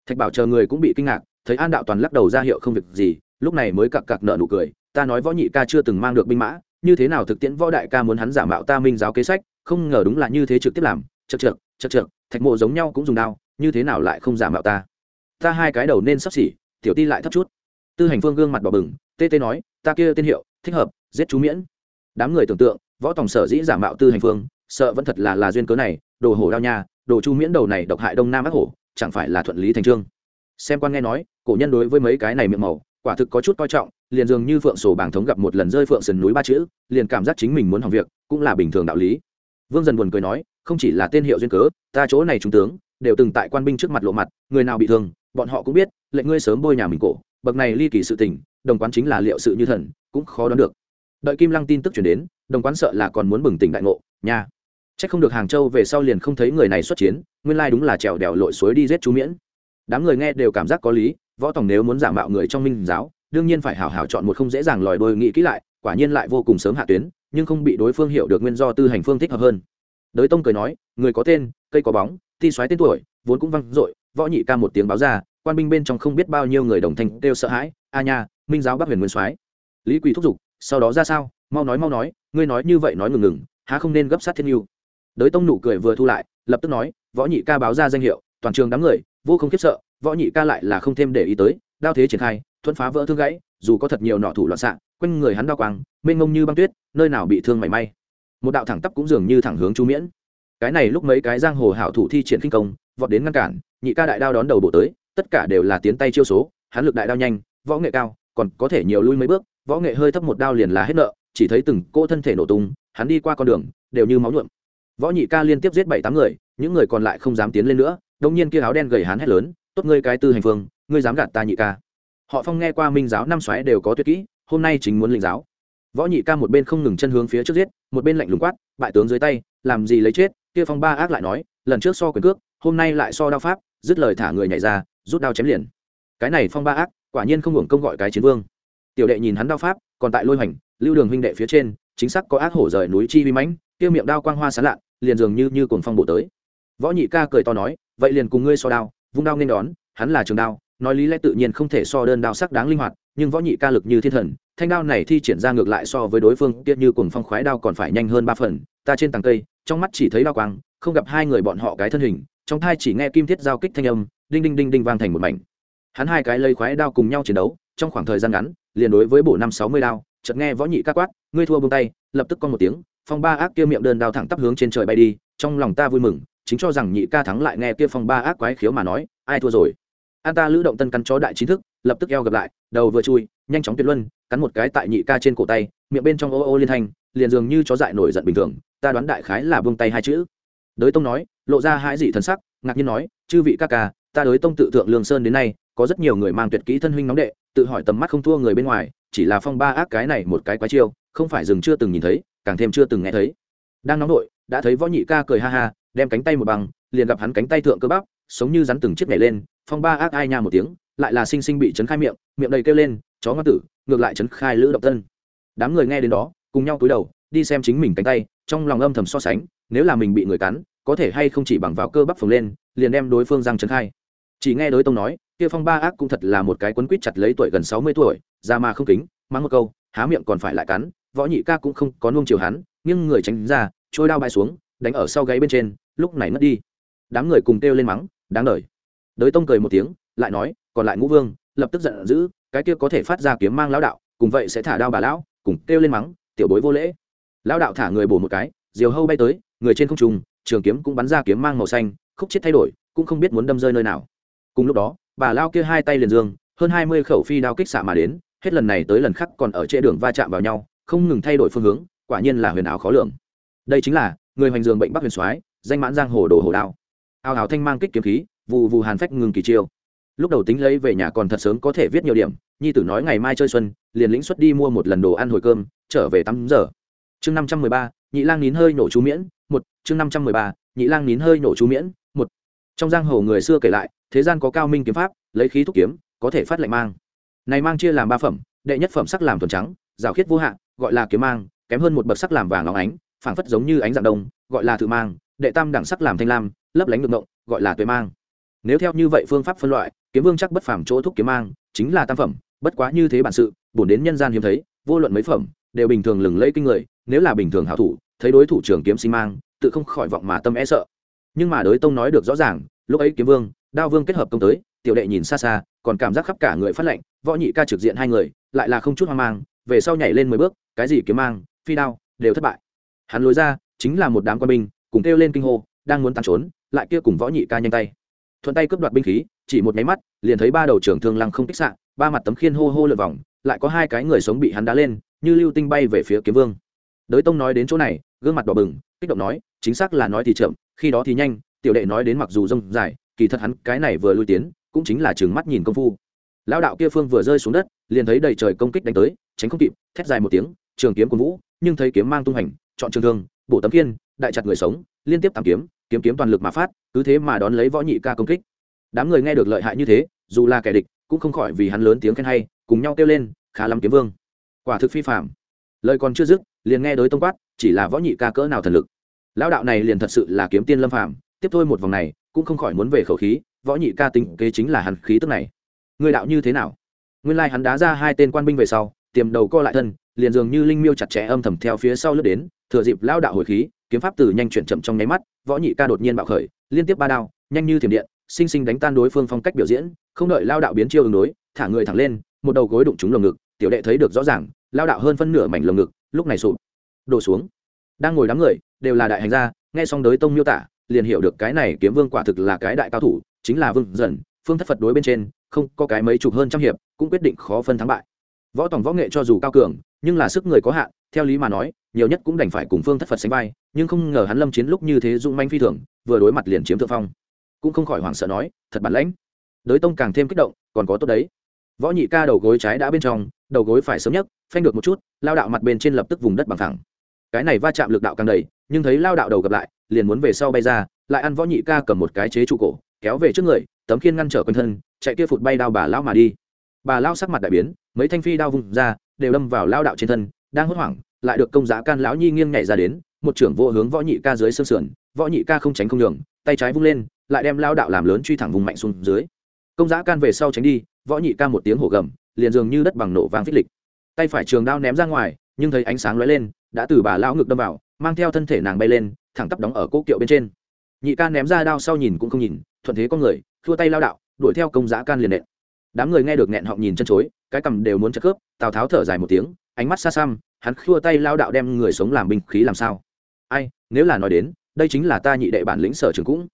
thạch bảo chờ người cũng bị kinh ngạc, thấy an đạo toàn lắc đầu ra hiệu không việc gì, lúc này mới cặc cặc nợ nụ cười, ta nói võ nhị ca chưa từng mang được binh mã, như thế nào thực tiễn võ đại ca muốn hắn giả mạo ta minh giáo kế sách, không ngờ đúng là như thế trực tiếp làm, chật chật chật chật thạch mộ giống nhau cũng dùng đao, như thế nào lại không giả mạo ta? Ta hai cái đầu nên sắp xỉ, tiểu ti lại thấp chút. Tư hành phương gương mặt bỏ bừng, tê tê nói, ta kia tên hiệu, thích hợp, giết chú miễn. Đám người tưởng tượng, võ tòng sở dĩ giả mạo tư hành phương, sợ vẫn thật là là duyên cớ này, đồ hổ đao nha, đồ chu miễn đầu này độc hại đông nam ác hổ chẳng phải là thuận lý thành trương. Xem quan nghe nói, cổ nhân đối với mấy cái này miệng màu, quả thực có chút coi trọng, liền dường như phượng sổ bảng thống gặp một lần rơi phượng sườn núi ba chữ, liền cảm giác chính mình muốn hỏng việc, cũng là bình thường đạo lý. Vương dần buồn cười nói, không chỉ là tên hiệu duyên cớ, ta chỗ này trung tướng, đều từng tại quan binh trước mặt lộ mặt, người nào bị thương, bọn họ cũng biết, lệnh ngươi sớm bôi nhà mình cổ, bậc này ly kỳ sự tình, đồng quán chính là liệu sự như thần, cũng khó đoán được. Đợi kim lăng tin tức chuyển đến, đồng quán sợ là còn muốn bừng tỉnh đại ngộ, nha. C h ắ c không được hàng châu về sau liền không thấy người này xuất chiến nguyên lai đúng là trèo đèo lội suối đi giết chú miễn. Đám người nghe đều cảm giác có lý, võ tòng nếu muốn giả mạo người trong minh giáo, đương nhiên phải hảo hảo chọn một không dễ dàng lòi đôi nghĩ kỹ lại, quả nhiên lại vô cùng sớm hạ tuyến, nhưng không bị đối phương hiểu được nguyên do tư hành phương thích hợp hơn. Đới tông cười nói, người có tên, cây có bóng thi xoáy tên tuổi, vốn cũng văng dội, võ nhị ca một tiếng báo ra, quan binh bên trong không biết bao nhiêu người đồng thanh kêu sợ hãi, a nha, minh giáo bắc huyền nguyên soái. Lý quỳ thúc giục, sau đó ra sao, mau nói mau nói, ngươi nói như vậy nói ngừng ngừng, há không nên gấp sát thiên yêu. Đới tông nụ cười vừa thu lại, lập tức nói võ nhị ca báo ra danh hiệu, toàn trường đám người vô không khiếp sợ, võ nhị ca lại là không thêm để ý tới, đao thế triển khai, thuẫn phá vỡ thương gãy, dù có thật nhiều nọ thủ loạn xạ, quanh người hắn đao quang, mênh mông như băng tuyết, nơi nào bị thương mảy may. Một đạo thẳng tắp cũng dường như thẳng hướng chu miễn. Cái này lúc mấy cái giang hồ hảo thủ thi triển khinh công, vọt đến ngăn cản, nhị ca đại đao đón đầu bộ tới, tất cả đều là tiến tay chiêu số, hắn lực đại đao nhanh, võ nghệ cao, còn có thể nhiều lui mấy bước, võ nghệ hơi thấp một đao liền là hết nợ, chỉ thấy từng cô thân thể nổ tung, hắn đi qua con đường, đều như máu nhuộm. Võ nhị ca liên tiếp giết bảy tám người những người còn lại không dám tiến lên nữa, đông nhiên kia áo đen gầy hán hét lớn, tốt ngươi cái tư hành phương, ngươi dám gạt ta nhị ca. Họ phong nghe qua minh giáo năm xoáy đều có tuyệt kỹ, hôm nay chính muốn linh giáo. Võ nhị ca một bên không ngừng chân hướng phía trước giết, một bên lạnh lùng quát, bại tướng dưới tay, làm gì lấy chết? Kia phong ba ác lại nói, lần trước so quyền cước, hôm nay lại so đao pháp, dứt lời thả người nhảy ra, rút đao chém liền. Cái này phong ba ác, quả nhiên không hưởng công gọi cái chiến vương. Tiểu đệ nhìn hắn đao pháp, còn tại lôi hoành, lưu đường huynh đệ phía trên, chính xác có ác hổ rời núi chi vi mãnh, kia miệng đao quang hoa sán lạ liền dường như như cuồng phong bộ tới võ nhị ca cười to nói, vậy liền cùng ngươi so đao, vung đao nên đón, hắn là trường đao, nói lý lẽ tự nhiên không thể so đơn đao sắc đáng linh hoạt, nhưng võ nhị ca lực như thiên thần, thanh đao này thi triển ra ngược lại so với đối phương kia như cuồng phong khoái đao còn phải nhanh hơn ba phần, ta trên tầng cây, trong mắt chỉ thấy đao quang, không gặp hai người bọn họ cái thân hình, trong thai chỉ nghe kim thiết giao kích thanh âm, đinh đinh đinh đinh vang thành một mảnh. Hắn hai cái lây khoái đao cùng nhau chiến đấu, trong khoảng thời gian ngắn, liền đối với bộ năm sáu mươi đao, chợt nghe võ nhị ca quát, ngươi thua buông tay, lập tức con một tiếng, phong ba ác kia miệng đơn đao thẳng tắp hướng trên trời bay đi, trong lòng ta vui mừng chính cho rằng nhị ca thắng lại nghe kia phong ba ác quái khiếu mà nói, ai thua rồi? An ta lữ động tân cắn chó đại trí thức, lập tức eo gặp lại, đầu vừa chui, nhanh chóng tuyệt luân, cắn một cái tại nhị ca trên cổ tay, miệng bên trong ô ô liên thanh, liền dường như chó dại nổi giận bình thường, ta đoán đại khái là buông tay hai chữ. Đới tông nói, lộ ra hai dị thần sắc, ngạc nhiên nói, chư vị ca ca, ta đới tông tự thượng lương sơn đến nay, có rất nhiều người mang tuyệt kỹ thân huynh nóng đệ, tự hỏi tầm mắt không thua người bên ngoài, chỉ là phong ba ác cái này một cái quái chiêu, không phải rừng chưa từng nhìn thấy, càng thêm chưa từng nghe thấy. Đang nóng nội, đã thấy võ nhị ca cười ha ha đem cánh tay một bằng, liền gặp hắn cánh tay thượng cơ bắp, sống như rắn từng chiếc nhảy lên, phong ba ác ai nha một tiếng, lại là sinh sinh bị chấn khai miệng miệng đầy kêu lên, chó ngã tử, ngược lại chấn khai lữ động tân đám người nghe đến đó, cùng nhau cúi đầu, đi xem chính mình cánh tay, trong lòng âm thầm so sánh, nếu là mình bị người cắn, có thể hay không chỉ bằng vào cơ bắp phồng lên, liền đem đối phương răng chấn khai. Chỉ nghe đối tông nói, kia phong ba ác cũng thật là một cái quấn quýt chặt lấy tuổi gần sáu mươi tuổi ra mà không kính, mắng một câu, há miệng còn phải lại cắn, võ nhị ca cũng không có nuông chiều hắn nhưng người tránh ra, trôi đao bay xuống, đánh ở sau gáy bên trên lúc này mất đi. Đám người cùng kêu lên mắng, đáng đời. Đới tông cười một tiếng, lại nói, còn lại ngũ vương, lập tức giận dữ, cái kia có thể phát ra kiếm mang lão đạo, cùng vậy sẽ thả đao bà lão, cùng kêu lên mắng, tiểu bối vô lễ. Lão đạo thả người bổ một cái, diều hâu bay tới, người trên không trung, trường kiếm cũng bắn ra kiếm mang màu xanh, khúc chết thay đổi, cũng không biết muốn đâm rơi nơi nào. Cùng lúc đó, bà lao kia hai tay liền dương, hơn hai mươi khẩu phi đao kích xạ mà đến, hết lần này tới lần khác còn ở trễ đường va chạm vào nhau, không ngừng thay đổi phương hướng, quả nhiên là huyền ảo khó lường. Đây chính là người hoành dường bệnh bắc huyền soái danh mãn giang hồ đồ hồ đao. Ao ào thanh mang kích kiếm khí vụ vụ hàn phách ngừng kỳ chiêu. Lúc đầu tính lấy về nhà còn thật sớm có thể viết nhiều điểm, nhi tử nói ngày mai chơi xuân, liền lĩnh xuất đi mua một lần đồ ăn hồi cơm, trở về tắm giờ. Chương năm trăm mười ba, nhị lang nín hơi nổ chú miễn, một, chương năm trăm mười ba, nhị lang nín hơi nổ chú miễn, một. Trong giang hồ người xưa kể lại, thế gian có cao minh kiếm pháp, lấy khí thúc kiếm, có thể phát lệnh mang. Này mang chia làm ba phẩm, đệ nhất phẩm sắc làm thuần trắng, rào khiết vô hạn gọi là kiếm mang, kém hơn một bậc sắc làm vàng óng ánh, phảng phất giống như ánh dạng đông, gọi là thự mang đệ tam đẳng sắc làm thanh lam, lấp lánh được ngộng, gọi là tuệ mang. Nếu theo như vậy phương pháp phân loại, kiếm vương chắc bất phàm chỗ thúc kiếm mang, chính là tam phẩm, bất quá như thế bản sự, bổn đến nhân gian hiếm thấy, vô luận mấy phẩm, đều bình thường lừng lẫy kinh người, nếu là bình thường hảo thủ, thấy đối thủ trưởng kiếm sinh mang, tự không khỏi vọng mà tâm e sợ. Nhưng mà đối tông nói được rõ ràng, lúc ấy kiếm vương, đao vương kết hợp công tới, tiểu đệ nhìn xa xa, còn cảm giác khắp cả người phát lệnh võ nhị ca trực diện hai người, lại là không chút hoang mang, về sau nhảy lên mười bước, cái gì kiếm mang, phi đao, đều thất bại. Hắn lối ra, chính là một đám quân binh cùng kêu lên kinh hô, đang muốn tàn trốn, lại kia cùng võ nhị ca nhanh tay. Thuận tay cướp đoạt binh khí, chỉ một nháy mắt, liền thấy ba đầu trưởng thương lăng không kích xạ, ba mặt tấm khiên hô hô lượt vòng, lại có hai cái người sống bị hắn đá lên, như lưu tinh bay về phía kiếm vương. Đới tông nói đến chỗ này, gương mặt đỏ bừng, kích động nói, chính xác là nói thì chậm, khi đó thì nhanh, tiểu đệ nói đến mặc dù rông dài, kỳ thật hắn cái này vừa lui tiến, cũng chính là chừng mắt nhìn công phu. Lão đạo kia phương vừa rơi xuống đất, liền thấy đầy trời công kích đánh tới, tránh không kịp, thét dài một tiếng, trường kiếm của vũ, nhưng thấy kiếm mang tung hành, chọn trường thương, bổ tấm kiên đại chặt người sống, liên tiếp tạm kiếm kiếm kiếm toàn lực mà phát, cứ thế mà đón lấy võ nhị ca công kích. Đám người nghe được lợi hại như thế, dù là kẻ địch, cũng không khỏi vì hắn lớn tiếng khen hay, cùng nhau kêu lên, khá lắm kiếm vương. Quả thực phi phạm lời còn chưa dứt, liền nghe đối tông quát, chỉ là võ nhị ca cỡ nào thần lực? Lão đạo này liền thật sự là kiếm tiên lâm phạm tiếp thôi một vòng này, cũng không khỏi muốn về khẩu khí, võ nhị ca tình kế chính là hàn khí tức này. Người đạo như thế nào? Nguyên lai hắn đá ra hai tên quan binh về sau, tiềm đầu co lại thân, liền dường như linh miêu chặt chẽ âm thầm theo phía sau lướt đến, thừa dịp lao đạo hồi khí kiếm pháp từ nhanh chuyển chậm trong nháy mắt, võ nhị ca đột nhiên bạo khởi, liên tiếp ba đao, nhanh như thiểm điện, sinh sinh đánh tan đối phương phong cách biểu diễn, không đợi lao đạo biến chiêu ứng đối, thả người thẳng lên, một đầu gối đụng trúng lồng ngực, tiểu đệ thấy được rõ ràng, lao đạo hơn phân nửa mảnh lồng ngực, lúc này sụp, đổ xuống. Đang ngồi đám người, đều là đại hành gia, nghe xong đới tông miêu tả, liền hiểu được cái này kiếm vương quả thực là cái đại cao thủ, chính là vương dần, phương thất phật đối bên trên, không có cái mấy chục hơn trăm hiệp, cũng quyết định khó phân thắng bại. Võ tổng võ nghệ cho dù cao cường, nhưng là sức người có hạn, theo lý mà nói nhiều nhất cũng đành phải cùng phương thất phật sánh vai, nhưng không ngờ hắn lâm chiến lúc như thế dũng manh phi thường, vừa đối mặt liền chiếm thượng phong. Cũng không khỏi hoảng sợ nói, thật bản lãnh. Đới tông càng thêm kích động, còn có tốt đấy. Võ nhị ca đầu gối trái đã bên trong, đầu gối phải sớm nhất, phanh được một chút, lao đạo mặt bên trên lập tức vùng đất bằng thẳng. Cái này va chạm lực đạo càng đầy, nhưng thấy lao đạo đầu gặp lại, liền muốn về sau bay ra, lại ăn võ nhị ca cầm một cái chế trụ cổ, kéo về trước người, tấm khiên ngăn trở quanh thân, chạy kia phụt bay đao bà lao mà đi. Bà lao sắc mặt đại biến, mấy thanh phi đao vùng ra, đều đâm vào lao đạo trên thân, đang hốt hoảng lại được công giá can lão nhi nghiêng nhảy ra đến, một trưởng vô hướng võ nhị ca dưới xương sườn, võ nhị ca không tránh không đường tay trái vung lên, lại đem lao đạo làm lớn truy thẳng vùng mạnh xuống dưới. Công giá can về sau tránh đi, võ nhị ca một tiếng hổ gầm, liền dường như đất bằng nổ vang phích lịch. Tay phải trường đao ném ra ngoài, nhưng thấy ánh sáng lóe lên, đã từ bà lao ngực đâm vào, mang theo thân thể nàng bay lên, thẳng tắp đóng ở cỗ kiệu bên trên. Nhị ca ném ra đao sau nhìn cũng không nhìn, thuận thế con người, thua tay lao đạo, đuổi theo công giá can liền nện. Đám người nghe được nghẹn họng nhìn chân chối, cái cầm đều muốn chất cướp. tào tháo thở dài một tiếng, ánh mắt xa xăm hắn khua tay lao đạo đem người sống làm binh khí làm sao? Ai, nếu là nói đến, đây chính là ta nhị đệ bản lĩnh sở trường cũng.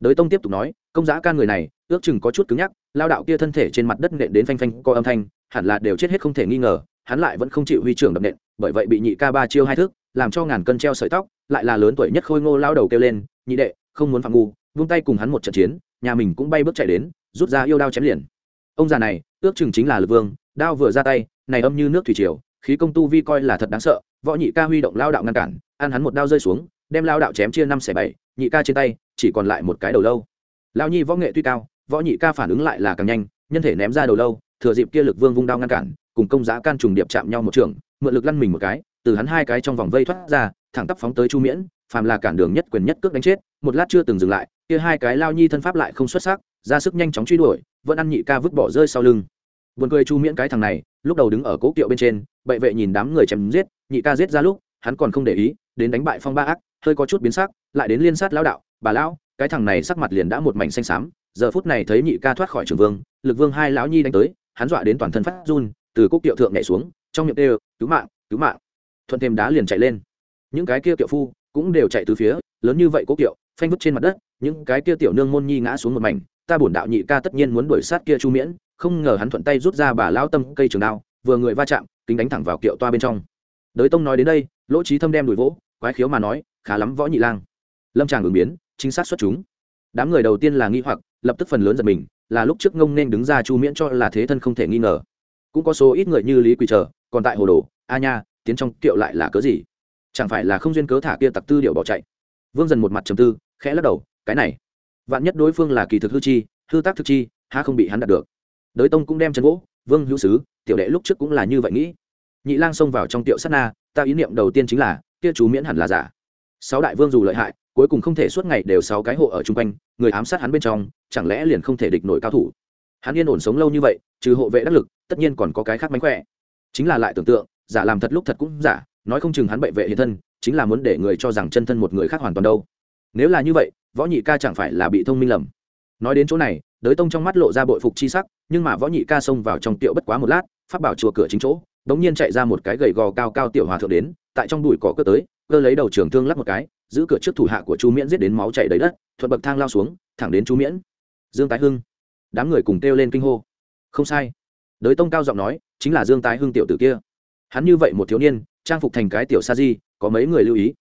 Đới tông tiếp tục nói, công giá can người này, ước chừng có chút cứng nhắc, lao đạo kia thân thể trên mặt đất nện đến phanh phanh co âm thanh, hẳn là đều chết hết không thể nghi ngờ, hắn lại vẫn không chịu huy trưởng đập nện, bởi vậy bị nhị ca ba chiêu hai thước làm cho ngàn cân treo sợi tóc, lại là lớn tuổi nhất khôi ngô lao đầu kêu lên, nhị đệ, không muốn phạm ngu, vung tay cùng hắn một trận chiến, nhà mình cũng bay bước chạy đến, rút ra yêu đao chém liền. Ông già này, ước chừng chính là lực vương, đao vừa ra tay, này âm như nước thủy triều khí công tu vi coi là thật đáng sợ, võ nhị ca huy động lao đạo ngăn cản, ăn hắn một đao rơi xuống, đem lao đạo chém chia năm xẻ bảy, nhị ca trên tay, chỉ còn lại một cái đầu lâu. Lao nhi võ nghệ tuy cao, võ nhị ca phản ứng lại là càng nhanh, nhân thể ném ra đầu lâu, thừa dịp kia lực vương vung đao ngăn cản, cùng công giá can trùng điệp chạm nhau một trường, mượn lực lăn mình một cái, từ hắn hai cái trong vòng vây thoát ra, thẳng tắp phóng tới chu miễn, phàm là cản đường nhất quyền nhất cước đánh chết, một lát chưa từng dừng lại, kia hai cái lao nhi thân pháp lại không xuất sắc, ra sức nhanh chóng truy đuổi, vẫn ăn nhị ca vứt bỏ rơi sau lưng. Buồn cười chu miễn cái thằng này, lúc đầu đứng ở cố kiệu bên trên bệ vệ nhìn đám người chém giết, nhị ca giết ra lúc, hắn còn không để ý, đến đánh bại phong ba ác, hơi có chút biến sắc, lại đến liên sát lão đạo, bà lão, cái thằng này sắc mặt liền đã một mảnh xanh xám, giờ phút này thấy nhị ca thoát khỏi trường vương, lực vương hai lão nhi đánh tới, hắn dọa đến toàn thân phát run, từ cúc kiệu thượng nhảy xuống, trong miệng đều, cứu mạng cứu mạng. Thuận thêm đá liền chạy lên. Những cái kia kiệu phu cũng đều chạy từ phía, lớn như vậy cúc kiệu, phanh vứt trên mặt đất, những cái kia tiểu nương môn nhi ngã xuống một mảnh, ta bổn đạo nhị ca tất nhiên muốn đuổi sát kia chu miễn, không ngờ hắn thuận tay rút ra bà lão tâm cây trường đao vừa người va chạm, kính đánh thẳng vào kiệu toa bên trong. Đới tông nói đến đây, lỗ trí thâm đem đùi vỗ, quái khiếu mà nói, khá lắm, võ nhị lang. Lâm tràng ứng biến chính xác xuất chúng. Đám người đầu tiên là nghi hoặc, lập tức phần lớn giật mình, là lúc trước ngông nên đứng ra chu miễn cho là thế thân không thể nghi ngờ. Cũng có số ít người như lý quỳ chờ, còn tại hồ đồ, a nha, tiến trong kiệu lại là cớ gì? Chẳng phải là không duyên cớ thả kia tặc tư điệu bỏ chạy? Vương dần một mặt trầm tư, khẽ lắc đầu, cái này, vạn nhất đối phương là kỳ thực hư chi, hư tác thực chi, há không bị hắn đạt được? Đới tông cũng đem chân gỗ vương hữu sứ, tiểu đệ lúc trước cũng là như vậy nghĩ. Nhị lang xông vào trong tiệu sát na, ta ý niệm đầu tiên chính là, kia chú miễn hẳn là giả. Sáu đại vương dù lợi hại, cuối cùng không thể suốt ngày đều sáu cái hộ ở chung quanh, người ám sát hắn bên trong, chẳng lẽ liền không thể địch nổi cao thủ? Hắn yên ổn sống lâu như vậy, trừ hộ vệ đắc lực, tất nhiên còn có cái khác mánh khỏe. Chính là lại tưởng tượng, giả làm thật lúc thật cũng giả, nói không chừng hắn bệ vệ hiện thân, chính là muốn để người cho rằng chân thân một người khác hoàn toàn đâu. Nếu là như vậy, võ nhị ca chẳng phải là bị thông minh lầm. Nói đến chỗ này đới tông trong mắt lộ ra bội phục chi sắc, nhưng mà võ nhị ca xông vào trong tiệu bất quá một lát phát bảo chùa cửa chính chỗ, đống nhiên chạy ra một cái gầy gò cao cao tiểu hòa thượng đến, tại trong đùi cỏ cơ tới, cơ lấy đầu trường thương lắc một cái, giữ cửa trước thủ hạ của chu miễn giết đến máu chảy đầy đất, thuận bậc thang lao xuống, thẳng đến chu miễn. Dương tái hưng. Đám người cùng kêu lên kinh hô. Không sai. Đới tông cao giọng nói, chính là dương tái hưng tiểu tử kia. Hắn như vậy một thiếu niên, trang phục thành cái tiểu sa di, có mấy người lưu ý.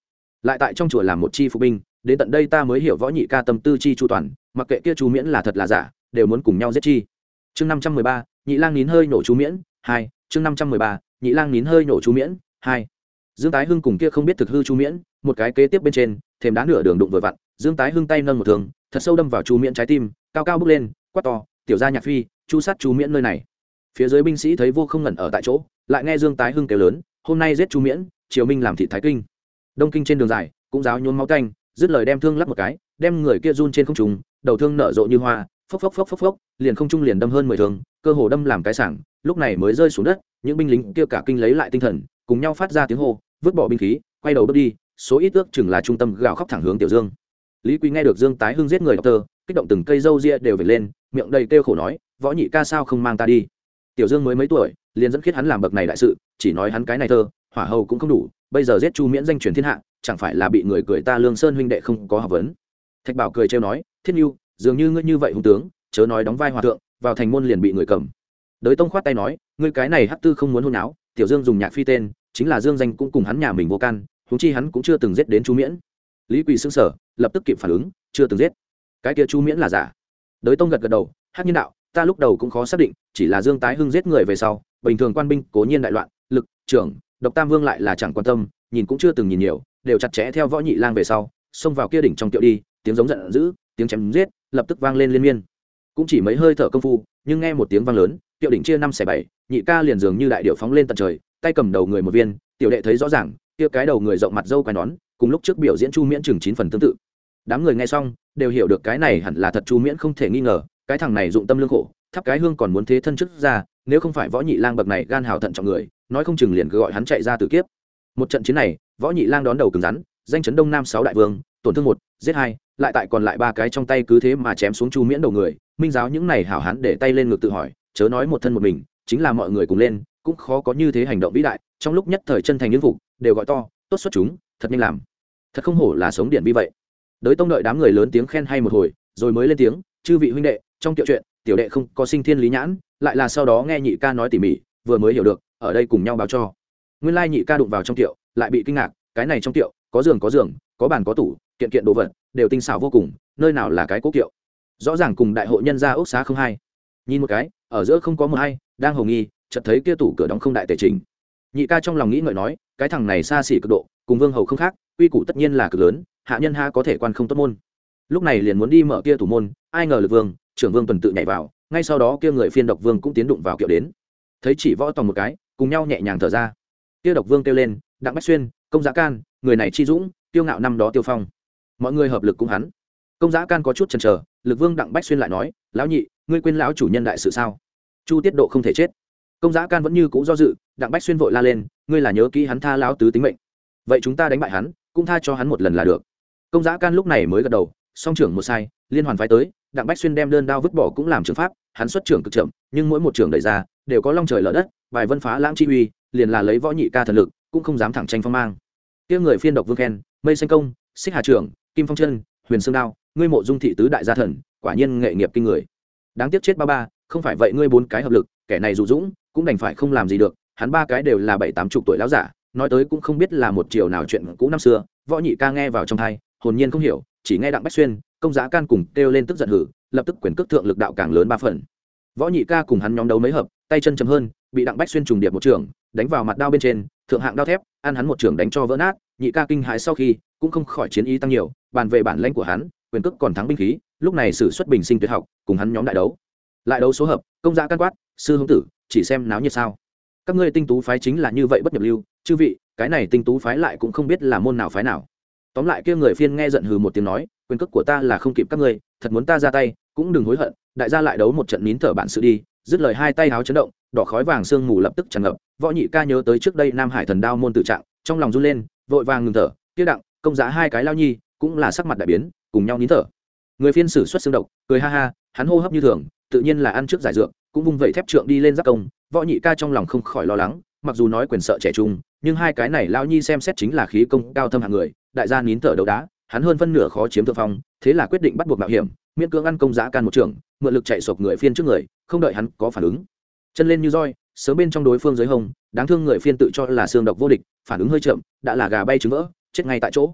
Lại tại trong chùa làm một chi phục binh, đến tận đây ta mới hiểu võ nhị ca tâm tư chi chu toàn mặc kệ kia chu miễn là thật là giả, đều muốn cùng nhau giết chi. Chương năm trăm mười ba, nhị lang nín hơi nổ chú miễn, hai. Chương năm trăm mười ba, nhị lang nín hơi nổ chú miễn, hai. Dương tái hưng cùng kia không biết thực hư chú miễn, một cái kế tiếp bên trên, thềm đá nửa đường đụng vừa vặn, dương tái hưng tay nâng một thường thật sâu đâm vào chú miễn trái tim, cao cao bước lên, quát to, tiểu gia nhạc phi, chu sát chú miễn nơi này. Phía dưới binh sĩ thấy vô không ngẩn ở tại chỗ, lại nghe dương tái hưng kêu lớn, hôm nay giết chú miễn, triều minh làm thị thái kinh. Đông kinh trên đường dài, cũng giáo nhốn máu canh dứt lời đem thương lắp một cái, đem người kia run trên không trùng đầu thương nở rộ như hoa, phốc phốc phốc phốc phốc, liền không trung liền đâm hơn mười thương, cơ hồ đâm làm cái sảng, lúc này mới rơi xuống đất, những binh lính kia cả kinh lấy lại tinh thần, cùng nhau phát ra tiếng hô, vứt bỏ binh khí, quay đầu bước đi, số ít ước chừng là trung tâm gào khóc thẳng hướng tiểu dương. Lý quý nghe được dương tái hưng giết người đọc tơ, kích động từng cây râu ria đều về lên, miệng đầy kêu khổ nói, võ nhị ca sao không mang ta đi? Tiểu dương mới mấy tuổi, liền dẫn khiết hắn làm bậc này đại sự, chỉ nói hắn cái này thơ, hỏa hầu cũng không đủ, bây giờ giết chu miễn danh truyền thiên hạ, chẳng phải là bị người cười ta lương sơn huynh đệ không có học vấn. Thạch bảo cười trêu nói thiết nhu dường như ngươi như vậy hùng tướng, chớ nói đóng vai hòa thượng, vào thành môn liền bị người cầm. Đới tông khoát tay nói, ngươi cái này hắc tư không muốn hôn áo tiểu dương dùng nhạc phi tên, chính là dương danh cũng cùng hắn nhà mình vô can húng chi hắn cũng chưa từng giết đến chu miễn. Lý quỳ xưng sở lập tức kịp phản ứng, chưa từng giết. Cái kia chu miễn là giả. Đới tông gật gật đầu hát nhân đạo, ta lúc đầu cũng khó xác định, chỉ là dương tái hưng giết người về sau, bình thường quan binh, cố nhiên đại loạn, lực, trưởng, độc tam vương lại là chẳng quan tâm, nhìn cũng chưa từng nhìn nhiều, đều chặt chẽ theo võ nhị lang về sau, xông vào kia đỉnh trong tiệu đi, tiếng giống giận dữ tiếng chém giết lập tức vang lên liên miên. Cũng chỉ mấy hơi thở công phu, nhưng nghe một tiếng vang lớn tiểu đỉnh chia năm xẻ bảy, nhị ca liền dường như đại điệu phóng lên tận trời, tay cầm đầu người một viên, tiểu đệ thấy rõ ràng, kia cái đầu người rộng mặt dâu quai nón, cùng lúc trước biểu diễn chu miễn chừng chín phần tương tự. Đám người nghe xong, đều hiểu được cái này hẳn là thật chu miễn không thể nghi ngờ, cái thằng này dụng tâm lương khổ, thắp cái hương còn muốn thế thân chức ra, nếu không phải võ nhị lang bậc này gan hào thận trọng người, nói không chừng liền cứ gọi hắn chạy ra tử kiếp. Một trận chiến này, võ nhị lang đón đầu cứng rắn, danh chấn đông nam sáu đại vương tổn thương một, giết hai, lại tại còn lại ba cái trong tay cứ thế mà chém xuống chu miễn đầu người. Minh giáo những này hảo hán để tay lên ngực tự hỏi, chớ nói một thân một mình, chính là mọi người cùng lên, cũng khó có như thế hành động vĩ đại. Trong lúc nhất thời chân thành những phục, đều gọi to, tốt xuất chúng, thật nhanh làm. Thật không hổ là sống điện vi vậy. Đới tông đợi đám người lớn tiếng khen hay một hồi, rồi mới lên tiếng, chư vị huynh đệ, trong tiểu chuyện, tiểu đệ không có sinh thiên lý nhãn, lại là sau đó nghe nhị ca nói tỉ mỉ, vừa mới hiểu được, ở đây cùng nhau báo cho. Nguyên lai nhị ca đụng vào trong tiệu lại bị kinh ngạc, cái này trong tiệu có giường có giường, có bàn có tủ kiện kiện đồ vật, đều tinh xảo vô cùng, nơi nào là cái cố kiệu. Rõ ràng cùng đại hội nhân gia ốc xá không hay nhìn một cái, ở giữa không có một hay đang hầu nghi, chợt thấy kia tủ cửa đóng không đại tề trình. Nhị ca trong lòng nghĩ ngợi nói, cái thằng này xa xỉ cực độ, cùng vương hầu không khác uy củ tất nhiên là cực lớn, hạ nhân ha có thể quan không tốt môn. Lúc này liền muốn đi mở kia tủ môn, ai ngờ lực vương, trưởng vương tuần tự nhảy vào, ngay sau đó kia người phiên độc vương cũng tiến đụng vào kiệu đến. Thấy chỉ võ tòng một cái, cùng nhau nhẹ nhàng thở ra. Kia độc vương kêu lên, đặng bách xuyên, công giá can, người này chi dũng tiêu ngạo năm đó tiêu phong mọi người hợp lực cũng hắn. Công giá can có chút chần chờ, lực vương đặng bách xuyên lại nói, lão nhị, ngươi quên lão chủ nhân đại sự sao? Chu tiết độ không thể chết. Công giá can vẫn như cũ do dự, đặng bách xuyên vội la lên, ngươi là nhớ kỹ hắn tha lão tứ tính mệnh. Vậy chúng ta đánh bại hắn, cũng tha cho hắn một lần là được. Công giá can lúc này mới gật đầu, song trưởng một sai, liên hoàn phái tới, đặng bách xuyên đem đơn đao vứt bỏ cũng làm trường pháp, hắn xuất trưởng cực chậm, nhưng mỗi một trưởng đẩy ra, đều có long trời lở đất, bài vân phá lãng chi uy, liền là lấy võ nhị ca thần lực, cũng không dám thẳng tranh phong mang. Tiếng người phiên độc vương khen, mây xanh công, xích hà trưởng kim phong chân huyền sương đao, ngươi mộ dung thị tứ đại gia thần, quả nhiên nghệ nghiệp kinh người. Đáng tiếc chết ba ba, không phải vậy ngươi bốn cái hợp lực, kẻ này dụ dũng, cũng đành phải không làm gì được, hắn ba cái đều là bảy tám chục tuổi lão giả, nói tới cũng không biết là một chiều nào chuyện cũ năm xưa, võ nhị ca nghe vào trong thai, hồn nhiên không hiểu, chỉ nghe đặng bách xuyên, công giá can cùng kêu lên tức giận hử, lập tức quyền cước thượng lực đạo càng lớn ba phần. Võ nhị ca cùng hắn nhóm đấu mấy hợp, tay chân chấm hơn, bị đặng bách xuyên trùng điệp một trường, đánh vào mặt đao bên trên, thượng hạng đao thép, ăn hắn một trường đánh cho vỡ nát, nhị ca kinh hãi sau khi, cũng không khỏi chiến ý tăng nhiều bàn về bản lãnh của hắn, quyền cước còn thắng binh khí, lúc này sử xuất bình sinh tuyệt học, cùng hắn nhóm đại đấu. Lại đấu số hợp, công gia căn quát, sư hống tử, chỉ xem náo nhiệt sao? Các ngươi tinh tú phái chính là như vậy bất nhập lưu, chư vị, cái này tinh tú phái lại cũng không biết là môn nào phái nào. Tóm lại kia người phiên nghe giận hừ một tiếng nói, quyền cước của ta là không kịp các ngươi, thật muốn ta ra tay, cũng đừng hối hận, đại gia lại đấu một trận nín thở bản sự đi. Dứt lời hai tay háo chấn động, đỏ khói vàng sương mù lập tức tràn ngập, võ nhị ca nhớ tới trước đây nam hải thần đao môn tự trạng, trong lòng run lên, vội vàng ngừng thở, kia đặng, công giá hai cái lao nhi cũng là sắc mặt đại biến, cùng nhau nín thở. Người phiên sử xuất xương độc, cười ha ha, hắn hô hấp như thường, tự nhiên là ăn trước giải dược, cũng vung vẩy thép trượng đi lên giác công, võ nhị ca trong lòng không khỏi lo lắng, mặc dù nói quyền sợ trẻ trung, nhưng hai cái này lao nhi xem xét chính là khí công cao thâm hạng người, đại gia nín thở đấu đá, hắn hơn phân nửa khó chiếm thượng phong, thế là quyết định bắt buộc mạo hiểm, miễn cưỡng ăn công giá can một trường, mượn lực chạy sộp người phiên trước người, không đợi hắn có phản ứng. Chân lên như roi, sớm bên trong đối phương dưới hông đáng thương người phiên tự cho là xương độc vô địch, phản ứng hơi chậm, đã là gà bay trứng vỡ, chết ngay tại chỗ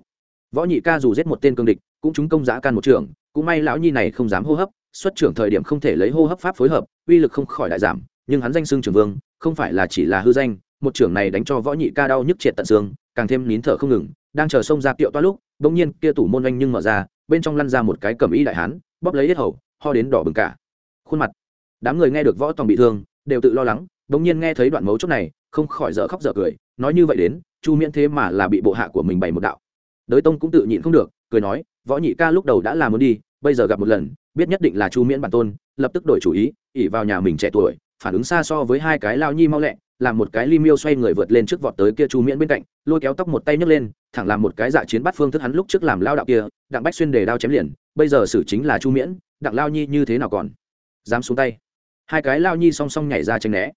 võ nhị ca dù giết một tên cương địch, cũng chúng công giá can một trường, cũng may lão nhi này không dám hô hấp, xuất trưởng thời điểm không thể lấy hô hấp pháp phối hợp, uy lực không khỏi đại giảm, nhưng hắn danh xưng trường vương, không phải là chỉ là hư danh, một trưởng này đánh cho võ nhị ca đau nhức triệt tận xương, càng thêm nín thở không ngừng, đang chờ xông ra kiệu toa lúc, bỗng nhiên kia tủ môn oanh nhưng mở ra, bên trong lăn ra một cái cầm y đại hán, bóp lấy hết hầu, ho đến đỏ bừng cả. Khuôn mặt, đám người nghe được võ tòng bị thương, đều tự lo lắng, bỗng nhiên nghe thấy đoạn mấu chốt này, không khỏi dở khóc dở cười, nói như vậy đến, chu miễn thế mà là bị bộ hạ của mình bày một đạo đới tông cũng tự nhịn không được, cười nói, võ nhị ca lúc đầu đã là muốn đi, bây giờ gặp một lần, biết nhất định là chu miễn bản tôn, lập tức đổi chủ ý ỉ vào nhà mình trẻ tuổi, phản ứng xa so với hai cái lao nhi mau lẹ, làm một cái li miêu xoay người vượt lên trước vọt tới kia chu miễn bên cạnh, lôi kéo tóc một tay nhấc lên, thẳng làm một cái dạ chiến bắt phương thức hắn lúc trước làm lao đạo kia, đặng bách xuyên đề đao chém liền, bây giờ xử chính là chu miễn, đặng lao nhi như thế nào còn? Dám xuống tay. Hai cái lao nhi song song nhảy ra tranh né.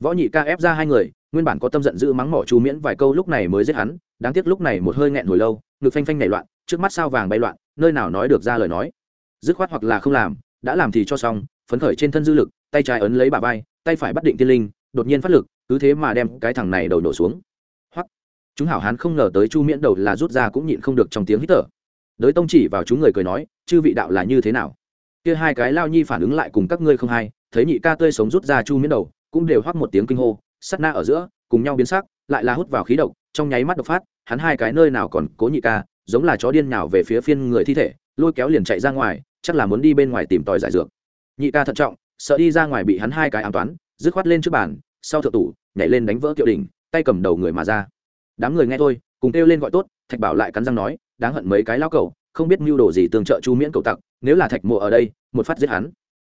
Võ nhị ca ép ra hai người, nguyên bản có tâm giận giữ mắng mỏ chu miễn vài câu lúc này mới giết hắn đáng tiếc lúc này một hơi nghẹn hồi lâu, ngực phanh phanh nảy loạn, trước mắt sao vàng bay loạn, nơi nào nói được ra lời nói. Dứt khoát hoặc là không làm, đã làm thì cho xong, phấn khởi trên thân dư lực, tay trái ấn lấy bà vai, tay phải bắt định tiên linh, đột nhiên phát lực, cứ thế mà đem cái thằng này đầu nổ xuống. Hoặc chúng hảo hán không ngờ tới chu miễn đầu là rút ra cũng nhịn không được trong tiếng hít thở. Đới tông chỉ vào chúng người cười nói, chư vị đạo là như thế nào? Kia hai cái lao nhi phản ứng lại cùng các ngươi không hay, thấy nhị ca tươi sống rút ra chu miễn đầu, cũng đều hoắc một tiếng kinh hô, sắt na ở giữa, cùng nhau biến sắc, lại là hút vào khí độc trong nháy mắt độc phát, hắn hai cái nơi nào còn cố nhị ca, giống là chó điên nhào về phía phiên người thi thể, lôi kéo liền chạy ra ngoài, chắc là muốn đi bên ngoài tìm tòi giải dược. Nhị ca thận trọng, sợ đi ra ngoài bị hắn hai cái an toán, dứt khoát lên trước bàn, sau thượng tủ, nhảy lên đánh vỡ kiệu đình tay cầm đầu người mà ra. Đám người nghe thôi, cùng kêu lên gọi tốt, thạch bảo lại cắn răng nói, đáng hận mấy cái lao cầu không biết mưu đồ gì tương trợ chu miễn cầu tặc, nếu là thạch mộ ở đây, một phát giết hắn.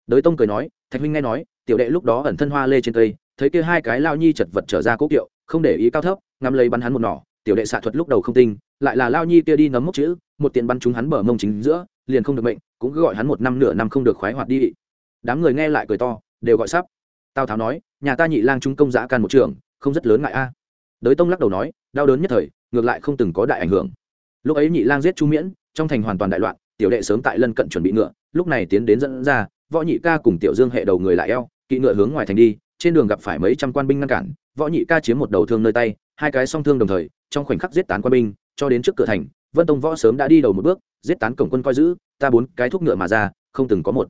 Đới tông cười nói, thạch huynh nghe nói, tiểu đệ lúc đó ẩn thân hoa lê trên cây, thấy kia hai cái lao nhi chật vật trở ra cố kiệu, không để ý cao thấp ngắm lấy bắn hắn một nỏ, tiểu đệ xạ thuật lúc đầu không tinh, lại là lao nhi kia đi nấm mốc chữ, một tiền bắn chúng hắn bờ mông chính giữa, liền không được mệnh, cũng cứ gọi hắn một năm nửa năm không được khoái hoạt đi. Đám người nghe lại cười to, đều gọi sắp. Tào tháo nói, nhà ta nhị lang trung công giã can một trường, không rất lớn ngại a. Đới tông lắc đầu nói, đau đớn nhất thời, ngược lại không từng có đại ảnh hưởng. Lúc ấy nhị lang giết chu miễn, trong thành hoàn toàn đại loạn, tiểu đệ sớm tại lân cận chuẩn bị ngựa, lúc này tiến đến dẫn ra, võ nhị ca cùng tiểu dương hệ đầu người lại eo, kỵ ngựa hướng ngoài thành đi, trên đường gặp phải mấy trăm quan binh ngăn cản, võ nhị ca chiếm một đầu thương nơi tay hai cái song thương đồng thời, trong khoảnh khắc giết tán quân binh, cho đến trước cửa thành, vân tông võ sớm đã đi đầu một bước, giết tán cổng quân coi giữ, ta bốn cái thuốc ngựa mà ra, không từng có một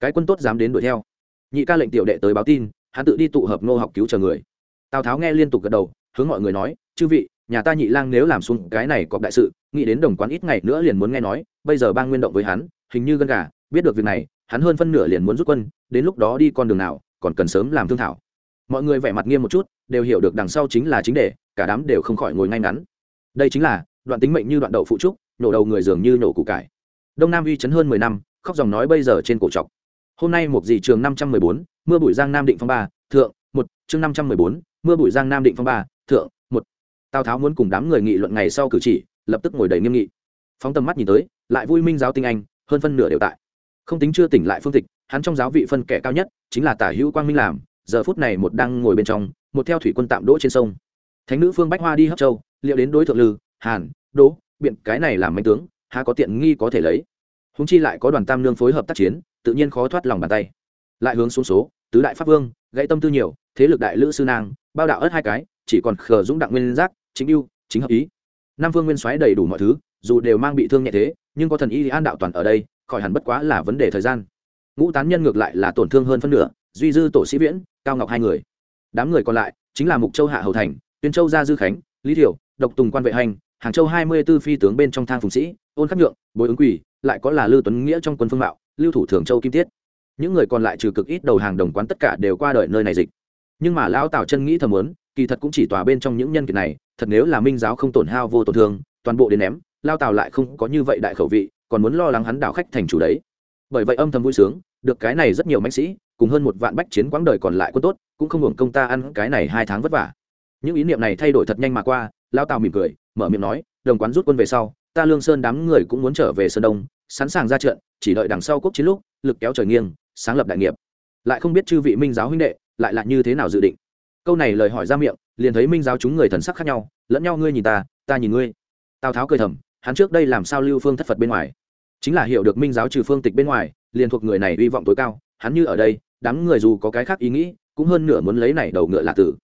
cái quân tốt dám đến đuổi theo. Nhị ca lệnh tiểu đệ tới báo tin, hắn tự đi tụ hợp nô học cứu chờ người. Tào tháo nghe liên tục gật đầu, hướng mọi người nói, chư vị, nhà ta nhị lang nếu làm xuống cái này có đại sự, nghĩ đến đồng quán ít ngày nữa liền muốn nghe nói, bây giờ bang nguyên động với hắn, hình như gân gà, biết được việc này, hắn hơn phân nửa liền muốn rút quân, đến lúc đó đi con đường nào, còn cần sớm làm thương thảo mọi người vẻ mặt nghiêm một chút, đều hiểu được đằng sau chính là chính đề, cả đám đều không khỏi ngồi ngay ngắn. Đây chính là, đoạn tính mệnh như đoạn đậu phụ trúc, nhổ đầu người dường như nhổ củ cải. Đông nam uy chấn hơn mười năm, khóc dòng nói bây giờ trên cổ trọc. Hôm nay một dị trường năm trăm mười bốn, mưa bụi giang nam định phong ba, thượng, một, chương năm trăm mười bốn, mưa bụi giang nam định phong ba, thượng, một. Tào tháo muốn cùng đám người nghị luận ngày sau cử chỉ, lập tức ngồi đầy nghiêm nghị. Phóng tầm mắt nhìn tới, lại vui minh giáo tinh anh, hơn phân nửa đều tại. Không tính chưa tỉnh lại phương tịch, hắn trong giáo vị phân kẻ cao nhất, chính là tả hữu quang minh làm giờ phút này một đang ngồi bên trong, một theo thủy quân tạm đỗ trên sông. Thánh nữ phương bách hoa đi hấp châu, liệu đến đối thượng lư, hàn, đỗ, biện, cái này làm mạnh tướng, há có tiện nghi có thể lấy? Húng chi lại có đoàn tam nương phối hợp tác chiến, tự nhiên khó thoát lòng bàn tay. Lại hướng xuống số, tứ đại pháp vương, gãy tâm tư nhiều, thế lực đại lữ sư nang bao đạo ớt hai cái, chỉ còn khờ dũng đặng nguyên giác, chính ưu, chính hợp ý. Nam vương nguyên soái đầy đủ mọi thứ, dù đều mang bị thương nhẹ thế, nhưng có thần y an đạo toàn ở đây, khỏi hẳn bất quá là vấn đề thời gian. Ngũ tán nhân ngược lại là tổn thương hơn phân nửa duy dư tổ sĩ viễn, cao ngọc hai người. Đám người còn lại chính là mục châu hạ hầu thành, tuyên châu gia dư khánh, lý thiểu, độc tùng quan vệ hành, hàng châu hai mươi b ố phi tướng bên trong thang phùng sĩ, ôn khắc nhượng bồi ứng quỷ lại có là lưu tuấn nghĩa trong quân phương mạo, lưu thủ thường châu kim tiết. Những người còn lại trừ cực ít đầu hàng đồng quán tất cả đều qua đời nơi này dịch. Nhưng mà lão tào chân nghĩ thầm muốn, kỳ thật cũng chỉ tòa bên trong những nhân kiệt này, thật nếu là minh giáo không tổn hao vô tổn thương, toàn bộ đến ném lao tào lại không có như vậy đại khẩu vị, còn muốn lo lắng hắn đảo khách thành chủ đấy. Bởi vậy âm thầm vui sướng, được cái này rất nhiều mạnh sĩ cùng hơn một vạn bách chiến quãng đời còn lại quân tốt, cũng không hưởng công ta ăn cái này hai tháng vất vả. Những ý niệm này thay đổi thật nhanh mà qua lao tào mỉm cười, mở miệng nói, đồng quán rút quân về sau, ta lương sơn đám người cũng muốn trở về sơn đông, sẵn sàng ra trận, chỉ đợi đằng sau quốc chiến lúc, lực kéo trời nghiêng, sáng lập đại nghiệp. Lại không biết chư vị minh giáo huynh đệ, lại là như thế nào dự định. Câu này lời hỏi ra miệng, liền thấy minh giáo chúng người thần sắc khác nhau, lẫn nhau ngươi nhìn ta ta nhìn ngươi. Tào tháo cười thầm, hắn trước đây làm sao lưu phương thất phật bên ngoài? Chính là hiểu được minh giáo trừ phương tịch bên ngoài, liền thuộc người này hy vọng tối cao, hắn như ở đây đám người dù có cái khác ý nghĩ, cũng hơn nửa muốn lấy này đầu ngựa là tử.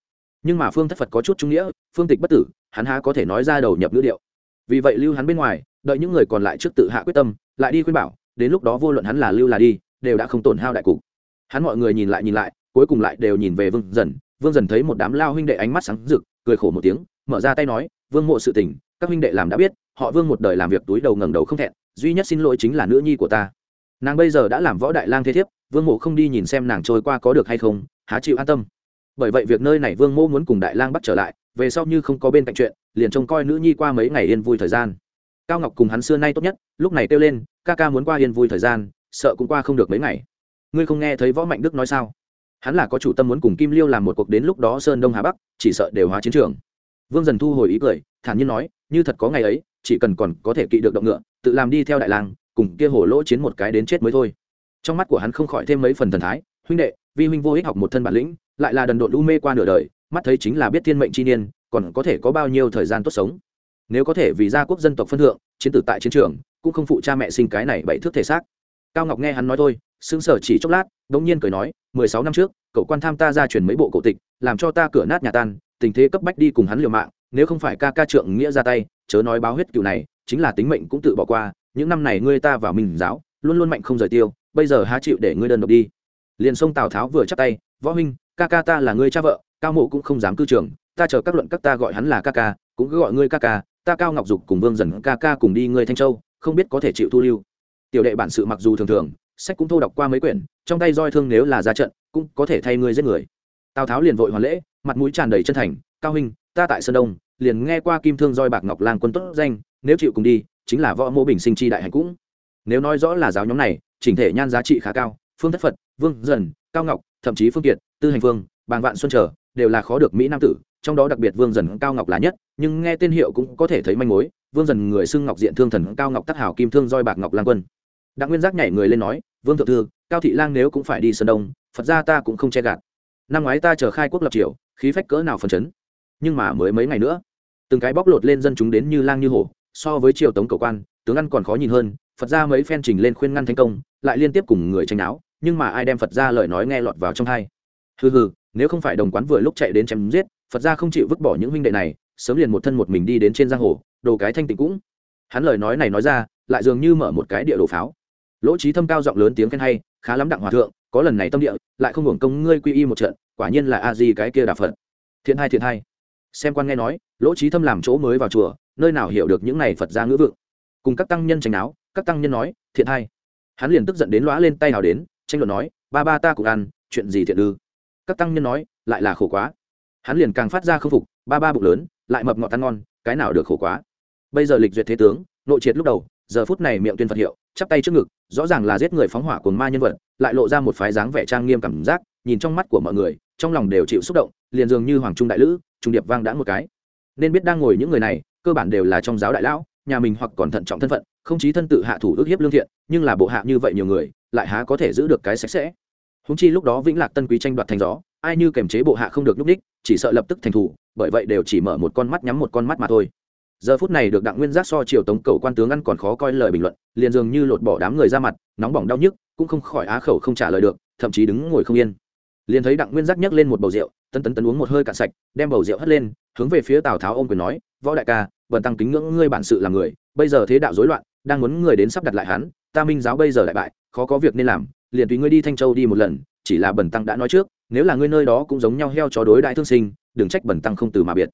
Nhưng mà phương thất phật có chút trung nghĩa, phương tịch bất tử, hắn há có thể nói ra đầu nhập ngữ điệu. Vì vậy lưu hắn bên ngoài, đợi những người còn lại trước tự hạ quyết tâm, lại đi khuyên bảo, đến lúc đó vô luận hắn là lưu là đi, đều đã không tổn hao đại cục. Hắn mọi người nhìn lại nhìn lại, cuối cùng lại đều nhìn về vương dần. Vương dần thấy một đám lao huynh đệ ánh mắt sáng rực, cười khổ một tiếng, mở ra tay nói, vương mộ sự tình, các huynh đệ làm đã biết, họ vương một đời làm việc túi đầu ngẩng đầu không thẹn, duy nhất xin lỗi chính là nữ nhi của ta nàng bây giờ đã làm võ đại lang thế thiếp, vương mộ không đi nhìn xem nàng trôi qua có được hay không, há chịu an tâm. Bởi vậy việc nơi này vương mộ muốn cùng đại lang bắt trở lại, về sau như không có bên cạnh chuyện, liền trông coi nữ nhi qua mấy ngày yên vui thời gian. Cao ngọc cùng hắn xưa nay tốt nhất, lúc này kêu lên, ca ca muốn qua yên vui thời gian, sợ cũng qua không được mấy ngày. Ngươi không nghe thấy võ mạnh đức nói sao? Hắn là có chủ tâm muốn cùng kim liêu làm một cuộc đến lúc đó sơn đông hà bắc, chỉ sợ đều hóa chiến trường. Vương dần thu hồi ý cười, thản nhiên nói, như thật có ngày ấy, chỉ cần còn có thể kỵ được động ngựa, tự làm đi theo đại lang cùng kia hồ lỗ chiến một cái đến chết mới thôi. Trong mắt của hắn không khỏi thêm mấy phần thần thái, huynh đệ, vi huynh vô ích học một thân bản lĩnh, lại là đần độn u mê qua nửa đời, mắt thấy chính là biết thiên mệnh chi niên, còn có thể có bao nhiêu thời gian tốt sống? Nếu có thể vì gia quốc dân tộc phân thượng, chiến tử tại chiến trường, cũng không phụ cha mẹ sinh cái này bảy thước thể xác. Cao ngọc nghe hắn nói thôi, sững sờ chỉ chốc lát bỗng nhiên cười nói, mười sáu năm trước, cậu quan tham ta ra truyền mấy bộ cổ tịch, làm cho ta cửa nát nhà tan, tình thế cấp bách đi cùng hắn liều mạng, nếu không phải ca ca trượng nghĩa ra tay, chớ nói báo huyết cựu này, chính là tính mệnh cũng tự bỏ qua những năm này ngươi ta vào mình giáo, luôn luôn mạnh không rời tiêu, bây giờ há chịu để ngươi đơn độc đi. Liền sông tào tháo vừa chắp tay, võ huynh, ca ca ta là ngươi cha vợ, cao mộ cũng không dám cư trường, ta chờ các luận các ta gọi hắn là ca ca, cũng cứ gọi ngươi ca ca, ta cao ngọc dục cùng vương dần ca ca cùng đi ngươi thanh châu, không biết có thể chịu thu lưu. Tiểu đệ bản sự mặc dù thường thường, sách cũng thô đọc qua mấy quyển, trong tay roi thương nếu là ra trận, cũng có thể thay ngươi giết người. Tào tháo liền vội hoàn lễ, mặt mũi tràn đầy chân thành, cao huynh, ta tại sơn đông, liền nghe qua kim thương roi bạc ngọc lang quân tốt danh, nếu chịu cùng đi chính là võ mô bình sinh chi đại hành cũng. Nếu nói rõ là giáo nhóm này, chỉnh thể nhan giá trị khá cao, phương thất phật, vương dần, cao ngọc, thậm chí phương kiệt, tư hành phương bàng vạn xuân trở, đều là khó được mỹ nam tử, trong đó đặc biệt vương dần, cao ngọc là nhất, nhưng nghe tên hiệu cũng có thể thấy manh mối, vương dần người xưng ngọc diện thương thần, cao ngọc tắc hảo kim thương roi bạc ngọc lang quân. Đặng nguyên giác nhảy người lên nói, vương thượng thư, cao thị lang nếu cũng phải đi sơn đông, phật ra ta cũng không che gạt. Năm ngoái ta chờ khai quốc lập triều, khí phách cỡ nào phần chấn? Nhưng mà mới mấy ngày nữa, từng cái bóc lột lên dân chúng đến như lang như hổ so với triều tống cầu quan, tướng ăn còn khó nhìn hơn, phật ra mấy phen trình lên khuyên ngăn thành công, lại liên tiếp cùng người tranh áo, nhưng mà ai đem phật ra lời nói nghe lọt vào trong hai hừ hừ, nếu không phải đồng quán vừa lúc chạy đến chém giết, phật ra không chịu vứt bỏ những huynh đệ này, sớm liền một thân một mình đi đến trên giang hồ, đồ cái thanh tịnh cũng. Hắn lời nói này nói ra, lại dường như mở một cái địa đồ pháo. Lỗ trí thâm cao giọng lớn tiếng khen hay, khá lắm đặng hòa thượng, có lần này tâm địa, lại không hưởng công ngươi quy y một trận, quả nhiên là a di cái kia đà phật. Thiện hai thiện hai xem quan nghe nói, lỗ trí thâm làm chỗ mới vào chùa nơi nào hiểu được những này phật gia ngữ vựng cùng các tăng nhân tranh áo, các tăng nhân nói, thiện hai. Hắn liền tức giận đến lóa lên tay nào đến, tranh luận nói, ba ba ta cũng ăn, chuyện gì thiện ư? Các tăng nhân nói, lại là khổ quá. Hắn liền càng phát ra k phục, ba ba bụng lớn, lại mập ngọt ăn ngon, cái nào được khổ quá. Bây giờ lịch duyệt thế tướng, nội triệt lúc đầu, giờ phút này miệng tuyên phật hiệu, chắp tay trước ngực, rõ ràng là giết người phóng hỏa cồn ma nhân vật, lại lộ ra một phái dáng vẻ trang nghiêm cảm giác, nhìn trong mắt của mọi người, trong lòng đều chịu xúc động, liền dường như hoàng trung đại lữ, trung điệp vang đã một cái. Nên biết đang ngồi những người này cơ bản đều là trong giáo đại lão, nhà mình hoặc còn thận trọng thân phận, không chí thân tự hạ thủ ước hiếp lương thiện, nhưng là bộ hạ như vậy nhiều người, lại há có thể giữ được cái sạch sẽ. Húng chi lúc đó vĩnh lạc tân quý tranh đoạt thành gió, ai như kềm chế bộ hạ không được nhúc ních chỉ sợ lập tức thành thủ, bởi vậy đều chỉ mở một con mắt nhắm một con mắt mà thôi. Giờ phút này được đặng nguyên giác so triều tống cầu quan tướng ăn còn khó coi lời bình luận, liền dường như lột bỏ đám người ra mặt, nóng bỏng đau nhức, cũng không khỏi á khẩu không trả lời được, thậm chí đứng ngồi không yên. Liền thấy đặng nguyên giác nhấc lên một bầu rượu tân tấn tấn uống một hơi cạn sạch, đem bầu rượu hất lên hướng về phía tào tháo ôm quyền nói võ đại ca bần tăng kính ngưỡng ngươi bản sự làm người bây giờ thế đạo rối loạn đang muốn người đến sắp đặt lại hắn ta minh giáo bây giờ đại bại khó có việc nên làm liền tùy ngươi đi thanh châu đi một lần chỉ là bần tăng đã nói trước nếu là ngươi nơi đó cũng giống nhau heo chó đối đại thương sinh đừng trách bần tăng không từ mà biệt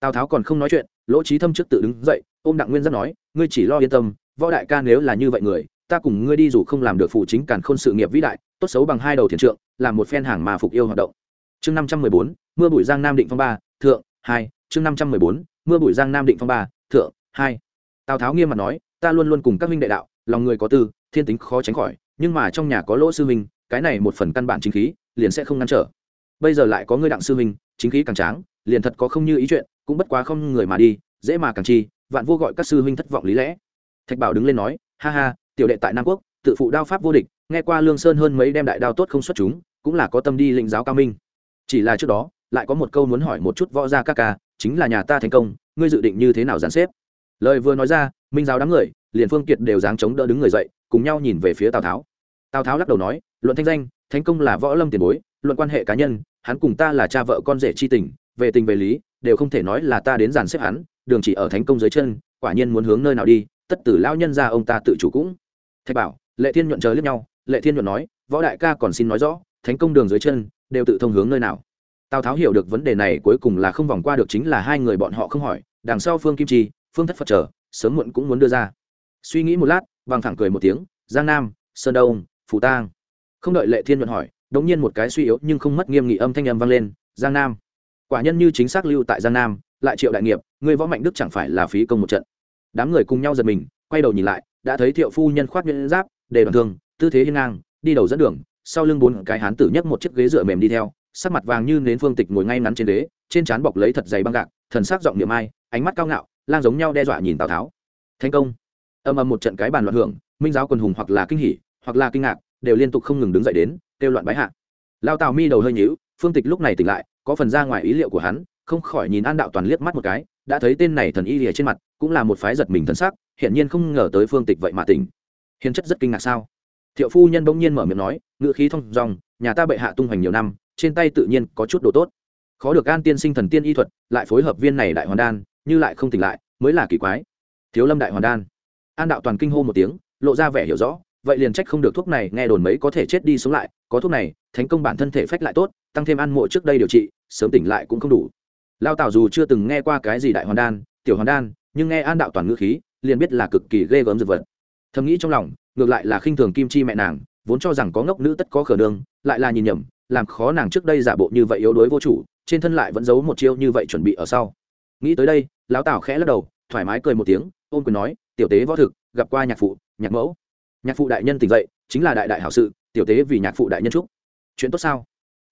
tào tháo còn không nói chuyện lỗ trí thâm trước tự đứng dậy ôm đặng nguyên rất nói ngươi chỉ lo yên tâm võ đại ca nếu là như vậy người ta cùng ngươi đi dù không làm được phụ chính cản khôn sự nghiệp vĩ đại tốt xấu bằng hai đầu thiền trượng làm một phen hàng mà phục yêu hoạt động chương năm trăm mười bốn mưa bụi giang nam định phong ba thượng hai, chương năm trăm mười bốn, mưa bụi giang nam định phong ba, thượng, hai. Tào tháo nghiêm mặt nói, ta luôn luôn cùng các minh đệ đạo, lòng người có tư, thiên tính khó tránh khỏi, nhưng mà trong nhà có lỗ sư huynh, cái này một phần căn bản chính khí, liền sẽ không ngăn trở. Bây giờ lại có ngươi đặng sư huynh, chính khí càng tráng, liền thật có không như ý chuyện, cũng bất quá không người mà đi, dễ mà càng chi, vạn vô gọi các sư huynh thất vọng lý lẽ. Thạch bảo đứng lên nói, ha ha, tiểu đệ tại nam quốc, tự phụ đao pháp vô địch, nghe qua lương sơn hơn mấy đem đại đao tốt không xuất chúng, cũng là có tâm đi lĩnh giáo cao minh. Chỉ là trước đó lại có một câu muốn hỏi một chút võ gia các ca, chính là nhà ta thành công, ngươi dự định như thế nào dàn xếp? Lời vừa nói ra, minh giáo đám người, liền phương kiệt đều dáng chống đỡ đứng người dậy, cùng nhau nhìn về phía tào tháo. Tào tháo lắc đầu nói, luận thanh danh, thành công là võ lâm tiền bối, luận quan hệ cá nhân, hắn cùng ta là cha vợ con rể chi tình, về tình về lý, đều không thể nói là ta đến dàn xếp hắn, đường chỉ ở thánh công dưới chân, quả nhiên muốn hướng nơi nào đi, tất tử lao nhân ra ông ta tự chủ cũng. Thạch bảo, lệ thiên nhuận chờ liếc nhau, lệ thiên nhuận nói, võ đại ca còn xin nói rõ, thánh công đường dưới chân, đều tự thông hướng nơi nào? Tào tháo hiểu được vấn đề này cuối cùng là không vòng qua được chính là hai người bọn họ không hỏi, đằng sau phương kim chi, phương thất phật trở sớm muộn cũng muốn đưa ra. Suy nghĩ một lát, bằng thẳng cười một tiếng, giang nam, sơn đông phủ tang. Không đợi lệ thiên luận hỏi đống nhiên một cái suy yếu nhưng không mất nghiêm nghị âm thanh âm vang lên, giang nam. Quả nhân như chính xác lưu tại giang nam, lại triệu đại nghiệp, người võ mạnh đức chẳng phải là phí công một trận. Đám người cùng nhau giật mình, quay đầu nhìn lại, đã thấy thiệu phu nhân khoác nhuyễn giáp, đề đoàn thương, tư thế hiên ngang, đi đầu dẫn đường, sau lưng bốn cái hán tử nhấc một chiếc ghế dựa mềm đi theo sắc mặt vàng như nến phương tịch ngồi ngay ngắn trên đế, trên trán bọc lấy thật dày băng gạc thần sắc giọng niệm ai ánh mắt cao ngạo lang giống nhau đe dọa nhìn tào tháo. Thành công. Âm âm một trận cái bàn loạn hưởng minh giáo quần hùng hoặc là kinh hỉ hoặc là kinh ngạc đều liên tục không ngừng đứng dậy đến kêu loạn bái hạ. Lao tào mi đầu hơi nhíu phương tịch lúc này tỉnh lại có phần ra ngoài ý liệu của hắn không khỏi nhìn an đạo toàn liếc mắt một cái đã thấy tên này thần y lìa trên mặt cũng là một phái giật mình thân sắc hiển nhiên không ngờ tới phương tịch vậy mà tỉnh. Hiền chất rất kinh ngạc sao? Thiệu phu nhân bỗng nhiên mở miệng nói ngựa khí thông dòng nhà ta bệ hạ tung hoành nhiều năm trên tay tự nhiên có chút đồ tốt. Khó được an tiên sinh thần tiên y thuật, lại phối hợp viên này đại hoàn đan, như lại không tỉnh lại, mới là kỳ quái. Thiếu lâm đại hoàn đan. An đạo toàn kinh hô một tiếng, lộ ra vẻ hiểu rõ, vậy liền trách không được thuốc này, nghe đồn mấy có thể chết đi sống lại, có thuốc này thành công bản thân thể phách lại tốt, tăng thêm ăn mộ trước đây điều trị, sớm tỉnh lại cũng không đủ. Lao tảo dù chưa từng nghe qua cái gì đại hoàn đan, tiểu hoàn đan, nhưng nghe an đạo toàn ngữ khí, liền biết là cực kỳ ghê gớm dược vật. Thầm nghĩ trong lòng, ngược lại là khinh thường kim chi mẹ nàng, vốn cho rằng có ngốc nữ tất có khở đường lại là nhìn nhầm làm khó nàng trước đây giả bộ như vậy yếu đuối vô chủ, trên thân lại vẫn giấu một chiêu như vậy chuẩn bị ở sau. Nghĩ tới đây, lão tảo khẽ lắc đầu, thoải mái cười một tiếng ôm quyền nói, tiểu tế võ thực, gặp qua nhạc phụ, nhạc mẫu. Nhạc phụ đại nhân tỉnh dậy, chính là đại đại hảo sự, tiểu tế vì nhạc phụ đại nhân chúc. Chuyện tốt sao?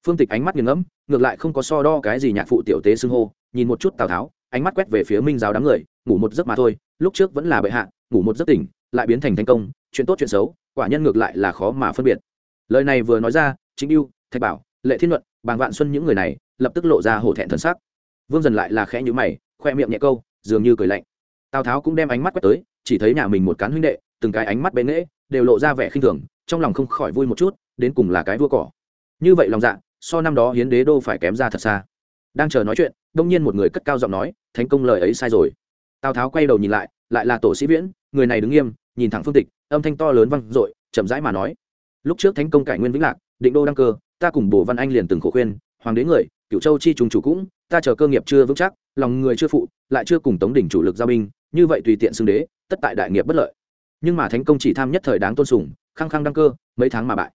Phương tịch ánh mắt nghiêng ngẫm, ngược lại không có so đo cái gì nhạc phụ tiểu tế xưng hô, nhìn một chút tào tháo, ánh mắt quét về phía minh giáo đám người, ngủ một giấc mà thôi, lúc trước vẫn là bệ hạ, ngủ một giấc tỉnh, lại biến thành thành công, chuyện tốt chuyện xấu, quả nhân ngược lại là khó mà phân biệt. Lời này vừa nói ra, chính yêu thạch bảo, lệ thiên luận, bàng vạn xuân những người này lập tức lộ ra hổ thẹn thần sắc. Vương dần lại là khẽ nhữ mày, khoe miệng nhẹ câu, dường như cười lạnh. Tào tháo cũng đem ánh mắt quét tới, chỉ thấy nhà mình một cán huynh đệ, từng cái ánh mắt bén nghễ, đều lộ ra vẻ khinh thường, trong lòng không khỏi vui một chút, đến cùng là cái vua cỏ. Như vậy lòng dạ so năm đó hiến đế đô phải kém ra thật xa. Đang chờ nói chuyện, đông nhiên một người cất cao giọng nói thành công lời ấy sai rồi. Tào tháo quay đầu nhìn lại lại là tổ sĩ viễn, người này đứng nghiêm, nhìn thẳng phương tịch, âm thanh to lớn vang dội, chậm rãi mà nói, lúc trước thánh công cải nguyên vĩnh lạc, định đô đăng cơ ta cùng bồ văn anh liền từng khổ khuyên, hoàng đế người cựu châu chi trùng chủ cũng, ta chờ cơ nghiệp chưa vững chắc, lòng người chưa phụ, lại chưa cùng tống đỉnh chủ lực giao binh, như vậy tùy tiện xưng đế, tất tại đại nghiệp bất lợi. Nhưng mà thánh công chỉ tham nhất thời đáng tôn sùng, khăng khăng đăng cơ, mấy tháng mà bại.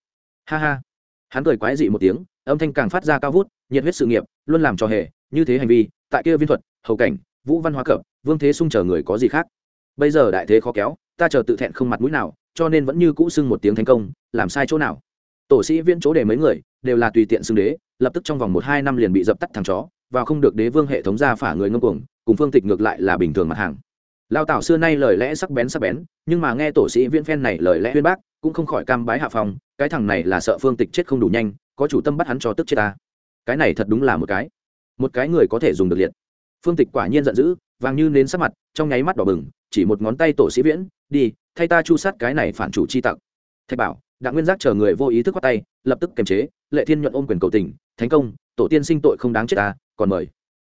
Ha ha. Hắn cười quái dị một tiếng, âm thanh càng phát ra cao vút, nhiệt huyết sự nghiệp, luôn làm trò hề, như thế hành vi, tại kia viên thuật, hầu cảnh, vũ văn hóa cập, vương thế sung chờ người có gì khác. Bây giờ đại thế khó kéo, ta chờ tự thẹn không mặt mũi nào, cho nên vẫn như cũ xưng một tiếng thành công, làm sai chỗ nào? Tổ sĩ viên chỗ để mấy người đều là tùy tiện xưng đế, lập tức trong vòng một hai năm liền bị dập tắt thằng chó và không được đế vương hệ thống ra phả người ngâm cuồng, cùng phương tịch ngược lại là bình thường mặt hàng. Lao tảo xưa nay lời lẽ sắc bén sắc bén, nhưng mà nghe tổ sĩ viên phen này lời lẽ huyên bác, cũng không khỏi cam bái hạ phòng cái thằng này là sợ phương tịch chết không đủ nhanh, có chủ tâm bắt hắn cho tức chết ta. Cái này thật đúng là một cái một cái người có thể dùng được liệt. Phương tịch quả nhiên giận dữ, vàng như nến sắc mặt, trong nháy mắt đỏ bừng, chỉ một ngón tay tổ sĩ viễn, đi, thay ta chu sát cái này phản chủ chi tặc. Thạch bảo đặng nguyên giác chờ người vô ý thức bắt tay, lập tức kiềm chế, lệ thiên nhuận ôm quyền cầu tình thành công, tổ tiên sinh tội không đáng chết ta, còn mời.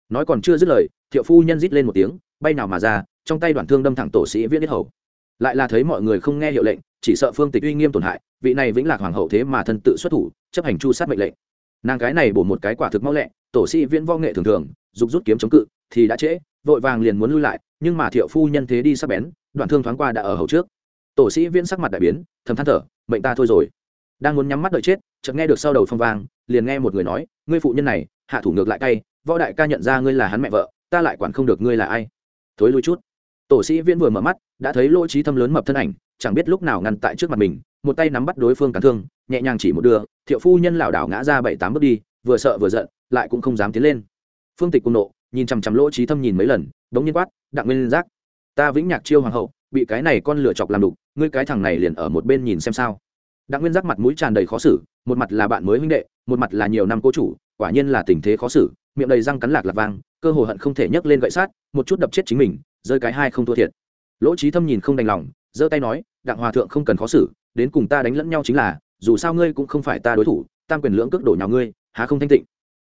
Nói còn chưa dứt lời, thiệu phu nhân rít lên một tiếng, bay nào mà ra, trong tay đoạn thương đâm thẳng tổ sĩ viễn biết hầu. Lại là thấy mọi người không nghe hiệu lệnh, chỉ sợ phương tịch uy nghiêm tổn hại, vị này vĩnh lạc hoàng hậu thế mà thân tự xuất thủ, chấp hành chu sát mệnh lệnh. Nàng cái này bổ một cái quả thực mau lẹ, tổ sĩ viễn võ nghệ thường thường, dục rút kiếm chống cự, thì đã trễ, vội vàng liền muốn lui lại, nhưng mà thiệu phu nhân thế đi sắp bén, đoạn thương thoáng qua đã ở hậu trước. Tổ sĩ viễn sắc mặt đại biến, thầm than thở mệnh ta thôi rồi. Đang muốn nhắm mắt đợi chết, chợt nghe được sau đầu phong vang, liền nghe một người nói, ngươi phụ nhân này, hạ thủ ngược lại cay võ đại ca nhận ra ngươi là hắn mẹ vợ, ta lại quản không được ngươi là ai. Thối lui chút. Tổ sĩ viễn vừa mở mắt, đã thấy lỗ trí thâm lớn mập thân ảnh, chẳng biết lúc nào ngăn tại trước mặt mình, một tay nắm bắt đối phương cắn thương, nhẹ nhàng chỉ một đưa thiệu phu nhân lảo đảo ngã ra bảy tám bước đi, vừa sợ vừa giận, lại cũng không dám tiến lên. Phương tịch cung nộ, nhìn chằm chằm lỗ trí thâm nhìn mấy lần, đống nhiên quát, đặng nguyên giác, ta vĩnh nhạc chiêu hoàng hậu bị cái này con lửa chọc làm đục, ngươi cái thằng này liền ở một bên nhìn xem sao. Đặng nguyên giác mặt mũi tràn đầy khó xử, một mặt là bạn mới huynh đệ, một mặt là nhiều năm cố chủ, quả nhiên là tình thế khó xử, miệng đầy răng cắn lạc lạc vang, cơ hồ hận không thể nhấc lên gậy sát, một chút đập chết chính mình, rơi cái hai không thua thiệt. Lỗ trí thâm nhìn không đành lòng, giơ tay nói, đặng hòa thượng không cần khó xử, đến cùng ta đánh lẫn nhau chính là, dù sao ngươi cũng không phải ta đối thủ, tam quyền lưỡng cước đổ nhào ngươi, há không thanh tịnh.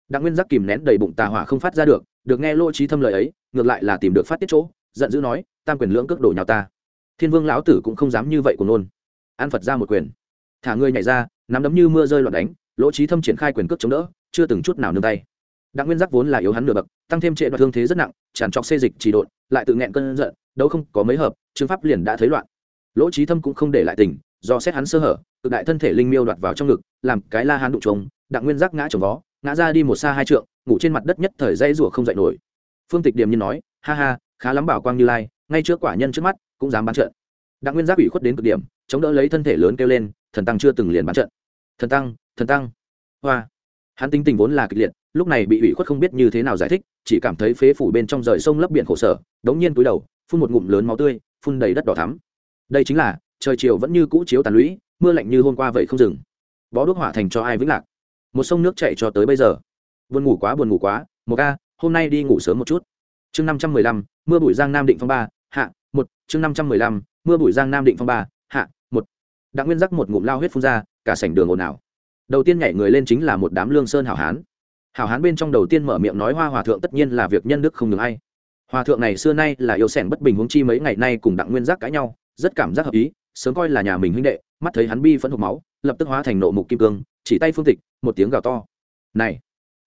Đặng nguyên giác kìm nén đầy bụng tà hỏa không phát ra được được nghe lỗ trí thâm lời ấy, ngược lại là tìm được phát tiết chỗ, giận dữ nói, tam quyền lưỡng cước đổ nhào ta thiên vương lão tử cũng không dám như vậy của nôn. An phật ra một quyền. Thả ngươi nhảy ra, nắm đấm như mưa rơi loạn đánh, lỗ trí thâm triển khai quyền cước chống đỡ, chưa từng chút nào nương tay. Đặng nguyên giác vốn là yếu hắn nửa bậc, tăng thêm trệ đoạn thương thế rất nặng, tràn trọc xê dịch chỉ độn, lại tự nghẹn cơn giận đâu không có mấy hợp trương pháp liền đã thấy loạn. Lỗ trí thâm cũng không để lại tình do xét hắn sơ hở, cực đại thân thể linh miêu đoạt vào trong ngực, làm cái la hắn đụng trống đặng nguyên giác ngã trồng vó, ngã ra đi một xa hai trượng, ngủ trên mặt đất nhất thời dây rủa không dậy nổi. Phương tịch điềm nhiên nói, ha ha, khá lắm bảo quang như lai, ngay trước quả nhân trước mắt cũng dám bán trận. Đặng nguyên giác ủy khuất đến cực điểm, chống đỡ lấy thân thể lớn kêu lên, thần tăng chưa từng liền bán trận. Thần tăng thần tăng. Hoa. Hắn tính tình vốn là kịch liệt, lúc này bị ủy khuất không biết như thế nào giải thích, chỉ cảm thấy phế phủ bên trong rời sông lấp biển khổ sở, đống nhiên túi đầu, phun một ngụm lớn máu tươi, phun đầy đất đỏ thắm. Đây chính là, trời chiều vẫn như cũ chiếu tàn lũy, mưa lạnh như hôm qua vậy không dừng. Bó đuốc hỏa thành cho ai vĩnh lạc? Một sông nước chạy cho tới bây giờ. Buồn ngủ quá, buồn ngủ quá. Một ca hôm nay đi ngủ sớm một chút. Chương năm trăm mười lăm, mưa bụi giang nam định phong ba một, chương năm trăm mười lăm, mưa bụi giang nam định phong ba, hạ, một. Đặng nguyên giác một ngụm lao huyết phun ra, cả sảnh đường ồn ào. Đầu tiên nhảy người lên chính là một đám lương sơn hảo hán. Hảo hán bên trong đầu tiên mở miệng nói hoa hòa thượng tất nhiên là việc nhân đức không ngừng ai. Hòa thượng này xưa nay là yêu sẻn bất bình huống chi mấy ngày nay cùng đặng nguyên giác cãi nhau, rất cảm giác hợp ý, sớm coi là nhà mình huynh đệ, mắt thấy hắn bi phẫn hộp máu, lập tức hóa thành nộ mục kim cương, chỉ tay phương tịch, một tiếng gào to. Này,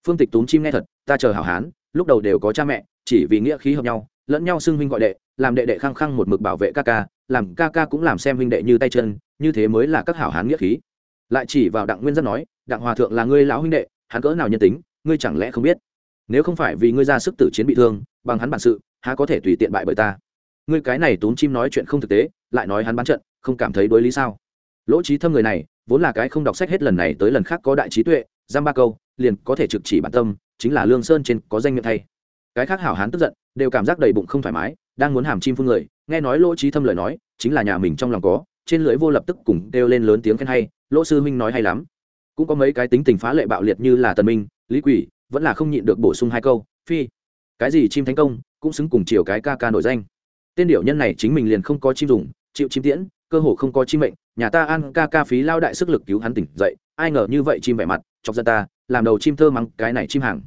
phương tịch túm chim nghe thật, ta chờ hảo hán, lúc đầu đều có cha mẹ, chỉ vì nghĩa khí hợp nhau lẫn nhau xưng huynh gọi đệ, làm đệ đệ khăng khăng một mực bảo vệ ca ca, làm ca ca cũng làm xem huynh đệ như tay chân, như thế mới là các hảo hán nghĩa khí. Lại chỉ vào đặng nguyên Dân nói, đặng hòa thượng là ngươi lão huynh đệ, hắn cỡ nào nhân tính, ngươi chẳng lẽ không biết? Nếu không phải vì ngươi ra sức tử chiến bị thương, bằng hắn bản sự, há có thể tùy tiện bại bởi ta? Ngươi cái này tốn chim nói chuyện không thực tế, lại nói hắn bán trận, không cảm thấy đối lý sao? Lỗ trí thâm người này, vốn là cái không đọc sách hết lần này tới lần khác có đại trí tuệ, giam ba câu, liền có thể trực chỉ bản tâm, chính là lương sơn trên có danh miệng thay. Cái khác hảo hán tức giận đều cảm giác đầy bụng không thoải mái, đang muốn hàm chim phun người, nghe nói lỗ trí thâm lời nói, chính là nhà mình trong lòng có, trên lưỡi vô lập tức cùng kêu lên lớn tiếng khen hay, lỗ sư huynh nói hay lắm. Cũng có mấy cái tính tình phá lệ bạo liệt như là tần minh, lý quỷ, vẫn là không nhịn được bổ sung hai câu, phi, cái gì chim thánh công, cũng xứng cùng chiều cái ca ca nổi danh. Tên điệu nhân này chính mình liền không có chim dùng, chịu chim tiễn, cơ hồ không có chim mệnh, nhà ta ăn ca ca phí lao đại sức lực cứu hắn tỉnh dậy, ai ngờ như vậy chim vẻ mặt, chọc ra ta, làm đầu chim thơ mắng cái này chim hàng.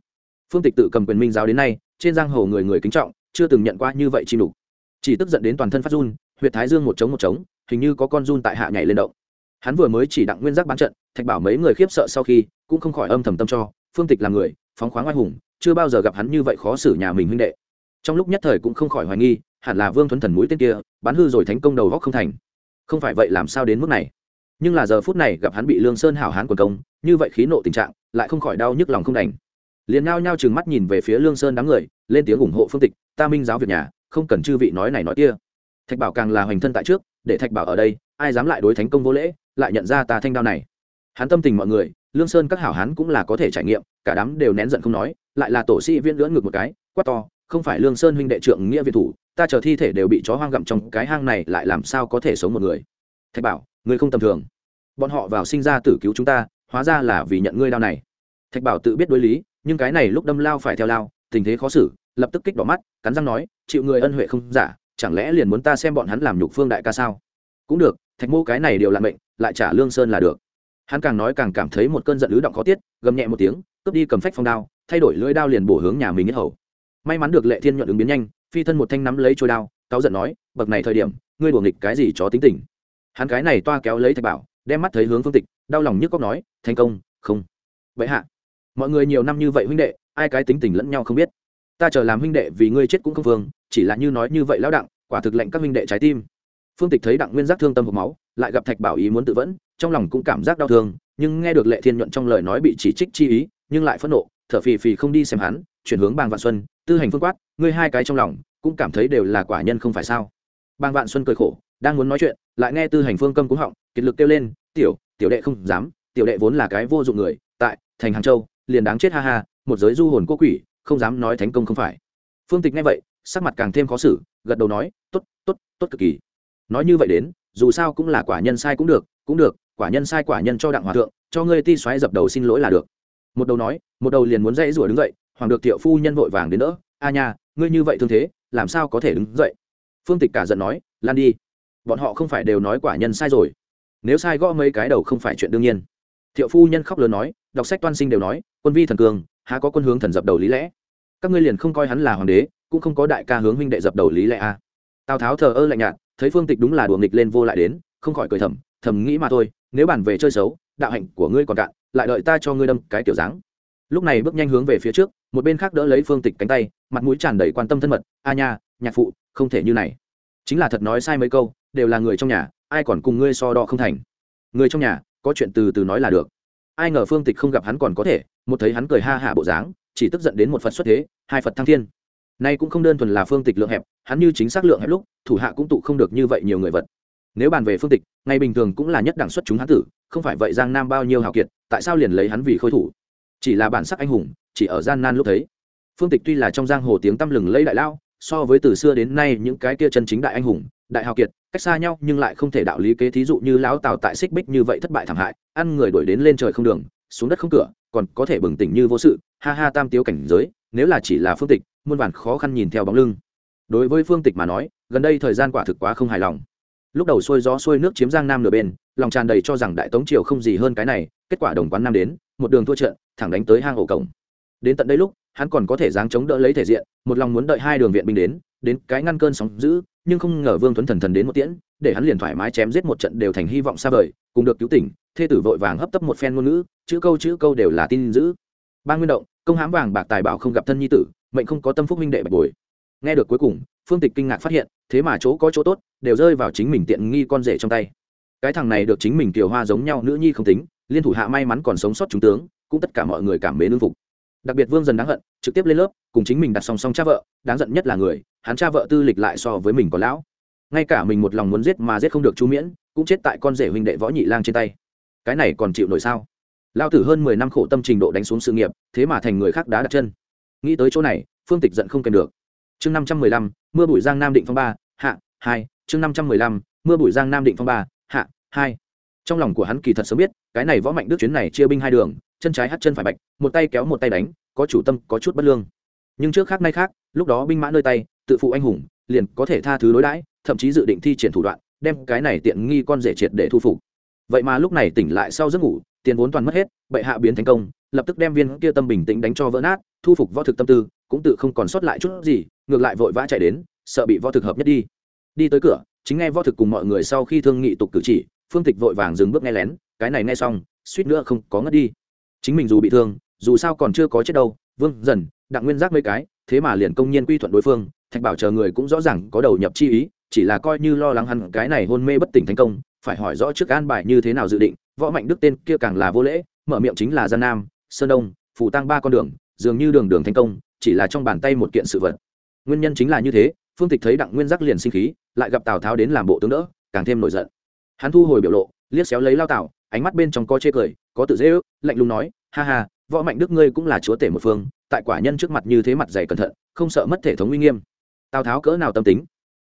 Phương tịch tự cầm quyền minh giáo đến nay trên giang hồ người người kính trọng, chưa từng nhận qua như vậy chim đủ chỉ tức giận đến toàn thân phát run, Huyệt thái dương một trống một trống, hình như có con run tại hạ nhảy lên động. Hắn vừa mới chỉ đặng nguyên giác bán trận, thạch bảo mấy người khiếp sợ sau khi, cũng không khỏi âm thầm tâm cho, phương tịch là người, phóng khoáng oai hùng, chưa bao giờ gặp hắn như vậy khó xử nhà mình huynh đệ. Trong lúc nhất thời cũng không khỏi hoài nghi, hẳn là vương thuấn thần mũi tên kia bắn hư rồi thành công đầu góc không thành. Không phải vậy làm sao đến mức này? Nhưng là giờ phút này gặp hắn bị lương sơn hảo hán quần công, như vậy khí nộ tình trạng, lại không khỏi đau nhức lòng không đành liền ngao nhao chừng mắt nhìn về phía lương sơn đám người, lên tiếng ủng hộ phương tịch, ta minh giáo việc nhà, không cần chư vị nói này nói kia. Thạch bảo càng là hoành thân tại trước, để thạch bảo ở đây, ai dám lại đối thánh công vô lễ, lại nhận ra ta thanh đao này. Hắn tâm tình mọi người, lương sơn các hảo hán cũng là có thể trải nghiệm, cả đám đều nén giận không nói, lại là tổ sĩ viên lưỡn ngược một cái, quát to, không phải lương sơn huynh đệ trượng nghĩa việt thủ, ta chờ thi thể đều bị chó hoang gặm trong cái hang này lại làm sao có thể sống một người. Thạch bảo, ngươi không tầm thường. Bọn họ vào sinh ra tử cứu chúng ta, hóa ra là vì nhận ngươi đao này. Thạch bảo tự biết đối lý nhưng cái này lúc đâm lao phải theo lao, tình thế khó xử, lập tức kích đỏ mắt, cắn răng nói, chịu người ân huệ không giả, chẳng lẽ liền muốn ta xem bọn hắn làm nhục phương đại ca sao? Cũng được, thạch mô cái này đều là mệnh, lại trả lương sơn là được. Hắn càng nói càng cảm thấy một cơn giận lứ động khó tiết, gầm nhẹ một tiếng, cướp đi cầm phách phong đao, thay đổi lưỡi đao liền bổ hướng nhà mình nhất hầu. May mắn được lệ thiên nhuận ứng biến nhanh, phi thân một thanh nắm lấy trôi đao, cáu giận nói, bậc này thời điểm, ngươi đùa nghịch cái gì chó tính tình? Hắn cái này toa kéo lấy thạch bảo, đem mắt thấy hướng phương tịch, đau lòng nhức cóc nói, thành công, không. Vậy hạ mọi người nhiều năm như vậy huynh đệ, ai cái tính tình lẫn nhau không biết. Ta chờ làm huynh đệ vì ngươi chết cũng không vương, chỉ là như nói như vậy lão đặng, quả thực lệnh các huynh đệ trái tim. Phương tịch thấy đặng nguyên giác thương tâm hộp máu, lại gặp thạch bảo ý muốn tự vẫn, trong lòng cũng cảm giác đau thương, nhưng nghe được lệ thiên nhuận trong lời nói bị chỉ trích chi ý, nhưng lại phẫn nộ, thở phì phì không đi xem hắn, chuyển hướng bàng vạn xuân, tư hành phương quát, ngươi hai cái trong lòng, cũng cảm thấy đều là quả nhân không phải sao? Bàng vạn xuân cười khổ, đang muốn nói chuyện, lại nghe tư hành phương câm cúng họng, kiệt lực kêu lên, tiểu tiểu đệ không dám, tiểu đệ vốn là cái vô dụng người, tại, thành hàng châu liền đáng chết ha ha, một giới du hồn cô quỷ, không dám nói thành công không phải. Phương tịch nghe vậy, sắc mặt càng thêm khó xử, gật đầu nói, tốt tốt tốt cực kỳ. Nói như vậy đến, dù sao cũng là quả nhân sai cũng được cũng được, quả nhân sai quả nhân cho đặng hòa thượng, cho ngươi ti xoáy dập đầu xin lỗi là được. Một đầu nói, một đầu liền muốn dãy rủa đứng dậy, hoàng được thiệu phu nhân vội vàng đến đỡ, a nha, ngươi như vậy thương thế, làm sao có thể đứng dậy? Phương tịch cả giận nói, lan đi, bọn họ không phải đều nói quả nhân sai rồi. Nếu sai gõ mấy cái đầu không phải chuyện đương nhiên. Thiệu phu nhân khóc lớn nói đọc sách toan sinh đều nói, quân vi thần cường, há có quân hướng thần dập đầu lý lẽ? Các ngươi liền không coi hắn là hoàng đế, cũng không có đại ca hướng huynh đệ dập đầu lý lẽ a à. tào tháo thờ ơ lạnh nhạt, thấy phương tịch đúng là đùa nghịch lên vô lại đến, không khỏi cười thầm thầm nghĩ mà thôi, nếu bàn về chơi xấu, đạo hạnh của ngươi còn cạn, lại đợi ta cho ngươi đâm cái tiểu dáng. Lúc này bước nhanh hướng về phía trước, một bên khác đỡ lấy phương tịch cánh tay, mặt mũi tràn đầy quan tâm thân mật, a nha, nhạc phụ, không thể như này. Chính là thật nói sai mấy câu, đều là người trong nhà, ai còn cùng ngươi so đo không thành. Người trong nhà, có chuyện từ từ nói là được ai ngờ phương tịch không gặp hắn còn có thể, một thấy hắn cười ha hả bộ dáng, chỉ tức giận đến một phật xuất thế, hai phật thăng thiên. Nay cũng không đơn thuần là phương tịch lượng hẹp, hắn như chính xác lượng hẹp lúc, thủ hạ cũng tụ không được như vậy nhiều người vật. Nếu bàn về phương tịch, ngày bình thường cũng là nhất đẳng xuất chúng hắn tử, không phải vậy giang nam bao nhiêu hào kiệt, tại sao liền lấy hắn vì khôi thủ? Chỉ là bản sắc anh hùng, chỉ ở gian nan lúc thấy. Phương tịch tuy là trong giang hồ tiếng tăm lừng lấy đại lao, so với từ xưa đến nay những cái kia chân chính đại anh hùng, đại hào kiệt cách xa nhau nhưng lại không thể đạo lý kế thí dụ như lão tào tại xích bích như vậy thất bại thảm hại, ăn người đuổi đến lên trời không đường, xuống đất không cửa, còn có thể bừng tỉnh như vô sự, ha ha tam tiếu cảnh giới, nếu là chỉ là phương tịch, muôn vàn khó khăn nhìn theo bóng lưng. Đối với phương tịch mà nói, gần đây thời gian quả thực quá không hài lòng. Lúc đầu xuôi gió xuôi nước chiếm giang nam nửa bên, lòng tràn đầy cho rằng đại tống triều không gì hơn cái này, kết quả đồng quán nam đến, một đường thua trận, thẳng đánh tới hang ổ cổng. Đến tận đây lúc hắn còn có thể dáng chống đỡ lấy thể diện, một lòng muốn đợi hai đường viện binh đến đến cái ngăn cơn sóng giữ nhưng không ngờ vương tuấn thần thần đến một tiễn, để hắn liền thoải mái chém giết một trận đều thành hy vọng xa vời, cùng được cứu tỉnh, thê tử vội vàng hấp tấp một phen ngôn ngữ, chữ câu chữ câu đều là tin giữ ba nguyên động, công hãm vàng bạc tài bảo không gặp thân nhi tử, mệnh không có tâm phúc minh đệ bạch bồi. Nghe được cuối cùng, phương tịch kinh ngạc phát hiện, thế mà chỗ có chỗ tốt, đều rơi vào chính mình tiện nghi con rể trong tay. Cái thằng này được chính mình tiểu hoa giống nhau, nữ nhi không tính, liên thủ hạ may mắn còn sống sót chúng tướng, cũng tất cả mọi người cảm mến lương phục đặc biệt vương dần đáng hận, trực tiếp lên lớp, cùng chính mình đặt song song cha vợ, đáng giận nhất là người, hắn cha vợ tư lịch lại so với mình còn lão. Ngay cả mình một lòng muốn giết mà giết không được chu miễn, cũng chết tại con rể huynh đệ võ nhị lang trên tay. Cái này còn chịu nổi sao? Lao tử hơn mười năm khổ tâm trình độ đánh xuống sự nghiệp, thế mà thành người khác đá đặt chân. Nghĩ tới chỗ này, phương tịch giận không kèm được. Chương năm trăm mười lăm, mưa bụi giang nam định phong ba, hạ, hai. Chương năm trăm mười lăm, mưa bụi giang nam định phong ba, hạ, hai. Trong lòng của hắn kỳ thật sớm biết, cái này võ mạnh đức chuyến này chia binh hai đường chân trái hắt chân phải bạch, một tay kéo một tay đánh, có chủ tâm, có chút bất lương. Nhưng trước khác nay khác, lúc đó binh mã nơi tay, tự phụ anh hùng, liền có thể tha thứ đối đãi, thậm chí dự định thi triển thủ đoạn, đem cái này tiện nghi con rể triệt để thu phục. Vậy mà lúc này tỉnh lại sau giấc ngủ, tiền vốn toàn mất hết, bệ hạ biến thành công, lập tức đem viên kia tâm bình tĩnh đánh cho vỡ nát, thu phục võ thực tâm tư, cũng tự không còn sót lại chút gì, ngược lại vội vã chạy đến, sợ bị võ thực hợp nhất đi. Đi tới cửa, chính nghe võ thực cùng mọi người sau khi thương nghị tục cử chỉ, phương tịch vội vàng dừng bước nghe lén, cái này nghe xong, suýt nữa không có ngất đi chính mình dù bị thương, dù sao còn chưa có chết đâu, vương dần, đặng nguyên giác mấy cái, thế mà liền công nhiên quy thuận đối phương, thạch bảo chờ người cũng rõ ràng có đầu nhập chi ý, chỉ là coi như lo lắng hẳn cái này hôn mê bất tỉnh thành công, phải hỏi rõ trước an bài như thế nào dự định, võ mạnh đức tên kia càng là vô lễ, mở miệng chính là gian nam, sơn đông phủ tăng ba con đường, dường như đường đường thành công, chỉ là trong bàn tay một kiện sự vật. Nguyên nhân chính là như thế, phương tịch thấy đặng nguyên giác liền sinh khí, lại gặp tào tháo đến làm bộ tướng đỡ, càng thêm nổi giận. Hắn thu hồi biểu lộ, liếc xéo lấy lao tào ánh mắt bên trong có chê cười, có tự dễ ước, lạnh lùng nói, ha ha, võ mạnh đức ngươi cũng là chúa tể một phương, tại quả nhân trước mặt như thế mặt dày cẩn thận, không sợ mất thể thống uy nghiêm. Tào tháo cỡ nào tâm tính?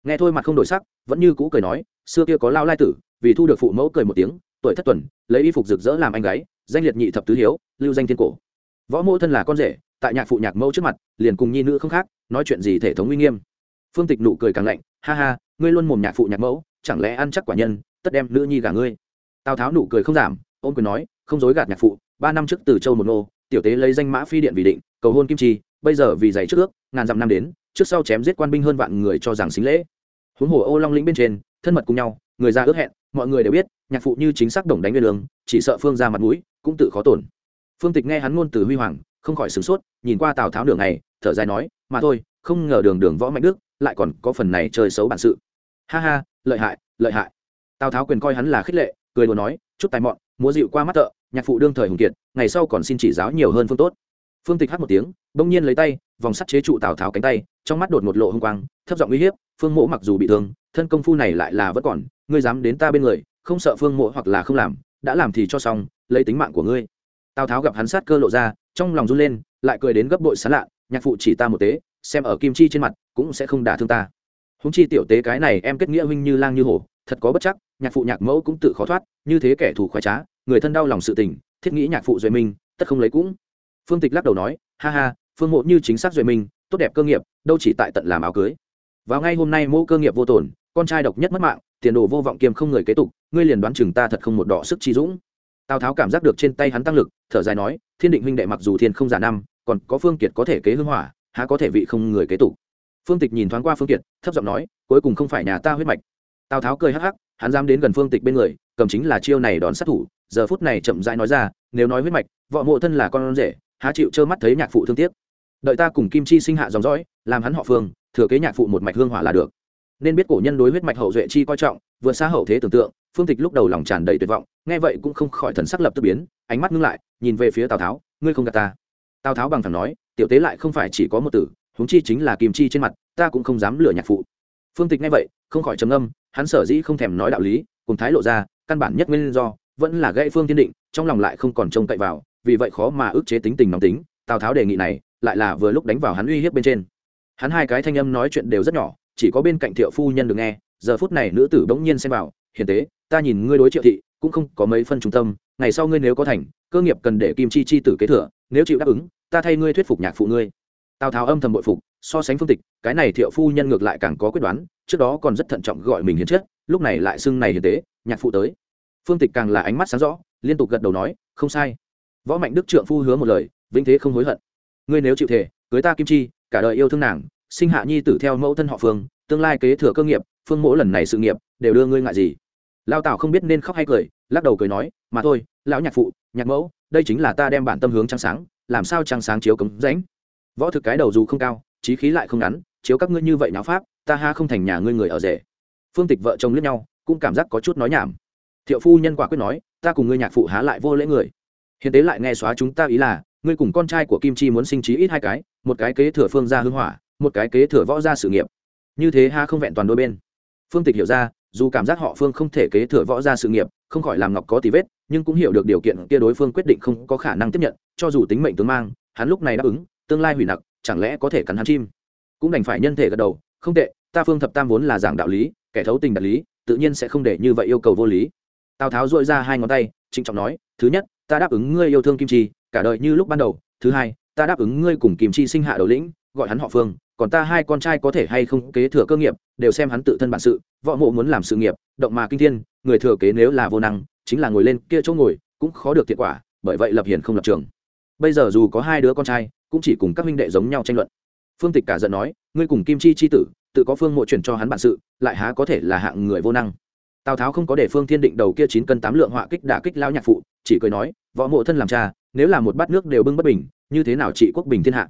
Nghe thôi mặt không đổi sắc, vẫn như cũ cười nói, xưa kia có lao lai tử, vì thu được phụ mẫu cười một tiếng, tuổi thất tuần, lấy y phục rực rỡ làm anh gái, danh liệt nhị thập tứ hiếu, lưu danh thiên cổ. Võ mẫu thân là con rể, tại nhạc phụ nhạc mẫu trước mặt, liền cùng nhi nữ không khác, nói chuyện gì thể thống uy nghiêm. Phương tịch nụ cười càng lạnh, ha ha, ngươi luôn mồm nhạc phụ nhạc mẫu, chẳng lẽ ăn chắc quả nhân, tất đem nữ nhi gả ngươi? Tào tháo nụ cười không giảm ôm quyền nói, không dối gạt nhạc phụ, ba năm trước từ châu một nô, tiểu tế lấy danh mã phi điện vì định, cầu hôn kim chi, bây giờ vì giày trước ước, ngàn dặm năm đến, trước sau chém giết quan binh hơn vạn người cho rằng xính lễ. Huống hồ ô long lĩnh bên trên, thân mật cùng nhau, người ra ước hẹn, mọi người đều biết, nhạc phụ như chính xác đồng đánh nguyên lương, chỉ sợ phương ra mặt mũi, cũng tự khó tổn. Phương tịch nghe hắn ngôn từ huy hoàng, không khỏi sửng sốt, nhìn qua tào tháo đường này, thở dài nói, mà thôi, không ngờ đường đường võ mạnh đức, lại còn có phần này chơi xấu bản sự. Ha ha, lợi hại lợi hại. Tào tháo quyền coi hắn là khích lệ cười đùa nói, chút tài mọn, múa dịu qua mắt thợ, nhạc phụ đương thời hùng kiệt, ngày sau còn xin chỉ giáo nhiều hơn phương tốt. Phương tịch hát một tiếng, bỗng nhiên lấy tay, vòng sắt chế trụ tào tháo cánh tay, trong mắt đột một lộ h ư n g quang, thấp giọng uy hiếp, phương mộ mặc dù bị thương, thân công phu này lại là vẫn còn, ngươi dám đến ta bên người, không sợ phương mộ hoặc là không làm, đã làm thì cho xong, lấy tính mạng của ngươi. Tào tháo gặp hắn sát cơ lộ ra, trong lòng run lên, lại cười đến gấp bội sán lạ, nhạc phụ chỉ ta một tế, xem ở kim chi trên mặt, cũng sẽ không đả thương ta. Húng chi tiểu tế cái này em kết nghĩa huynh như lang như hổ, thật có bất chắc nhạc phụ nhạc mẫu cũng tự khó thoát, như thế kẻ thù khoái trá, người thân đau lòng sự tình, thiết nghĩ nhạc phụ duệ minh, tất không lấy cũng. Phương tịch lắc đầu nói, ha ha, phương mộ như chính xác duệ minh, tốt đẹp cơ nghiệp, đâu chỉ tại tận làm áo cưới. Vào ngay hôm nay mẫu cơ nghiệp vô tổn, con trai độc nhất mất mạng, tiền đồ vô vọng kiềm không người kế tục, ngươi liền đoán chừng ta thật không một đọ sức chi dũng. Tào tháo cảm giác được trên tay hắn tăng lực, thở dài nói, thiên định huynh đệ mặc dù thiên không giả năm, còn có phương kiệt có thể kế hưng hỏa, há có thể vị không người kế tục? Phương tịch nhìn thoáng qua phương kiệt, thấp giọng nói, cuối cùng không phải nhà ta huyết mạch. Tào tháo cười hắc hắc hắn dám đến gần phương tịch bên người, cầm chính là chiêu này đón sát thủ, giờ phút này chậm rãi nói ra, nếu nói huyết mạch, võ mộ thân là con rể, há chịu trơ mắt thấy nhạc phụ thương tiếc. Đợi ta cùng kim chi sinh hạ dòng dõi, làm hắn họ phương, thừa kế nhạc phụ một mạch hương hỏa là được. Nên biết cổ nhân đối huyết mạch hậu duệ chi coi trọng, vượt xa hậu thế tưởng tượng, phương tịch lúc đầu lòng tràn đầy tuyệt vọng, nghe vậy cũng không khỏi thần sắc lập tức biến, ánh mắt ngưng lại, nhìn về phía tào tháo, ngươi không gạt ta? Tào tháo bằng thẳng nói, tiểu tế lại không phải chỉ có một tử, huống chi chính là kim chi trên mặt, ta cũng không dám lừa nhạc phụ phương tịch nghe vậy, không khỏi trầm âm hắn sở dĩ không thèm nói đạo lý, cùng thái lộ ra, căn bản nhất nguyên do, vẫn là gây phương tiên định, trong lòng lại không còn trông cậy vào, vì vậy khó mà ức chế tính tình nóng tính, tào tháo đề nghị này, lại là vừa lúc đánh vào hắn uy hiếp bên trên. Hắn hai cái thanh âm nói chuyện đều rất nhỏ, chỉ có bên cạnh thiệu phu nhân được nghe, giờ phút này nữ tử bỗng nhiên xem vào, hiền tế, ta nhìn ngươi đối triệu thị, cũng không có mấy phân trung tâm, ngày sau ngươi nếu có thành, cơ nghiệp cần để kim chi chi tử kế thừa, nếu chịu đáp ứng, ta thay ngươi thuyết phục nhạc phụ ngươi. Tào tháo âm thầm bội phục so sánh phương tịch, cái này thiệu phu nhân ngược lại càng có quyết đoán, trước đó còn rất thận trọng gọi mình hiền chết, lúc này lại xưng này hiền tế, nhạc phụ tới. Phương tịch càng là ánh mắt sáng rõ, liên tục gật đầu nói, không sai. Võ mạnh đức trượng phu hứa một lời, vĩnh thế không hối hận. Ngươi nếu chịu thể, cưới ta kim chi, cả đời yêu thương nàng, sinh hạ nhi tử theo mẫu thân họ phương, tương lai kế thừa cơ nghiệp, phương mỗi lần này sự nghiệp, đều đưa ngươi ngại gì. Lao tảo không biết nên khóc hay cười, lắc đầu cười nói, mà thôi, lão nhạc phụ, nhạc mẫu, đây chính là ta đem bản tâm hướng trăng sáng, làm sao trăng sáng chiếu cống rãnh. Võ thực cái đầu dù không cao trí khí lại không ngắn, chiếu các ngươi như vậy náo pháp, ta ha không thành nhà ngươi người ở rể. Phương tịch vợ chồng lướt nhau, cũng cảm giác có chút nói nhảm. Thiệu phu nhân quả quyết nói, ta cùng ngươi nhạc phụ há lại vô lễ người. Hiện tế lại nghe xóa chúng ta ý là, ngươi cùng con trai của kim chi muốn sinh trí ít hai cái, một cái kế thừa phương gia hưng hỏa, một cái kế thừa võ gia sự nghiệp. Như thế ha không vẹn toàn đôi bên. Phương tịch hiểu ra, dù cảm giác họ phương không thể kế thừa võ gia sự nghiệp, không khỏi làm ngọc có tí vết, nhưng cũng hiểu được điều kiện kia đối phương quyết định không có khả năng tiếp nhận, cho dù tính mệnh tướng mang, hắn lúc này đáp ứng, tương lai hủy nặc chẳng lẽ có thể cắn hắn chim? Cũng đành phải nhân thể gật đầu, không tệ, ta phương thập tam vốn là giảng đạo lý, kẻ thấu tình đạt lý, tự nhiên sẽ không để như vậy yêu cầu vô lý. Tào tháo dội ra hai ngón tay, trịnh trọng nói, thứ nhất, ta đáp ứng ngươi yêu thương kim chi, cả đời như lúc ban đầu. Thứ hai, ta đáp ứng ngươi cùng kim chi sinh hạ đầu lĩnh, gọi hắn họ phương, còn ta hai con trai có thể hay không kế thừa cơ nghiệp, đều xem hắn tự thân bản sự, võ mộ muốn làm sự nghiệp, động mà kinh thiên, người thừa kế nếu là vô năng, chính là ngồi lên kia chỗ ngồi, cũng khó được thiệt quả, bởi vậy lập hiền không lập trường. Bây giờ dù có hai đứa con trai cũng chỉ cùng các huynh đệ giống nhau tranh luận. Phương tịch cả giận nói, ngươi cùng kim chi chi tử, tự có phương mộ chuyển cho hắn bản sự, lại há có thể là hạng người vô năng? Tào tháo không có để phương thiên định đầu kia chín cân tám lượng họa kích đả kích lao nhạc phụ, chỉ cười nói, võ mộ thân làm cha, nếu là một bát nước đều bưng bất bình, như thế nào trị quốc bình thiên hạ?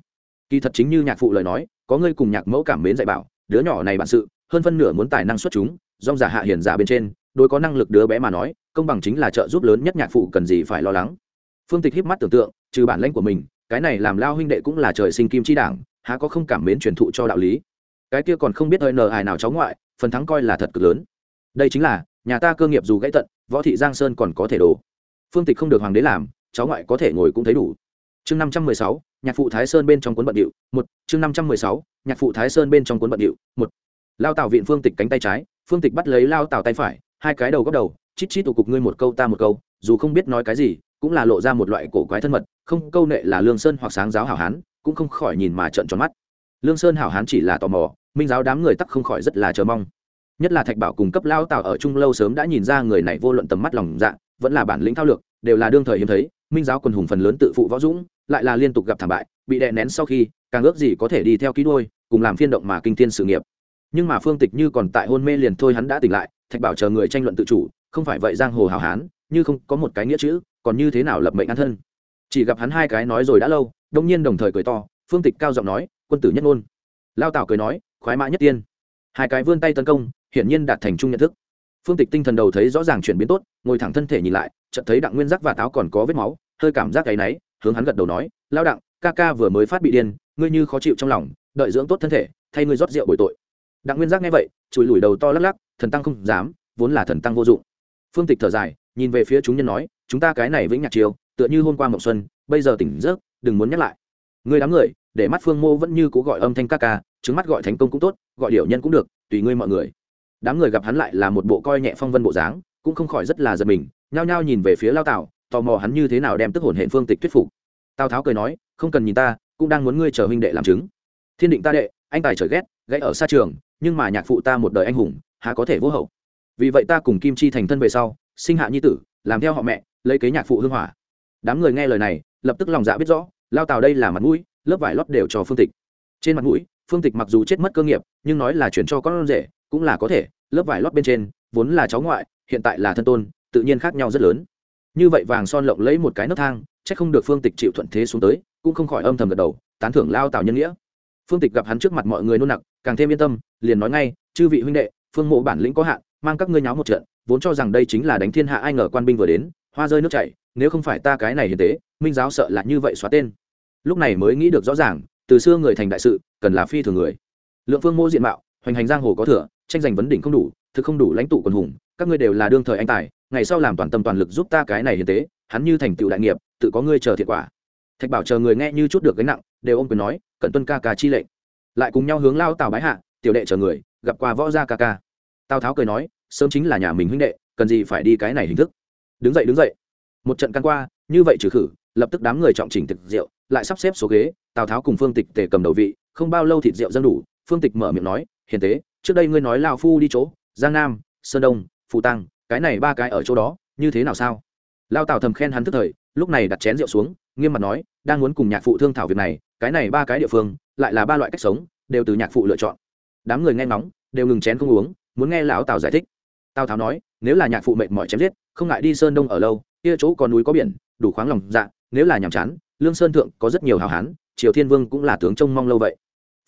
Kỳ thật chính như nhạc phụ lời nói, có ngươi cùng nhạc mẫu cảm mến dạy bảo, đứa nhỏ này bản sự, hơn phân nửa muốn tài năng xuất chúng dòng giả hạ hiền giả bên trên, đối có năng lực đứa bé mà nói, công bằng chính là trợ giúp lớn nhất nhạc phụ cần gì phải lo lắng. Phương tịch híp mắt tưởng tượng, trừ bản lãnh của mình cái này làm lao huynh đệ cũng là trời sinh kim chi đảng, há có không cảm mến truyền thụ cho đạo lý. Cái kia còn không biết hơi nờ hài nào cháu ngoại, phần thắng coi là thật cực lớn. Đây chính là, nhà ta cơ nghiệp dù gãy tận, võ thị giang sơn còn có thể đổ. Phương tịch không được hoàng đế làm, cháu ngoại có thể ngồi cũng thấy đủ. Chương năm trăm mười sáu, nhạc phụ thái sơn bên trong cuốn bận điệu, một. Chương năm trăm mười sáu, nhạc phụ thái sơn bên trong cuốn bận điệu, một. Lao tào viện phương tịch cánh tay trái, phương tịch bắt lấy lao tào tay phải, hai cái đầu góc đầu, chít chít tụ cục ngươi một câu ta một câu, dù không biết nói cái gì cũng là lộ ra một loại cổ quái thân mật, không câu nệ là lương sơn hoặc sáng giáo hảo hán, cũng không khỏi nhìn mà trợn tròn mắt. Lương sơn hảo hán chỉ là tò mò, minh giáo đám người tắc không khỏi rất là chờ mong. Nhất là thạch bảo cùng cấp lao tào ở trung lâu sớm đã nhìn ra người này vô luận tầm mắt lòng dạ vẫn là bản lĩnh thao lược, đều là đương thời hiếm thấy, minh giáo quần hùng phần lớn tự phụ võ dũng, lại là liên tục gặp thảm bại, bị đè nén sau khi, càng ước gì có thể đi theo ký đôi, cùng làm phiên động mà kinh thiên sự nghiệp. Nhưng mà phương tịch như còn tại hôn mê liền thôi hắn đã tỉnh lại, thạch bảo chờ người tranh luận tự chủ, không phải vậy giang hồ hào hán, như không có một cái nghĩa chữ còn như thế nào lập mệnh an thân? Chỉ gặp hắn hai cái nói rồi đã lâu, đông nhiên đồng thời cười to, phương tịch cao giọng nói, quân tử nhất ngôn. Lao tảo cười nói, khoái mã nhất tiên. Hai cái vươn tay tấn công, hiển nhiên đạt thành chung nhận thức. Phương tịch tinh thần đầu thấy rõ ràng chuyển biến tốt, ngồi thẳng thân thể nhìn lại, chợt thấy đặng nguyên giác và táo còn có vết máu, hơi cảm giác gáy náy hướng hắn gật đầu nói, lao đặng, ca ca vừa mới phát bị điên, ngươi như khó chịu trong lòng, đợi dưỡng tốt thân thể, thay ngươi rót rượu bồi tội. Đặng nguyên giác nghe vậy, chùi lùi đầu to lắc lắc, thần tăng không dám, vốn là thần tăng vô dụng. Phương tịch thở dài, nhìn về phía chúng nhân nói chúng ta cái này vĩnh nhạc chiều tựa như hôm qua mộng xuân, bây giờ tỉnh giấc, đừng muốn nhắc lại. Người đám người, để mắt phương mô vẫn như cố gọi âm thanh ca ca, trứng mắt gọi thành công cũng tốt, gọi điệu nhân cũng được, tùy ngươi mọi người. Đám người gặp hắn lại là một bộ coi nhẹ phong vân bộ dáng, cũng không khỏi rất là giật mình, nhao nhao nhìn về phía lao tào tò mò hắn như thế nào đem tức hồn hẹn phương tịch thuyết phục. Tào tháo cười nói, không cần nhìn ta, cũng đang muốn ngươi chờ huynh đệ làm chứng. Thiên định ta đệ, anh tài trời ghét, gãy ở xa trường, nhưng mà nhạc phụ ta một đời anh hùng, há có thể vô hậu? Vì vậy ta cùng kim chi thành thân về sau, sinh hạ nhi tử, làm theo họ mẹ lấy kế nhạc phụ hưng hỏa. Đám người nghe lời này, lập tức lòng dạ biết rõ, lao tào đây là mặt mũi, lớp vải lót đều cho phương tịch. Trên mặt mũi, phương tịch mặc dù chết mất cơ nghiệp, nhưng nói là chuyển cho con rể, cũng là có thể, lớp vải lót bên trên, vốn là cháu ngoại, hiện tại là thân tôn, tự nhiên khác nhau rất lớn. Như vậy vàng son lộng lấy một cái nấc thang, chắc không được phương tịch chịu thuận thế xuống tới, cũng không khỏi âm thầm gật đầu, tán thưởng lao tào nhân nghĩa. Phương tịch gặp hắn trước mặt mọi người nôn nặc, càng thêm yên tâm, liền nói ngay, chư vị huynh đệ, phương mộ bản lĩnh có hạn, mang các ngươi nháo một trận, vốn cho rằng đây chính là đánh thiên hạ ai ngờ quan binh vừa đến hoa rơi nước chảy, nếu không phải ta cái này hiền tế, minh giáo sợ là như vậy xóa tên. Lúc này mới nghĩ được rõ ràng, từ xưa người thành đại sự, cần là phi thường người. Lượng phương mô diện mạo, hoành hành giang hồ có thừa, tranh giành vấn đỉnh không đủ, thực không đủ lãnh tụ quần hùng, các ngươi đều là đương thời anh tài, ngày sau làm toàn tâm toàn lực giúp ta cái này hiền tế, hắn như thành tựu đại nghiệp, tự có ngươi chờ thiệt quả. Thạch bảo chờ người nghe như chút được gánh nặng, đều ôm quyền nói cận tuân ca ca chi lệnh. Lại cùng nhau hướng lao tào bái hạ, tiểu đệ chờ người, gặp qua võ gia ca ca. Tào tháo cười nói, sớm chính là nhà mình huynh đệ, cần gì phải đi cái này hình thức? Đứng dậy đứng dậy. Một trận căn qua, như vậy trừ khử, lập tức đám người trọng chỉnh thực rượu, lại sắp xếp số ghế, tào tháo cùng phương tịch tề cầm đầu vị, không bao lâu thịt rượu dân đủ, phương tịch mở miệng nói, hiền tế, trước đây ngươi nói lao phu đi chỗ, giang nam, sơn đông phụ tăng, cái này ba cái ở chỗ đó, như thế nào sao? Lao tào thầm khen hắn tức thời, lúc này đặt chén rượu xuống, nghiêm mặt nói, đang muốn cùng nhạc phụ thương thảo việc này, cái này ba cái địa phương, lại là ba loại cách sống, đều từ nhạc phụ lựa chọn. Đám người nghe ngóng, đều ngừng chén không uống, muốn nghe lão tào giải thích. Tào tháo nói, nếu là nhạc phụ mệt mỏi chém giết không ngại đi sơn đông ở lâu, kia chỗ có núi có biển, đủ khoáng lòng dạ nếu là nhàm chán, lương sơn thượng có rất nhiều hào hán, triều thiên vương cũng là tướng trông mong lâu vậy.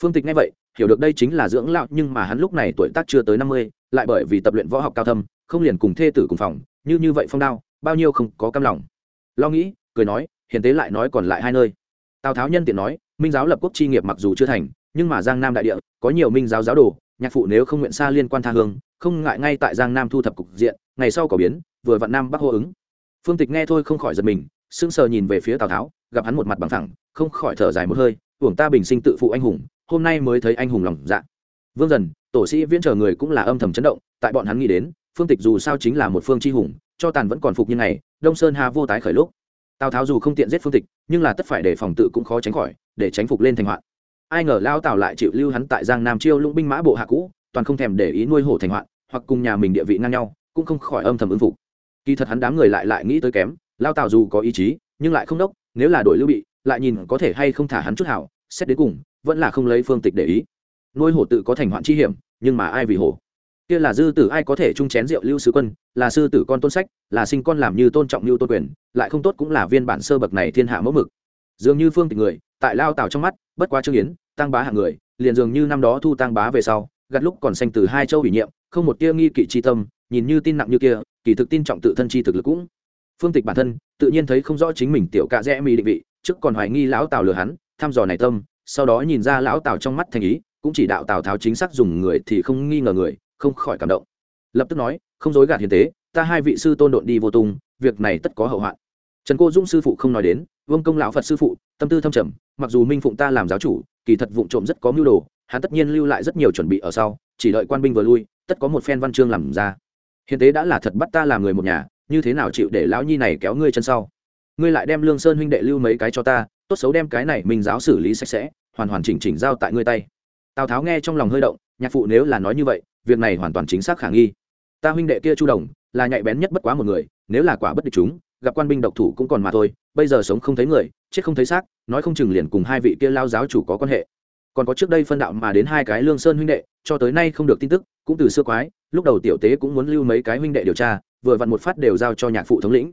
Phương tịch nghe vậy, hiểu được đây chính là dưỡng lão, nhưng mà hắn lúc này tuổi tác chưa tới năm mươi, lại bởi vì tập luyện võ học cao thâm, không liền cùng thê tử cùng phòng, như như vậy phong đao, bao nhiêu không có cam lòng. Lo nghĩ, cười nói, hiền tế lại nói còn lại hai nơi. Tào tháo nhân tiện nói, minh giáo lập quốc chi nghiệp mặc dù chưa thành, nhưng mà giang nam đại địa, có nhiều minh giáo giáo đồ, nhạc phụ nếu không nguyện xa liên quan tha hương, không ngại ngay tại giang nam thu thập cục diện, ngày sau có biến vừa vặn nam bắc hô ứng. Phương tịch nghe thôi không khỏi giật mình, sững sờ nhìn về phía tào tháo, gặp hắn một mặt bằng thẳng, không khỏi thở dài một hơi, uổng ta bình sinh tự phụ anh hùng, hôm nay mới thấy anh hùng lòng dạ. Vương dần, tổ sĩ viễn chờ người cũng là âm thầm chấn động, tại bọn hắn nghĩ đến, phương tịch dù sao chính là một phương chi hùng, cho tàn vẫn còn phục như này đông sơn hà vô tái khởi lúc. Tào tháo dù không tiện giết phương tịch, nhưng là tất phải để phòng tự cũng khó tránh khỏi, để tránh phục lên thành hoạn. Ai ngờ lao tào lại chịu lưu hắn tại giang nam chiêu lũng binh mã bộ hạ cũ, toàn không thèm để ý nuôi hổ thành hoạn, hoặc cùng nhà mình địa vị ngang nhau, cũng không khỏi âm thầm ứng phục kỳ thật hắn đám người lại lại nghĩ tới kém, lao tào dù có ý chí, nhưng lại không đốc, nếu là đổi lưu bị, lại nhìn có thể hay không thả hắn chút hảo, xét đến cùng, vẫn là không lấy phương tịch để ý. Nuôi hổ tự có thành hoạn chi hiểm, nhưng mà ai vì hổ? Kia là dư tử ai có thể chung chén rượu lưu sứ quân, là sư tử con tôn sách, là sinh con làm như tôn trọng như tôn quyền, lại không tốt cũng là viên bản sơ bậc này thiên hạ mẫu mực. Dường như phương tịch người, tại lao tào trong mắt, bất quá trương yến, tăng bá hạng người, liền dường như năm đó thu tăng bá về sau, gặt lúc còn xanh từ hai châu ủy nhiệm, không một tia nghi kỵ chi tâm nhìn như tin nặng như kia, kỳ thực tin trọng tự thân chi thực lực cũng. Phương tịch bản thân, tự nhiên thấy không rõ chính mình tiểu cạ rẽ mỹ định vị, trước còn hoài nghi lão tào lừa hắn, thăm dò này tâm, sau đó nhìn ra lão tào trong mắt thành ý, cũng chỉ đạo tào tháo chính xác dùng người thì không nghi ngờ người, không khỏi cảm động. Lập tức nói, không dối gạt hiền tế, ta hai vị sư tôn độn đi vô tung, việc này tất có hậu hoạn. Trần cô dung sư phụ không nói đến, vương công lão phật sư phụ, tâm tư thâm trầm, mặc dù minh phụng ta làm giáo chủ, kỳ thật vụng trộm rất có mưu đồ, hắn tất nhiên lưu lại rất nhiều chuẩn bị ở sau, chỉ đợi quan binh vừa lui, tất có một phen văn chương làm ra hiền tế đã là thật bắt ta làm người một nhà, như thế nào chịu để lão nhi này kéo ngươi chân sau? Ngươi lại đem lương sơn huynh đệ lưu mấy cái cho ta, tốt xấu đem cái này mình giáo xử lý sạch sẽ, hoàn hoàn chỉnh chỉnh giao tại ngươi tay. Tào tháo nghe trong lòng hơi động, nhạc phụ nếu là nói như vậy, việc này hoàn toàn chính xác khả nghi. Ta huynh đệ kia chu đồng, là nhạy bén nhất bất quá một người, nếu là quả bất địch chúng, gặp quan binh độc thủ cũng còn mà thôi, bây giờ sống không thấy người, chết không thấy xác, nói không chừng liền cùng hai vị kia lao giáo chủ có quan hệ còn có trước đây phân đạo mà đến hai cái lương sơn huynh đệ, cho tới nay không được tin tức, cũng từ xưa quái, lúc đầu tiểu tế cũng muốn lưu mấy cái huynh đệ điều tra, vừa vặn một phát đều giao cho nhạc phụ thống lĩnh.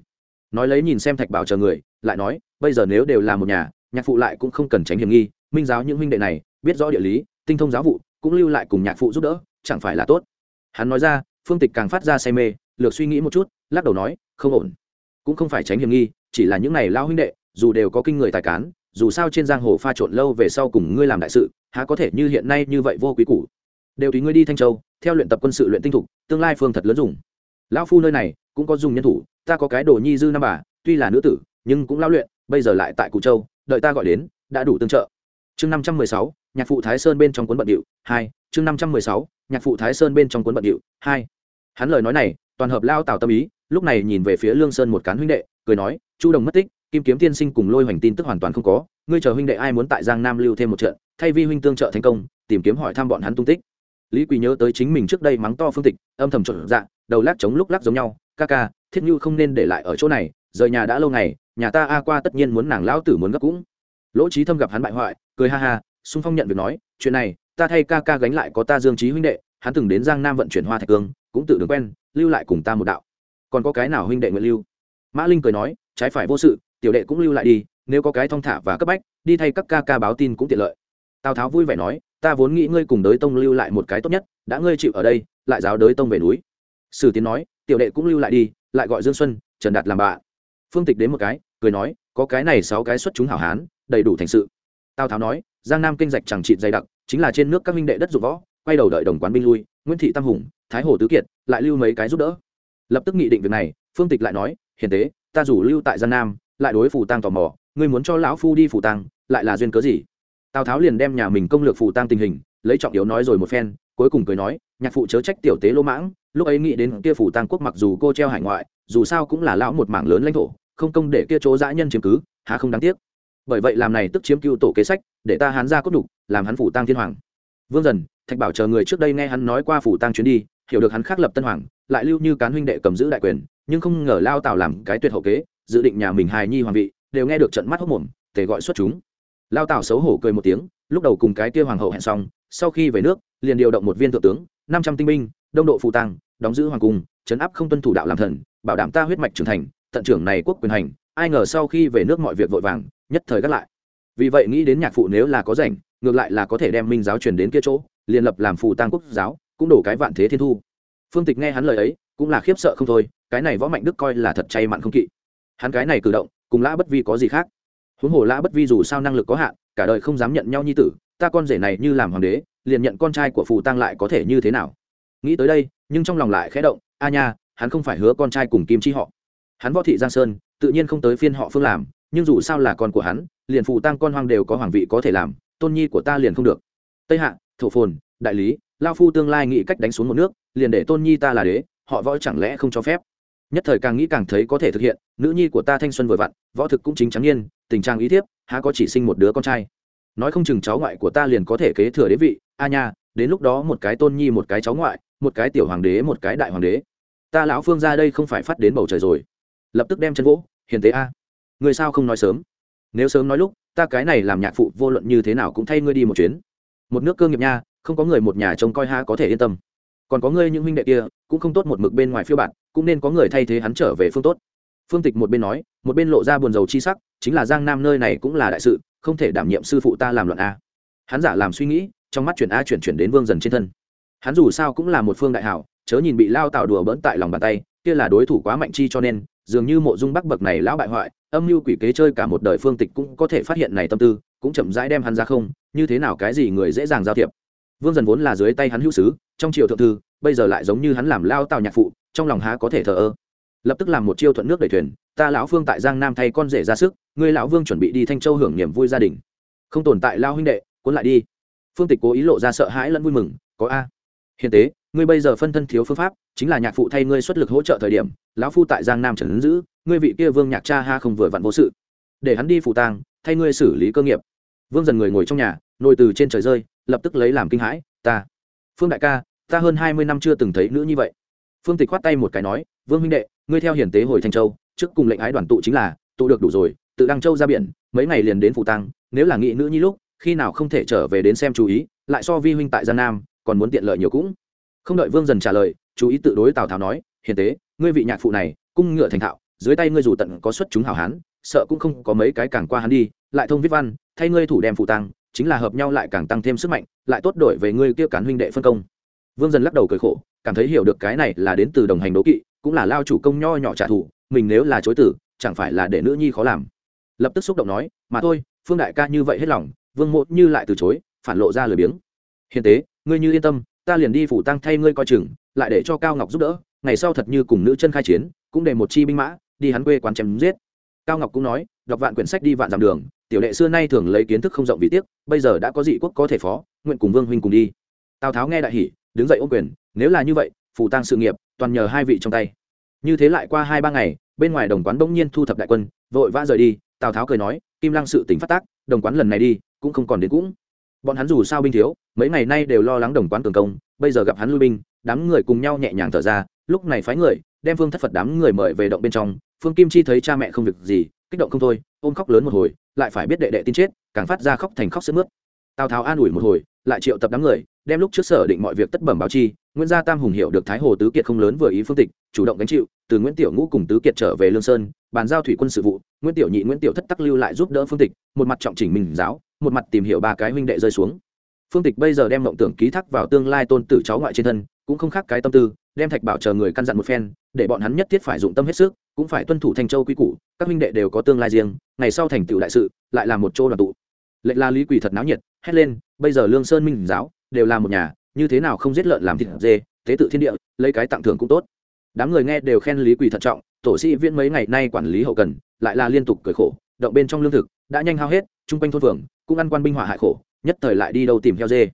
Nói lấy nhìn xem thạch bảo chờ người, lại nói, bây giờ nếu đều là một nhà, nhạc phụ lại cũng không cần tránh hiểm nghi, minh giáo những huynh đệ này, biết rõ địa lý, tinh thông giáo vụ, cũng lưu lại cùng nhạc phụ giúp đỡ, chẳng phải là tốt. Hắn nói ra, phương tịch càng phát ra say mê, lược suy nghĩ một chút, lắc đầu nói, không ổn. Cũng không phải tránh hiểm nghi, chỉ là những này lao huynh đệ, dù đều có kinh người tài cán dù sao trên giang hồ pha trộn lâu về sau cùng ngươi làm đại sự, há có thể như hiện nay như vậy vô quý củ. Đều tùy ngươi đi thanh châu, theo luyện tập quân sự luyện tinh thục, tương lai phương thật lớn dùng. Lão phu nơi này, cũng có dùng nhân thủ, ta có cái đồ nhi dư năm bà, tuy là nữ tử, nhưng cũng lao luyện, bây giờ lại tại cụ châu, đợi ta gọi đến, đã đủ tương trợ. Chương năm trăm mười sáu, nhạc phụ thái sơn bên trong cuốn bận điệu, hai, chương năm trăm mười sáu, nhạc phụ thái sơn bên trong cuốn bận điệu, hai. Hắn lời nói này, toàn hợp lao tào tâm ý, lúc này nhìn về phía lương sơn một cán huynh đệ, cười nói, chu đồng mất tích kim kiếm tiên sinh cùng lôi hoành tin tức hoàn toàn không có, ngươi chờ huynh đệ ai muốn tại giang nam lưu thêm một trận, thay vi huynh tương trợ thành công, tìm kiếm hỏi thăm bọn hắn tung tích. Lý quỳ nhớ tới chính mình trước đây mắng to phương tịch, âm thầm trộn dạ đầu lát chống lúc lắc giống nhau, ca ca, thiết như không nên để lại ở chỗ này, rời nhà đã lâu ngày, nhà ta a qua tất nhiên muốn nàng lão tử muốn gấp cũng. Lỗ trí thâm gặp hắn bại hoại, cười ha ha xung phong nhận việc nói, chuyện này, ta thay ca ca gánh lại có ta dương trí huynh đệ, hắn từng đến giang nam vận chuyển hoa thạch cương, cũng tự được quen, lưu lại cùng ta một đạo. Còn có cái nào huynh đệ nguyện lưu? Mã linh cười nói, trái phải vô sự tiểu đệ cũng lưu lại đi, nếu có cái thong thả và cấp bách, đi thay các ca ca báo tin cũng tiện lợi. Tào tháo vui vẻ nói, ta vốn nghĩ ngươi cùng đới tông lưu lại một cái tốt nhất, đã ngươi chịu ở đây, lại giáo đới tông về núi. Sử tiến nói, tiểu đệ cũng lưu lại đi, lại gọi dương xuân, trần đạt làm bạn. Phương tịch đến một cái, cười nói, có cái này sáu cái xuất chúng hảo hán, đầy đủ thành sự. Tào tháo nói, giang nam kinh dạch chẳng trị dày đặc, chính là trên nước các minh đệ đất dụng võ, quay đầu đợi đồng quán binh lui, nguyễn thị tam hùng, thái hồ tứ kiệt, lại lưu mấy cái giúp đỡ. Lập tức nghị định việc này, phương tịch lại nói, hiền tế, ta rủ lưu tại giang nam lại đối phủ tăng tò mò, ngươi muốn cho lão phu đi phủ tăng lại là duyên cớ gì? Tào tháo liền đem nhà mình công lược phủ tăng tình hình, lấy trọng yếu nói rồi một phen, cuối cùng cười nói, nhạc phụ chớ trách tiểu tế lỗ mãng, lúc ấy nghĩ đến kia phủ tăng quốc mặc dù cô treo hải ngoại, dù sao cũng là lão một mảng lớn lãnh thổ, không công để kia chỗ dã nhân chiếm cứ, há không đáng tiếc. Bởi vậy làm này tức chiếm cưu tổ kế sách, để ta hán ra cốt đục làm hắn phủ tăng thiên hoàng. Vương dần, thạch bảo chờ người trước đây nghe hắn nói qua phủ tăng chuyến đi, hiểu được hắn khắc lập tân hoàng, lại lưu như cán huynh đệ cầm giữ đại quyền, nhưng không ngờ lao tào làm cái tuyệt hậu kế dự định nhà mình hài nhi hoàng vị, đều nghe được trận mắt hốc mồm, tề gọi xuất chúng. Lao tào xấu hổ cười một tiếng, lúc đầu cùng cái kia hoàng hậu hẹn xong, sau khi về nước, liền điều động một viên thượng tướng, năm trăm tinh binh, đông độ phụ tăng đóng giữ hoàng cung chấn áp không tuân thủ đạo làm thần, bảo đảm ta huyết mạch trưởng thành, tận trưởng này quốc quyền hành, ai ngờ sau khi về nước mọi việc vội vàng, nhất thời gác lại. Vì vậy nghĩ đến nhạc phụ nếu là có rảnh, ngược lại là có thể đem minh giáo truyền đến kia chỗ, liền lập làm phù tăng quốc giáo, cũng đổ cái vạn thế thiên thu. Phương tịch nghe hắn lời ấy, cũng là khiếp sợ không thôi, cái này võ mạnh đức coi là thật chay mặn không kỵ hắn cái này cử động, cùng lã bất vi có gì khác? Huống hồ lã bất vi dù sao năng lực có hạn, cả đời không dám nhận nhau nhi tử, ta con rể này như làm hoàng đế, liền nhận con trai của phù tăng lại có thể như thế nào? Nghĩ tới đây, nhưng trong lòng lại khẽ động, a nha, hắn không phải hứa con trai cùng kim chi họ. Hắn võ thị giang sơn, tự nhiên không tới phiên họ phương làm, nhưng dù sao là con của hắn, liền phù tăng con hoang đều có hoàng vị có thể làm, tôn nhi của ta liền không được. Tây hạ, thổ phồn, đại lý, lao phu tương lai nghĩ cách đánh xuống một nước, liền để tôn nhi ta là đế, họ võ chẳng lẽ không cho phép? Nhất thời càng nghĩ càng thấy có thể thực hiện, nữ nhi của ta thanh xuân vừa vặn, võ thực cũng chính trắng nhiên tình trạng ý thiếp, há có chỉ sinh một đứa con trai. Nói không chừng cháu ngoại của ta liền có thể kế thừa đế vị, a nha, đến lúc đó một cái tôn nhi một cái cháu ngoại, một cái tiểu hoàng đế một cái đại hoàng đế. Ta lão phương ra đây không phải phát đến bầu trời rồi. Lập tức đem chân gỗ hiền tế a. Người sao không nói sớm? Nếu sớm nói lúc, ta cái này làm nhạc phụ vô luận như thế nào cũng thay ngươi đi một chuyến. Một nước cơ nghiệp nha, không có người một nhà trông coi ha có thể yên tâm còn có ngươi những huynh đệ kia, cũng không tốt một mực bên ngoài phiêu bạn cũng nên có người thay thế hắn trở về phương tốt. Phương tịch một bên nói, một bên lộ ra buồn rầu chi sắc, chính là giang nam nơi này cũng là đại sự, không thể đảm nhiệm sư phụ ta làm luận a. Hắn giả làm suy nghĩ, trong mắt chuyển a chuyển chuyển đến vương dần trên thân. Hắn dù sao cũng là một phương đại hảo, chớ nhìn bị lao tạo đùa bỡn tại lòng bàn tay, kia là đối thủ quá mạnh chi cho nên, dường như mộ dung bắc bậc này lão bại hoại, âm mưu quỷ kế chơi cả một đời phương tịch cũng có thể phát hiện này tâm tư, cũng chậm rãi đem hắn ra không, như thế nào cái gì người dễ dàng giao thiệp vương dần vốn là dưới tay hắn hữu sứ, trong triều thượng thư, bây giờ lại giống như hắn làm lao tào nhạc phụ, trong lòng há có thể thờ ơ. Lập tức làm một chiêu thuận nước đẩy thuyền, ta lão phương tại giang nam thay con rể ra sức, ngươi lão vương chuẩn bị đi thanh châu hưởng niềm vui gia đình. Không tồn tại lao huynh đệ, cuốn lại đi. Phương tịch cố ý lộ ra sợ hãi lẫn vui mừng, có a. Hiền tế, ngươi bây giờ phân thân thiếu phương pháp, chính là nhạc phụ thay ngươi xuất lực hỗ trợ thời điểm, lão phu tại giang nam trần ứng giữ, ngươi vị kia vương nhạc cha ha không vừa vặn vô sự. Để hắn đi phụ tang thay ngươi xử lý cơ nghiệp. Vương dần người ngồi trong nhà, nồi từ trên trời rơi lập tức lấy làm kinh hãi, ta, phương đại ca, ta hơn hai mươi năm chưa từng thấy nữ như vậy. Phương tịch khoát tay một cái nói, vương huynh đệ, ngươi theo hiển tế hồi thanh châu, trước cùng lệnh ái đoàn tụ chính là, tụ được đủ rồi, tự đăng châu ra biển, mấy ngày liền đến phụ tăng nếu là nghị nữ nhi lúc, khi nào không thể trở về đến xem chú ý, lại so vi huynh tại gian nam, còn muốn tiện lợi nhiều cũng. Không đợi vương dần trả lời, chú ý tự đối tào tháo nói, hiền tế, ngươi vị nhạc phụ này, cung ngựa thành thạo, dưới tay ngươi dù tận có xuất chúng hảo hán, sợ cũng không có mấy cái càng qua hắn đi, lại thông viết văn, thay ngươi thủ đem phụ tăng chính là hợp nhau lại càng tăng thêm sức mạnh, lại tốt đổi về ngươi kia cán huynh đệ phân công. Vương dần lắc đầu cười khổ, cảm thấy hiểu được cái này là đến từ đồng hành đố kỵ, cũng là lao chủ công nho nhỏ trả thù, mình nếu là chối tử, chẳng phải là để nữ nhi khó làm. Lập tức xúc động nói, mà thôi, phương đại ca như vậy hết lòng, vương mộ như lại từ chối, phản lộ ra lời biếng. Hiền tế, ngươi như yên tâm, ta liền đi phủ tăng thay ngươi coi chừng, lại để cho cao ngọc giúp đỡ, ngày sau thật như cùng nữ chân khai chiến, cũng để một chi binh mã, đi hắn quê quán chém giết. Cao ngọc cũng nói, đọc vạn quyển sách đi vạn dặm đường tiểu đệ xưa nay thường lấy kiến thức không rộng vì tiếc, bây giờ đã có dị quốc có thể phó, nguyện cùng vương huynh cùng đi. Tào tháo nghe đại hỉ, đứng dậy ô quyền, nếu là như vậy phủ tăng sự nghiệp, toàn nhờ hai vị trong tay. Như thế lại qua hai ba ngày, bên ngoài đồng quán bỗng nhiên thu thập đại quân, vội vã rời đi, tào tháo cười nói, kim lăng sự tỉnh phát tác, đồng quán lần này đi, cũng không còn đến cũng. Bọn hắn dù sao binh thiếu, mấy ngày nay đều lo lắng đồng quán cường công, bây giờ gặp hắn lui binh, đám người cùng nhau nhẹ nhàng thở ra, lúc này phái người, đem phương thất phật đám người mời về động bên trong, phương kim chi thấy cha mẹ không việc gì kích động không thôi, ôm khóc lớn một hồi, lại phải biết đệ đệ tin chết, càng phát ra khóc thành khóc sức mướt. Tào tháo an ủi một hồi, lại triệu tập đám người, đem lúc trước sở định mọi việc tất bẩm báo chi, nguyễn gia tam hùng hiểu được thái hồ tứ kiệt không lớn vừa ý phương tịch, chủ động gánh chịu, từ nguyễn tiểu ngũ cùng tứ kiệt trở về lương sơn, bàn giao thủy quân sự vụ, nguyễn tiểu nhị, nguyễn tiểu thất tắc lưu lại giúp đỡ phương tịch, một mặt trọng chỉnh mình giáo, một mặt tìm hiểu ba cái huynh đệ rơi xuống phương tịch bây giờ đem mộng tưởng ký thác vào tương lai tôn tử cháu ngoại trên thân, cũng không khác cái tâm tư, đem thạch bảo chờ người căn dặn một phen, để bọn hắn nhất thiết phải dụng tâm hết sức, cũng phải tuân thủ thanh châu quy củ, các huynh đệ đều có tương lai riêng, ngày sau thành tựu đại sự, lại là một chỗ đoàn tụ. Lệnh la lý quỳ thật náo nhiệt, hét lên, bây giờ lương sơn minh giáo đều là một nhà, như thế nào không giết lợn làm thịt dê, tế tự thiên địa, lấy cái tặng thưởng cũng tốt. Đám người nghe đều khen lý quỳ thận trọng, tổ sĩ viễn mấy ngày nay quản lý hậu cần, lại là liên tục cười khổ, động bên trong lương thực, đã nhanh hao hết, chung quanh thôn phường, cũng ăn quan binh hỏa hại khổ nhất thời lại đi đâu tìm heo dê.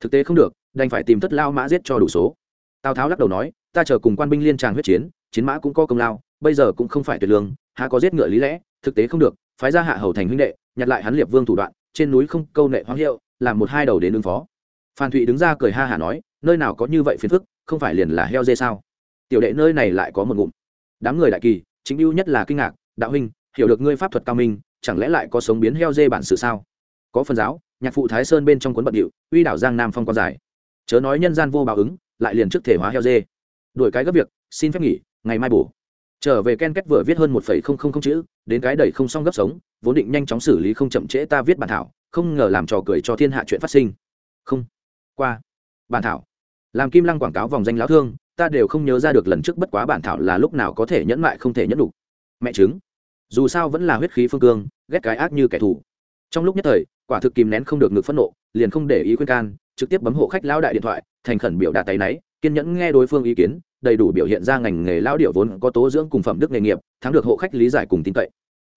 Thực tế không được, đành phải tìm thất lao mã giết cho đủ số. Tào tháo lắc đầu nói, ta chờ cùng quan binh liên tràng huyết chiến chiến mã cũng có công lao, bây giờ cũng không phải tuyệt lương, há có giết ngựa lý lẽ, thực tế không được, phái ra hạ hầu thành huynh đệ, nhặt lại hắn liệp vương thủ đoạn, trên núi không câu nệ hoang hiệu, làm một hai đầu đến ứng phó. Phan thụy đứng ra cười ha hả nói, nơi nào có như vậy phiền phức, không phải liền là heo dê sao? Tiểu đệ nơi này lại có một ngụm. Đám người đại kỳ, chính ưu nhất là kinh ngạc, đạo huynh, hiểu được ngươi pháp thuật cao minh, chẳng lẽ lại có sống biến heo dê bản sự sao? Có phần giáo nhạc phụ thái sơn bên trong cuốn bận điệu, uy đảo giang nam phong quan giải. Chớ nói nhân gian vô báo ứng, lại liền trước thể hóa heo dê. Đuổi cái gấp việc, xin phép nghỉ, ngày mai bổ. Trở về ken kết vừa viết hơn một phẩy không không không chữ, đến cái đẩy không xong gấp sống, vốn định nhanh chóng xử lý không chậm trễ ta viết bản thảo, không ngờ làm trò cười cho thiên hạ chuyện phát sinh. Không. Qua. Bản thảo. Làm kim lăng quảng cáo vòng danh lão thương, ta đều không nhớ ra được lần trước bất quá bản thảo là lúc nào có thể nhẫn mại không thể nhẫn đủ. Mẹ chứng dù sao vẫn là huyết khí phương cương, ghét cái ác như kẻ thù. Trong lúc nhất thời quả thực kìm nén không được ngực phẫn nộ, liền không để ý khuyên can, trực tiếp bấm hộ khách lão đại điện thoại, thành khẩn biểu đạt tay náy, kiên nhẫn nghe đối phương ý kiến, đầy đủ biểu hiện ra ngành nghề lão điệu vốn có tố dưỡng cùng phẩm đức nghề nghiệp, thắng được hộ khách lý giải cùng tin cậy.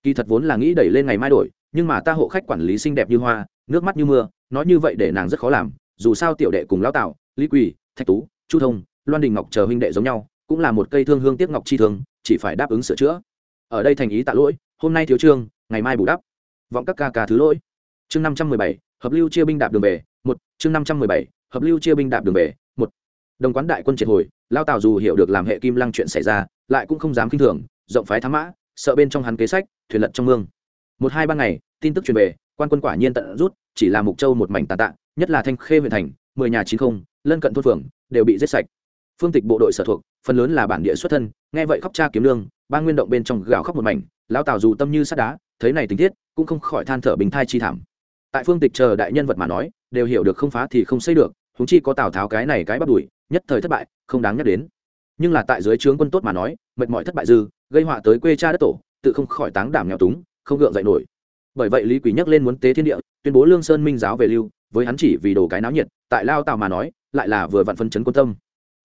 Kỳ thật vốn là nghĩ đẩy lên ngày mai đổi, nhưng mà ta hộ khách quản lý xinh đẹp như hoa, nước mắt như mưa, nói như vậy để nàng rất khó làm, dù sao tiểu đệ cùng lão tạo lý quỳ, thạch tú, chu thông, loan đình ngọc chờ huynh đệ giống nhau, cũng là một cây thương hương tiếc ngọc chi thương, chỉ phải đáp ứng sửa chữa. Ở đây thành ý tạ lỗi, hôm nay thiếu trương, ngày mai bù đắp. Vọng các ca ca thứ lỗi chương năm trăm mười bảy, hợp lưu chia binh đạp đường về, một, chương năm trăm mười bảy, hợp lưu chia binh đạp đường về, một. Đồng quán đại quân triệt hồi, lao tào dù hiểu được làm hệ kim lăng chuyện xảy ra, lại cũng không dám k i n h thường, rộng phái thám mã, sợ bên trong hắn kế sách, thuyền lật trong mương. Một hai ba ngày, tin tức truyền về, quan quân quả nhiên tận rút, chỉ là mục châu một mảnh tàn tạ, nhất là thanh khê huyện thành, mười nhà chín không, lân cận thôn phường, đều bị giết sạch. Phương tịch bộ đội sở thuộc, phần lớn là bản địa xuất thân, nghe vậy khóc cha kiếm lương, ba nguyên động bên trong gào khóc một mảnh lão tào dù tâm như sắt đá, thấy này tình tiết, cũng không khỏi than thở bình thai chi thảm tại phương tịch chờ đại nhân vật mà nói, đều hiểu được không phá thì không xây được húng chi có tào tháo cái này cái bắt đuổi, nhất thời thất bại, không đáng nhắc đến. Nhưng là tại dưới trướng quân tốt mà nói, mệt mỏi thất bại dư, gây họa tới quê cha đất tổ, tự không khỏi táng đảm nghèo túng, không gượng dậy nổi. Bởi vậy lý quỷ nhắc lên muốn tế thiên địa, tuyên bố lương sơn minh giáo về lưu, với hắn chỉ vì đồ cái náo nhiệt, tại lao tào mà nói, lại là vừa vặn phân chấn quân tâm.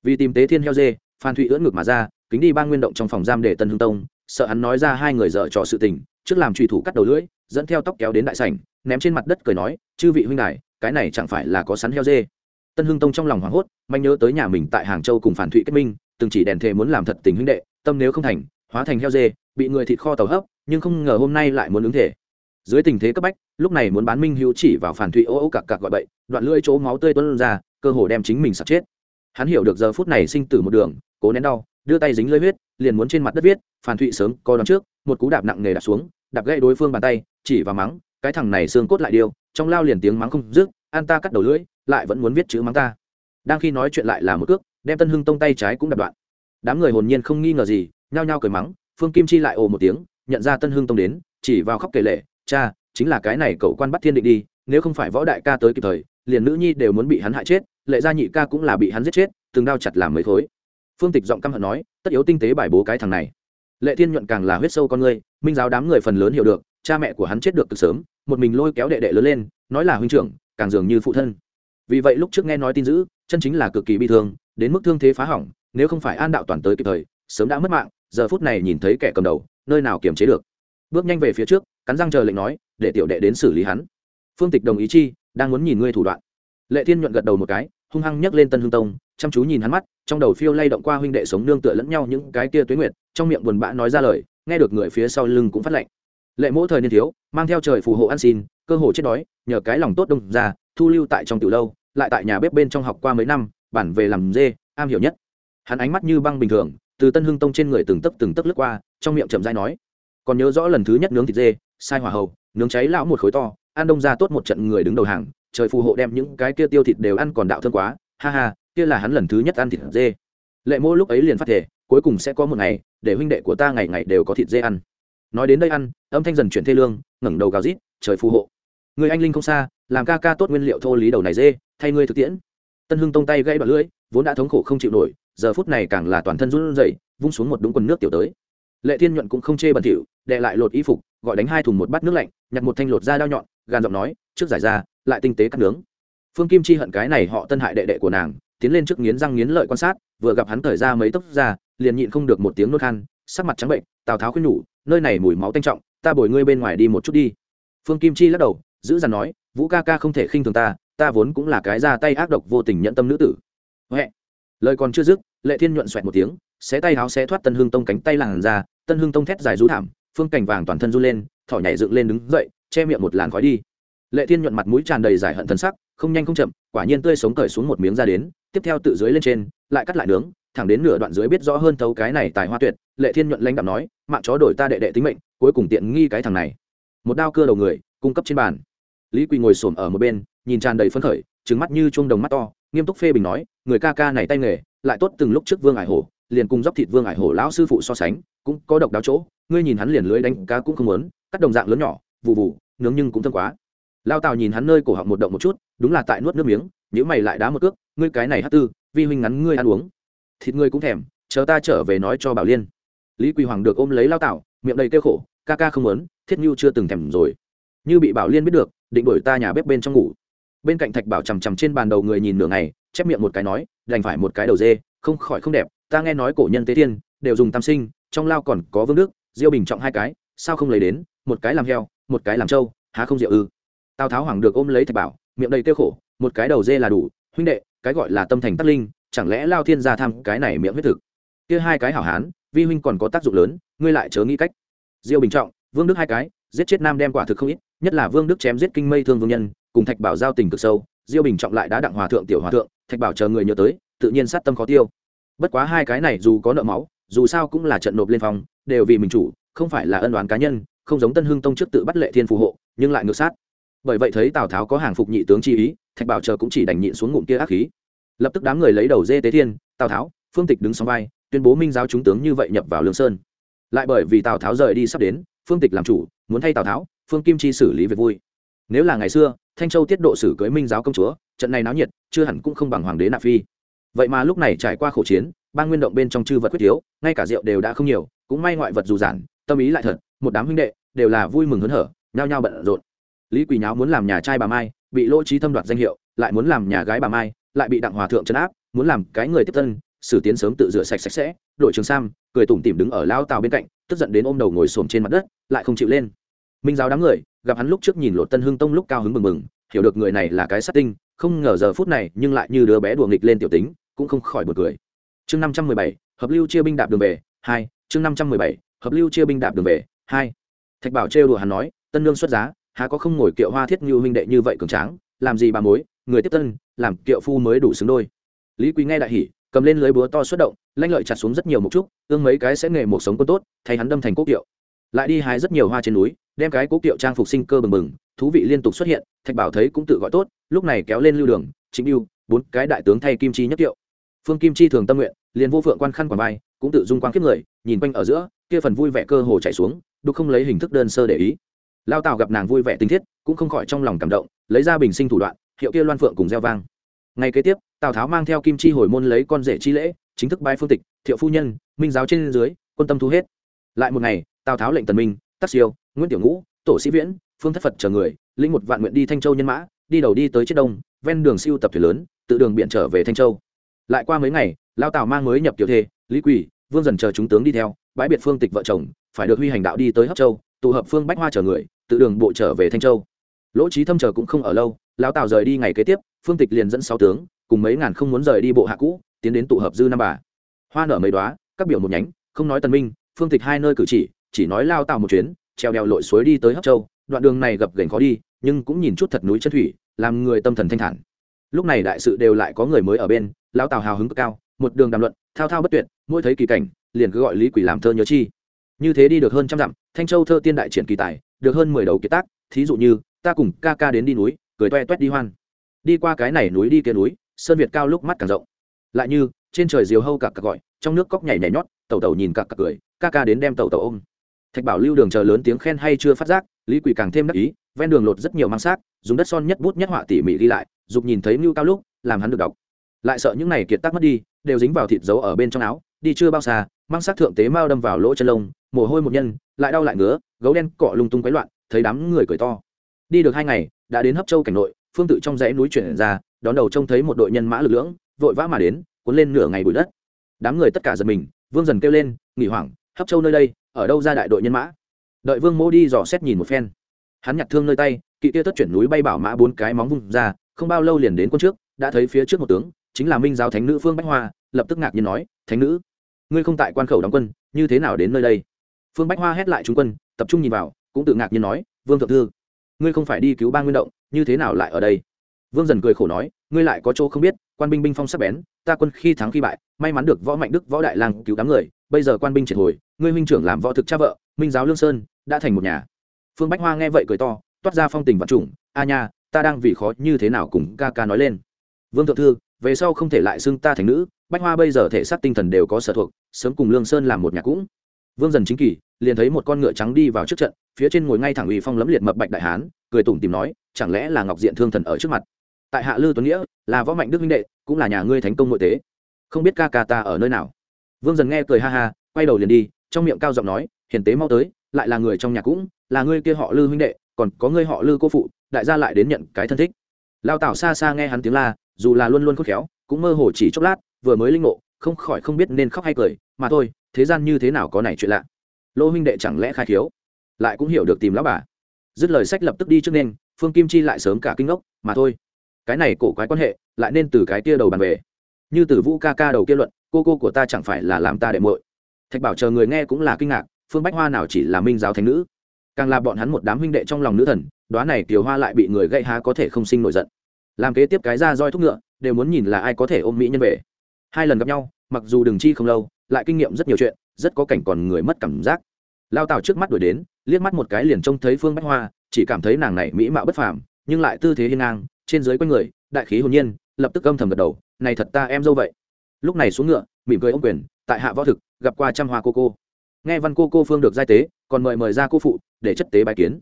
Vì tìm tế thiên heo dê, phan thụy ưỡn ngược mà ra, kính đi ba nguyên động trong phòng giam để tân hương tông, sợ hắn nói ra hai người dở trò sự tình, trước làm trùy thủ cắt đầu lưỡi, dẫn theo tóc kéo đến đại sảnh ném trên mặt đất cười nói, chư vị huynh đài, cái này chẳng phải là có sắn heo dê? Tân hưng tông trong lòng hoảng hốt, manh nhớ tới nhà mình tại hàng châu cùng phản thụy kết minh, từng chỉ đèn thề muốn làm thật tình huynh đệ, tâm nếu không thành, hóa thành heo dê, bị người thịt kho tàu hấp, nhưng không ngờ hôm nay lại muốn ứng thể. Dưới tình thế cấp bách, lúc này muốn bán minh hữu chỉ vào phản thụy ô ô cặc cặc gọi bậy, đoạn lưỡi chỗ máu tươi tuôn ra, cơ hồ đem chính mình sạt chết. Hắn hiểu được giờ phút này sinh tử một đường, cố nén đau, đưa tay dính lưỡi huyết, liền muốn trên mặt đất viết, phản thụy sớm co đón trước. Một cú đạp nặng nề đạp xuống, đạp gãy đối phương bàn tay, chỉ vào mắng cái thằng này xương cốt lại điêu, trong lao liền tiếng mắng không dứt, an ta cắt đầu lưỡi, lại vẫn muốn viết chữ mắng ta. Đang khi nói chuyện lại là một cước, đem tân hưng tông tay trái cũng đập đoạn. Đám người hồn nhiên không nghi ngờ gì, nhao nhao cười mắng, phương kim chi lại ồ một tiếng, nhận ra tân hưng tông đến, chỉ vào khóc kể lệ cha, chính là cái này cậu quan bắt thiên định đi, nếu không phải võ đại ca tới kịp thời, liền nữ nhi đều muốn bị hắn hại chết, lệ gia nhị ca cũng là bị hắn giết chết, từng đao chặt làm mấy khối. Phương tịch giọng căm hận nói, tất yếu tinh tế bài bố cái thằng này. Lệ thiên nhuận càng là huyết sâu con ngươi, minh giáo đám người phần lớn hiểu được, cha mẹ của hắn chết được từ sớm một mình lôi kéo đệ đệ lớn lên, nói là huynh trưởng, càng dường như phụ thân. Vì vậy lúc trước nghe nói tin dữ, chân chính là cực kỳ bi thương, đến mức thương thế phá hỏng, nếu không phải an đạo toàn tới kịp thời, sớm đã mất mạng, giờ phút này nhìn thấy kẻ cầm đầu, nơi nào kiềm chế được. Bước nhanh về phía trước, cắn răng chờ lệnh nói, để tiểu đệ đến xử lý hắn. Phương tịch đồng ý chi, đang muốn nhìn ngươi thủ đoạn. Lệ thiên nhuận gật đầu một cái, hung hăng nhấc lên tân hương tông, chăm chú nhìn hắn mắt, trong đầu phiêu lay động qua huynh đệ sống nương tựa lẫn nhau những cái kia tuế nguyệt, trong miệng buồn bã nói ra lời, nghe được người phía sau lưng cũng phát lệnh lệ mỗi thời niên thiếu, mang theo trời phù hộ ăn xin, cơ hồ chết đói, nhờ cái lòng tốt đông ra, thu lưu tại trong tiểu lâu, lại tại nhà bếp bên trong học qua mấy năm, bản về làm dê, am hiểu nhất. Hắn ánh mắt như băng bình thường, từ tân hưng tông trên người từng tấc từng tấc lướt qua, trong miệng chậm dai nói, còn nhớ rõ lần thứ nhất nướng thịt dê, sai hỏa hầu, nướng cháy lão một khối to, ăn đông ra tốt một trận người đứng đầu hàng, trời phù hộ đem những cái kia tiêu thịt đều ăn còn đạo thương quá, ha ha, kia là hắn lần thứ nhất ăn thịt dê. Lệ mô lúc ấy liền phát thể, cuối cùng sẽ có một ngày, để huynh đệ của ta ngày ngày đều có thịt dê ăn nói đến đây ăn, âm thanh dần chuyển thê lương, ngẩng đầu gào rít, trời phù hộ. Người anh linh không xa, làm ca ca tốt nguyên liệu thô lý đầu này dê, thay ngươi thực tiễn. Tân hưng tông tay gãy bật lưỡi, vốn đã thống khổ không chịu nổi, giờ phút này càng là toàn thân run rẩy, vung xuống một đúng quần nước tiểu tới. Lệ thiên nhuận cũng không chê bẩn thỉu, đệ lại lột y phục, gọi đánh hai thùng một bát nước lạnh, nhặt một thanh lột da đao nhọn, gàn giọng nói, trước giải ra, lại tinh tế cắt nướng. Phương kim chi hận cái này họ tân hại đệ đệ của nàng, tiến lên trước nghiến răng nghiến lợi quan sát, vừa gặp hắn thời ra mấy tốc ra liền nhịn không được một tiếng nốt khan, sắc mặt trắng bệnh, tào tháo khuyên nhủ nơi này mùi máu tanh trọng, ta bồi ngươi bên ngoài đi một chút đi. Phương kim chi lắc đầu, giữ dằn nói, vũ ca ca không thể khinh thường ta ta vốn cũng là cái ra tay ác độc vô tình nhận tâm nữ tử. Huệ. lời còn chưa dứt, lệ thiên nhuận xoẹt một tiếng, xé tay áo xé thoát tân hương tông cánh tay làn ra tân hương tông thét dài rú thảm, phương cảnh vàng toàn thân run lên, thỏ nhảy dựng lên đứng dậy, che miệng một làn khói đi. Lệ thiên nhuận mặt mũi tràn đầy giải hận thân sắc, không nhanh không chậm, quả nhiên tươi sống cởi xuống một miếng ra đến, tiếp theo tự dưới lên trên, lại cắt lại nướng thẳng đến nửa đoạn dưới biết rõ hơn thấu cái này tài hoa tuyệt, lệ thiên nhuận lãnh đạo nói, mạng chó đổi ta đệ đệ tính mệnh, cuối cùng tiện nghi cái thằng này. Một đao cưa đầu người, cung cấp trên bàn. Lý quỳ ngồi xổm ở một bên, nhìn tràn đầy phấn khởi trứng mắt như chuông đồng mắt to, nghiêm túc phê bình nói, người ca ca này tay nghề, lại tốt từng lúc trước vương ải hổ, liền cùng dốc thịt vương ải hổ lão sư phụ so sánh, cũng có độc đáo chỗ, ngươi nhìn hắn liền lưới đánh cá cũng không muốn, cắt đồng dạng lớn nhỏ vụ vụ nướng nhưng cũng thơm quá. Lao tào nhìn hắn nơi cổ họng một động một chút, đúng là tại nuốt nước miếng nhữ mày lại đá một cước, ngươi cái này hát tư, vi huynh ngắn ngươi ăn uống thịt ngươi cũng thèm, chờ ta trở về nói cho bảo liên. Lý quỳ hoàng được ôm lấy lao tảo, miệng đầy kêu khổ, ca ca không muốn, thiết như chưa từng thèm rồi. Như bị bảo liên biết được, định đổi ta nhà bếp bên trong ngủ. Bên cạnh thạch bảo chằm chằm trên bàn đầu người nhìn nửa ngày, chép miệng một cái nói, đành phải một cái đầu dê, không khỏi không đẹp, ta nghe nói cổ nhân tế thiên, đều dùng tam sinh, trong lao còn có vương đức, diêu bình trọng hai cái, sao không lấy đến, một cái làm heo, một cái làm trâu, há không rượu ư? Tào tháo hoàng được ôm lấy thạch bảo, miệng đầy kêu khổ, một cái đầu dê là đủ, huynh đệ, cái gọi là tâm thành tắc linh chẳng lẽ lao thiên gia tham cái này miệng huyết thực? Kia hai cái hảo hán, vi huynh còn có tác dụng lớn, ngươi lại chớ nghĩ cách. Diêu bình trọng, vương đức hai cái, giết chết nam đem quả thực không ít, nhất là vương đức chém giết kinh mây thương vương nhân, cùng thạch bảo giao tình cực sâu, diêu bình trọng lại đã đặng hòa thượng, tiểu hòa thượng, thạch bảo chờ người nhớ tới, tự nhiên sát tâm khó tiêu. Bất quá hai cái này dù có nợ máu, dù sao cũng là trận nộp lên phòng, đều vì mình chủ, không phải là ân đoán cá nhân, không giống tân hưng tông trước tự bắt lệ thiên phù hộ, nhưng lại ngược sát. Bởi vậy thấy tào tháo có hàng phục nhị tướng chi ý, thạch bảo chờ cũng chỉ đành nhịn xuống ngụm kia ác khí lập tức đám người lấy đầu dê tế thiên, tào tháo, phương tịch đứng sau vai, tuyên bố minh giáo chúng tướng như vậy nhập vào lương sơn. Lại bởi vì tào tháo rời đi sắp đến, phương tịch làm chủ, muốn thay tào tháo, phương kim chi xử lý việc vui. Nếu là ngày xưa, thanh châu tiết độ xử cưới minh giáo công chúa, trận này náo nhiệt, chưa hẳn cũng không bằng hoàng đế nạp phi. Vậy mà lúc này trải qua khổ chiến ba nguyên động bên trong chư vật quyết thiếu, ngay cả rượu đều đã không nhiều, cũng may ngoại vật dù giản, tâm ý lại thật, một đám huynh đệ đều là vui mừng hớn hở, nhao nhao bận rộn. Lý quỳ nháo muốn làm nhà trai bà mai, bị lỗ trí thâm đoạt danh hiệu, lại muốn làm nhà gái bà mai lại bị đặng hòa thượng chấn áp, muốn làm cái người tiếp tân sử tiến sớm tự rửa sạch sạch sẽ, đội trường sam, cười tủm tỉm đứng ở lao tàu bên cạnh, tức giận đến ôm đầu ngồi xổm trên mặt đất, lại không chịu lên. Minh giáo đám người, gặp hắn lúc trước nhìn lột tân hưng tông lúc cao hứng mừng mừng, hiểu được người này là cái sát tinh, không ngờ giờ phút này nhưng lại như đứa bé đùa nghịch lên tiểu tính, cũng không khỏi bật cười. Chương năm trăm mười bảy, hợp lưu chia binh đạp đường về, hai, chương năm trăm mười bảy, hợp lưu chia binh đạp đường về, hai. Thạch bảo trêu đùa hắn nói, tân lương xuất giá, há có không ngồi kiệu hoa thiết như huynh đệ như vậy cường tráng, làm gì bà mối người tiếp tân, làm kiệu phu mới đủ xứng đôi. Lý quý nghe đại hỉ, cầm lên lưới búa to xuất động, lanh lợi chặt xuống rất nhiều một chút ương mấy cái sẽ nghề một sống quân tốt, thay hắn đâm thành quốc kiệu. Lại đi hái rất nhiều hoa trên núi, đem cái cố kiệu trang phục sinh cơ bừng bừng, thú vị liên tục xuất hiện, thạch bảo thấy cũng tự gọi tốt, lúc này kéo lên lưu đường chính yêu bốn cái đại tướng thay kim chi nhất kiệu. Phương kim chi thường tâm nguyện, liền vô phượng quan khăn quản vai, cũng tự dung quang kiếp người, nhìn quanh ở giữa, kia phần vui vẻ cơ hồ chạy xuống, đục không lấy hình thức đơn sơ để ý. Lao tào gặp nàng vui vẻ tinh thiết, cũng không khỏi trong lòng cảm động, lấy ra bình sinh thủ đoạn hiệu kia loan phượng cùng gieo vang. Ngày kế tiếp, tào tháo mang theo kim chi hồi môn lấy con rể chi lễ, chính thức bái phương tịch, thiệu phu nhân, minh giáo trên dưới, quân tâm thu hết. Lại một ngày, tào tháo lệnh tần minh, tắc siêu, nguyễn tiểu ngũ, tổ sĩ viễn, phương thất phật chờ người linh một vạn nguyện đi thanh châu nhân mã, đi đầu đi tới chiết đông, ven đường siêu tập thuyền lớn, tự đường biện trở về thanh châu. Lại qua mấy ngày, lao tào mang mới nhập tiểu thê, lý quỳ, vương dần chờ chúng tướng đi theo, bãi biệt phương tịch vợ chồng, phải được huy hành đạo đi tới hấp châu, tụ hợp phương bách hoa chờ người, tự đường bộ trở về thanh châu. Lỗ trí thâm chờ cũng không ở lâu Lão tào rời đi ngày kế tiếp, phương tịch liền dẫn sáu tướng, cùng mấy ngàn không muốn rời đi bộ hạ cũ, tiến đến tụ hợp dư năm bà. Hoa nở mấy đoá các biểu một nhánh, không nói tần minh, phương tịch hai nơi cử chỉ chỉ nói lao tào một chuyến, treo đèo lội suối đi tới hấp châu, đoạn đường này gập ghềnh khó đi, nhưng cũng nhìn chút thật núi chân thủy, làm người tâm thần thanh thản. Lúc này đại sự đều lại có người mới ở bên, lão tào hào hứng cực cao, một đường đàm luận, thao thao bất tuyệt, mỗi thấy kỳ cảnh, liền cứ gọi lý quỷ làm thơ nhớ chi. Như thế đi được hơn trăm dặm, thanh châu thơ tiên đại triển kỳ tài, được hơn mười đầu kiệt tác, thí dụ như, ta cùng ca ca đến đi núi cười toe toét đi hoan. Đi qua cái này núi đi kia núi, sơn việt cao lúc mắt càng rộng. Lại như, trên trời diều hâu cặc cặc gọi, trong nước cóc nhảy nhảy nhót, tẩu tẩu nhìn cặc cặc cười, ca ca đến đem tẩu tẩu ôm. Thạch bảo lưu đường chờ lớn tiếng khen hay chưa phát giác, lý quỷ càng thêm đắc ý, ven đường lột rất nhiều mang xác, dùng đất son nhất bút nhất họa tỉ mỉ ghi lại, dục nhìn thấy mưu cao lúc, làm hắn được đọc. Lại sợ những này kiệt tác mất đi, đều dính vào thịt dấu ở bên trong áo, đi chưa bao xa, mang xác thượng tế mao đâm vào lỗ chân lông, mồ hôi một nhân, lại đau lại ngứa, gấu đen cọ lung tung quấy loạn, thấy đám người cười to đi được hai ngày, đã đến hấp châu cảnh nội, phương tự trong dãy núi chuyển ra, đón đầu trông thấy một đội nhân mã lực lưỡng, vội vã mà đến, cuốn lên nửa ngày bụi đất. Đám người tất cả giật mình, vương dần kêu lên, nghỉ hoảng, hấp châu nơi đây, ở đâu ra đại đội nhân mã? Đợi vương mô đi dò xét nhìn một phen. Hắn nhặt thương nơi tay, kỵ tia tất chuyển núi bay bảo mã bốn cái móng vung ra, không bao lâu liền đến quân trước, đã thấy phía trước một tướng, chính là minh giáo thánh nữ phương bách hoa, lập tức ngạc nhiên nói, thánh nữ, ngươi không tại quan khẩu đóng quân, như thế nào đến nơi đây? Phương bách hoa hét lại chúng quân, tập trung nhìn vào, cũng tự ngạc nhiên nói, vương thượng thư ngươi không phải đi cứu ba nguyên động, như thế nào lại ở đây? Vương dần cười khổ nói, ngươi lại có chỗ không biết, quan binh binh phong sắp bén, ta quân khi thắng khi bại, may mắn được võ mạnh đức, võ đại lang cứu đám người, bây giờ quan binh triệt hồi, ngươi huynh trưởng làm võ thực cha vợ, minh giáo lương sơn, đã thành một nhà. Phương bách hoa nghe vậy cười to, toát ra phong tình vật chủng a nha, ta đang vì khó như thế nào cùng ca ca nói lên? Vương thượng thư, về sau không thể lại xưng ta thành nữ, bách hoa bây giờ thể xác tinh thần đều có sở thuộc, sớm cùng lương sơn làm một nhà cũng vương dần chính kỳ, liền thấy một con ngựa trắng đi vào trước trận, phía trên ngồi ngay thẳng uy phong lấm liệt mập bạch đại hán, cười tủm tìm nói, chẳng lẽ là ngọc diện thương thần ở trước mặt? Tại hạ lư tuấn nghĩa, là võ mạnh đức minh đệ, cũng là nhà ngươi thánh công nội tế. Không biết ca ca ta ở nơi nào? Vương dần nghe cười ha ha, quay đầu liền đi, trong miệng cao giọng nói, hiền tế mau tới, lại là người trong nhà cũng, là ngươi kia họ lư huynh đệ, còn có ngươi họ lư cô phụ, đại gia lại đến nhận cái thân thích. Lao tảo xa xa nghe hắn tiếng la, dù là luôn luôn khôn khéo, cũng mơ hồ chỉ chốc lát, vừa mới linh ngộ không khỏi không biết nên khóc hay cười, mà thôi, thế gian như thế nào có này chuyện lạ. Lỗ huynh đệ chẳng lẽ khai thiếu lại cũng hiểu được tìm lão bà. Dứt lời sách lập tức đi trước nên, phương kim chi lại sớm cả kinh ngốc, mà thôi. Cái này cổ quái quan hệ, lại nên từ cái kia đầu bàn về. Như từ vũ ca ca đầu kia luận, cô cô của ta chẳng phải là làm ta đệ muội. Thạch bảo chờ người nghe cũng là kinh ngạc, phương bách hoa nào chỉ là minh giáo thánh nữ? Càng là bọn hắn một đám huynh đệ trong lòng nữ thần đoá này kiều hoa lại bị người gây há có thể không sinh nổi giận. Làm kế tiếp cái ra roi thúc ngựa, đều muốn nhìn là ai có thể ôm mỹ nhân về. Hai lần gặp nhau mặc dù đừng chi không lâu, lại kinh nghiệm rất nhiều chuyện, rất có cảnh còn người mất cảm giác. Lao tào trước mắt đuổi đến, liếc mắt một cái liền trông thấy phương bách hoa, chỉ cảm thấy nàng này mỹ mạo bất phàm, nhưng lại tư thế hiên ngang, trên dưới quanh người, đại khí hồn nhiên, lập tức âm thầm gật đầu, này thật ta em dâu vậy. Lúc này xuống ngựa, mỉm cười ông quyền, tại hạ võ thực, gặp qua trăm hoa cô cô. Nghe văn cô cô phương được giai tế, còn mời mời ra cô phụ, để chất tế bài kiến.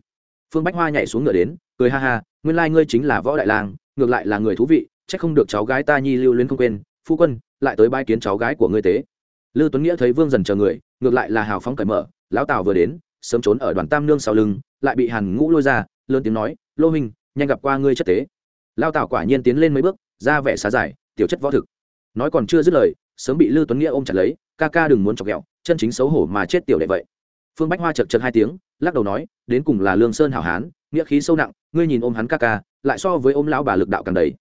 Phương bách hoa nhảy xuống ngựa đến, cười ha ha, nguyên lai ngươi chính là võ đại lang, ngược lại là người thú vị, chắc không được cháu gái ta nhi lưu luyến không quên, phu quân lại tới bài kiến cháu gái của ngươi tế. Lư tuấn nghĩa thấy vương dần chờ người, ngược lại là hào phóng cởi mở, lão tào vừa đến, sớm trốn ở đoàn tam nương sau lưng, lại bị hàn ngũ lôi ra, lớn tiếng nói, lô minh nhanh gặp qua ngươi chất tế. Lao tào quả nhiên tiến lên mấy bước, ra vẻ xá giải, tiểu chất võ thực. Nói còn chưa dứt lời, sớm bị lư tuấn nghĩa ôm chặt lấy, ca ca đừng muốn chọc ghẹo, chân chính xấu hổ mà chết tiểu đệ vậy. Phương bách hoa chật chật hai tiếng, lắc đầu nói, đến cùng là lương sơn hảo hán, nghĩa khí sâu nặng, ngươi nhìn ôm hắn ca ca, lại so với ôm lão bà lực đạo càng đầy.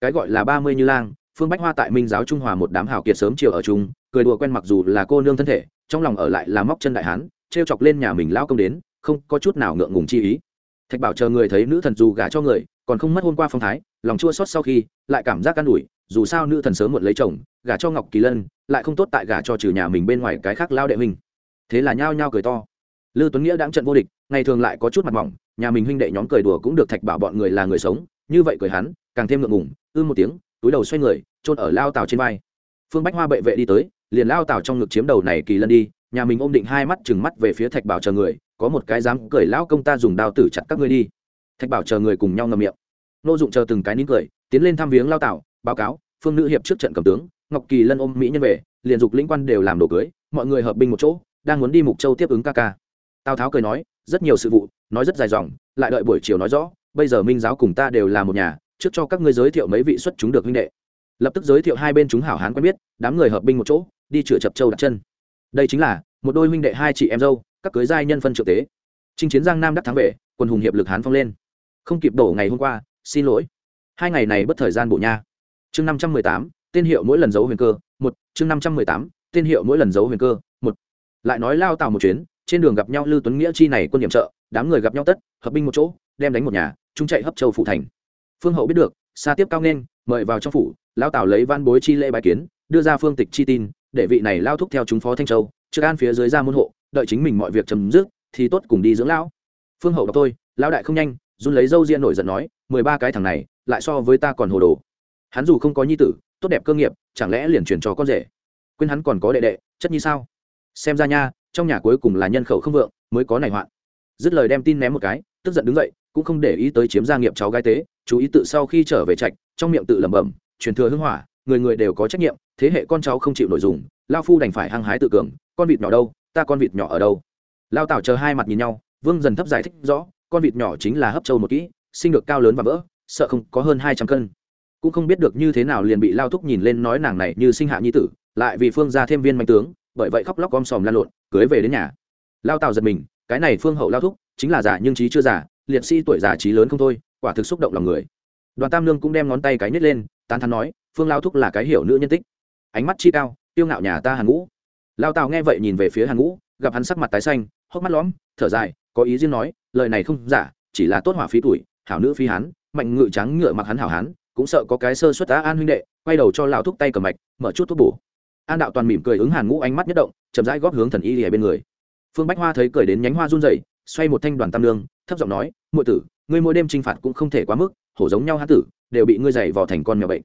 Cái gọi là ba mươi như lang phương bách hoa tại minh giáo trung hòa một đám hào kiệt sớm chiều ở chung cười đùa quen mặc dù là cô nương thân thể trong lòng ở lại là móc chân đại hán trêu chọc lên nhà mình lao công đến không có chút nào ngượng ngùng chi ý. Thạch bảo chờ người thấy nữ thần dù gả cho người còn không mất hôm qua phong thái lòng chua xót sau khi lại cảm giác can đủi dù sao nữ thần sớm muộn lấy chồng gả cho ngọc kỳ lân lại không tốt tại gả cho trừ nhà mình bên ngoài cái khác lao đệ mình, thế là nhao nhao cười to. Lư tuấn nghĩa đáng trận vô địch ngày thường lại có chút mặt mỏng nhà mình huynh đệ nhóm cười đùa cũng được thạch bảo bọn người là người sống như vậy cười hắn càng thêm ngượng ngùng ư một tiếng túi đầu xoay người trôn ở lao tàu trên vai. Phương bách hoa bệ vệ đi tới, liền lao tàu trong ngực chiếm đầu này kỳ lân đi, nhà mình ôm định hai mắt chừng mắt về phía thạch bảo chờ người, có một cái dám cười, lão công ta dùng đao tử chặt các ngươi đi. Thạch bảo chờ người cùng nhau ngầm miệng. Nô dụng chờ từng cái nín cười, tiến lên thăm viếng lao tảo báo cáo, phương nữ hiệp trước trận cầm tướng, ngọc kỳ lân ôm mỹ nhân về, liền dục lĩnh quan đều làm đồ cưới, mọi người hợp binh một chỗ, đang muốn đi mục châu tiếp ứng ca ca. Tào tháo cười nói, rất nhiều sự vụ, nói rất dài dòng, lại đợi buổi chiều nói rõ, bây giờ minh giáo cùng ta đều là một nhà, trước cho các ngươi giới thiệu mấy vị xuất chúng được huynh đệ lập tức giới thiệu hai bên chúng hảo hán quen biết, đám người hợp binh một chỗ, đi chữa chập châu đặt chân. Đây chính là một đôi huynh đệ hai chị em dâu, các cưới giai nhân phân trợ tế. Chinh chiến giang nam đắc thắng về, quân hùng hiệp lực hán phong lên. Không kịp đổ ngày hôm qua, xin lỗi. Hai ngày này bất thời gian bộ nha. Chương năm trăm mười tám, tên hiệu mỗi lần giấu huyền cơ, một. Chương năm trăm mười tám, tên hiệu mỗi lần giấu huyền cơ, một. Lại nói lao tàu một chuyến, trên đường gặp nhau lưu tuấn nghĩa chi này quân nhiệm trợ, đám người gặp nhau tất, hợp binh một chỗ, đem đánh một nhà chúng chạy hấp châu phụ thành. Phương hậu biết được, xa tiếp cao nên mời vào trong phủ lao Tào lấy văn bối chi lễ bài kiến, đưa ra phương tịch chi tin, để vị này lao thúc theo chúng phó thanh châu, trước an phía dưới ra môn hộ, đợi chính mình mọi việc chấm dứt, thì tốt cùng đi dưỡng lão. Phương hậu đọc tôi, lão đại không nhanh, run lấy dâu riêng nổi giận nói, mười ba cái thằng này, lại so với ta còn hồ đồ. Hắn dù không có nhi tử, tốt đẹp cơ nghiệp, chẳng lẽ liền truyền cho con rể? Quên hắn còn có đệ đệ, chất như sao? Xem ra nha, trong nhà cuối cùng là nhân khẩu không vượng, mới có này hoạn. Dứt lời đem tin ném một cái, tức giận đứng dậy, cũng không để ý tới chiếm gia nghiệp cháu gái tế, chú ý tự sau khi trở về trạch, trong miệng tự lẩm bẩm truyền thừa hưng hỏa người người đều có trách nhiệm thế hệ con cháu không chịu nội dùng, lao phu đành phải hăng hái tự cường con vịt nhỏ đâu ta con vịt nhỏ ở đâu? Lao tảo chờ hai mặt nhìn nhau vương dần thấp giải thích rõ con vịt nhỏ chính là hấp châu một kỹ sinh được cao lớn và vỡ sợ không có hơn hai trăm cân. Cũng không biết được như thế nào liền bị lao thúc nhìn lên nói nàng này như sinh hạ nhi tử lại vì phương ra thêm viên mạnh tướng bởi vậy khóc lóc om sòm lan lộn cưới về đến nhà. Lao tào giật mình cái này phương hậu lao thúc chính là giả nhưng trí chưa giả liệt sĩ tuổi già trí lớn không thôi quả thực xúc động lòng người. Đoàn tam lương cũng đem ngón tay cái nhét lên tán thắn nói, phương lao thúc là cái hiểu nữ nhân tích. Ánh mắt chi cao tiêu ngạo nhà ta hàn ngũ. Lao tào nghe vậy nhìn về phía hàn ngũ, gặp hắn sắc mặt tái xanh, hốc mắt lõm, thở dài, có ý riêng nói, lời này không giả, chỉ là tốt hỏa phí tuổi, hảo nữ phi hán, mạnh ngự trắng ngựa mặc hắn hảo hán, cũng sợ có cái sơ suất á an huynh đệ, quay đầu cho lão thúc tay cầm mạch, mở chút thuốc bổ. An đạo toàn mỉm cười ứng hàn ngũ ánh mắt nhất động, chậm rãi góp hướng thần y lìa bên người. Phương bách hoa thấy cười đến nhánh hoa run rẩy, xoay một thanh đoàn tam lương, thấp giọng nói, muội tử, ngươi mỗi đêm trinh phạt cũng không thể quá mức, hổ giống nhau hán tử đều bị ngươi dày vò thành con mèo bệnh.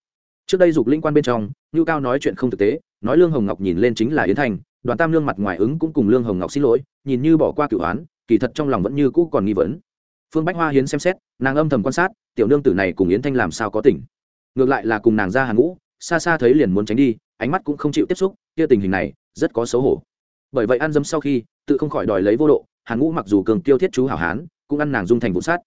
Trước đây dục linh quan bên trong như cao nói chuyện không thực tế, nói lương hồng ngọc nhìn lên chính là yến thành, đoàn tam lương mặt ngoài ứng cũng cùng lương hồng ngọc xin lỗi, nhìn như bỏ qua cửu án kỳ thật trong lòng vẫn như cũ còn nghi vấn. Phương bách hoa hiến xem xét, nàng âm thầm quan sát, tiểu nương tử này cùng yến thanh làm sao có tỉnh ngược lại là cùng nàng ra hàng ngũ, xa xa thấy liền muốn tránh đi, ánh mắt cũng không chịu tiếp xúc, kia tình hình này, rất có xấu hổ. Bởi vậy ăn dấm sau khi, tự không khỏi đòi lấy vô độ, hàng ngũ mặc dù cường tiêu thiết chú hảo hán, cũng ăn nàng dung thành vụ sát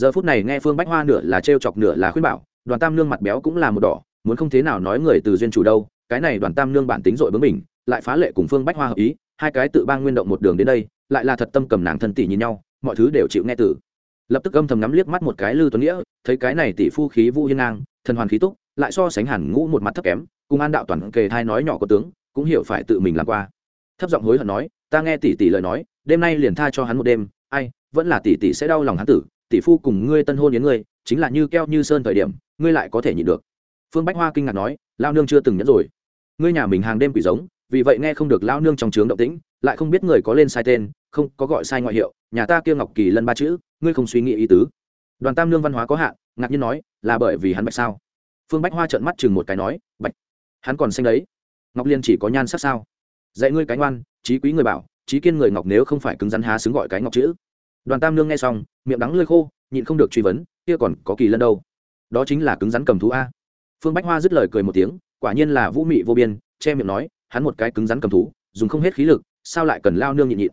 giờ phút này nghe phương bách hoa nửa là trêu chọc nửa là khuyên bảo, đoàn tam nương mặt béo cũng là một đỏ, muốn không thế nào nói người từ duyên chủ đâu, cái này đoàn tam nương bản tính dội bướng mình lại phá lệ cùng phương bách hoa hợp ý, hai cái tự bang nguyên động một đường đến đây, lại là thật tâm cầm nàng thân tỷ nhìn nhau, mọi thứ đều chịu nghe tử lập tức âm thầm ngắm liếc mắt một cái lư tuấn nghĩa, thấy cái này tỷ phu khí vũ hiên ngang, thần hoàn khí túc, lại so sánh hẳn ngũ một mặt thấp kém, cùng an đạo toàn kề thai nói nhỏ có tướng, cũng hiểu phải tự mình làm qua. Thấp giọng hối hận nói, ta nghe tỷ tỷ lời nói, đêm nay liền tha cho hắn một đêm, ai, vẫn là tỷ tỷ sẽ đau lòng hắn tử tỷ phu cùng ngươi tân hôn đến ngươi chính là như keo như sơn thời điểm ngươi lại có thể nhịn được. Phương bách hoa kinh ngạc nói lao nương chưa từng nhẫn rồi. Ngươi nhà mình hàng đêm quỷ giống vì vậy nghe không được lao nương trong trướng động tĩnh lại không biết người có lên sai tên không có gọi sai ngoại hiệu nhà ta kia ngọc kỳ lân ba chữ ngươi không suy nghĩ ý tứ. Đoàn tam Nương văn hóa có hạn ngạc nhiên nói là bởi vì hắn bạch sao? Phương bách hoa trợn mắt chừng một cái nói bạch hắn còn xanh đấy. Ngọc liên chỉ có nhan sắc sao? Dạy ngươi cái ngoan, trí quý người bảo trí kiên người ngọc nếu không phải cứng rắn há xứng gọi cái ngọc chữ đoàn tam Nương nghe xong, miệng đắng lơi khô, nhịn không được truy vấn, kia còn có kỳ lân đâu? Đó chính là cứng rắn cầm thú a. Phương bách hoa dứt lời cười một tiếng, quả nhiên là vũ mị vô biên, che miệng nói, hắn một cái cứng rắn cầm thú, dùng không hết khí lực, sao lại cần lao nương nhịn nhịn?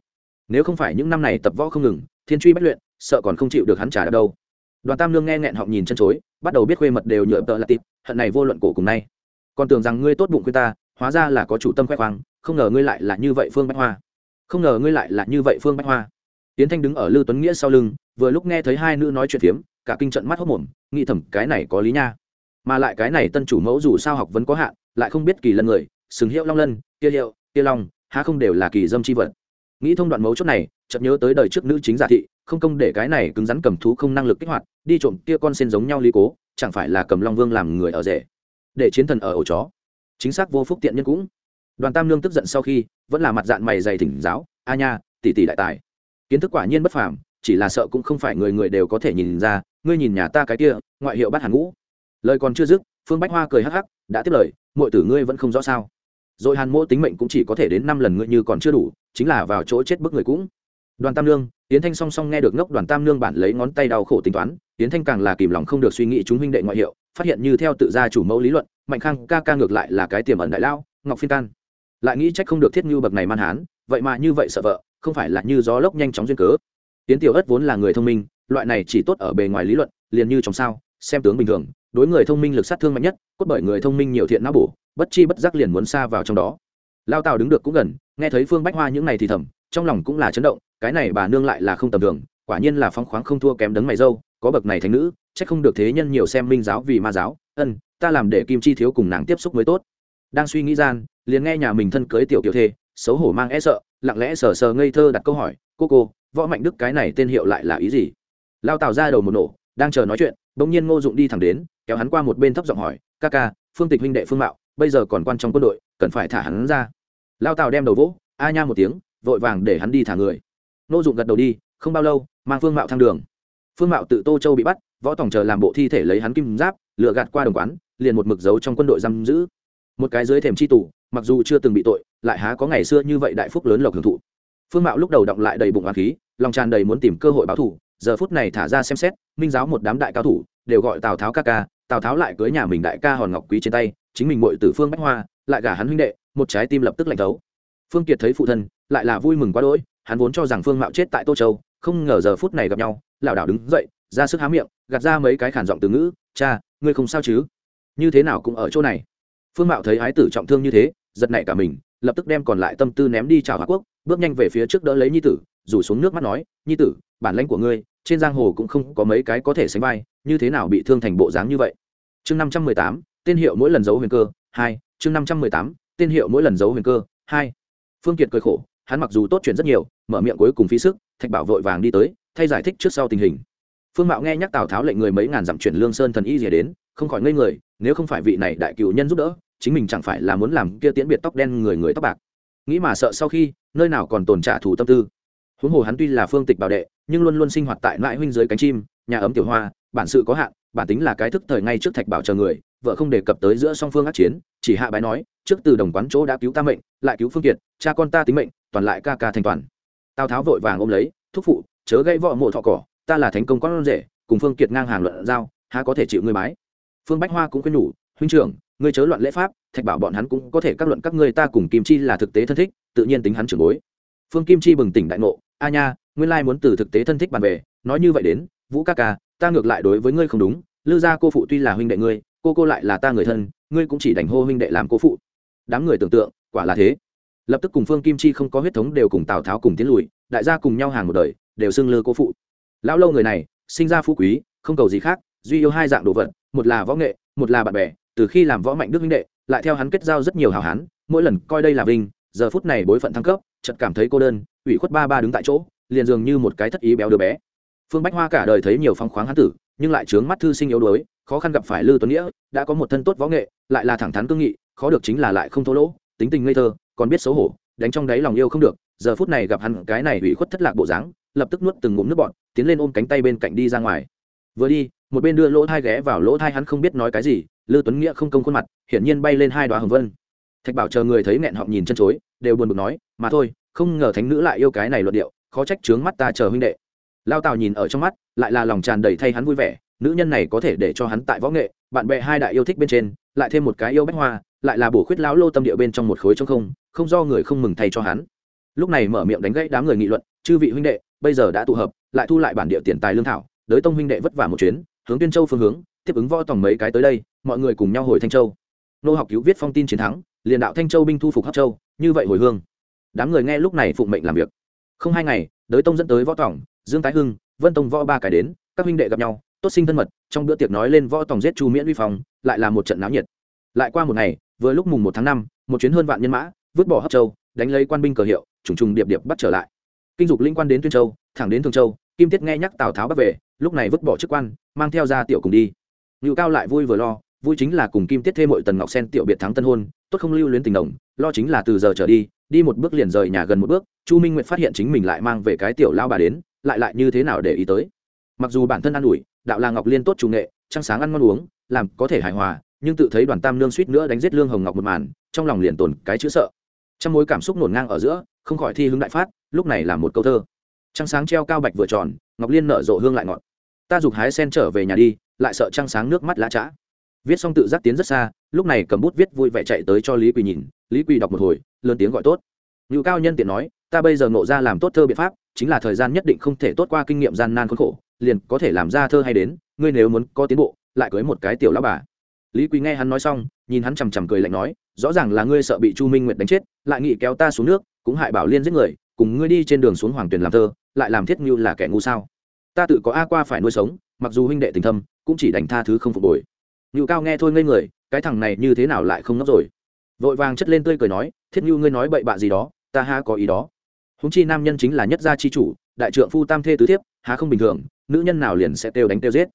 Nếu không phải những năm này tập võ không ngừng, thiên truy bách luyện, sợ còn không chịu được hắn trả đâu. Đoàn tam Nương nghe nghẹn họng nhìn chân chối, bắt đầu biết khuê mật đều nhựa tợ là tịp, hận này vô luận cổ cùng nay. Còn tưởng rằng ngươi tốt bụng khuyên ta, hóa ra là có chủ tâm khoe khoang, không ngờ ngươi lại là như vậy phương bách hoa. Không ngờ ngươi lại là như vậy phương bách hoa tiến thanh đứng ở lư tuấn nghĩa sau lưng, vừa lúc nghe thấy hai nữ nói chuyện phiếm, cả kinh trận mắt hốc mồm, nghĩ thầm cái này có lý nha. Mà lại cái này tân chủ mẫu dù sao học vẫn có hạn, lại không biết kỳ lân người, sừng hiệu long lân, kia hiệu, kia long, há không đều là kỳ dâm c h i vật. Nghĩ thông đoạn mấu chốt này, chợt nhớ tới đời trước nữ chính giả thị, không công để cái này cứng rắn cầm thú không năng lực kích hoạt, đi trộm kia con sen giống nhau lý cố, chẳng phải là cầm long vương làm người ở rể, để chiến thần ở ổ chó. Chính xác vô phúc tiện nhân cũng. Đoàn tam lương tức giận sau khi, vẫn là mặt dạng mày dày thỉnh giáo, a nha, tỷ tỷ đại tài kiến thức quả nhiên bất phàm, chỉ là sợ cũng không phải người người đều có thể nhìn ra, ngươi nhìn nhà ta cái kia, ngoại hiệu bắt hàn ngũ. Lời còn chưa dứt, phương bách hoa cười hắc hắc, đã tiếp lời mọi tử ngươi vẫn không rõ sao? Rồi hàn mỗ tính mệnh cũng chỉ có thể đến năm lần ngươi như còn chưa đủ, chính là vào chỗ chết bức người cũng. Đoàn tam lương tiến thanh song song nghe được ngốc đoàn tam lương bản lấy ngón tay đau khổ tính toán tiến thanh càng là kìm lòng không được suy nghĩ chúng huynh đệ ngoại hiệu, phát hiện như theo tự gia chủ mẫu lý luận, mạnh khang ca ca ngược lại là cái tiềm ẩn đại lao, ngọc phiên can. Lại nghĩ trách không được thiết như bậc này man hán, vậy mà như vậy sợ vợ không phải là như gió lốc nhanh chóng duyên cớ. Tiến tiểu ất vốn là người thông minh, loại này chỉ tốt ở bề ngoài lý luận, liền như trong sao, xem tướng bình thường, đối người thông minh lực sát thương mạnh nhất, cốt bởi người thông minh nhiều thiện não bổ, bất chi bất giác liền muốn xa vào trong đó. Lao tào đứng được cũng gần, nghe thấy phương bách hoa những này thì thầm, trong lòng cũng là chấn động, cái này bà nương lại là không tầm thường, quả nhiên là phóng khoáng không thua kém đấng mày dâu, có bậc này thành nữ, chắc không được thế nhân nhiều xem minh giáo vì ma giáo, ân, ta làm để kim chi thiếu cùng nàng tiếp xúc mới tốt. Đang suy nghĩ gian, liền nghe nhà mình thân cưới tiểu tiểu thê, xấu hổ mang e sợ lặng lẽ sờ sờ ngây thơ đặt câu hỏi, cô cô, võ mạnh đức cái này tên hiệu lại là ý gì? Lao tào ra đầu một nổ, đang chờ nói chuyện bỗng nhiên ngô dụng đi thẳng đến, kéo hắn qua một bên thấp giọng hỏi, ca ca, phương tịch huynh đệ phương mạo, bây giờ còn quan trong quân đội, cần phải thả hắn ra. Lao tào đem đầu vỗ, a nha một tiếng, vội vàng để hắn đi thả người. Ngô dụng gật đầu đi, không bao lâu, mang phương mạo thang đường. Phương mạo tự tô châu bị bắt, võ tổng chờ làm bộ thi thể lấy hắn kim giáp lựa gạt qua đồng quán, liền một mực dấu trong quân đội giam giữ một cái dưới thềm chi tù, mặc dù chưa từng bị tội, lại há có ngày xưa như vậy đại phúc lớn lộc hưởng thụ. Phương mạo lúc đầu động lại đầy bụng hoàng khí, lòng tràn đầy muốn tìm cơ hội báo thủ giờ phút này thả ra xem xét, minh giáo một đám đại cao thủ, đều gọi tào tháo ca ca, tào tháo lại cưới nhà mình đại ca hòn ngọc quý trên tay, chính mình muội tử phương bách hoa, lại gả hắn huynh đệ, một trái tim lập tức lạnh thấu. Phương kiệt thấy phụ thân, lại là vui mừng quá đỗi, hắn vốn cho rằng phương mạo chết tại tô châu, không ngờ giờ phút này gặp nhau, lảo đảo đứng dậy, ra sức há miệng, gạt ra mấy cái khản giọng từ ngữ, cha, ngươi không sao chứ? Như thế nào cũng ở chỗ này? Phương mạo thấy ái tử trọng thương như thế, giật nảy cả mình, lập tức đem còn lại tâm tư ném đi chào hạ quốc, bước nhanh về phía trước đỡ lấy nhi tử, rủ xuống nước mắt nói, nhi tử, bản lãnh của ngươi, trên giang hồ cũng không có mấy cái có thể sánh vai, như thế nào bị thương thành bộ dáng như vậy? Chương năm trăm mười tám, tên hiệu mỗi lần giấu huyền cơ, hai, chương năm trăm mười tám, tên hiệu mỗi lần giấu huyền cơ, hai. Phương kiệt cười khổ, hắn mặc dù tốt chuyện rất nhiều, mở miệng cuối cùng phí sức, thạch bảo vội vàng đi tới, thay giải thích trước sau tình hình. Phương mạo nghe nhắc tào tháo lệnh người mấy ngàn dặm chuyển lương sơn thần y rìa đến, không khỏi ngây người nếu không phải vị này đại cựu nhân giúp đỡ, chính mình chẳng phải là muốn làm kia tiễn biệt tóc đen người người tóc bạc. Nghĩ mà sợ sau khi, nơi nào còn tồn trả thù tâm tư. Huống hồ hắn tuy là phương tịch bảo đệ, nhưng luôn luôn sinh hoạt tại lại huynh dưới cánh chim, nhà ấm tiểu hoa, bản sự có hạn, bản tính là cái thức thời ngay trước thạch bảo chờ người, vợ không đề cập tới giữa song phương ác chiến, chỉ hạ bái nói, trước từ đồng quán chỗ đã cứu ta mệnh, lại cứu phương kiệt, cha con ta tính mệnh, toàn lại ca ca thành toàn. Tào tháo vội vàng ôm lấy, thúc phụ, chớ gây vợ mộ thọ cỏ, ta là thành công con rể, cùng phương kiệt ngang hàng luận giao, há có thể chịu ngươi mái phương bách hoa cũng khuyên nhủ, huynh trưởng, ngươi chớ loạn lễ pháp, thạch bảo bọn hắn cũng có thể các luận các ngươi ta cùng kim chi là thực tế thân thích, tự nhiên tính hắn trưởng bối. Phương kim chi bừng tỉnh đại ngộ, a nha, nguyên lai muốn từ thực tế thân thích bàn về, nói như vậy đến, vũ ca ca, ta ngược lại đối với ngươi không đúng, lư gia cô phụ tuy là huynh đệ ngươi, cô cô lại là ta người thân, ngươi cũng chỉ đành hô huynh đệ làm cô phụ. Đám người tưởng tượng, quả là thế. Lập tức cùng phương kim chi không có huyết thống đều cùng tào tháo cùng tiến lùi, đại gia cùng nhau hàng một đời, đều xưng lư cô phụ. Lão lâu người này, sinh ra phú quý, không cầu gì khác, duy yêu hai dạng đồ vật một là võ nghệ, một là bạn bè, từ khi làm võ mạnh đức huynh đệ, lại theo hắn kết giao rất nhiều hào hán, mỗi lần coi đây là vinh, giờ phút này bối phận thăng cấp, chợt cảm thấy cô đơn, ủy khuất ba ba đứng tại chỗ, liền dường như một cái thất ý béo đứa bé. Phương bách hoa cả đời thấy nhiều phong khoáng hán tử, nhưng lại trướng mắt thư sinh yếu đuối, khó khăn gặp phải lư tuấn nghĩa, đã có một thân tốt võ nghệ, lại là thẳng thắn cương nghị, khó được chính là lại không thô lỗ, tính tình ngây thơ, còn biết xấu hổ, đánh trong đáy lòng yêu không được, giờ phút này gặp hắn cái này ủy khuất thất lạc bộ dáng, lập tức nuốt từng ngụm nước bọn tiến lên ôm cánh tay bên cạnh đi ra ngoài vừa đi, một bên đưa lỗ thai ghé vào lỗ thai hắn không biết nói cái gì, lư tuấn nghĩa không công khuôn mặt, hiển nhiên bay lên hai đoá hồng vân. Thạch bảo chờ người thấy nghẹn họng nhìn chân chối, đều buồn bực nói, mà thôi, không ngờ thánh nữ lại yêu cái này luận điệu, khó trách trướng mắt ta chờ huynh đệ. Lao tào nhìn ở trong mắt, lại là lòng tràn đầy thay hắn vui vẻ, nữ nhân này có thể để cho hắn tại võ nghệ, bạn bè hai đại yêu thích bên trên, lại thêm một cái yêu bách hoa, lại là bổ khuyết lão lô tâm địa bên trong một khối trong không không do người không mừng thay cho hắn. Lúc này mở miệng đánh gãy đám người nghị luận, chư vị huynh đệ, bây giờ đã tụ hợp, lại thu lại bản địa tiền tài lương thảo đới tông huynh đệ vất vả một chuyến, hướng tuyên châu phương hướng, tiếp ứng võ tòng mấy cái tới đây, mọi người cùng nhau hồi thanh châu. Nô học cứu viết phong tin chiến thắng, liền đạo thanh châu binh thu phục hấp châu, như vậy hồi hương. Đám người nghe lúc này phụng mệnh làm việc. Không hai ngày, đới tông dẫn tới võ tòng, dương tái hưng, vân tông võ ba cái đến, các huynh đệ gặp nhau, tốt sinh thân mật, trong bữa tiệc nói lên võ tòng giết chu miễn vi phòng lại là một trận náo nhiệt. Lại qua một ngày, vừa lúc mùng một tháng năm, một chuyến hơn vạn nhân mã, vứt bỏ hấp châu, đánh lấy quan binh cờ hiệu, trùng trùng điệp điệp bắt trở lại. Kinh dục linh quan đến tuyên châu, thẳng đến thường châu, kim tiết nghe nhắc tào tháo bắt về lúc này vứt bỏ chức quan, mang theo ra tiểu cùng đi. Ngự cao lại vui vừa lo, vui chính là cùng kim tiết thêm mọi tần ngọc sen tiểu biệt thắng tân hôn, tốt không lưu luyến tình đồng, lo chính là từ giờ trở đi đi một bước liền rời nhà gần một bước, chu minh nguyện phát hiện chính mình lại mang về cái tiểu lao bà đến, lại lại như thế nào để ý tới. Mặc dù bản thân an ủi, đạo là ngọc liên tốt chủ nghệ, trăng sáng ăn ngon uống, làm có thể hài hòa, nhưng tự thấy đoàn tam nương suýt nữa đánh giết lương hồng ngọc một màn, trong lòng liền tồn cái chữ sợ. Trong mối cảm xúc nổn ngang ở giữa, không khỏi thi hứng đại phát, lúc này là một câu thơ trăng sáng treo cao bạch vừa tròn, ngọc liên nở rộ hương lại ngọt. Ta giục hái sen trở về nhà đi, lại sợ trăng sáng nước mắt lá trã. Viết xong tự giác tiến rất xa, lúc này cầm bút viết vui vẻ chạy tới cho lý quỳ nhìn. Lý quỳ đọc một hồi, lớn tiếng gọi tốt. Ngự cao nhân tiện nói, ta bây giờ ngộ ra làm tốt thơ biện pháp, chính là thời gian nhất định không thể tốt qua kinh nghiệm gian nan khốn khổ, liền có thể làm ra thơ hay đến, ngươi nếu muốn có tiến bộ, lại cưới một cái tiểu lão bà. Lý quý nghe hắn nói xong, nhìn hắn chằm chằm cười lạnh nói, rõ ràng là ngươi sợ bị chu minh nguyệt đánh chết, lại nghĩ kéo ta xuống nước, cũng hại bảo liên giết người cùng ngươi đi trên đường xuống hoàng tuyền làm thơ, lại làm thiết như là kẻ ngu sao? Ta tự có a qua phải nuôi sống, mặc dù huynh đệ tình thâm, cũng chỉ đành tha thứ không phục hồi. Ngự cao nghe thôi ngây người, cái thằng này như thế nào lại không ngốc rồi? Vội vàng chất lên tươi cười nói, thiết như ngươi nói bậy bạ gì đó, ta ha có ý đó. Húng chi nam nhân chính là nhất gia chi chủ, đại trượng phu tam thê tứ thiếp, há không bình thường, nữ nhân nào liền sẽ tiêu đánh tiêu giết.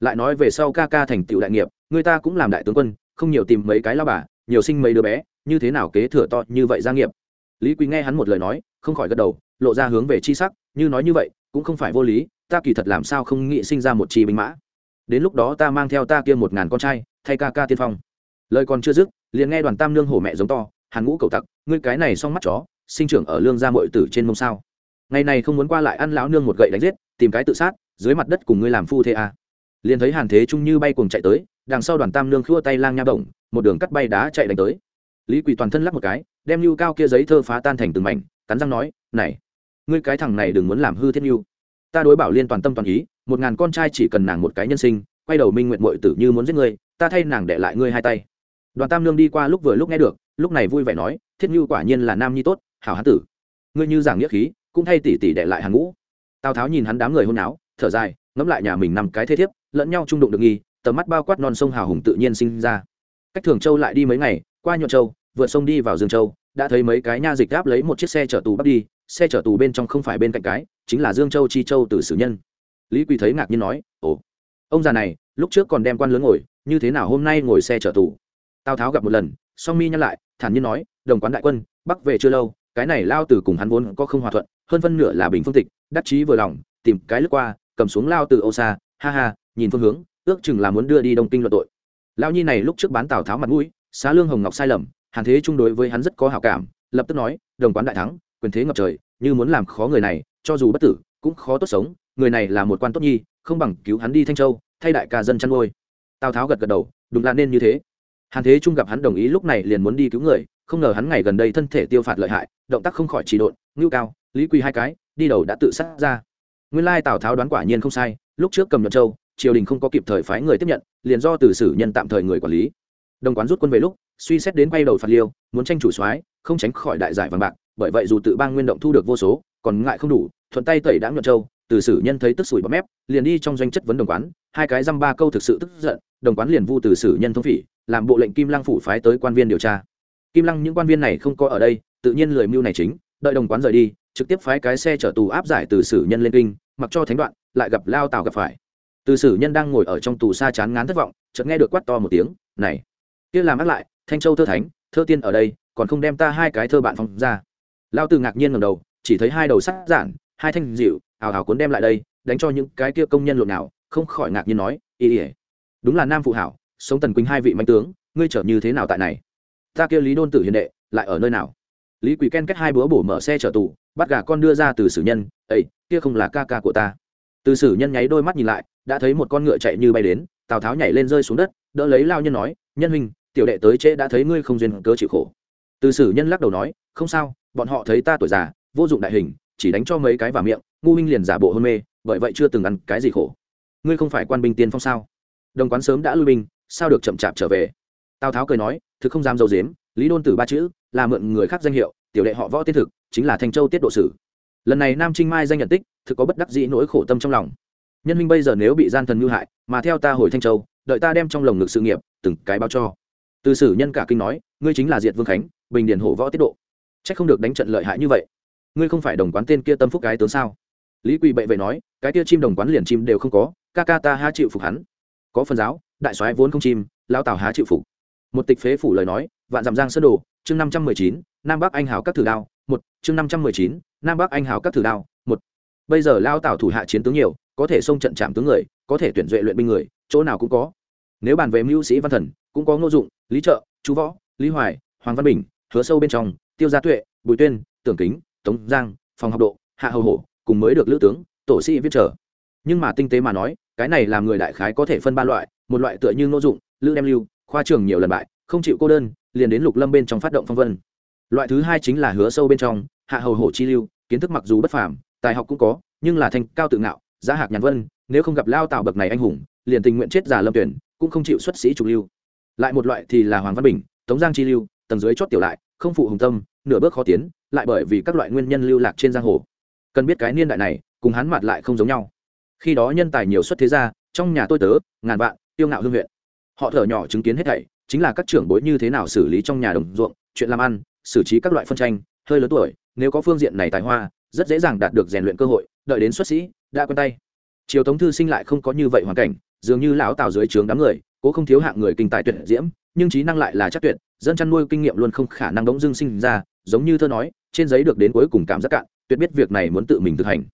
Lại nói về sau ca ca thành tựu đại nghiệp, người ta cũng làm đại tướng quân, không nhiều tìm mấy cái lao bà, nhiều sinh mấy đứa bé, như thế nào kế thừa to như vậy gia nghiệp? Lý quý nghe hắn một lời nói, không khỏi gật đầu, lộ ra hướng về chi sắc, như nói như vậy, cũng không phải vô lý, ta kỳ thật làm sao không nghĩ sinh ra một chi binh mã. Đến lúc đó ta mang theo ta kia một ngàn con trai, thay ca ca tiên phong. Lời còn chưa dứt, liền nghe đoàn tam nương hổ mẹ giống to, hàn ngũ cầu tặc, ngươi cái này xong mắt chó, sinh trưởng ở lương gia mội tử trên mông sao? Ngày này không muốn qua lại ăn lão nương một gậy đánh giết, tìm cái tự sát, dưới mặt đất cùng ngươi làm phu thế à. liền thấy hàn thế trung như bay cuồng chạy tới, đằng sau đoàn tam nương khua tay lang nha bổng, một đường cắt bay đá chạy đánh tới lý quỳ toàn thân lắc một cái, đem lưu cao kia giấy thơ phá tan thành từng mảnh, cắn răng nói, này, ngươi cái thằng này đừng muốn làm hư thiết lưu ta đối bảo liên toàn tâm toàn ý, một ngàn con trai chỉ cần nàng một cái nhân sinh, quay đầu minh nguyện mội tử như muốn giết ngươi, ta thay nàng để lại ngươi hai tay. Đoàn tam nương đi qua lúc vừa lúc nghe được, lúc này vui vẻ nói, thiết như quả nhiên là nam nhi tốt, hảo hán tử. Ngươi như giảng nghĩa khí, cũng thay tỷ tỷ để lại hàng ngũ. Tào tháo nhìn hắn đám người hôn áo, thở dài, ngẫm lại nhà mình nằm cái thế thiếp, lẫn nhau trung đụng được nghi, tầm mắt bao quát non sông hào hùng tự nhiên sinh ra. Cách thường châu lại đi mấy ngày qua nhuận châu, vượt sông đi vào dương châu, đã thấy mấy cái nha dịch gáp lấy một chiếc xe chở tù bắt đi, xe chở tù bên trong không phải bên cạnh cái, chính là dương châu chi châu từ sử nhân. Lý quỳ thấy ngạc nhiên nói, ồ, ông già này, lúc trước còn đem quan lớn ngồi, như thế nào hôm nay ngồi xe chở tù? Tào tháo gặp một lần, song mi nhăn lại, thản nhiên nói, đồng quán đại quân, bắc về chưa lâu, cái này lao từ cùng hắn vốn có không hòa thuận, hơn phân nửa là bình phương tịch, đắc chí vừa lòng, tìm cái lướt qua, cầm xuống lao từ âu xa, ha ha, nhìn phương hướng, ước chừng là muốn đưa đi đông kinh luận tội. Lao nhi này lúc trước bán tào tháo mặt mũi xá lương hồng ngọc sai lầm, hàn thế trung đối với hắn rất có hảo cảm, lập tức nói, đồng quán đại thắng, quyền thế ngập trời, như muốn làm khó người này, cho dù bất tử, cũng khó tốt sống, người này là một quan tốt nhi, không bằng cứu hắn đi thanh châu, thay đại ca dân chăn nuôi. Tào tháo gật gật đầu, đúng là nên như thế. Hàn thế trung gặp hắn đồng ý lúc này liền muốn đi cứu người, không ngờ hắn ngày gần đây thân thể tiêu phạt lợi hại, động tác không khỏi trì độn, ngưu cao, lý quy hai cái, đi đầu đã tự sát ra. Nguyên lai tào tháo đoán quả nhiên không sai, lúc trước cầm nhuận châu, triều đình không có kịp thời phái người tiếp nhận, liền do từ sử nhân tạm thời người quản lý đồng quán rút quân về lúc, suy xét đến quay đầu phạt liêu, muốn tranh chủ soái, không tránh khỏi đại giải vàng bạc, bởi vậy dù tự bang nguyên động thu được vô số, còn ngại không đủ, thuận tay tẩy đã nhuận châu, từ sử nhân thấy tức sủi bọt mép, liền đi trong doanh chất vấn đồng quán, hai cái dăm ba câu thực sự tức giận, đồng quán liền vu từ sử nhân thông phỉ, làm bộ lệnh kim lăng phủ phái tới quan viên điều tra. Kim lăng những quan viên này không có ở đây, tự nhiên lười mưu này chính, đợi đồng quán rời đi, trực tiếp phái cái xe chở tù áp giải từ sử nhân lên kinh, mặc cho thánh đoạn, lại gặp lao tào gặp phải. Từ sử nhân đang ngồi ở trong tù xa chán ngán thất vọng, chợt nghe được quát to một tiếng, này kia làm ác lại, thanh châu thơ thánh, thơ tiên ở đây, còn không đem ta hai cái thơ bạn phong ra. Lao từ ngạc nhiên ngầm đầu, chỉ thấy hai đầu sắt giản, hai thanh dịu hào hào cuốn đem lại đây, đánh cho những cái kia công nhân lộn nào không khỏi ngạc nhiên nói, ý ỉa đúng là nam phụ hảo, sống tần quỳnh hai vị mạnh tướng, ngươi trở như thế nào tại này? Ta kia lý đôn tử hiền đệ, lại ở nơi nào? Lý quỷ ken kết hai bữa bổ mở xe chở tù, bắt gà con đưa ra từ sử nhân ấy kia không là ca ca của ta. Từ sử nhân nháy đôi mắt nhìn lại, đã thấy một con ngựa chạy như bay đến, tào tháo nhảy lên rơi xuống đất, đỡ lấy lao nhân nói, nhân huynh tiểu đệ tới trễ đã thấy ngươi không duyên cớ chịu khổ. Từ sử nhân lắc đầu nói, không sao, bọn họ thấy ta tuổi già, vô dụng đại hình, chỉ đánh cho mấy cái vào miệng, ngu huynh liền giả bộ hôn mê, bởi vậy chưa từng ăn cái gì khổ. Ngươi không phải quan binh tiên phong sao? Đồng quán sớm đã lui binh, sao được chậm chạp trở về? Tào tháo cười nói, thực không dám dâu dếm, lý đôn tử ba chữ, là mượn người khác danh hiệu, tiểu đệ họ võ tiên thực, chính là thanh châu tiết độ sử. Lần này nam trinh mai danh nhận tích, thực có bất đắc dĩ nỗi khổ tâm trong lòng. Nhân huynh bây giờ nếu bị gian thần mưu hại, mà theo ta hồi thanh châu, đợi ta đem trong lồng ngực sự nghiệp, từng cái báo cho từ sử nhân cả kinh nói, ngươi chính là diệt vương khánh, bình điển hổ võ tiết độ. C h ắ c không được đánh trận lợi hại như vậy. Ngươi không phải đồng quán tên kia tâm phúc cái tướng sao? Lý quỳ bệ vậy nói, cái kia chim đồng quán liền chim đều không có, ca ca ta há chịu phục hắn. Có phần giáo, đại soái vốn không chim lao tào há chịu phục. Một tịch phế phủ lời nói, vạn dặm giang sơn đồ, chương năm trăm mười chín, nam bắc anh hào các thử đao, một, chương năm trăm mười chín, nam bắc anh hào các thử đao, một. Bây giờ lao tào thủ hạ chiến tướng nhiều, có thể xông trận chạm tướng người, có thể tuyển duệ luyện binh người, chỗ nào cũng có. Nếu bàn về mưu sĩ văn thần cũng có ngô dụng, lý trợ chú võ, lý hoài, hoàng văn bình, hứa sâu bên trong, tiêu gia tuệ, bùi tuyên, tưởng kính, tống giang, phòng học độ, hạ hầu hổ cùng mới được lữ tướng, tổ sĩ viết trở. Nhưng mà tinh tế mà nói, cái này làm người đại khái có thể phân ba loại, một loại tựa như ngô dụng, lữ đem lưu, khoa trường nhiều lần bại, không chịu cô đơn, liền đến lục lâm bên trong phát động phong vân. Loại thứ hai chính là hứa sâu bên trong, hạ hầu hổ chi lưu, kiến thức mặc dù bất phàm, tài học cũng có, nhưng là thành cao tự ngạo, giá hạc nhàn vân, nếu không gặp lao tạo bậc này anh hùng, liền tình nguyện chết già lâm tuyển, cũng không chịu xuất sĩ trục lưu lại một loại thì là hoàng văn bình, tống giang chi lưu, tầng dưới chót tiểu lại, không phụ hùng tâm, nửa bước khó tiến, lại bởi vì các loại nguyên nhân lưu lạc trên giang hồ. Cần biết cái niên đại này, cùng hắn mặt lại không giống nhau. Khi đó nhân tài nhiều xuất thế gia, trong nhà tôi tớ, ngàn vạn, tiêu ngạo hương huyện. Họ thở nhỏ chứng kiến hết thảy, chính là các trưởng bối như thế nào xử lý trong nhà đồng ruộng, chuyện làm ăn, xử trí các loại phân tranh, hơi lớn tuổi, nếu có phương diện này tài hoa, rất dễ dàng đạt được rèn luyện cơ hội, đợi đến xuất sĩ, đã quen tay. Triều tống thư sinh lại không có như vậy hoàn cảnh, dường như lão tào dưới trướng đám người cố không thiếu hạng người kinh tài tuyệt diễm, nhưng trí năng lại là chắc tuyệt, dân chăn nuôi kinh nghiệm luôn không khả năng đống dưng sinh ra, giống như thơ nói, trên giấy được đến cuối cùng cảm giác cạn, tuyệt biết việc này muốn tự mình thực hành.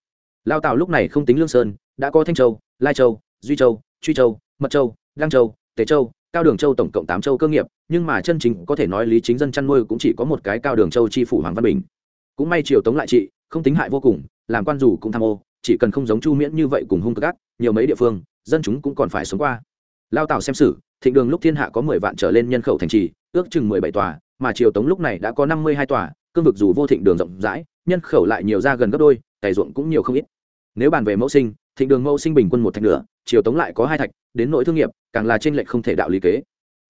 Lao tào lúc này không tính lương sơn, đã có thanh châu, lai châu, duy châu, truy châu, mật châu lang châu tế châu, cao đường châu tổng cộng tám châu cơ nghiệp, nhưng mà chân chính có thể nói lý chính dân chăn nuôi cũng chỉ có một cái cao đường châu chi phủ hoàng văn bình. Cũng may triều tống lại trị, không tính hại vô cùng, làm quan dù cũng tham ô, chỉ cần không giống chu miễn như vậy cùng hung cực ác, nhiều mấy địa phương, dân chúng cũng còn phải sống qua lao tào xem xử thịnh đường lúc thiên hạ có mười vạn trở lên nhân khẩu thành trì ước chừng mười bảy tòa mà triều tống lúc này đã có năm mươi hai tòa cương vực dù vô thịnh đường rộng rãi nhân khẩu lại nhiều ra gần gấp đôi cày ruộng cũng nhiều không ít. Nếu bàn về mẫu sinh thịnh đường mẫu sinh bình quân một thạch nửa, triều tống lại có hai thạch đến nội thương nghiệp càng là trên lệch không thể đạo lý kế.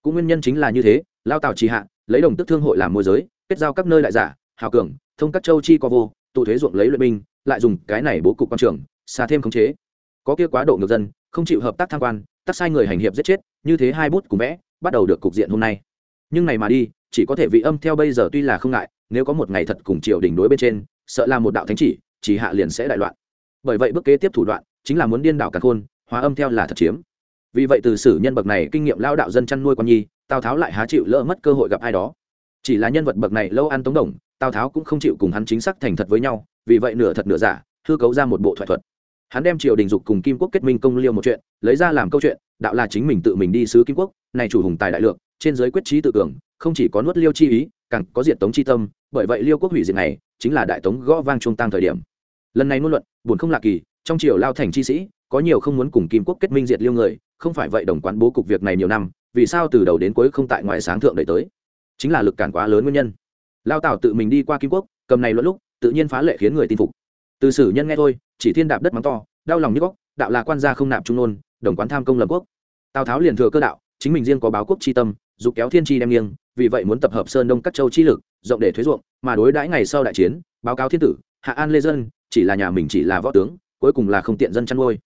Cũng nguyên nhân chính là như thế lao tào trì hạ lấy đồng tức thương hội làm môi giới kết giao các nơi đại giả hào cường thông các châu chi có vô tụ thuế ruộng lấy luyện binh lại dùng cái này bố cục quan trường xa thêm khống chế. Có kia quá độ ngược dân không chịu hợp tác tham quan tác sai người hành hiệp giết chết, như thế hai bút cùng vẽ, bắt đầu được cục diện hôm nay. Nhưng này mà đi, chỉ có thể vị âm theo bây giờ tuy là không ngại, nếu có một ngày thật cùng triều đình đối bên trên, sợ là một đạo thánh chỉ chỉ hạ liền sẽ đại loạn. Bởi vậy bước kế tiếp thủ đoạn, chính là muốn điên đảo càn khôn, hóa âm theo là thật chiếm. Vì vậy từ sử nhân bậc này kinh nghiệm lao đạo dân chăn nuôi con nhi, tào tháo lại há chịu lỡ mất cơ hội gặp ai đó. Chỉ là nhân vật bậc này lâu ăn tống đồng, tào tháo cũng không chịu cùng hắn chính xác thành thật với nhau, vì vậy nửa thật nửa giả, hư cấu ra một bộ thoại thuật hắn đem triều đình dục cùng kim quốc kết minh công liêu một chuyện, lấy ra làm câu chuyện, đạo là chính mình tự mình đi sứ kim quốc, này chủ hùng tài đại lượng, trên giới quyết trí tự cường, không chỉ có nuốt liêu chi ý, càng có diệt tống chi tâm, bởi vậy liêu quốc hủy diệt này, chính là đại tống gõ vang trung tăng thời điểm. Lần này ngôn luận, buồn không lạ kỳ, trong triều lao thành chi sĩ, có nhiều không muốn cùng kim quốc kết minh diệt liêu người, không phải vậy đồng quán bố cục việc này nhiều năm, vì sao từ đầu đến cuối không tại ngoại sáng thượng đẩy tới? Chính là lực cản quá lớn nguyên nhân. Lao tào tự mình đi qua kim quốc, cầm này luận lúc, tự nhiên phá lệ khiến người tin phục từ sử nhân nghe thôi, chỉ thiên đạp đất mắng to, đau lòng như góc, đạo là quan gia không nạp trung nôn, đồng quán tham công lập quốc. Tào tháo liền thừa cơ đạo, chính mình riêng có báo quốc chi tâm, dục kéo thiên tri đem nghiêng, vì vậy muốn tập hợp sơn đông các châu chi lực, rộng để thuế ruộng, mà đối đãi ngày sau đại chiến, báo cáo thiên tử, hạ an lê dân, chỉ là nhà mình chỉ là võ tướng, cuối cùng là không tiện dân chăn nuôi.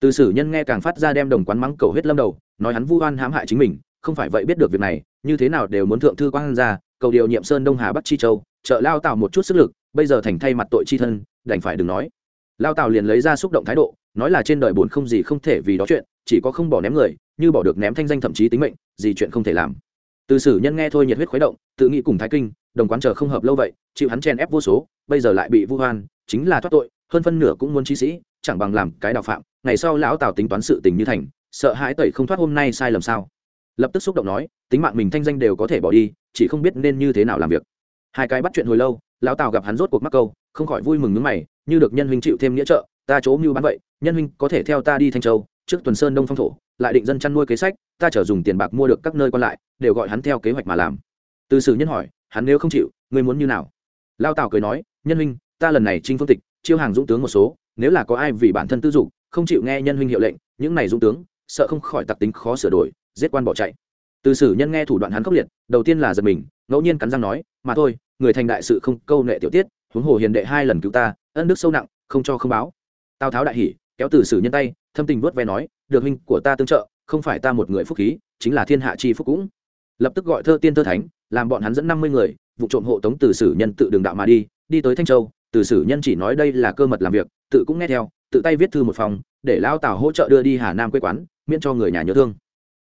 Từ sử nhân nghe càng phát ra đem đồng quán mắng cầu hết lâm đầu, nói hắn vu oan hãm hại chính mình, không phải vậy biết được việc này, như thế nào đều muốn thượng thư quang ra cầu điều nhiệm sơn đông hà bắc chi châu, trợ lao tạo một chút sức lực, bây giờ thành thay mặt tội chi thân đành phải đừng nói. Lao tào liền lấy ra xúc động thái độ, nói là trên đời buồn không gì không thể vì đó chuyện, chỉ có không bỏ ném người, như bỏ được ném thanh danh thậm chí tính mệnh, gì chuyện không thể làm. Từ sử nhân nghe thôi nhiệt huyết khuấy động, tự nghĩ cùng thái kinh, đồng quán chờ không hợp lâu vậy, chịu hắn chen ép vô số, bây giờ lại bị vu hoan, chính là thoát tội, hơn phân nửa cũng muốn trí sĩ, chẳng bằng làm cái đạo phạm, ngày sau lão tào tính toán sự tình như thành, sợ hãi tẩy không thoát hôm nay sai lầm sao. Lập tức xúc động nói, tính mạng mình thanh danh đều có thể bỏ đi, chỉ không biết nên như thế nào làm việc. Hai cái bắt chuyện hồi lâu, lão tào gặp hắn rốt cuộc mắc câu không khỏi vui mừng nước mày, như được nhân huynh chịu thêm nghĩa trợ, ta chỗ mưu bán vậy, nhân huynh có thể theo ta đi thanh châu, trước tuần sơn đông phong thổ, lại định dân chăn nuôi kế sách, ta trở dùng tiền bạc mua được các nơi còn lại, đều gọi hắn theo kế hoạch mà làm. Từ sử nhân hỏi, hắn nếu không chịu, ngươi muốn như nào? Lao tào cười nói, nhân huynh, ta lần này trinh phương tịch, chiêu hàng dũng tướng một số, nếu là có ai vì bản thân tư dục, không chịu nghe nhân huynh hiệu lệnh, những này dũng tướng, sợ không khỏi tặc tính khó sửa đổi, giết quan bỏ chạy. Từ sử nhân nghe thủ đoạn hắn khốc liệt, đầu tiên là giật mình, ngẫu nhiên cắn răng nói, mà thôi, người thành đại sự không câu nệ tiểu tiết huống hồ hiền đệ hai lần cứu ta, ân đức sâu nặng, không cho không báo. Tào tháo đại hỉ, kéo từ sử nhân tay, thâm tình vớt ve nói, được huynh của ta tương trợ, không phải ta một người phúc khí, chính là thiên hạ chi phúc cũng. Lập tức gọi thơ tiên thơ thánh, làm bọn hắn dẫn năm mươi người, vụ trộm hộ tống từ sử nhân tự đường đạo mà đi đi tới thanh châu. Từ sử nhân chỉ nói đây là cơ mật làm việc, tự cũng nghe theo, tự tay viết thư một phòng, để lao tào hỗ trợ đưa đi hà nam quê quán, miễn cho người nhà nhớ thương.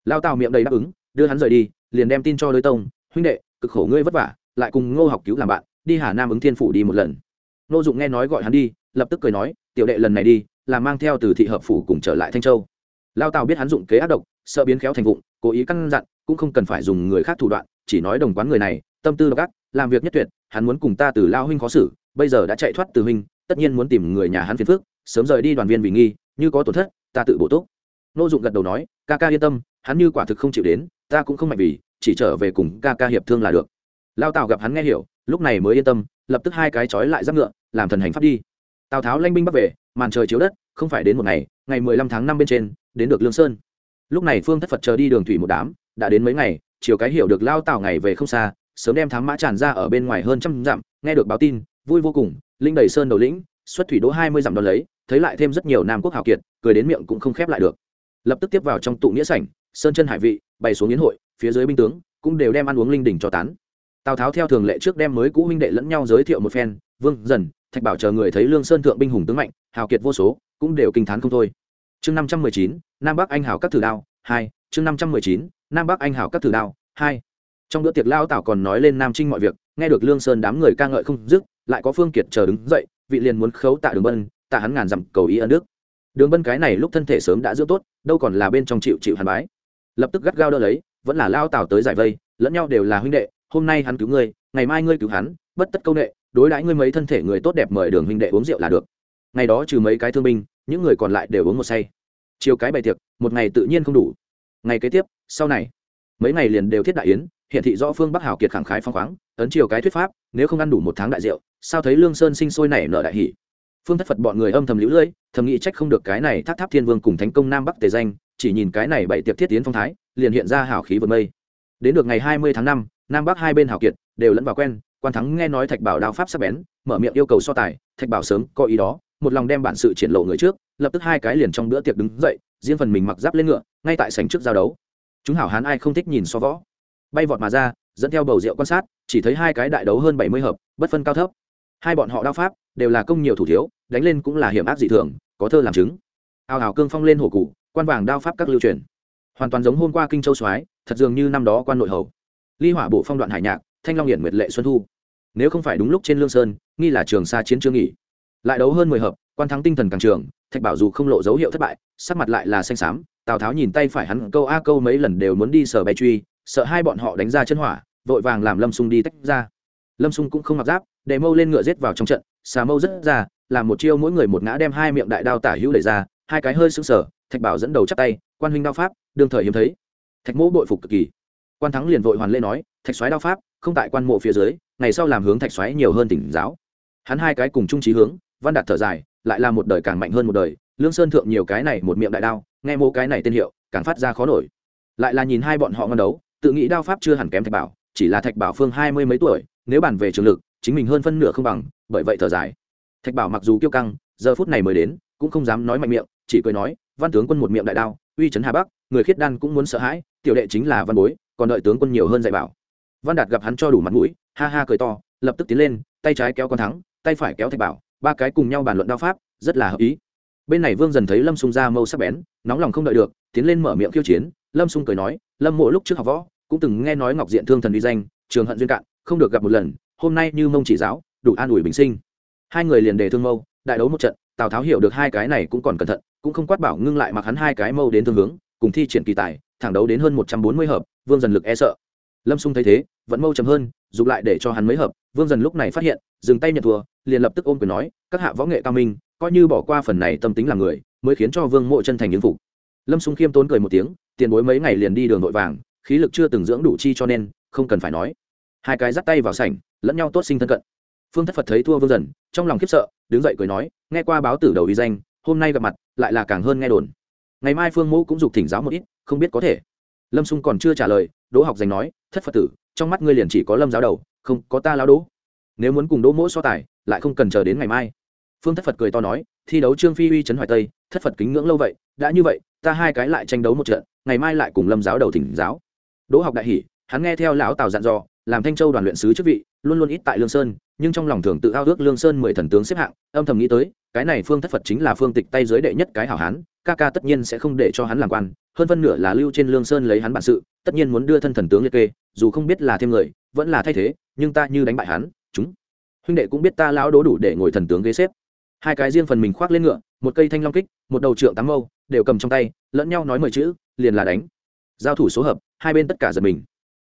Lao tào miệng đầy đáp ứng, đưa hắn rời đi, liền đem tin cho lưới tông, huynh đệ, cực khổ ngươi vất vả, lại cùng ngô học cứu làm bạn đi hà nam ứng thiên phủ đi một lần. Nô dụng nghe nói gọi hắn đi, lập tức cười nói, tiểu đệ lần này đi, là mang theo từ thị hợp phủ cùng trở lại thanh châu. Lao tào biết hắn dụng kế ác độc, sợ biến khéo thành vụng, cố ý căn dặn, cũng không cần phải dùng người khác thủ đoạn, chỉ nói đồng quán người này, tâm tư độc ác, làm việc nhất tuyệt, hắn muốn cùng ta từ lao huynh khó xử, bây giờ đã chạy thoát từ huynh, tất nhiên muốn tìm người nhà hắn phiền phước sớm rời đi đoàn viên vì nghi, như có tổn thất, ta tự bổ túc. Nô dụng gật đầu nói, ca ca yên tâm, hắn như quả thực không chịu đến, ta cũng không mạnh vì, chỉ trở về cùng ca ca hiệp thương là được. Lao tào gặp hắn nghe hiểu lúc này mới yên tâm, lập tức hai cái trói lại giáp ngựa, làm thần hành pháp đi. Tào tháo lanh binh bắc về, màn trời chiếu đất, không phải đến một ngày ngày mười lăm tháng năm bên trên, đến được lương sơn. Lúc này phương thất phật chờ đi đường thủy một đám, đã đến mấy ngày, chiều cái hiểu được lao tào ngày về không xa, sớm đem thám mã tràn ra ở bên ngoài hơn trăm dặm, nghe được báo tin, vui vô cùng, linh đầy sơn đầu lĩnh, xuất thủy đỗ hai mươi dặm đón lấy, thấy lại thêm rất nhiều nam quốc hào kiệt, cười đến miệng cũng không khép lại được. Lập tức tiếp vào trong tụ nghĩa sảnh, sơn chân hải vị, bày xuống yến hội, phía dưới binh tướng cũng đều đem ăn uống linh đỉnh cho tán tào tháo theo thường lệ trước đem mới cũ huynh đệ lẫn nhau giới thiệu một phen, vương, dần, thạch bảo chờ người thấy lương sơn thượng binh hùng tướng mạnh, hào kiệt vô số, cũng đều kinh t h á n không thôi. Chương năm trăm mười chín, nam bắc anh hào các thử đao, hai, chương năm trăm mười chín, nam bắc anh hào các thử đao, hai. Trong bữa tiệc lao tảo còn nói lên nam trinh mọi việc, nghe được lương sơn đám người ca ngợi không dứt, lại có phương kiệt chờ đứng dậy, vị liền muốn khấu tạ đường bân, tạ hắn ngàn dặm cầu ý ân đức. Đường bân cái này lúc thân thể sớm đã dưỡng tốt, đâu còn là bên trong chịu chịu hàn bái. Lập tức gắt gao đỡ lấy, vẫn là lao tảo tới giải vây, lẫn nhau đều là huynh đệ hôm nay hắn cứu ngươi, ngày mai ngươi cứu hắn, bất tất câu nệ, đối đãi ngươi mấy thân thể người tốt đẹp mời đường huynh đệ uống rượu là được. Ngày đó trừ mấy cái thương binh, những người còn lại đều uống một say. Chiều cái bày tiệc, một ngày tự nhiên không đủ. Ngày kế tiếp, sau này, mấy ngày liền đều thiết đại yến, hiện thị rõ phương bắc hào kiệt khẳng khái phong khoáng, ấn chiều cái thuyết pháp, nếu không ăn đủ một tháng đại rượu, sao thấy lương sơn sinh sôi nảy nở đại hỷ phương thất phật bọn người âm thầm lũ lưỡi thầm nghĩ trách không được cái này tháp tháp thiên vương cùng thánh công nam bắc tề danh, chỉ nhìn cái này bảy tiệc thiết tiến phong thái, liền hiện ra hào khí vượt mây. Đến được ngày hai mươi tháng năm nam bắc hai bên hào kiệt đều lẫn vào quen quan thắng nghe nói thạch bảo đao pháp sắc bén mở miệng yêu cầu so tài thạch bảo sớm có ý đó một lòng đem bản sự triển lộ người trước lập tức hai cái liền trong bữa tiệc đứng dậy riêng phần mình mặc giáp lên ngựa ngay tại sảnh trước giao đấu chúng hảo hán ai không thích nhìn so võ bay vọt mà ra dẫn theo bầu rượu quan sát chỉ thấy hai cái đại đấu hơn bảy mươi hợp bất phân cao thấp hai bọn họ đao pháp đều là công nhiều thủ thiếu đánh lên cũng là hiểm ác dị thường có thơ làm chứng ào ào cương phong lên hổ cụ quan vàng đao pháp các lưu truyền hoàn toàn giống hôm qua kinh châu soái thật dường như năm đó quan nội hầu ly hỏa bộ phong đoạn hải nhạc, thanh long hiển nguyệt lệ xuân thu. Nếu không phải đúng lúc trên lương sơn, nghi là trường xa chiến chưa nghỉ. Lại đấu hơn mười hợp, quan thắng tinh thần càng trường, thạch bảo dù không lộ dấu hiệu thất bại, sắc mặt lại là xanh xám, tào tháo nhìn tay phải hắn câu a câu mấy lần đều muốn đi sở bay truy, sợ hai bọn họ đánh ra chân hỏa, vội vàng làm lâm sung đi tách ra. Lâm sung cũng không mặc giáp, để mâu lên ngựa giết vào trong trận, xà mâu rất ra, làm một chiêu mỗi người một ngã đem hai miệng đại đao tả hữu đẩy ra, hai cái hơi sững sờ, thạch bảo dẫn đầu chắp tay, quan huynh đao pháp, đương thời hiếm thấy. Thạch mỗ bội phục cực kỳ quan thắng liền vội hoàn lê nói, thạch xoáy đao pháp, không tại quan mộ phía dưới, ngày sau làm hướng thạch xoáy nhiều hơn tỉnh giáo. Hắn hai cái cùng trung trí hướng, văn đạt thở dài, lại là một đời càng mạnh hơn một đời, lương sơn thượng nhiều cái này một miệng đại đao, nghe mô cái này tên hiệu, càng phát ra khó nổi. Lại là nhìn hai bọn họ ngon đấu, tự nghĩ đao pháp chưa hẳn kém thạch bảo, chỉ là thạch bảo phương hai mươi mấy tuổi, nếu bàn về trường lực, chính mình hơn phân nửa không bằng, bởi vậy thở dài. Thạch bảo mặc dù kiêu căng, giờ phút này mới đến, cũng không dám nói mạnh miệng, chỉ cười nói, văn tướng quân một miệng đại đao, uy trấn hà bắc, người khiết đan cũng muốn sợ hãi, tiểu đệ chính là văn bối còn đợi tướng quân nhiều hơn dạy bảo. Văn đạt gặp hắn cho đủ mặt mũi, ha ha cười to, lập tức tiến lên, tay trái kéo con thắng, tay phải kéo thạch bảo, ba cái cùng nhau bàn luận đao pháp, rất là hợp ý. Bên này vương dần thấy lâm sung ra mâu sắc bén, nóng lòng không đợi được, tiến lên mở miệng khiêu chiến. Lâm sung cười nói, lâm mộ lúc trước học võ, cũng từng nghe nói ngọc diện thương thần uy danh, trường hận duyên cạn, không được gặp một lần, hôm nay như mông chỉ giáo, đủ an ủi bình sinh. Hai người liền đề thương mâu, đại đấu một trận, tào tháo hiểu được hai cái này cũng còn cẩn thận, cũng không quát bảo ngưng lại mặc hắn hai cái mâu đến thương hướng, cùng thi triển kỳ tài, thẳng đấu đến hơn một trăm bốn mươi hợp vương dần lực e sợ. Lâm xung thấy thế vẫn mâu chấm hơn, dục lại để cho hắn mấy hợp, vương dần lúc này phát hiện, dừng tay nhận thua, liền lập tức ôm quyền nói, các hạ võ nghệ cao minh, coi như bỏ qua phần này tâm tính làm người, mới khiến cho vương mộ chân thành ứng phục. Lâm xung khiêm tốn cười một tiếng, tiền bối mấy ngày liền đi đường nội vàng, khí lực chưa từng dưỡng đủ chi cho nên, không cần phải nói. Hai cái dắt tay vào sảnh, lẫn nhau tốt sinh thân cận. Phương thất phật thấy thua vương dần, trong lòng khiếp sợ, đứng dậy cười nói, nghe qua báo tử đầu uy danh, hôm nay gặp mặt, lại là càng hơn nghe đồn. Ngày mai phương mẫu cũng dục thỉnh giáo một ít, không biết có thể lâm xung còn chưa trả lời, đỗ học dành nói, thất phật tử, trong mắt ngươi liền chỉ có lâm giáo đầu, không có ta lao đỗ. Nếu muốn cùng đỗ mỗ so tài, lại không cần chờ đến ngày mai. Phương thất phật cười to nói, thi đấu trương phi uy trấn hoài tây, thất phật kính ngưỡng lâu vậy, đã như vậy, ta hai cái lại tranh đấu một trận, ngày mai lại cùng lâm giáo đầu thỉnh giáo. Đỗ học đại hỷ hắn nghe theo lão tào dặn dò, làm thanh châu đoàn luyện sứ chức vị, luôn luôn ít tại lương sơn, nhưng trong lòng thường tự ao ước lương sơn mười thần tướng xếp hạng, âm thầm nghĩ tới, cái này phương thất phật chính là phương tịch tay giới đệ nhất cái hảo hán, ca ca tất nhiên sẽ không để cho hắn làm quan hơn phân nửa là lưu trên lương sơn lấy hắn bản sự, tất nhiên muốn đưa thân thần tướng liệt kê, dù không biết là thêm người, vẫn là thay thế, nhưng ta như đánh bại hắn, chúng. Huynh đệ cũng biết ta lão đố đủ để ngồi thần tướng ghế xếp. Hai cái riêng phần mình khoác lên ngựa, một cây thanh long kích, một đầu trượng tám mâu, đều cầm trong tay, lẫn nhau nói mười chữ, liền là đánh. Giao thủ số hợp, hai bên tất cả giật mình.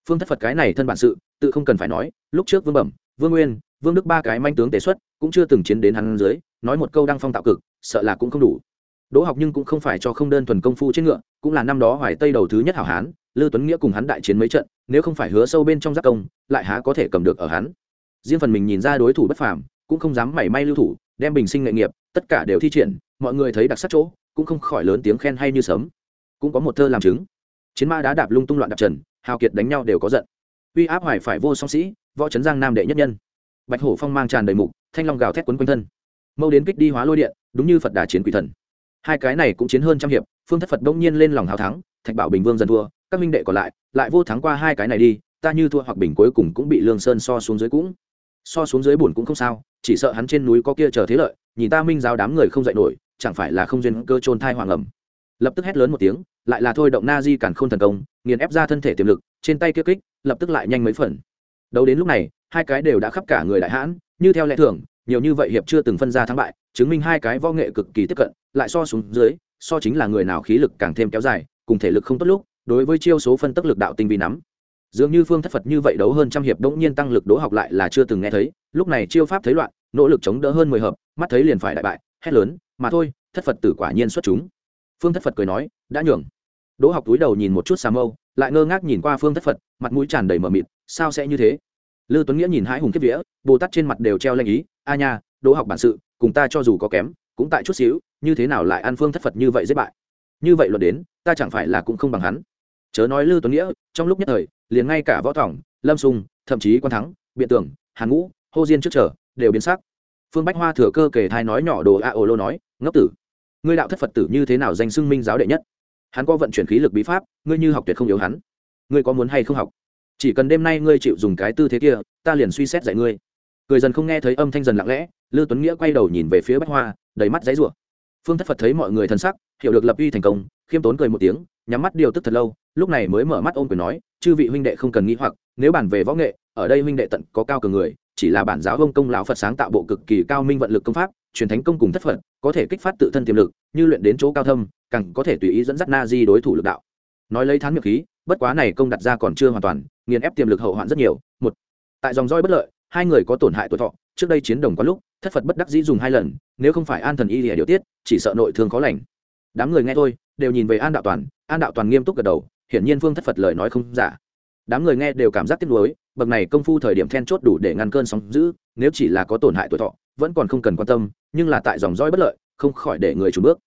Phương thất phật cái này thân bản sự, tự không cần phải nói, lúc trước vương bẩm, vương nguyên, vương đức ba cái manh tướng tế xuất, cũng chưa từng chiến đến hắn dưới, nói một câu đăng phong tạo cực, sợ là cũng không đủ đỗ học nhưng cũng không phải cho không đơn thuần công phu trên ngựa, cũng là năm đó hoài tây đầu thứ nhất hảo hán, lư tuấn nghĩa cùng hắn đại chiến mấy trận, nếu không phải hứa sâu bên trong giác công, lại há có thể cầm được ở hắn. Riêng phần mình nhìn ra đối thủ bất phàm, cũng không dám mảy may lưu thủ, đem bình sinh nghệ nghiệp, tất cả đều thi triển, mọi người thấy đặc sắc chỗ, cũng không khỏi lớn tiếng khen hay như sớm. Cũng có một thơ làm chứng. Chiến ma đá đạp lung tung loạn đạp trần, hào kiệt đánh nhau đều có giận. Uy áp hoài phải vô song sĩ, võ trấn giang nam đệ nhất nhân. Bạch hổ phong mang tràn đầy mục, thanh long gào thét quấn quanh thân. Mâu đến kích đi hóa lôi điện, đúng như phật đà chiến quỷ thần hai cái này cũng chiến hơn trăm hiệp, phương thất phật đông nhiên lên lòng hào thắng, thạch bảo bình vương dần thua, các minh đệ còn lại lại vô thắng qua hai cái này đi, ta như thua hoặc bình cuối cùng cũng bị lương sơn so xuống dưới cũng, so xuống dưới buồn cũng không sao, chỉ sợ hắn trên núi có kia chờ thế lợi, nhìn ta minh giáo đám người không dạy nổi, chẳng phải là không duyên cơ trôn thai hoàng ẩm. Lập tức hét lớn một tiếng, lại là thôi động na di cản khôn thần công, nghiền ép ra thân thể tiềm lực, trên tay kia kích, lập tức lại nhanh mấy phần. Đấu đến lúc này, hai cái đều đã khắp cả người đại hãn, như theo lẽ thường nhiều như vậy hiệp chưa từng phân ra thắng bại, chứng minh hai cái võ nghệ cực kỳ tiếp cận, lại so xuống dưới, so chính là người nào khí lực càng thêm kéo dài, cùng thể lực không tốt lúc, đối với chiêu số phân tức lực đạo tinh vi nắm. Dường như phương thất phật như vậy đấu hơn trăm hiệp đống nhiên tăng lực đỗ học lại là chưa từng nghe thấy, lúc này chiêu pháp thấy loạn, nỗ lực chống đỡ hơn mười hợp, mắt thấy liền phải đại bại, hét lớn, mà thôi, thất phật tử quả nhiên xuất chúng. Phương thất phật cười nói, đã nhường. Đỗ học túi đầu nhìn một chút xà mâu, lại ngơ ngác nhìn qua phương thất phật, mặt mũi tràn đầy mờ mịt, sao sẽ như thế? Lư tuấn nghĩa nhìn hãi hùng kiếp vía, bồ tát trên mặt đều treo lanh ý, a nha, đỗ học bản sự, cùng ta cho dù có kém, cũng tại chút xíu, như thế nào lại an phương thất phật như vậy giết bại? Như vậy luận đến, ta chẳng phải là cũng không bằng hắn. Chớ nói lư tuấn nghĩa, trong lúc nhất thời, liền ngay cả võ thỏng, lâm sung thậm chí quan thắng, biện tưởng, hàn ngũ, hô diên trước trở đều biến sắc. Phương bách hoa thừa cơ kể thai nói nhỏ đồ a ô lô nói, ngốc tử, ngươi đạo thất phật tử như thế nào danh xưng minh giáo đệ nhất? Hắn có vận chuyển khí lực bí pháp, ngươi như học tuyệt không yếu hắn. Ngươi có muốn hay không học? Chỉ cần đêm nay ngươi chịu dùng cái tư thế kia, ta liền suy xét dạy ngươi. Cười dần không nghe thấy âm thanh dần lặng lẽ, lư tuấn nghĩa quay đầu nhìn về phía bách hoa, đầy mắt giấy rủa. Phương thất phật thấy mọi người thân sắc, hiểu được lập uy thành công, khiêm tốn cười một tiếng, nhắm mắt điều tức thật lâu, lúc này mới mở mắt ôm quyền nói, chư vị huynh đệ không cần nghĩ hoặc, nếu bản về võ nghệ, ở đây huynh đệ tận có cao cường người, chỉ là bản giáo ông công lão phật sáng tạo bộ cực kỳ cao minh vận lực công pháp, truyền thánh công cùng thất phật, có thể kích phát tự thân tiềm lực, như luyện đến chỗ cao thâm, càng có thể tùy ý dẫn dắt na di đối thủ lực đạo. Nói lấy thán miệng khí, bất quá này công đặt ra còn chưa hoàn toàn nghiền ép tiềm lực hậu hoạn rất nhiều. Một, tại dòng roi bất lợi, hai người có tổn hại tuổi thọ. Trước đây chiến đồng có lúc, thất phật bất đắc dĩ dùng hai lần, nếu không phải an thần y lìa điều tiết, chỉ sợ nội thương khó lành. Đám người nghe thôi, đều nhìn về an đạo toàn. An đạo toàn nghiêm túc gật đầu, hiển nhiên phương thất phật lời nói không giả. Đám người nghe đều cảm giác tiếc nuối, bậc này công phu thời điểm then chốt đủ để ngăn cơn sóng giữ nếu chỉ là có tổn hại tuổi thọ, vẫn còn không cần quan tâm, nhưng là tại dòng roi bất lợi, không khỏi để người chủ bước.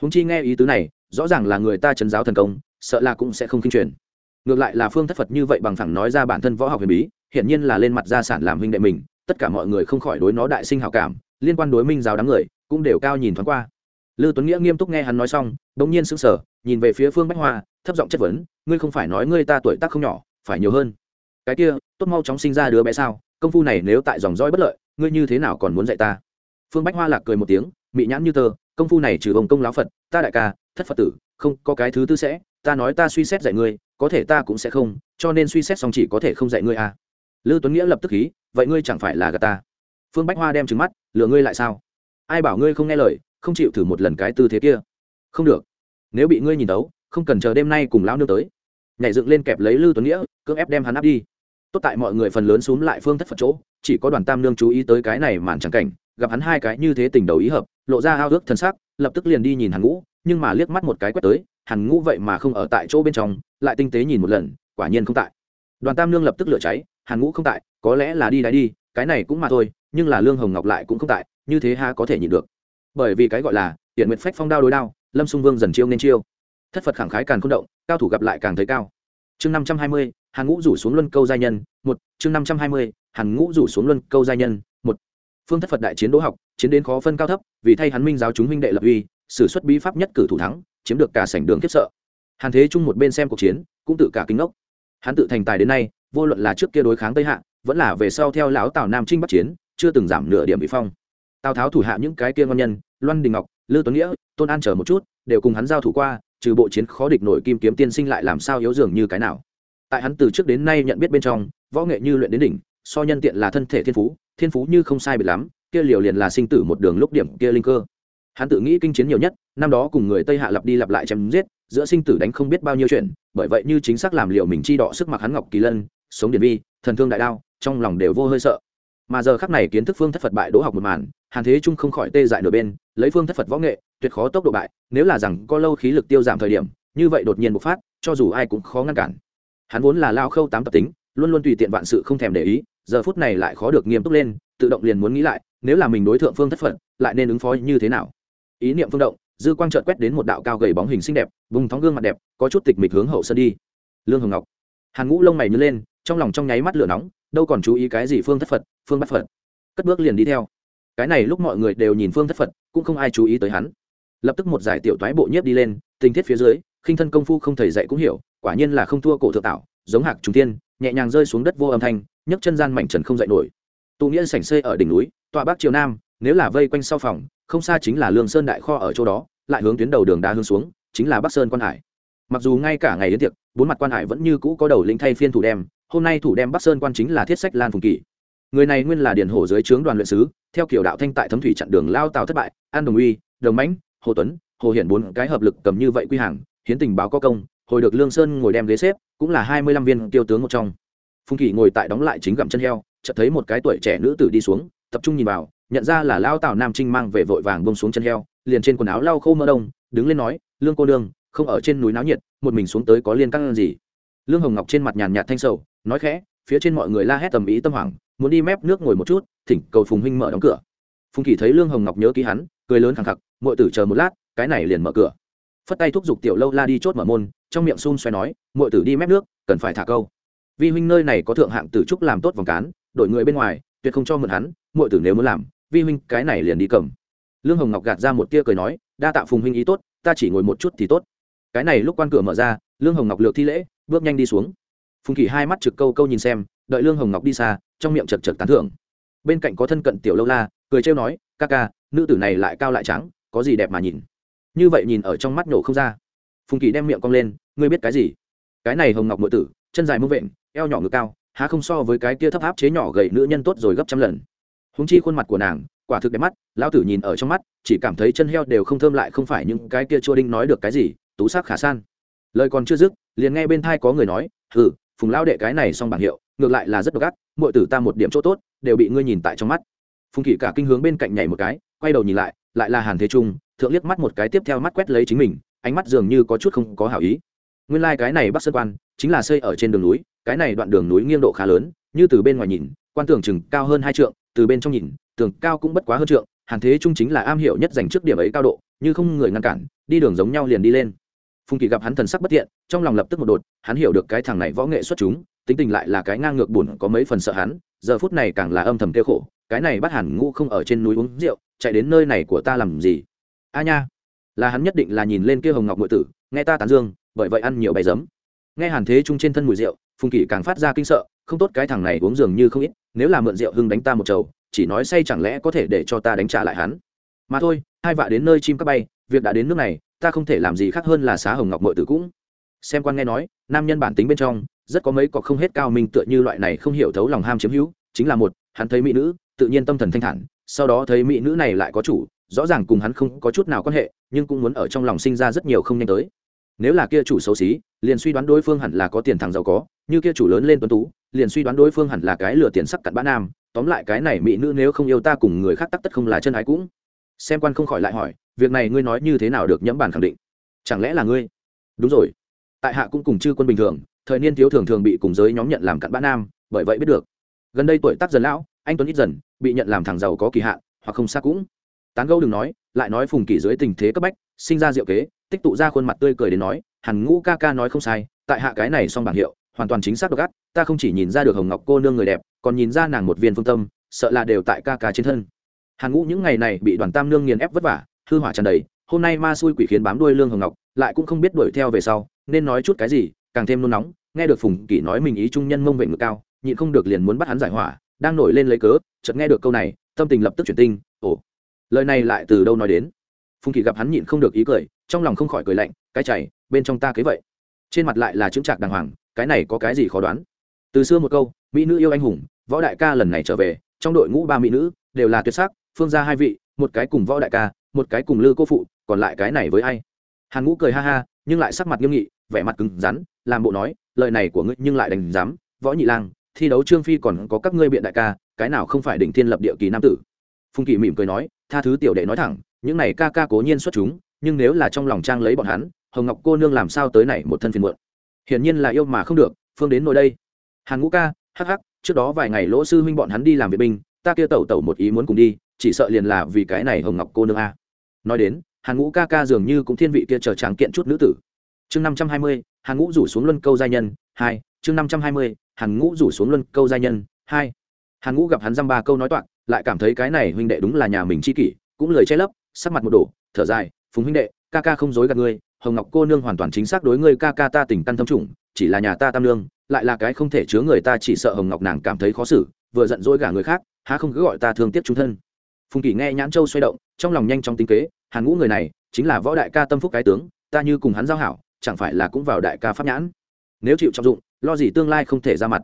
Húng chi nghe ý tứ này, rõ ràng là người ta trấn giáo thần công, sợ là cũng sẽ không kinh truyền ngược lại là phương thất phật như vậy bằng thẳng nói ra bản thân võ học huyền bí hiển nhiên là lên mặt gia sản làm huynh đệ mình tất cả mọi người không khỏi đối nó đại sinh hảo cảm liên quan đối minh giáo đám người cũng đều cao nhìn thoáng qua Lưu Tuấn Nghĩa nghiêm túc nghe hắn nói xong, đột nhiên sững sờ, nhìn về phía Phương Bách Hoa, thấp giọng chất vấn, ngươi không phải nói ngươi ta tuổi tác không nhỏ, phải nhiều hơn. Cái kia, tốt mau chóng sinh ra đứa bé sao? Công phu này nếu tại dòng dõi bất lợi, ngươi như thế nào còn muốn dạy ta? Phương Bách Hoa lạc cười một tiếng, mị nhãn như tờ công phu này trừ ông công lão Phật, ta đại ca, thất Phật tử, không, có cái thứ tư sẽ, ta nói ta suy xét dạy ngươi, có thể ta cũng sẽ không, cho nên suy xét xong chỉ có thể không dạy ngươi à. Lưu Tuấn Nghĩa lập tức khí, vậy ngươi chẳng phải là gạt ta? Phương Bách Hoa đem trừng mắt, lừa ngươi lại sao? Ai bảo ngươi không nghe lời, không chịu thử một lần cái tư thế kia không được nếu bị ngươi nhìn tấu không cần chờ đêm nay cùng lão nương tới nhảy dựng lên kẹp lấy lư tuấn nghĩa cưỡng ép đem hắn áp đi tốt tại mọi người phần lớn xúm lại phương thất phật chỗ chỉ có đoàn tam nương chú ý tới cái này màn trắng cảnh gặp hắn hai cái như thế tình đầu ý hợp lộ ra ao ước thân sắc lập tức liền đi nhìn hắn ngũ nhưng mà liếc mắt một cái quét tới Hàn ngũ vậy mà không ở tại chỗ bên trong, lại tinh tế nhìn một lần, quả nhiên không tại. Đoàn tam Lương lập tức lửa cháy, Hàn ngũ không tại, có lẽ là đi đáy đi, cái này cũng mà thôi, nhưng là lương hồng ngọc lại cũng không tại, như thế ha có thể nhịn được. Bởi vì cái gọi là hiện nguyệt phách phong đao đối đao, lâm xung vương dần chiêu nên chiêu. Thất phật khẳng khái càng không động, cao thủ gặp lại càng thấy cao. Chương năm trăm hai mươi, hàn ngũ rủ xuống luân câu giai nhân, một, chương năm trăm hai mươi, hàn ngũ rủ xuống luân câu giai nhân, một. Phương thất phật đại chiến đỗ học, chiến đến khó phân cao thấp, vì thay hắn minh giáo chúng minh đệ lập uy, sử xuất bí pháp nhất cử thủ thắng chiếm được cả sảnh đường kiếp sợ. Hàn thế chung một bên xem cuộc chiến, cũng tự cả kính ốc hắn tự thành tài đến nay, vô luận là trước kia đối kháng tây hạ, vẫn là về sau theo lão tào nam trinh bắc chiến, chưa từng giảm nửa điểm bị phong. Tào tháo thủ hạ những cái kia ngon nhân, loan đình ngọc, lư tuấn nghĩa, tôn an chờ một chút, đều cùng hắn giao thủ qua, trừ bộ chiến khó địch nổi kim kiếm tiên sinh lại làm sao yếu dường như cái nào. Tại hắn từ trước đến nay nhận biết bên trong, võ nghệ như luyện đến đỉnh, so nhân tiện là thân thể thiên phú thiên phú như không sai bị lắm, kia liều liền là sinh tử một đường lúc điểm kia linh cơ hắn tự nghĩ kinh chiến nhiều nhất, năm đó cùng người tây hạ lặp đi lặp lại chém giết, giữa sinh tử đánh không biết bao nhiêu chuyện, bởi vậy như chính xác làm liệu mình chi đọ sức mặc hắn ngọc kỳ lân, sống điện vi, thần thương đại đao, trong lòng đều vô hơi sợ. Mà giờ khắc này kiến thức phương thất phật bại đỗ học một màn, hàn thế trung không khỏi tê dại nửa bên, lấy phương thất phật võ nghệ, tuyệt khó tốc độ bại, nếu là rằng có lâu khí lực tiêu giảm thời điểm, như vậy đột nhiên bộc phát, cho dù ai cũng khó ngăn cản. Hắn vốn là lao khâu tám tập tính, luôn luôn tùy tiện vạn sự không thèm để ý, giờ phút này lại khó được nghiêm túc lên, tự động liền muốn nghĩ lại, nếu là mình đối tượng phương thất phật, lại nên ứng phó như thế nào? Ý niệm phương động, dư quang trợt quét đến một đạo cao gầy bóng hình xinh đẹp, vùng thóng gương mặt đẹp, có chút tịch mịch hướng hậu sân đi. Lương hồng ngọc. Hàn ngũ lông mày nhớ lên, trong lòng trong nháy mắt lửa nóng, đâu còn chú ý cái gì phương thất phật, phương bắt phật. Cất bước liền đi theo. Cái này lúc mọi người đều nhìn phương thất phật, cũng không ai chú ý tới hắn. Lập tức một giải tiểu toái bộ nhiếp đi lên, tình thiết phía dưới, khinh thân công phu không thầy dạy cũng hiểu, quả nhiên là không thua cổ thượng tạo, giống hạc trung tiên nhẹ nhàng rơi xuống đất vô âm thanh, nhấc chân gian mảnh trần không dậy nổi. Tụ nghĩa sảnh xê ở đỉnh núi, tọa bắc triều nam, nếu là vây quanh sau phòng không xa chính là lương sơn đại kho ở chỗ đó lại hướng tuyến đầu đường đá hướng xuống chính là bắc sơn quan hải mặc dù ngay cả ngày đến tiệc bốn mặt quan hải vẫn như cũ có đầu lĩnh thay phiên thủ đem hôm nay thủ đem bắc sơn quan chính là thiết sách lan phùng kỳ người này nguyên là điền hổ dưới trướng đoàn luyện sứ theo kiểu đạo thanh tại thấm thủy chặn đường lao tàu thất bại an đồng uy đồng mãnh hồ tuấn hồ hiển bốn cái hợp lực cầm như vậy quy hàng hiến tình báo có công hồi được lương sơn ngồi đem ghế xếp cũng là hai mươi lăm viên tiêu tướng một trong phùng kỳ ngồi tại đóng lại chính gặm chân heo chợt thấy một cái tuổi trẻ nữ tử đi xuống tập trung nhìn vào nhận ra là lao tào nam trinh mang về vội vàng bông xuống chân heo, liền trên quần áo lau khô mơ đông, đứng lên nói, lương cô đương không ở trên núi náo nhiệt, một mình xuống tới có liên căng gì? Lương hồng ngọc trên mặt nhàn nhạt thanh sầu, nói khẽ, phía trên mọi người la hét tầm ý tâm hoảng, muốn đi mép nước ngồi một chút, thỉnh cầu phùng huynh mở đóng cửa. Phùng kỳ thấy lương hồng ngọc nhớ ký hắn, cười lớn khẳng khặc mọi tử chờ một lát, cái này liền mở cửa. Phất tay thúc giục tiểu lâu la đi chốt mở môn, trong miệng xun xoay nói mọi tử đi mép nước, cần phải thả câu. Vi huynh nơi này có thượng hạng tử trúc làm tốt vòng cán, đổi người bên ngoài, tuyệt không cho mượn hắn mọi tử nếu muốn làm vi huynh, cái này liền đi cầm. Lương hồng ngọc gạt ra một tia cười nói, đa tạ phùng huynh ý tốt, ta chỉ ngồi một chút thì tốt. Cái này lúc quan cửa mở ra, lương hồng ngọc lược thi lễ, bước nhanh đi xuống. Phùng kỳ hai mắt trực câu câu nhìn xem, đợi lương hồng ngọc đi xa, trong miệng chật chật tán thưởng. Bên cạnh có thân cận tiểu lâu la, cười trêu nói, ca ca, nữ tử này lại cao lại trắng, có gì đẹp mà nhìn. Như vậy nhìn ở trong mắt nổ không ra. Phùng kỳ đem miệng cong lên, ngươi biết cái gì? Cái này hồng ngọc nội tử, chân dài mông vện, eo nhỏ ngực cao, há không so với cái kia thấp áp chế nhỏ gầy nữ nhân tốt rồi gấp trăm lần húng chi khuôn mặt của nàng quả thực đẹp mắt lão tử nhìn ở trong mắt chỉ cảm thấy chân heo đều không thơm lại không phải những cái kia chua đinh nói được cái gì tú sắc khả san. Lời còn chưa dứt liền nghe bên thai có người nói ừ, phùng lao đệ cái này xong bảng hiệu ngược lại là rất độc ác mọi tử ta một điểm chỗ tốt đều bị ngươi nhìn tại trong mắt. Phùng kỷ cả kinh hướng bên cạnh nhảy một cái quay đầu nhìn lại lại là hàn thế trung thượng liếc mắt một cái tiếp theo mắt quét lấy chính mình ánh mắt dường như có chút không có hảo ý. Nguyên lai、like、cái này bắc sơn quan chính là xây ở trên đường núi cái này đoạn đường núi nghiêng độ khá lớn như từ bên ngoài nhìn quan tường chừng cao hơn hai trượng, từ bên trong nhìn, tường cao cũng bất quá hơn trượng, hàn thế trung chính là am hiểu nhất dành trước điểm ấy cao độ, như không người ngăn cản, đi đường giống nhau liền đi lên. Phùng kỳ gặp hắn thần sắc bất thiện, trong lòng lập tức một đột, hắn hiểu được cái thằng này võ nghệ xuất chúng, tính tình lại là cái ngang ngược buồn, có mấy phần sợ hắn, giờ phút này càng là âm thầm kêu khổ, cái này bắt hẳn ngũ không ở trên núi uống rượu, chạy đến nơi này của ta làm gì? A nha, là hắn nhất định là nhìn lên kia hồng ngọc ngụy tử, nghe ta tán dương, bởi vậy ăn nhiều bày giấm. Nghe hàn thế trung trên thân mùi rượu, phùng kỳ càng phát ra kinh sợ, không tốt cái thằng này uống dường như không ít nếu là mượn rượu hưng đánh ta một chầu, chỉ nói say chẳng lẽ có thể để cho ta đánh trả lại hắn? Mà thôi, hai vạ đến nơi chim các bay, việc đã đến nước này, ta không thể làm gì khác hơn là xá hồng ngọc mội tử cũng. Xem quan nghe nói, nam nhân bản tính bên trong, rất có mấy có không hết cao minh tựa như loại này không hiểu thấu lòng ham chiếm hữu, chính là một, hắn thấy mỹ nữ, tự nhiên tâm thần thanh thản, sau đó thấy mỹ nữ này lại có chủ, rõ ràng cùng hắn không có chút nào quan hệ, nhưng cũng muốn ở trong lòng sinh ra rất nhiều không nhanh tới nếu là kia chủ xấu xí, liền suy đoán đối phương hẳn là có tiền thằng giàu có, như kia chủ lớn lên tuấn tú, liền suy đoán đối phương hẳn là cái lừa tiền sắc cặn bã nam. Tóm lại cái này mỹ nữ nếu không yêu ta cùng người khác tắc tất không là chân ái cũng. Xem quan không khỏi lại hỏi, việc này ngươi nói như thế nào được nhẫm bản khẳng định? Chẳng lẽ là ngươi? Đúng rồi. Tại hạ cũng cùng chư quân bình thường, thời niên thiếu thường thường bị cùng giới nhóm nhận làm cặn bã nam, bởi vậy biết được. Gần đây tuổi tác dần lão, anh tuấn ít dần, bị nhận làm thằng giàu có kỳ hạn, hoặc không xa cũng. Tán gẫu đừng nói, lại nói phùng kỳ dưới tình thế cấp bách, sinh ra diệu kế tích tụ ra khuôn mặt tươi cười đến nói, hàn ngũ ca ca nói không sai, tại hạ cái này xong bảng hiệu, hoàn toàn chính xác độc ác, ta không chỉ nhìn ra được hồng ngọc cô nương người đẹp, còn nhìn ra nàng một viên phương tâm, sợ là đều tại ca ca trên thân. Hàn ngũ những ngày này bị đoàn tam nương nghiền ép vất vả, hư hỏa tràn đầy, hôm nay ma xui quỷ khiến bám đuôi lương hồng ngọc, lại cũng không biết đuổi theo về sau, nên nói chút cái gì, càng thêm nôn nóng, nghe được phùng kỷ nói mình ý trung nhân mông vệ ngực cao, nhịn không được liền muốn bắt hắn giải hỏa, đang nổi lên lấy cớ, chợt nghe được câu này, tâm tình lập tức chuyển tinh, ồ, lời này lại từ đâu nói đến? Phùng kỷ gặp hắn nhịn không được ý cười trong lòng không khỏi cười lạnh cái chảy bên trong ta kế vậy. Trên mặt lại là chứng trạc đàng hoàng cái này có cái gì khó đoán? Từ xưa một câu mỹ nữ yêu anh hùng võ đại ca lần này trở về trong đội ngũ ba mỹ nữ đều là tuyệt sắc phương ra hai vị một cái cùng võ đại ca một cái cùng lư cô phụ còn lại cái này với ai? Hàn ngũ cười ha ha nhưng lại sắc mặt nghiêm nghị vẻ mặt cứng rắn làm bộ nói lời này của ngươi nhưng lại đành dám, võ nhị lang thi đấu trương phi còn có các ngươi biện đại ca cái nào không phải đỉnh thiên lập địa kỳ nam tử? Phùng kỳ mỉm cười nói tha thứ tiểu đệ nói thẳng những này ca ca cố nhiên xuất chúng nhưng nếu là trong lòng trang lấy bọn hắn, hồng ngọc cô nương làm sao tới này một thân phiền muộn? Hiển nhiên là yêu mà không được, phương đến nỗi đây. Hàn ngũ ca, hắc hắc, trước đó vài ngày lỗ sư huynh bọn hắn đi làm vệ binh, ta kia tẩu tẩu một ý muốn cùng đi, chỉ sợ liền là vì cái này hồng ngọc cô nương a. Nói đến, hàn ngũ ca ca dường như cũng thiên vị kia chờ tráng kiện chút nữ tử. Chương năm trăm hai mươi, hàn ngũ rủ xuống luân câu gia nhân, hai, chương năm trăm hai mươi, hàn ngũ rủ xuống luân câu gia nhân, hai. Hàn ngũ gặp hắn dăm ba câu nói toạc, lại cảm thấy cái này huynh đệ đúng là nhà mình chi kỷ, cũng lời che lấp, sắc mặt một đổ, thở dài phùng huynh đệ, ca ca không dối gạt ngươi, hồng ngọc cô nương hoàn toàn chính xác đối ngươi ca ca ta tình căn thâm trùng, chỉ là nhà ta tam lương lại là cái không thể chứa người ta chỉ sợ hồng ngọc nàng cảm thấy khó xử, vừa giận dỗi gả người khác, há không cứ gọi ta thương tiếc trung thân. Phùng kỷ nghe nhãn châu xoay động, trong lòng nhanh trong tính kế, hàn ngũ người này, chính là võ đại ca tâm phúc cái tướng, ta như cùng hắn giao hảo, chẳng phải là cũng vào đại ca pháp nhãn. Nếu chịu trọng dụng, lo gì tương lai không thể ra mặt.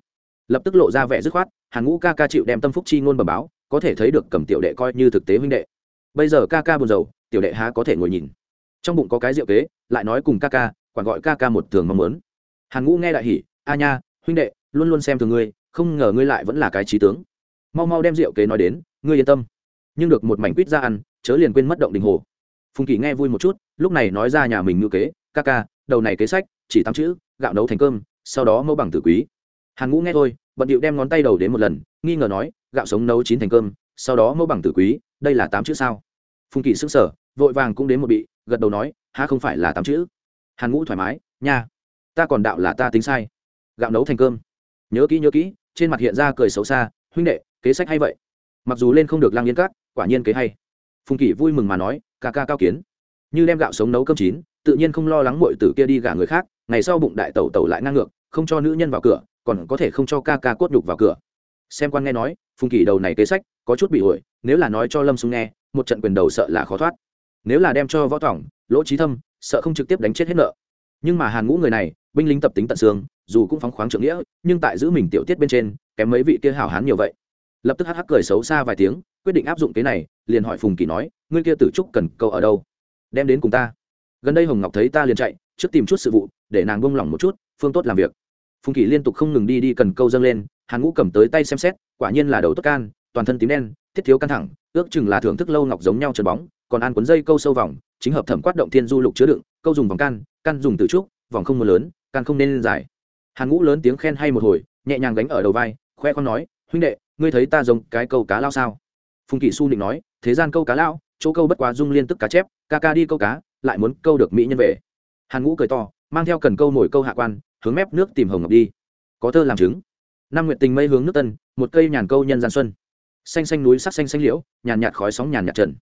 Lập tức lộ ra vẻ dứt khoát, hàn ngũ ca ca chịu đem tâm phúc chi ngôn bẩm báo, có thể thấy được cầm tiểu đệ coi như thực tế huynh đệ. Bây giờ ca ca buồn rầu tiểu đệ há có thể ngồi nhìn. Trong bụng có cái rượu kế, lại nói cùng ca ca, quản gọi ca ca một thường mong muốn. Hàn ngũ nghe đại hỉ, a nha, huynh đệ, luôn luôn xem thường ngươi, không ngờ ngươi lại vẫn là cái trí tướng. Mau mau đem rượu kế nói đến, ngươi yên tâm. Nhưng được một mảnh quýt ra ăn, chớ liền quên mất động đình hồ. Phùng kỳ nghe vui một chút, lúc này nói ra nhà mình ngữ kế, ca ca, đầu này kế sách, chỉ tám chữ, gạo nấu thành cơm, sau đó mẫu bằng tử quý. Hàn ngũ nghe thôi, bận điệu đem ngón tay đầu đến một lần, nghi ngờ nói, gạo sống nấu chín thành cơm, sau đó mẫu bằng tử quý, đây là tám chữ sao? Phùng kỳ sức sở vội vàng cũng đến một bị, gật đầu nói ha không phải là tám chữ? Hàn ngũ thoải mái, nha. Ta còn đạo là ta tính sai. Gạo nấu thành cơm. Nhớ kỹ nhớ kỹ, trên mặt hiện ra cười xấu xa, huynh đệ, kế sách hay vậy? Mặc dù lên không được lang yên cát quả nhiên kế hay. Phùng kỷ vui mừng mà nói, ca ca cao kiến. Như đem gạo sống nấu cơm chín, tự nhiên không lo lắng mọi tử kia đi gả người khác, ngày sau bụng đại tẩu tẩu lại ngang ngược, không cho nữ nhân vào cửa, còn có thể không cho ca ca cốt nhục vào cửa. Xem quan nghe nói, phùng kỷ đầu này kế sách, có chút bị ổi nếu là nói cho lâm sung nghe, một trận quyền đầu sợ là khó thoát nếu là đem cho võ tỏng lỗ trí thâm, sợ không trực tiếp đánh chết hết nợ. Nhưng mà hàn ngũ người này, binh lính tập tính tận xương, dù cũng phóng khoáng trưởng nghĩa, nhưng tại giữ mình tiểu tiết bên trên, kém mấy vị kia hảo hán nhiều vậy. Lập tức hắc hắc cười xấu xa vài tiếng, quyết định áp dụng cái này, liền hỏi phùng kỳ nói, ngươi kia tử trúc cần câu ở đâu? Đem đến cùng ta. Gần đây hồng ngọc thấy ta liền chạy, trước tìm chút sự vụ, để nàng bông lỏng một chút, phương tốt làm việc. Phùng kỳ liên tục không ngừng đi đi cần câu dâng lên, hàn ngũ cầm tới tay xem xét, quả nhiên là đầu tốt can, toàn thân tím đen, thiết thiếu căng thẳng, ước chừng là thưởng thức lâu ngọc giống nhau trần bóng còn ăn cuốn dây câu sâu vòng, chính hợp thẩm quát động thiên du lục chứa đựng, câu dùng vòng can can dùng từ trúc, vòng không mưa lớn, can không nên dài. Hàn ngũ lớn tiếng khen hay một hồi, nhẹ nhàng đánh ở đầu vai, khoe con nói, huynh đệ, ngươi thấy ta giống cái câu cá lao sao? Phùng kỷ su định nói, thế gian câu cá lao, chỗ câu bất quá dung liên tức cá chép, ca ca đi câu cá, lại muốn câu được mỹ nhân về. Hàn ngũ cười to, mang theo cần câu nổi câu hạ quan, hướng mép nước tìm hồng ngọc đi. Có thơ làm chứng. Năm nguyện tình mây hướng nước tân, một cây nhàn câu nhân gian xuân. Xanh xanh núi sắc xanh xanh liễu, nhàn nhạt khói sóng nhàn nhạt trần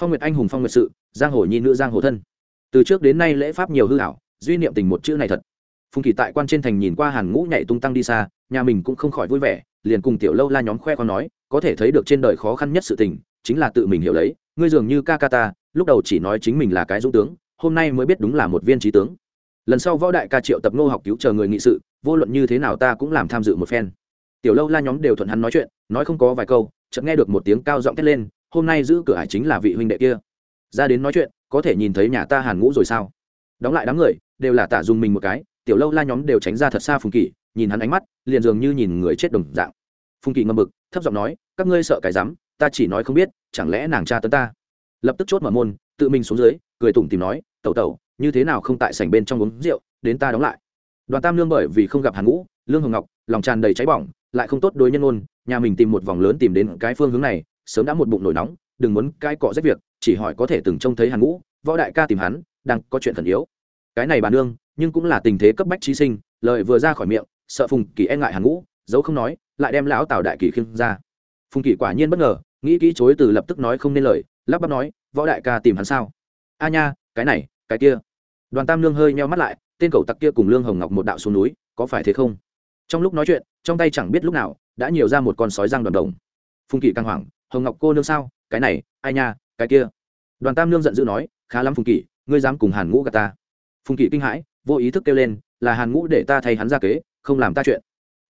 phong nguyệt anh hùng phong nguyệt sự, giang hồ nhi nữ giang hồ thân. Từ trước đến nay lễ pháp nhiều hư hảo duy niệm tình một chữ này thật. Phùng kỳ tại quan trên thành nhìn qua hàn ngũ nhảy tung tăng đi xa, nhà mình cũng không khỏi vui vẻ, liền cùng tiểu lâu la nhóm khoe con nói, có thể thấy được trên đời khó khăn nhất sự tình, chính là tự mình hiểu lấy, ngươi dường như ca ca ta, lúc đầu chỉ nói chính mình là cái dũng tướng, hôm nay mới biết đúng là một viên trí tướng. Lần sau võ đại ca triệu tập nô học cứu chờ người nghị sự, vô luận như thế nào ta cũng làm tham dự một phen. Tiểu lâu la nhóm đều thuận hắn nói chuyện, nói không có vài câu, chợt nghe được một tiếng cao giọng thét lên hôm nay giữ cửa hải chính là vị huynh đệ kia. Ra đến nói chuyện, có thể nhìn thấy nhà ta hàn ngũ rồi sao? Đóng lại đám người, đều là tả dùng mình một cái, tiểu lâu la nhóm đều tránh ra thật xa phùng kỳ nhìn hắn ánh mắt, liền dường như nhìn người chết đồng dạng. Phùng kỳ ngâm bực, thấp giọng nói, các ngươi sợ cái rắm, ta chỉ nói không biết, chẳng lẽ nàng cha tấn ta? Lập tức chốt mở môn, tự mình xuống dưới, cười tủm tìm nói, tẩu tẩu, như thế nào không tại sảnh bên trong uống rượu, đến ta đóng lại. Đoàn tam lương bởi vì không gặp hàn ngũ, lương hồng ngọc, lòng tràn đầy cháy bỏng, lại không tốt đối nhân ôn nhà mình tìm một vòng lớn tìm đến cái phương hướng này sớm đã một bụng nổi nóng, đừng muốn cái cọ rách việc, chỉ hỏi có thể từng trông thấy hàn ngũ, võ đại ca tìm hắn, đang có chuyện khẩn yếu. Cái này bà nương, nhưng cũng là tình thế cấp bách trí sinh, lời vừa ra khỏi miệng, sợ phùng kỳ e ngại hàn ngũ dấu không nói, lại đem lão tào đại kỳ khiêng ra. Phùng kỳ quả nhiên bất ngờ, nghĩ kỹ chối từ lập tức nói không nên lời, lắp bắp nói, võ đại ca tìm hắn sao? A nha, cái này, cái kia. Đoàn tam lương hơi meo mắt lại, tên cầu tặc kia cùng lương hồng ngọc một đạo xuống núi, có phải thế không? Trong lúc nói chuyện, trong tay chẳng biết lúc nào, đã nhiều ra một con sói răng đoàn đồng. Phùng kỳ căng hoảng hồng ngọc cô nương sao? Cái này, ai nha, cái kia. Đoàn tam nương giận dữ nói, khá lắm phùng kỷ, ngươi dám cùng hàn ngũ gà ta. Phùng kỷ kinh hãi, vô ý thức kêu lên, là hàn ngũ để ta thay hắn ra kế, không làm ta chuyện.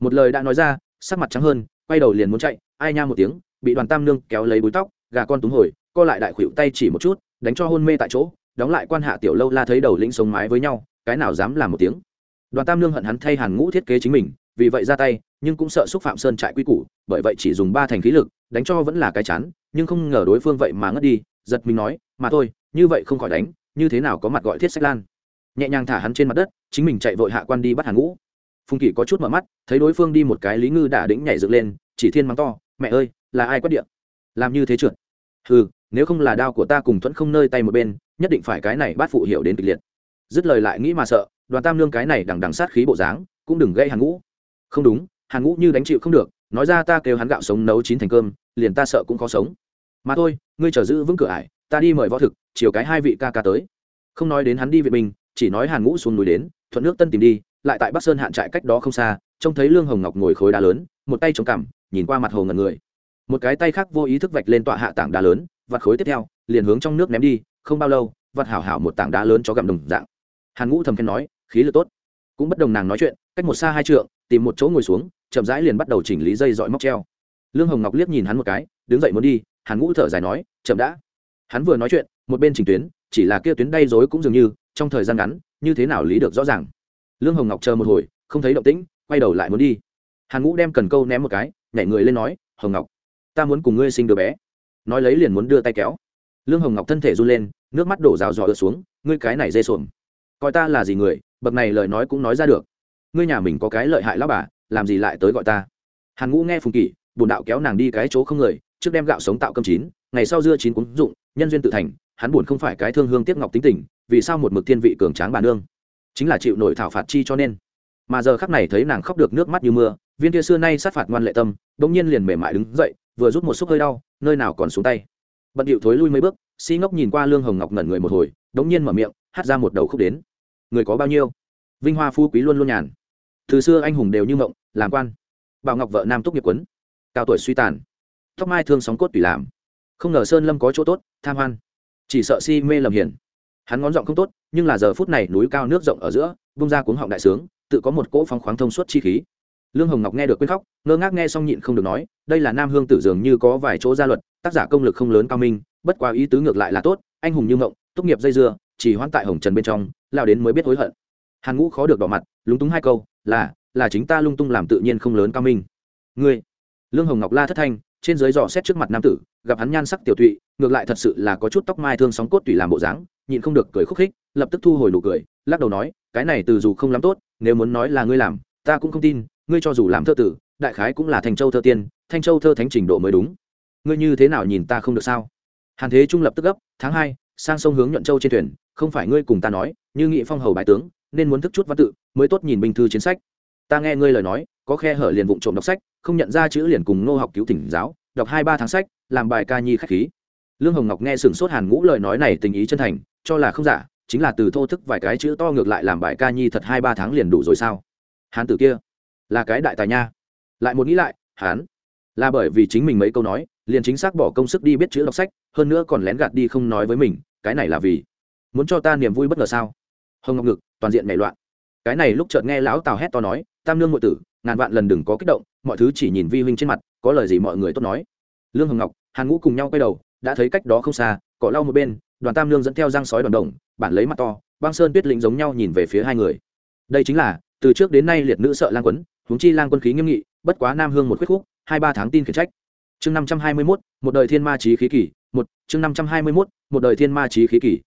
Một lời đã nói ra, sắc mặt trắng hơn, quay đầu liền muốn chạy, ai nha một tiếng, bị đoàn tam nương kéo lấy búi tóc, gà con túng hồi, co lại đại khuỵu tay chỉ một chút, đánh cho hôn mê tại chỗ, đóng lại quan hạ tiểu lâu la thấy đầu lĩnh sống mái với nhau, cái nào dám làm một tiếng. Đoàn tam nương hận hắn thay hàn ngũ thiết kế chính mình vì vậy ra tay, nhưng cũng sợ xúc phạm sơn trại quy củ, bởi vậy chỉ dùng ba thành khí lực, đánh cho vẫn là cái chán, nhưng không ngờ đối phương vậy mà ngất đi, giật mình nói, mà thôi, như vậy không khỏi đánh, như thế nào có mặt gọi thiết sách lan? Nhẹ nhàng thả hắn trên mặt đất, chính mình chạy vội hạ quan đi bắt hàn ngũ. Phùng kỷ có chút mở mắt, thấy đối phương đi một cái lý ngư đả đĩnh nhảy dựng lên, chỉ thiên mắng to, mẹ ơi, là ai quát điện làm như thế trượt. Ừ nếu không là đao của ta cùng thuẫn không nơi tay một bên, nhất định phải cái này bát phụ hiểu đến kịch liệt. Dứt lời lại nghĩ mà sợ, đoàn tam lương cái này đằng đằng sát khí bộ dáng, cũng đừng gây hàn ngũ không đúng, hàn ngũ như đánh chịu không được, nói ra ta kêu hắn gạo sống nấu chín thành cơm, liền ta sợ cũng khó sống. Mà thôi, ngươi chờ giữ vững cửa ải, ta đi mời võ thực, chiều cái hai vị ca ca tới. Không nói đến hắn đi viện binh chỉ nói hàn ngũ xuống núi đến, thuận nước tân tìm đi, lại tại bắc sơn hạn trại cách đó không xa, trông thấy lương hồng ngọc ngồi khối đá lớn, một tay chống cằm, nhìn qua mặt hồ ngần người. Một cái tay khác vô ý thức vạch lên tọa hạ tảng đá lớn, vặt khối tiếp theo, liền hướng trong nước ném đi, không bao lâu, vặt hảo hảo một tảng đá lớn cho gặm đồng dạng. Hàn ngũ thầm khen nói, khí lực tốt. Cũng bất đồng nàng nói chuyện cách một xa hai trượng, tìm một chỗ ngồi xuống, chậm rãi liền bắt đầu chỉnh lý dây dọi móc treo. Lương hồng ngọc liếc nhìn hắn một cái, đứng dậy muốn đi hàn ngũ thở dài nói, chậm đã. Hắn vừa nói chuyện, một bên chỉnh tuyến, chỉ là kia tuyến đay dối cũng dường như, trong thời gian ngắn, như thế nào lý được rõ ràng. Lương hồng ngọc chờ một hồi, không thấy động tĩnh, quay đầu lại muốn đi. Hàn ngũ đem cần câu ném một cái, nhảy người lên nói, hồng ngọc, ta muốn cùng ngươi sinh đứa bé. Nói lấy liền muốn đưa tay kéo. Lương hồng ngọc thân thể run lên, nước mắt đổ rào rào ướt xuống, ngươi cái này dê xuồng coi ta là gì người, bậc này lời nói cũng nói ra được ngươi nhà mình có cái lợi hại lao bà, làm gì lại tới gọi ta? Hàn ngũ nghe phùng kỷ bùn đạo kéo nàng đi cái chỗ không người, trước đem gạo sống tạo cơm chín, ngày sau dưa chín cúng dụng, nhân duyên tự thành, hắn buồn không phải cái thương hương tiếc ngọc tính tình, vì sao một mực thiên vị cường tráng bà nương? Chính là chịu nổi thảo phạt chi cho nên. Mà giờ khắc này thấy nàng khóc được nước mắt như mưa, viên kia xưa nay sát phạt ngoan lệ tâm, bỗng nhiên liền mềm mại đứng dậy, vừa rút một xúc hơi đau, nơi nào còn xuống tay. Bận điệu thối lui mấy bước, si ngốc nhìn qua lương hồng ngọc ngẩn người một hồi đống nhiên mở miệng, hát ra một đầu khúc đến. Người có bao nhiêu? Vinh hoa phú quý luôn luôn nhàn từ xưa anh hùng đều như mộng, làm quan. Bảo ngọc vợ nam túc nghiệp quấn. Cao tuổi suy tàn. Tóc mai thương sóng cốt tùy làm. Không ngờ sơn lâm có chỗ tốt, tham hoan. Chỉ sợ si mê lầm hiền. Hắn ngón giọng không tốt, nhưng là giờ phút này núi cao nước rộng ở giữa, bung ra cuống họng đại sướng, tự có một cỗ phong khoáng thông suốt chi khí. Lương hồng ngọc nghe được quên khóc, ngơ ngác nghe xong nhịn không được nói, đây là nam hương tử dường như có vài chỗ gia luật, tác giả công lực không lớn cao minh, bất quá ý tứ ngược lại là tốt, anh hùng như ngộng tốt nghiệp dây dưa, chỉ hoãn tại hồng trần bên trong, lao đến mới biết hối hận. Hàn ngũ khó được đỏ mặt, lúng túng hai câu là là chính ta lung tung làm tự nhiên không lớn cao minh. Ngươi, lương hồng ngọc la thất thanh, trên dưới dò xét trước mặt nam tử, gặp hắn nhan sắc tiểu tụy, ngược lại thật sự là có chút tóc mai thương sóng cốt tùy làm bộ dáng, nhịn không được cười khúc khích, lập tức thu hồi nụ cười, lắc đầu nói, cái này từ dù không lắm tốt, nếu muốn nói là ngươi làm, ta cũng không tin, ngươi cho dù làm thơ tử, đại khái cũng là thành châu thơ tiên, thanh châu thơ thánh trình độ mới đúng. Ngươi như thế nào nhìn ta không được sao? Hàn thế trung lập tức gấp, tháng hai, sang sông hướng nhuận châu trên thuyền, không phải ngươi cùng ta nói, như nghị phong hầu bài tướng nên muốn thức chút văn tự, mới tốt nhìn binh thư chiến sách. Ta nghe ngươi lời nói, có khe hở liền vụng trộm đọc sách, không nhận ra chữ liền cùng ngô học cứu thỉnh giáo, đọc hai ba tháng sách, làm bài ca nhi khách khí. Lương hồng ngọc nghe sửng sốt hàn ngũ lời nói này tình ý chân thành, cho là không giả, chính là từ thô thức vài cái chữ to ngược lại làm bài ca nhi thật hai ba tháng liền đủ rồi sao? Hán tử kia, là cái đại tài nha. Lại một nghĩ lại, hán, là bởi vì chính mình mấy câu nói, liền chính xác bỏ công sức đi biết chữ đọc sách, hơn nữa còn lén gạt đi không nói với mình, cái này là vì muốn cho ta niềm vui bất ngờ sao? Hồng ngọc ngực toàn diện nảy loạn. Cái này lúc chợt nghe lão tào hét to nói, tam nương ngụy tử, ngàn vạn lần đừng có kích động, mọi thứ chỉ nhìn vi huynh trên mặt, có lời gì mọi người tốt nói. Lương hồng ngọc, hàn ngũ cùng nhau quay đầu, đã thấy cách đó không xa, cỏ lau một bên, đoàn tam nương dẫn theo răng sói đoàn đồng, bản lấy mặt to, băng sơn tuyết lĩnh giống nhau nhìn về phía hai người. Đây chính là, từ trước đến nay liệt nữ sợ lang quấn, huống chi lang quân khí nghiêm nghị, bất quá nam hương một khuyết khúc, hai ba tháng tin khiển trách. Chương năm trăm hai mươi mốt, một đời thiên ma trí khí kỷ một, chương năm trăm hai mươi mốt, một đời thiên ma trí khí kỷ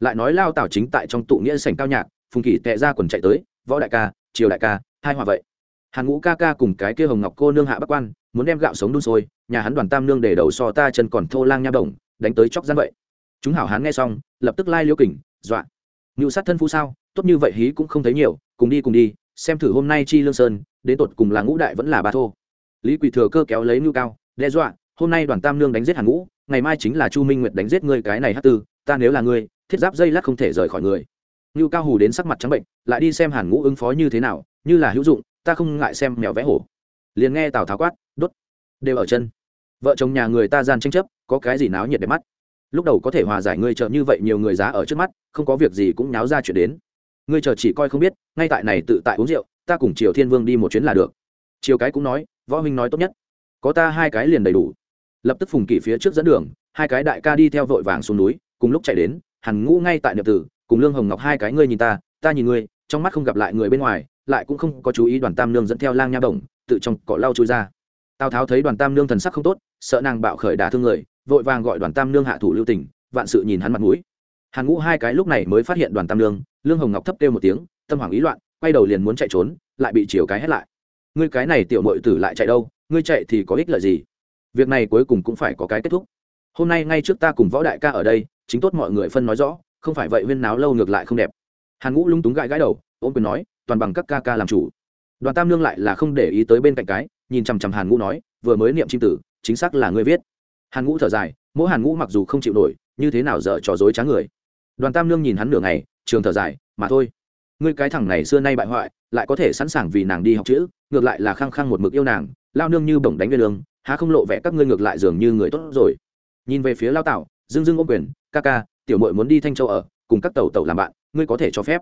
lại nói lao tảo chính tại trong tụ nghĩa sảnh cao nhạc, phùng kỷ tệ ra quần chạy tới, võ đại ca, triều đại ca, hai hòa vậy. Hàn ngũ ca ca cùng cái kia hồng ngọc cô nương hạ bắc quan, muốn đem gạo sống đun sôi, nhà hắn đoàn tam nương để đầu so ta chân còn thô lang nha đồng đánh tới chóc gian vậy. Chúng hảo hán nghe xong, lập tức lai liêu kình, dọa. Ngự sát thân phu sao? Tốt như vậy hí cũng không thấy nhiều, cùng đi cùng đi, xem thử hôm nay chi lương sơn, đến tột cùng là ngũ đại vẫn là ba thô. Lý quỳ thừa cơ kéo lấy ngưu cao, đe dọa, hôm nay đoàn tam nương đánh giết hàn ngũ, ngày mai chính là chu minh nguyệt đánh giết ngươi cái này hát tư, ta nếu là ngươi thiết giáp dây lát không thể rời khỏi người. Như cao hù đến sắc mặt trắng bệnh, lại đi xem hàn ngũ ứng phó như thế nào, như là hữu dụng, ta không ngại xem mèo vẽ hổ. Liền nghe tào tháo quát, đốt, đều ở chân. Vợ chồng nhà người ta gian tranh chấp, có cái gì náo nhiệt để mắt? Lúc đầu có thể hòa giải ngươi chờ như vậy nhiều người giá ở trước mắt, không có việc gì cũng náo ra chuyện đến. Ngươi chờ chỉ coi không biết, ngay tại này tự tại uống rượu, ta cùng triều thiên vương đi một chuyến là được. Triều cái cũng nói, võ huynh nói tốt nhất. Có ta hai cái liền đầy đủ. Lập tức phùng kỷ phía trước dẫn đường, hai cái đại ca đi theo vội vàng xuống núi, cùng lúc chạy đến Hàn ngũ ngay tại niệm tử, cùng lương hồng ngọc hai cái ngươi nhìn ta ta nhìn ngươi, trong mắt không gặp lại người bên ngoài, lại cũng không có chú ý đoàn tam nương dẫn theo lang nha bổng tự trong cỏ lau chui ra. Tào tháo thấy đoàn tam nương thần sắc không tốt, sợ nàng bạo khởi đả thương người, vội vàng gọi đoàn tam nương hạ thủ lưu tình, vạn sự nhìn hắn mặt mũi. Hàn ngũ hai cái lúc này mới phát hiện đoàn tam nương, lương hồng ngọc thấp kêu một tiếng, tâm hoảng ý loạn, quay đầu liền muốn chạy trốn, lại bị chiều cái hét lại. Ngươi cái này tiểu mội tử lại chạy đâu, ngươi chạy thì có ích lợi gì? Việc này cuối cùng cũng phải có cái kết thúc. Hôm nay ngay trước ta cùng võ đại ca ở đây chính tốt mọi người phân nói rõ, không phải vậy huyên náo lâu ngược lại không đẹp. Hàn ngũ lung túng gãi gãi đầu ôm quyền nói, toàn bằng các ca ca làm chủ. Đoàn tam nương lại là không để ý tới bên cạnh cái, nhìn chằm chằm hàn ngũ nói, vừa mới niệm chim tử, chính xác là ngươi viết. Hàn ngũ thở dài, mỗi hàn ngũ mặc dù không chịu nổi, như thế nào dở trò dối trá người. Đoàn tam nương nhìn hắn nửa ngày, trường thở dài, mà thôi. Ngươi cái thằng này xưa nay bại hoại, lại có thể sẵn sàng vì nàng đi học chữ, ngược lại là khăng khăng một mực yêu nàng, lao nương như bổng đánh về lương, há không lộ vẻ các ngươi ngược lại dường như người tốt rồi. Nhìn về phía lao tạo dưng dưng ôm quyền ca ca, tiểu mội muốn đi thanh châu ở, cùng các tàu tàu làm bạn, ngươi có thể cho phép.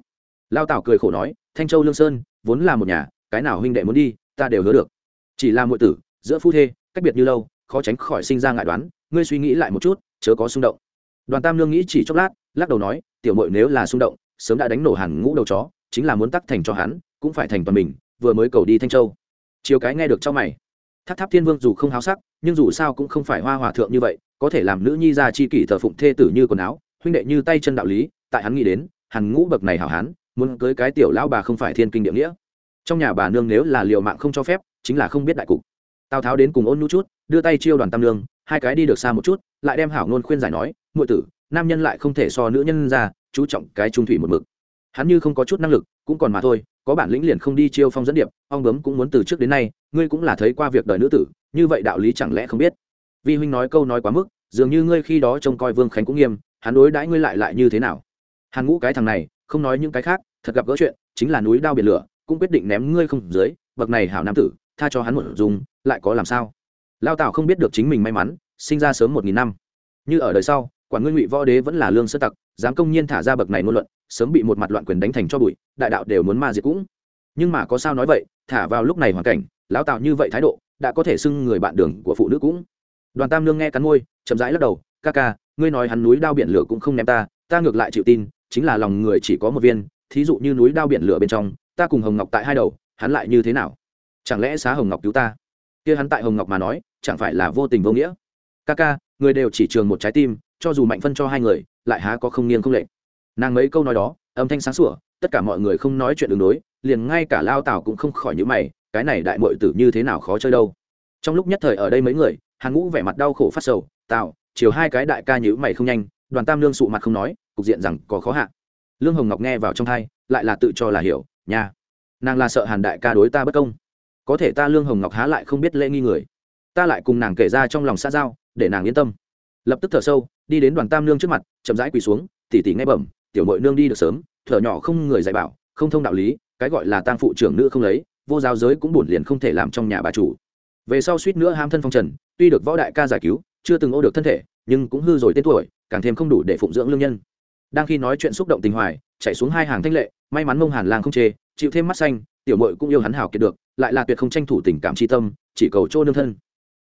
Lao tảo cười khổ nói, thanh châu lương sơn, vốn là một nhà, cái nào huynh đệ muốn đi, ta đều hứa được. Chỉ là muội tử, giữa phu thê, cách biệt như lâu, khó tránh khỏi sinh ra ngại đoán, ngươi suy nghĩ lại một chút, chớ có xung động. Đoàn tam lương nghĩ chỉ chốc lát, lắc đầu nói, tiểu mội nếu là xung động, sớm đã đánh nổ hẳn ngũ đầu chó, chính là muốn tắc thành cho hắn, cũng phải thành toàn mình, vừa mới cầu đi thanh châu. Chiều cái nghe được cho mày. Tháp tháp thiên vương dù không háo sắc, nhưng dù sao cũng không phải hoa hòa thượng như vậy có thể làm nữ nhi ra chi kỷ thờ phụng thê tử như quần áo, huynh đệ như tay chân đạo lý, tại hắn nghĩ đến, hàn ngũ bậc này hảo hán, muốn cưới cái tiểu lão bà không phải thiên kinh địa nghĩa. Trong nhà bà nương nếu là liều mạng không cho phép, chính là không biết đại cục. Tào tháo đến cùng ôn nhu chút, đưa tay chiêu đoàn tam lương hai cái đi được xa một chút, lại đem hảo ngôn khuyên giải nói, muội tử, nam nhân lại không thể so nữ nhân ra, chú trọng cái trung thủy một mực. Hắn như không có chút năng lực, cũng còn mà thôi, có bản lĩnh liền không đi chiêu phong dẫn điệp, ong bướm cũng muốn từ trước đến nay, ngươi cũng là thấy qua việc đời nữ tử, như vậy đạo lý chẳng lẽ không biết? Vi huynh nói câu nói quá mức dường như ngươi khi đó trông coi vương khánh cũng nghiêm, hắn đối đãi ngươi lại lại như thế nào? Hàn ngũ cái thằng này, không nói những cái khác, thật gặp gỡ chuyện, chính là núi đao biển lửa, cũng quyết định ném ngươi không dưới, bậc này hảo nam tử, tha cho hắn một dùng, lại có làm sao? Lao tào không biết được chính mình may mắn, sinh ra sớm một nghìn năm. Như ở đời sau, quản ngươi ngụy võ đế vẫn là lương sơ tặc, dám công nhiên thả ra bậc này ngôn luận, sớm bị một mặt loạn quyền đánh thành cho bụi, đại đạo đều muốn ma diệt cũng. Nhưng mà có sao nói vậy, thả vào lúc này hoàn cảnh lão tạo như vậy thái độ, đã có thể xưng người bạn đường của phụ nữ cũng đoàn tam Nương nghe cắn môi, chậm rãi lắc đầu, ca ca, ngươi nói hắn núi đao biển lửa cũng không ném ta ta ngược lại chịu tin, chính là lòng người chỉ có một viên, thí dụ như núi đao biển lửa bên trong, ta cùng hồng ngọc tại hai đầu, hắn lại như thế nào? Chẳng lẽ xá hồng ngọc cứu ta? Kia hắn tại hồng ngọc mà nói, chẳng phải là vô tình vô nghĩa. Ca ca, người đều chỉ trường một trái tim, cho dù mạnh phân cho hai người, lại há có không nghiêng không lệch. Nàng mấy câu nói đó, âm thanh sáng sủa, tất cả mọi người không nói chuyện đường đối, liền ngay cả lao tảo cũng không khỏi những mày, cái này đại mội tử như thế nào khó chơi đâu? Trong lúc nhất thời ở đây mấy người hàn ngũ vẻ mặt đau khổ phát sầu tạo chiều hai cái đại ca nhữ mày không nhanh, đoàn tam lương sụ mặt không nói, cục diện rằng có khó hạ. Lương hồng ngọc nghe vào trong hai lại là tự cho là hiểu, nha, nàng là sợ hàn đại ca đối ta bất công. Có thể ta lương hồng ngọc há lại không biết lễ nghi người. Ta lại cùng nàng kể ra trong lòng xa giao, để nàng yên tâm. Lập tức thở sâu, đi đến đoàn tam nương trước mặt, chậm rãi quỳ xuống, tỉ tỉ nghe bẩm, tiểu mội nương đi được sớm, thở nhỏ không người dạy bảo, không thông đạo lý, cái gọi là tang phụ trưởng nữ không lấy, vô giáo giới cũng buồn liền không thể làm trong nhà bà chủ về sau suýt nữa ham thân phong trần, tuy được võ đại ca giải cứu, chưa từng ô được thân thể, nhưng cũng hư rồi tên tuổi, càng thêm không đủ để phụng dưỡng lương nhân. Đang khi nói chuyện xúc động tình hoài, chạy xuống hai hàng thanh lệ, may mắn mông hàn lang không chê, chịu thêm mắt xanh, tiểu mội cũng yêu hắn hào kiệt được, lại là tuyệt không tranh thủ tình cảm tri tâm, chỉ cầu chỗ nương thân.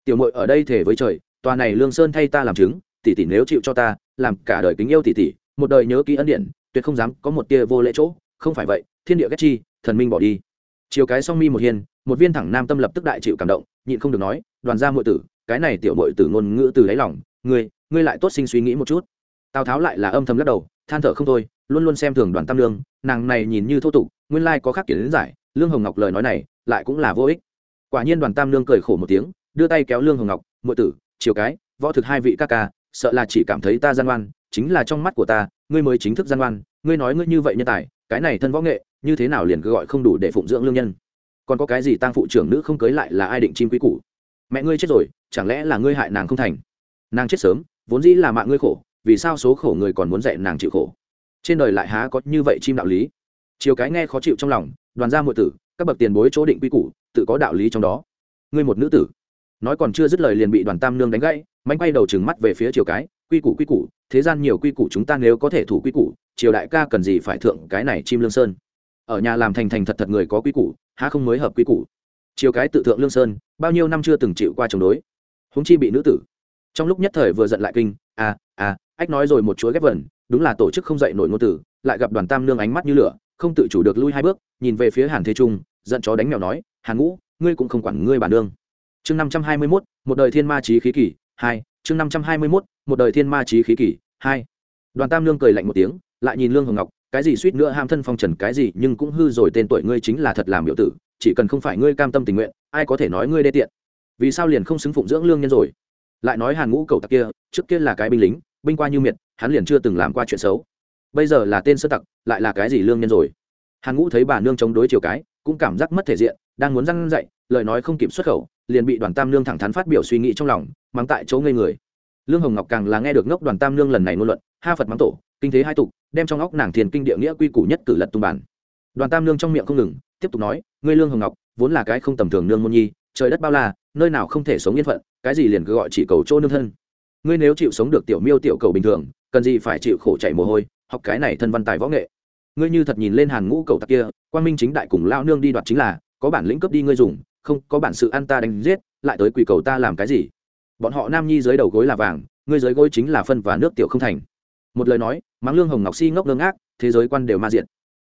Tiểu mội ở đây thể với trời, tòa này lương sơn thay ta làm chứng, tỷ tỷ nếu chịu cho ta, làm cả đời kính yêu tỷ tỷ, một đời nhớ ký ân điện tuyệt không dám có một tia vô lễ chỗ, không phải vậy, thiên địa ghét chi, thần minh bỏ đi chiều cái song mi một hiên, một viên thẳng nam tâm lập tức đại chịu cảm động, nhịn không được nói, đoàn gia muội tử, cái này tiểu muội tử ngôn ngữ từ đáy lòng, ngươi ngươi lại tốt sinh suy nghĩ một chút. Tào tháo lại là âm thầm lắc đầu, than thở không thôi, luôn luôn xem thường đoàn tam lương, nàng này nhìn như thô tục, nguyên lai có khác kiến giải, lương hồng ngọc lời nói này, lại cũng là vô ích. Quả nhiên đoàn tam lương cười khổ một tiếng, đưa tay kéo lương hồng ngọc, muội tử, chiều cái, võ thực hai vị ca ca, sợ là chỉ cảm thấy ta gian oan chính là trong mắt của ta, ngươi mới chính thức gian oan ngươi nói ngươi như vậy nhân tài, cái này thân võ nghệ, như thế nào liền cứ gọi không đủ để phụng dưỡng lương nhân? Còn có cái gì tang phụ trưởng nữ không cưới lại là ai định chim quý củ? Mẹ ngươi chết rồi, chẳng lẽ là ngươi hại nàng không thành? Nàng chết sớm, vốn dĩ là mạng ngươi khổ, vì sao số khổ người còn muốn dạy nàng chịu khổ? Trên đời lại há có như vậy chim đạo lý? Chiều cái nghe khó chịu trong lòng, đoàn gia muội tử, các bậc tiền bối chỗ định quy củ, tự có đạo lý trong đó. Ngươi một nữ tử, nói còn chưa dứt lời liền bị đoàn tam nương đánh gãy, manh quay đầu trừng mắt về phía chiều cái quy củ quy củ, thế gian nhiều quy củ chúng ta nếu có thể thủ quy củ, triều đại ca cần gì phải thượng cái này chim lương sơn. Ở nhà làm thành thành thật thật người có quy củ, há không mới hợp quy củ. Triều cái tự thượng lương sơn, bao nhiêu năm chưa từng chịu qua chống đối. Húng chi bị nữ tử. Trong lúc nhất thời vừa giận lại kinh à à ách nói rồi một chuỗi ghép vần, đúng là tổ chức không dậy nổi ngôn tử, lại gặp đoàn tam nương ánh mắt như lửa, không tự chủ được lui hai bước, nhìn về phía hàn thế trung, giận chó đánh mèo nói, hàn ngũ, ngươi cũng không quản ngươi bản nương. Chương năm trăm hai mươi mốt, một đời thiên ma trí khí kỷ, hai, chương năm trăm hai mươi mốt một đời thiên ma trí khí kỷ hai. Đoàn tam lương cười lạnh một tiếng, lại nhìn lương hồng ngọc, cái gì suýt nữa ham thân phong trần cái gì, nhưng cũng hư rồi tên tuổi ngươi chính là thật làm biểu tử, chỉ cần không phải ngươi cam tâm tình nguyện, ai có thể nói ngươi đê tiện. Vì sao liền không xứng phụng dưỡng lương nhân rồi? Lại nói hàn ngũ cầu tặc kia, trước kia là cái binh lính, binh qua như miệt, hắn liền chưa từng làm qua chuyện xấu. Bây giờ là tên sơ tặc, lại là cái gì lương nhân rồi? Hàn ngũ thấy bà nương chống đối chiều cái, cũng cảm giác mất thể diện, đang muốn răng dậy, lời nói không kịp xuất khẩu, liền bị đoàn tam nương thẳng thắn phát biểu suy nghĩ trong lòng, mắng tại chỗ ngây người lương hồng ngọc càng là nghe được ngốc đoàn tam nương lần này ngôn luận, ha phật mắng tổ, kinh thế hai tục, đem trong óc nàng thiền kinh địa nghĩa quy củ nhất cử lật tung bản đoàn tam nương trong miệng không ngừng, tiếp tục nói, ngươi lương hồng ngọc, vốn là cái không tầm thường nương môn nhi, trời đất bao la, nơi nào không thể sống yên phận, cái gì liền cứ gọi chỉ cầu chỗ nương thân. Ngươi nếu chịu sống được tiểu miêu tiểu cầu bình thường, cần gì phải chịu khổ chảy mồ hôi, học cái này thân văn tài võ nghệ. Ngươi như thật nhìn lên hàn ngũ cầu tặc kia quan minh chính đại cùng lao nương đi đoạt chính là, có bản lĩnh cướp đi ngươi dùng, không, có bản sự ăn ta đánh giết, lại tới quỳ cầu ta làm cái gì? Bọn họ nam nhi dưới đầu gối là vàng, ngươi dưới gối chính là phân và nước tiểu không thành. Một lời nói mắng lương hồng ngọc si ngốc ngơ ngác, thế giới quan đều ma diện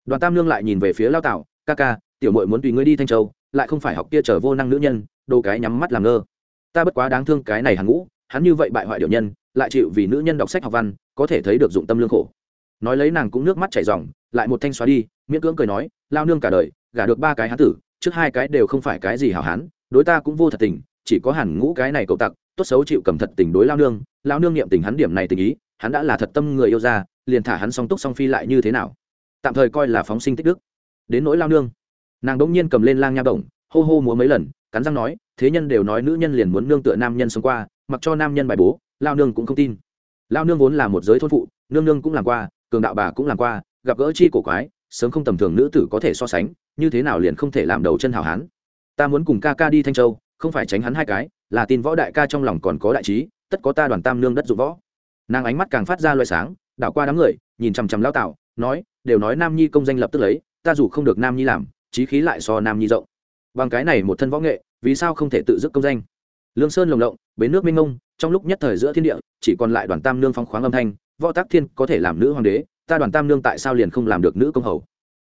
đoàn tam lương lại nhìn về phía lao tạo ca ca, tiểu mội muốn tùy ngươi đi thanh châu, lại không phải học kia trở vô năng nữ nhân, đồ cái nhắm mắt làm ngơ. Ta bất quá đáng thương cái này hàng ngũ, hắn như vậy bại hoại điệu nhân, lại chịu vì nữ nhân đọc sách học văn, có thể thấy được dụng tâm lương khổ. Nói lấy nàng cũng nước mắt chảy ròng, lại một thanh xóa đi, miễn cưỡng cười nói, lao nương cả đời, gả được ba cái hán tử, trước hai cái đều không phải cái gì hảo hán, đối ta cũng vô thật tình, chỉ có hẳn ngũ cái này cậu tặc tốt xấu chịu cầm thật tình đối lao nương lao nương niệm tình hắn điểm này tình ý, hắn đã là thật tâm người yêu ra liền thả hắn song túc song phi lại như thế nào? Tạm thời coi là phóng sinh tích đức. Đến nỗi lao nương, nàng đ ỗ n g nhiên cầm lên lang nha bổng, hô hô múa mấy lần, cắn răng nói, thế nhân đều nói nữ nhân liền muốn nương tựa nam nhân sống qua, mặc cho nam nhân bài bố, lao nương cũng không tin. Lao nương vốn là một giới thôn phụ, nương nương cũng làm qua, cường đạo bà cũng làm qua, gặp gỡ chi cổ quái, sớm không tầm thường nữ tử có thể so sánh, như thế nào liền không thể làm đầu chân hảo hán. Ta muốn cùng ca ca đi thanh châu, không phải tránh hắn hai cái là tin võ đại ca trong lòng còn có đại trí, tất có ta đoàn tam nương đất dụng võ. Nàng ánh mắt càng phát ra loại sáng, đảo qua đám người, nhìn chằm chằm lao tạo nói, đều nói nam nhi công danh lập tức lấy, ta dù không được nam nhi làm trí khí lại so nam nhi rộng. Bằng cái này một thân võ nghệ, vì sao không thể tự dứt công danh? Lương sơn lồng lộng, bến nước minh ngông trong lúc nhất thời giữa thiên địa, chỉ còn lại đoàn tam nương phong khoáng âm thanh, võ tác thiên có thể làm nữ hoàng đế, ta đoàn tam nương tại sao liền không làm được nữ công hầu?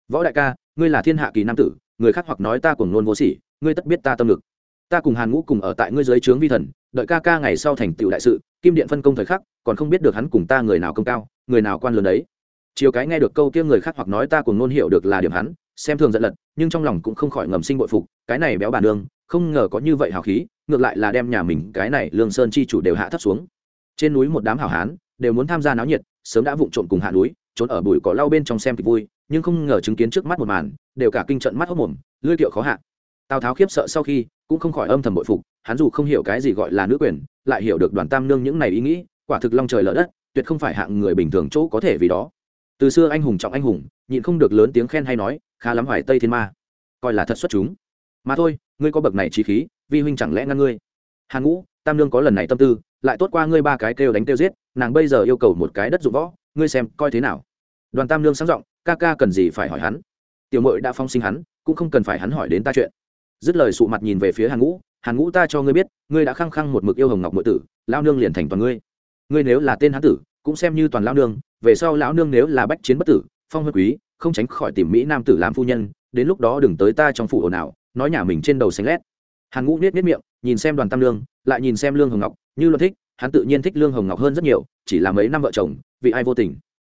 Võ đại ca, ngươi là thiên hạ kỳ nam tử, người khác hoặc nói ta cùng nôn vô sỉ, ngươi tất biết ta tâm lực ta cùng hàn ngũ cùng ở tại ngươi dưới trướng vi thần, đợi ca ca ngày sau thành tựu đại sự, kim điện phân công thời khắc, còn không biết được hắn cùng ta người nào công cao, người nào quan lớn đấy. Chiều cái nghe được câu kia người khác hoặc nói ta cùng nôn hiểu được là điểm hắn, xem thường giận lật, nhưng trong lòng cũng không khỏi ngầm sinh bội phục, cái này béo bàn đường không ngờ có như vậy hào khí, ngược lại là đem nhà mình, cái này lương sơn chi chủ đều hạ thấp xuống. Trên núi một đám hảo hán, đều muốn tham gia náo nhiệt, sớm đã vụng trộn cùng hạ núi, trốn ở bụi cỏ lau bên trong xem kịch vui, nhưng không ngờ chứng kiến trước mắt một màn, đều cả kinh trận mắt hốc mồm, lưỡi kiệu khó hạ. Tào tháo khiếp sợ sau khi cũng không khỏi âm thầm bội phục, hắn dù không hiểu cái gì gọi là nữ quyền, lại hiểu được đoàn tam nương những này ý nghĩ, quả thực long trời lở đất, tuyệt không phải hạng người bình thường chỗ có thể vì đó. Từ xưa anh hùng trọng anh hùng, nhịn không được lớn tiếng khen hay nói, khá lắm hoài tây thiên ma. Coi là thật xuất chúng. Mà thôi, ngươi có bậc này trí khí, vi huynh chẳng lẽ ngăn ngươi? Hàn ngũ, tam nương có lần này tâm tư, lại tốt qua ngươi ba cái kêu đánh kêu giết, nàng bây giờ yêu cầu một cái đất dụng võ, ngươi xem coi thế nào? Đoàn tam nương sáng giọng, ca ca cần gì phải hỏi hắn? Tiểu mội đã phong sinh hắn, cũng không cần phải hắn hỏi đến ta chuyện dứt lời sụ mặt nhìn về phía hàn ngũ hàn ngũ ta cho ngươi biết, ngươi đã khăng khăng một mực yêu hồng ngọc mượn tử lao nương liền thành toàn ngươi. Ngươi nếu là tên hán tử, cũng xem như toàn lao nương, về sau lão nương nếu là bách chiến bất tử, phong huân quý, không tránh khỏi tìm mỹ nam tử làm phu nhân, đến lúc đó đừng tới ta trong phủ ồn ào, nói nhà mình trên đầu xanh lét. Hàn ngũ niết niết miệng, nhìn xem đoàn tam lương, lại nhìn xem lương hồng ngọc, như luận thích, hắn tự nhiên thích lương hồng ngọc hơn rất nhiều, chỉ là mấy năm vợ chồng vì ai vô tình.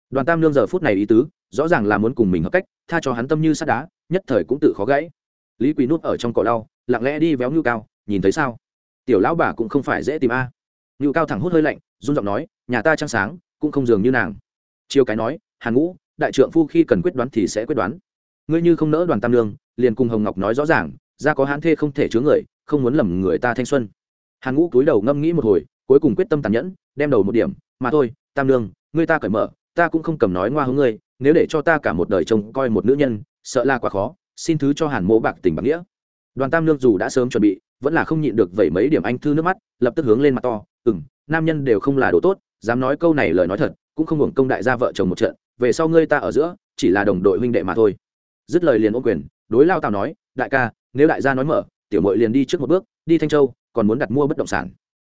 Đoàn tam lương giờ phút này ý tứ, rõ ràng là muốn cùng mình hợp cách, tha cho hắn tâm như sắt đá, nhất thời cũng tự khó gãy lý quý nuốt ở trong cỏ lau, lặng lẽ đi véo ngưu cao, nhìn thấy sao? Tiểu lão bà cũng không phải dễ tìm a. À. ngưu cao thẳng hút hơi lạnh, run giọng nói, nhà ta trăng sáng, cũng không dường như nàng. Chiêu cái nói, hàn ngũ, đại trượng phu khi cần quyết đoán thì sẽ quyết đoán. Ngươi như không nỡ đoàn tam lương, liền cùng hồng ngọc nói rõ ràng, ra có hãn thê không thể chứa người, không muốn lầm người ta thanh xuân. Hàn ngũ cúi đầu ngâm nghĩ một hồi, cuối cùng quyết tâm tàn nhẫn, đem đầu một điểm, mà thôi, tam lương, ngươi ta cởi mở, ta cũng không cầm nói ngoa hướng ngươi, nếu để cho ta cả một đời trông coi một nữ nhân, sợ là quá khó xin thứ cho hàn mỗ bạc tình bạc nghĩa. Đoàn tam lương dù đã sớm chuẩn bị, vẫn là không nhịn được vẩy mấy điểm anh thư nước mắt, lập tức hướng lên mặt to ừ m nam nhân đều không là đồ tốt, dám nói câu này lời nói thật, cũng không hưởng công đại gia vợ chồng một trận, về sau ngươi ta ở giữa, chỉ là đồng đội huynh đệ mà thôi. Dứt lời liền ô quyền, đối lao tào nói, đại ca, nếu đại gia nói mở, tiểu mội liền đi trước một bước, đi thanh châu, còn muốn đặt mua bất động sản.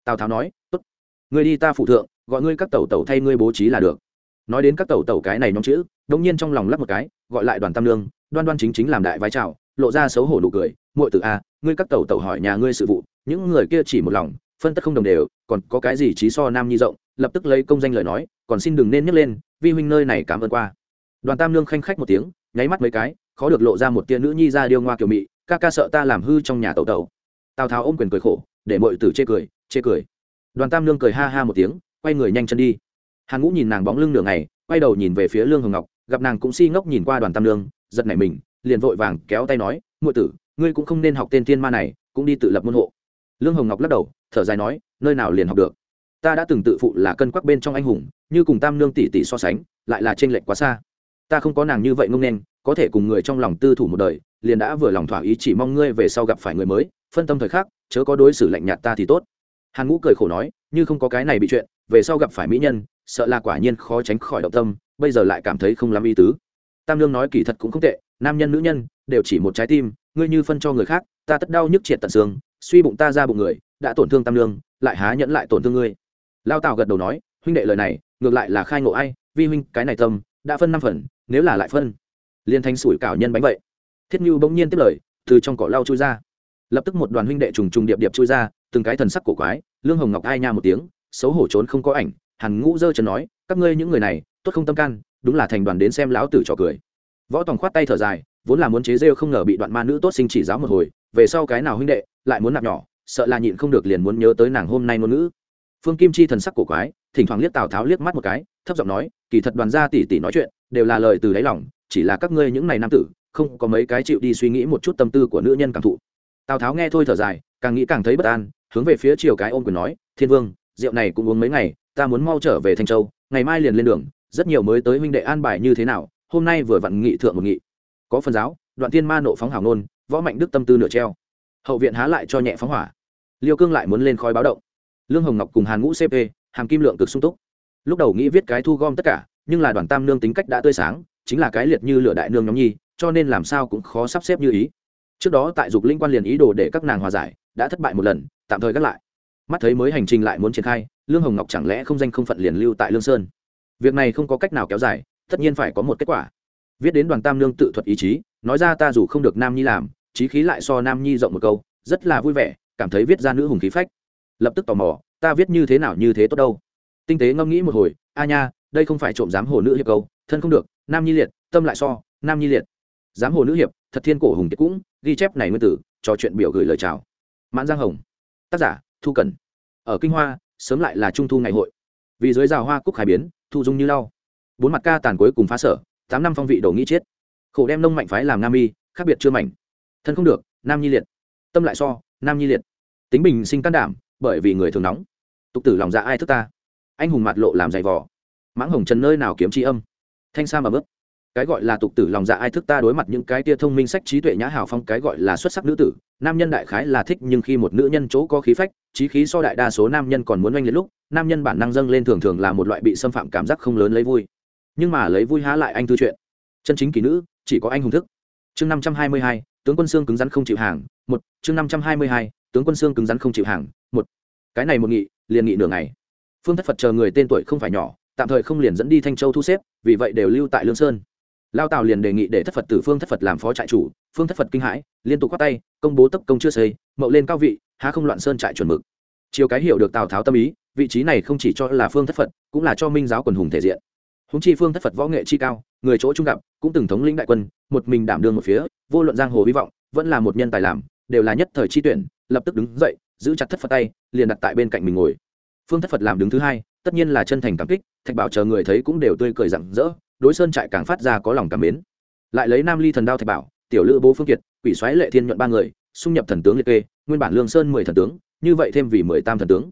Tào tháo nói, tốt, ngươi đi ta phụ thượng, gọi ngươi các tẩu tẩu thay ngươi bố trí là được. Nói đến các tẩu tẩu cái này nhóm chữ đông nhiên trong lòng lắp một cái, gọi lại đoàn tam lương đoan đoan chính chính làm đại vai trào, lộ ra xấu hổ nụ cười, muội tử a, ngươi các tẩu tẩu hỏi nhà ngươi sự vụ, những người kia chỉ một lòng, phân tất không đồng đều, còn có cái gì trí so nam nhi rộng, lập tức lấy công danh lời nói, còn xin đừng nên nhấc lên, vi huynh nơi này cảm ơn qua. Đoàn tam lương khanh khách một tiếng, nháy mắt mấy cái, khó được lộ ra một tia nữ nhi ra điêu ngoa kiểu mị, ca ca sợ ta làm hư trong nhà tẩu tẩu. Tào tháo ôm quyền cười khổ, để mọi tử chê cười chê cười. Đoàn tam lương cười ha ha một tiếng, quay người nhanh chân đi. Hàn ngũ nhìn nàng bóng lưng nửa ngày, quay đầu nhìn về phía lương hồng ngọc, gặp nàng cũng si ngốc nhìn qua đoàn tam lương giật nảy mình, liền vội vàng kéo tay nói ngụy tử, ngươi cũng không nên học tên thiên ma này, cũng đi tự lập môn hộ. Lương hồng ngọc lắc đầu, thở dài nói, nơi nào liền học được? Ta đã từng tự phụ là cân quắc bên trong anh hùng, như cùng tam nương tỷ tỷ so sánh, lại là trên lệch quá xa. Ta không có nàng như vậy ngông nên, có thể cùng người trong lòng tư thủ một đời, liền đã vừa lòng thỏa ý chỉ mong ngươi về sau gặp phải người mới, phân tâm thời khắc, chớ có đối xử lạnh nhạt ta thì tốt. Hàn ngũ cười khổ nói, như không có cái này bị chuyện, về sau gặp phải mỹ nhân, sợ là quả nhiên khó tránh khỏi động tâm, bây giờ lại cảm thấy không lắm ý tứ tam lương nói kỳ thật cũng không tệ, nam nhân nữ nhân, đều chỉ một trái tim, ngươi như phân cho người khác, ta tất đau nhức triệt tận xương, suy bụng ta ra bụng người, đã tổn thương tam lương lại há nhẫn lại tổn thương ngươi. Lao tào gật đầu nói, huynh đệ lời này, ngược lại là khai ngộ ai, vi huynh, cái này tâm, đã phân năm phần, nếu là lại phân. Liên thanh sủi cảo nhân bánh vậy. Thiết như bỗng nhiên tiếp lời, từ trong cỏ lau chui ra. Lập tức một đoàn huynh đệ trùng trùng điệp điệp chui ra, từng cái thần sắc cổ quái, lương hồng ngọc ai nha một tiếng, xấu hổ trốn không có ảnh, hàn ngũ dơ chân nói, các ngươi những người này, tốt không tâm can đúng là thành đoàn đến xem lão tử trò cười. Võ tòng khoát tay thở dài, vốn là muốn chế rêu không ngờ bị đoạn ma nữ tốt sinh chỉ giáo một hồi, về sau cái nào huynh đệ, lại muốn nạp nhỏ, sợ là nhịn không được liền muốn nhớ tới nàng hôm nay ngôn ngữ. Phương kim chi thần sắc cổ quái, thỉnh thoảng liếc tào tháo liếc mắt một cái, thấp giọng nói, kỳ thật đoàn gia tỷ tỷ nói chuyện, đều là lời từ đáy lòng, chỉ là các ngươi những này nam tử, không có mấy cái chịu đi suy nghĩ một chút tâm tư của nữ nhân cảm thụ. Tào tháo nghe thôi thở dài, càng nghĩ càng thấy bất an, hướng về phía chiều cái ôm quyền nói, thiên vương, rượu này cũng uống mấy ngày, ta muốn mau trở về thanh châu, ngày mai liền lên đường rất nhiều mới tới huynh đệ an bài như thế nào, hôm nay vừa vặn nghị thượng một nghị. Có phần giáo, đoạn tiên ma nộ phóng hào nôn võ mạnh đức tâm tư nửa treo. Hậu viện há lại cho nhẹ phóng hỏa. Liêu cương lại muốn lên khói báo động. Lương hồng ngọc cùng hàn ngũ cp hàm kim lượng cực sung túc. Lúc đầu nghĩ viết cái thu gom tất cả, nhưng là đoàn tam nương tính cách đã tươi sáng, chính là cái liệt như lửa đại nương nhóm nhi, cho nên làm sao cũng khó sắp xếp như ý. Trước đó tại dục linh quan liền ý đồ để các nàng hòa giải, đã thất bại một lần, tạm thời gác lại. Mắt thấy mới hành trình lại muốn triển khai, lương hồng ngọc chẳng lẽ không danh không phận liền lưu tại lương sơn? Việc này không có cách nào kéo dài, tất nhiên phải có một kết quả. Viết đến đoàn tam nương tự thuật ý chí, nói ra ta dù không được nam nhi làm trí khí lại so nam nhi rộng một câu, rất là vui vẻ, cảm thấy viết ra nữ hùng khí phách. Lập tức tò mò, ta viết như thế nào như thế tốt đâu? Tinh tế ngẫm nghĩ một hồi, a nha, đây không phải trộm giám hồ nữ hiệp câu, thân không được, nam nhi liệt, tâm lại so, nam nhi liệt. Giám hồ nữ hiệp, thật thiên cổ hùng kiệt cũng, ghi chép này nguyên tử, trò chuyện biểu gửi lời chào. Mãn giang hồng, tác giả, thu cần. Ở kinh hoa, sớm lại là trung thu ngày hội. Vì dưới rào hoa cúc khai biến thu dung như lau. Bốn mặt ca tàn cuối cùng phá sở, tám năm phong vị đổ nghĩ chết. Khổ đem nông mạnh phái làm nam y, khác biệt chưa mảnh. Thân không được, nam nhi liệt. Tâm lại so, nam nhi liệt. Tính bình sinh can đảm, bởi vì người thường nóng. Tục tử lòng dạ ai thức ta? Anh hùng mặt lộ làm dày vò. Mãng hồng trần nơi nào kiếm tri âm? Thanh sa mà bước cái gọi là tục tử lòng dạ ai thức ta đối mặt những cái tia thông minh sách trí tuệ nhã hào phong, cái gọi là xuất sắc nữ tử, nam nhân đại khái là thích nhưng khi một nữ nhân chỗ có khí phách trí khí so đại đa số nam nhân còn muốn oanh liệt lúc, nam nhân bản năng dâng lên thường thường là một loại bị xâm phạm cảm giác không lớn lấy vui. Nhưng mà lấy vui há lại anh thư chuyện. Chân chính kỳ nữ, chỉ có anh hùng thức. Chương năm trăm hai mươi hai, tướng quân xương cứng rắn không chịu hàng, một. Chương năm trăm hai mươi hai, tướng quân xương cứng rắn không chịu hàng, một. Cái này một nghị, liền nghị nửa ngày. Phương thất phật chờ người tên tuổi không phải nhỏ, tạm thời không liền dẫn đi thanh châu thu xếp, vì vậy đều lưu tại lương sơn lao tào liền đề nghị để thất phật từ phương thất phật làm phó trại chủ, phương thất phật kinh hãi, liên tục khoát tay, công bố tấp công chưa xây, mậu lên cao vị, há không loạn sơn trại chuẩn mực. Chiều cái hiểu được tào tháo tâm ý, vị trí này không chỉ cho là phương thất phật, cũng là cho minh giáo quần hùng thể diện. Húng chi phương thất phật võ nghệ chi cao, người chỗ trung gặp, cũng từng thống lĩnh đại quân, một mình đảm đương một phía, vô luận giang hồ hy vọng, vẫn là một nhân tài làm, đều là nhất thời chi tuyển, lập tức đứng dậy, giữ chặt thất phật tay, liền đặt tại bên cạnh mình ngồi. Phương thất phật làm đứng thứ hai, tất nhiên là chân thành cảm kích, thạch bảo chờ người thấy cũng đều tươi cười rặng rỡ đối sơn trại càng phát ra có lòng cảm mến. Lại lấy nam ly thần đao thạch bảo, tiểu lữ bố phương kiệt, quỷ xoáy lệ thiên nhuận ba người, xung nhập thần tướng liệt kê, nguyên bản lương sơn mười thần tướng, như vậy thêm vì mười tam thần tướng.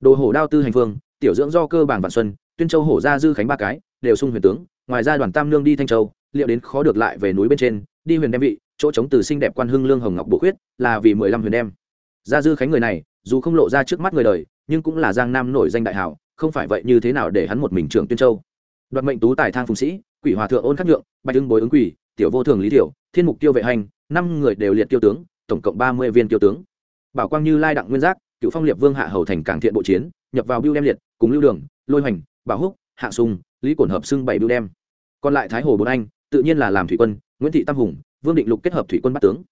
Đồ hổ đao tư hành phương, tiểu dưỡng do cơ bản vạn xuân, tuyên châu hổ gia dư khánh ba cái, đều sung huyền tướng, ngoài ra đoàn tam lương đi thanh châu, liệu đến khó được lại về núi bên trên, đi huyền đem vị, chỗ chống từ xinh đẹp quan hưng lương hồng ngọc bổ khuyết, là vì mười lăm huyền đem. Gia dư khánh người này, dù không lộ ra trước mắt người đời, nhưng cũng là giang nam nổi danh đại hảo, không phải vậy như thế nào để hắn một mình trưởng tuyên châu đoạt mệnh tú tài thang phùng sĩ, quỷ hòa thượng ôn khắc nhượng, bạch hưng bối ứng quỷ, tiểu vô thường lý tiểu thiên mục tiêu vệ hành, năm người đều liệt tiêu tướng, tổng cộng ba mươi viên tiêu tướng. Bảo quang như lai đặng nguyên giác, cựu phong liệt vương hạ hầu thành cảng thiện bộ chiến, nhập vào biêu đem liệt, cùng lưu đường, lôi hoành, bảo húc, hạ sùng lý cổn hợp xưng bảy biêu đem. Còn lại thái hồ bốn anh, tự nhiên là làm thủy quân, nguyễn thị tam hùng, vương định lục kết hợp thủy quân bắt tướng.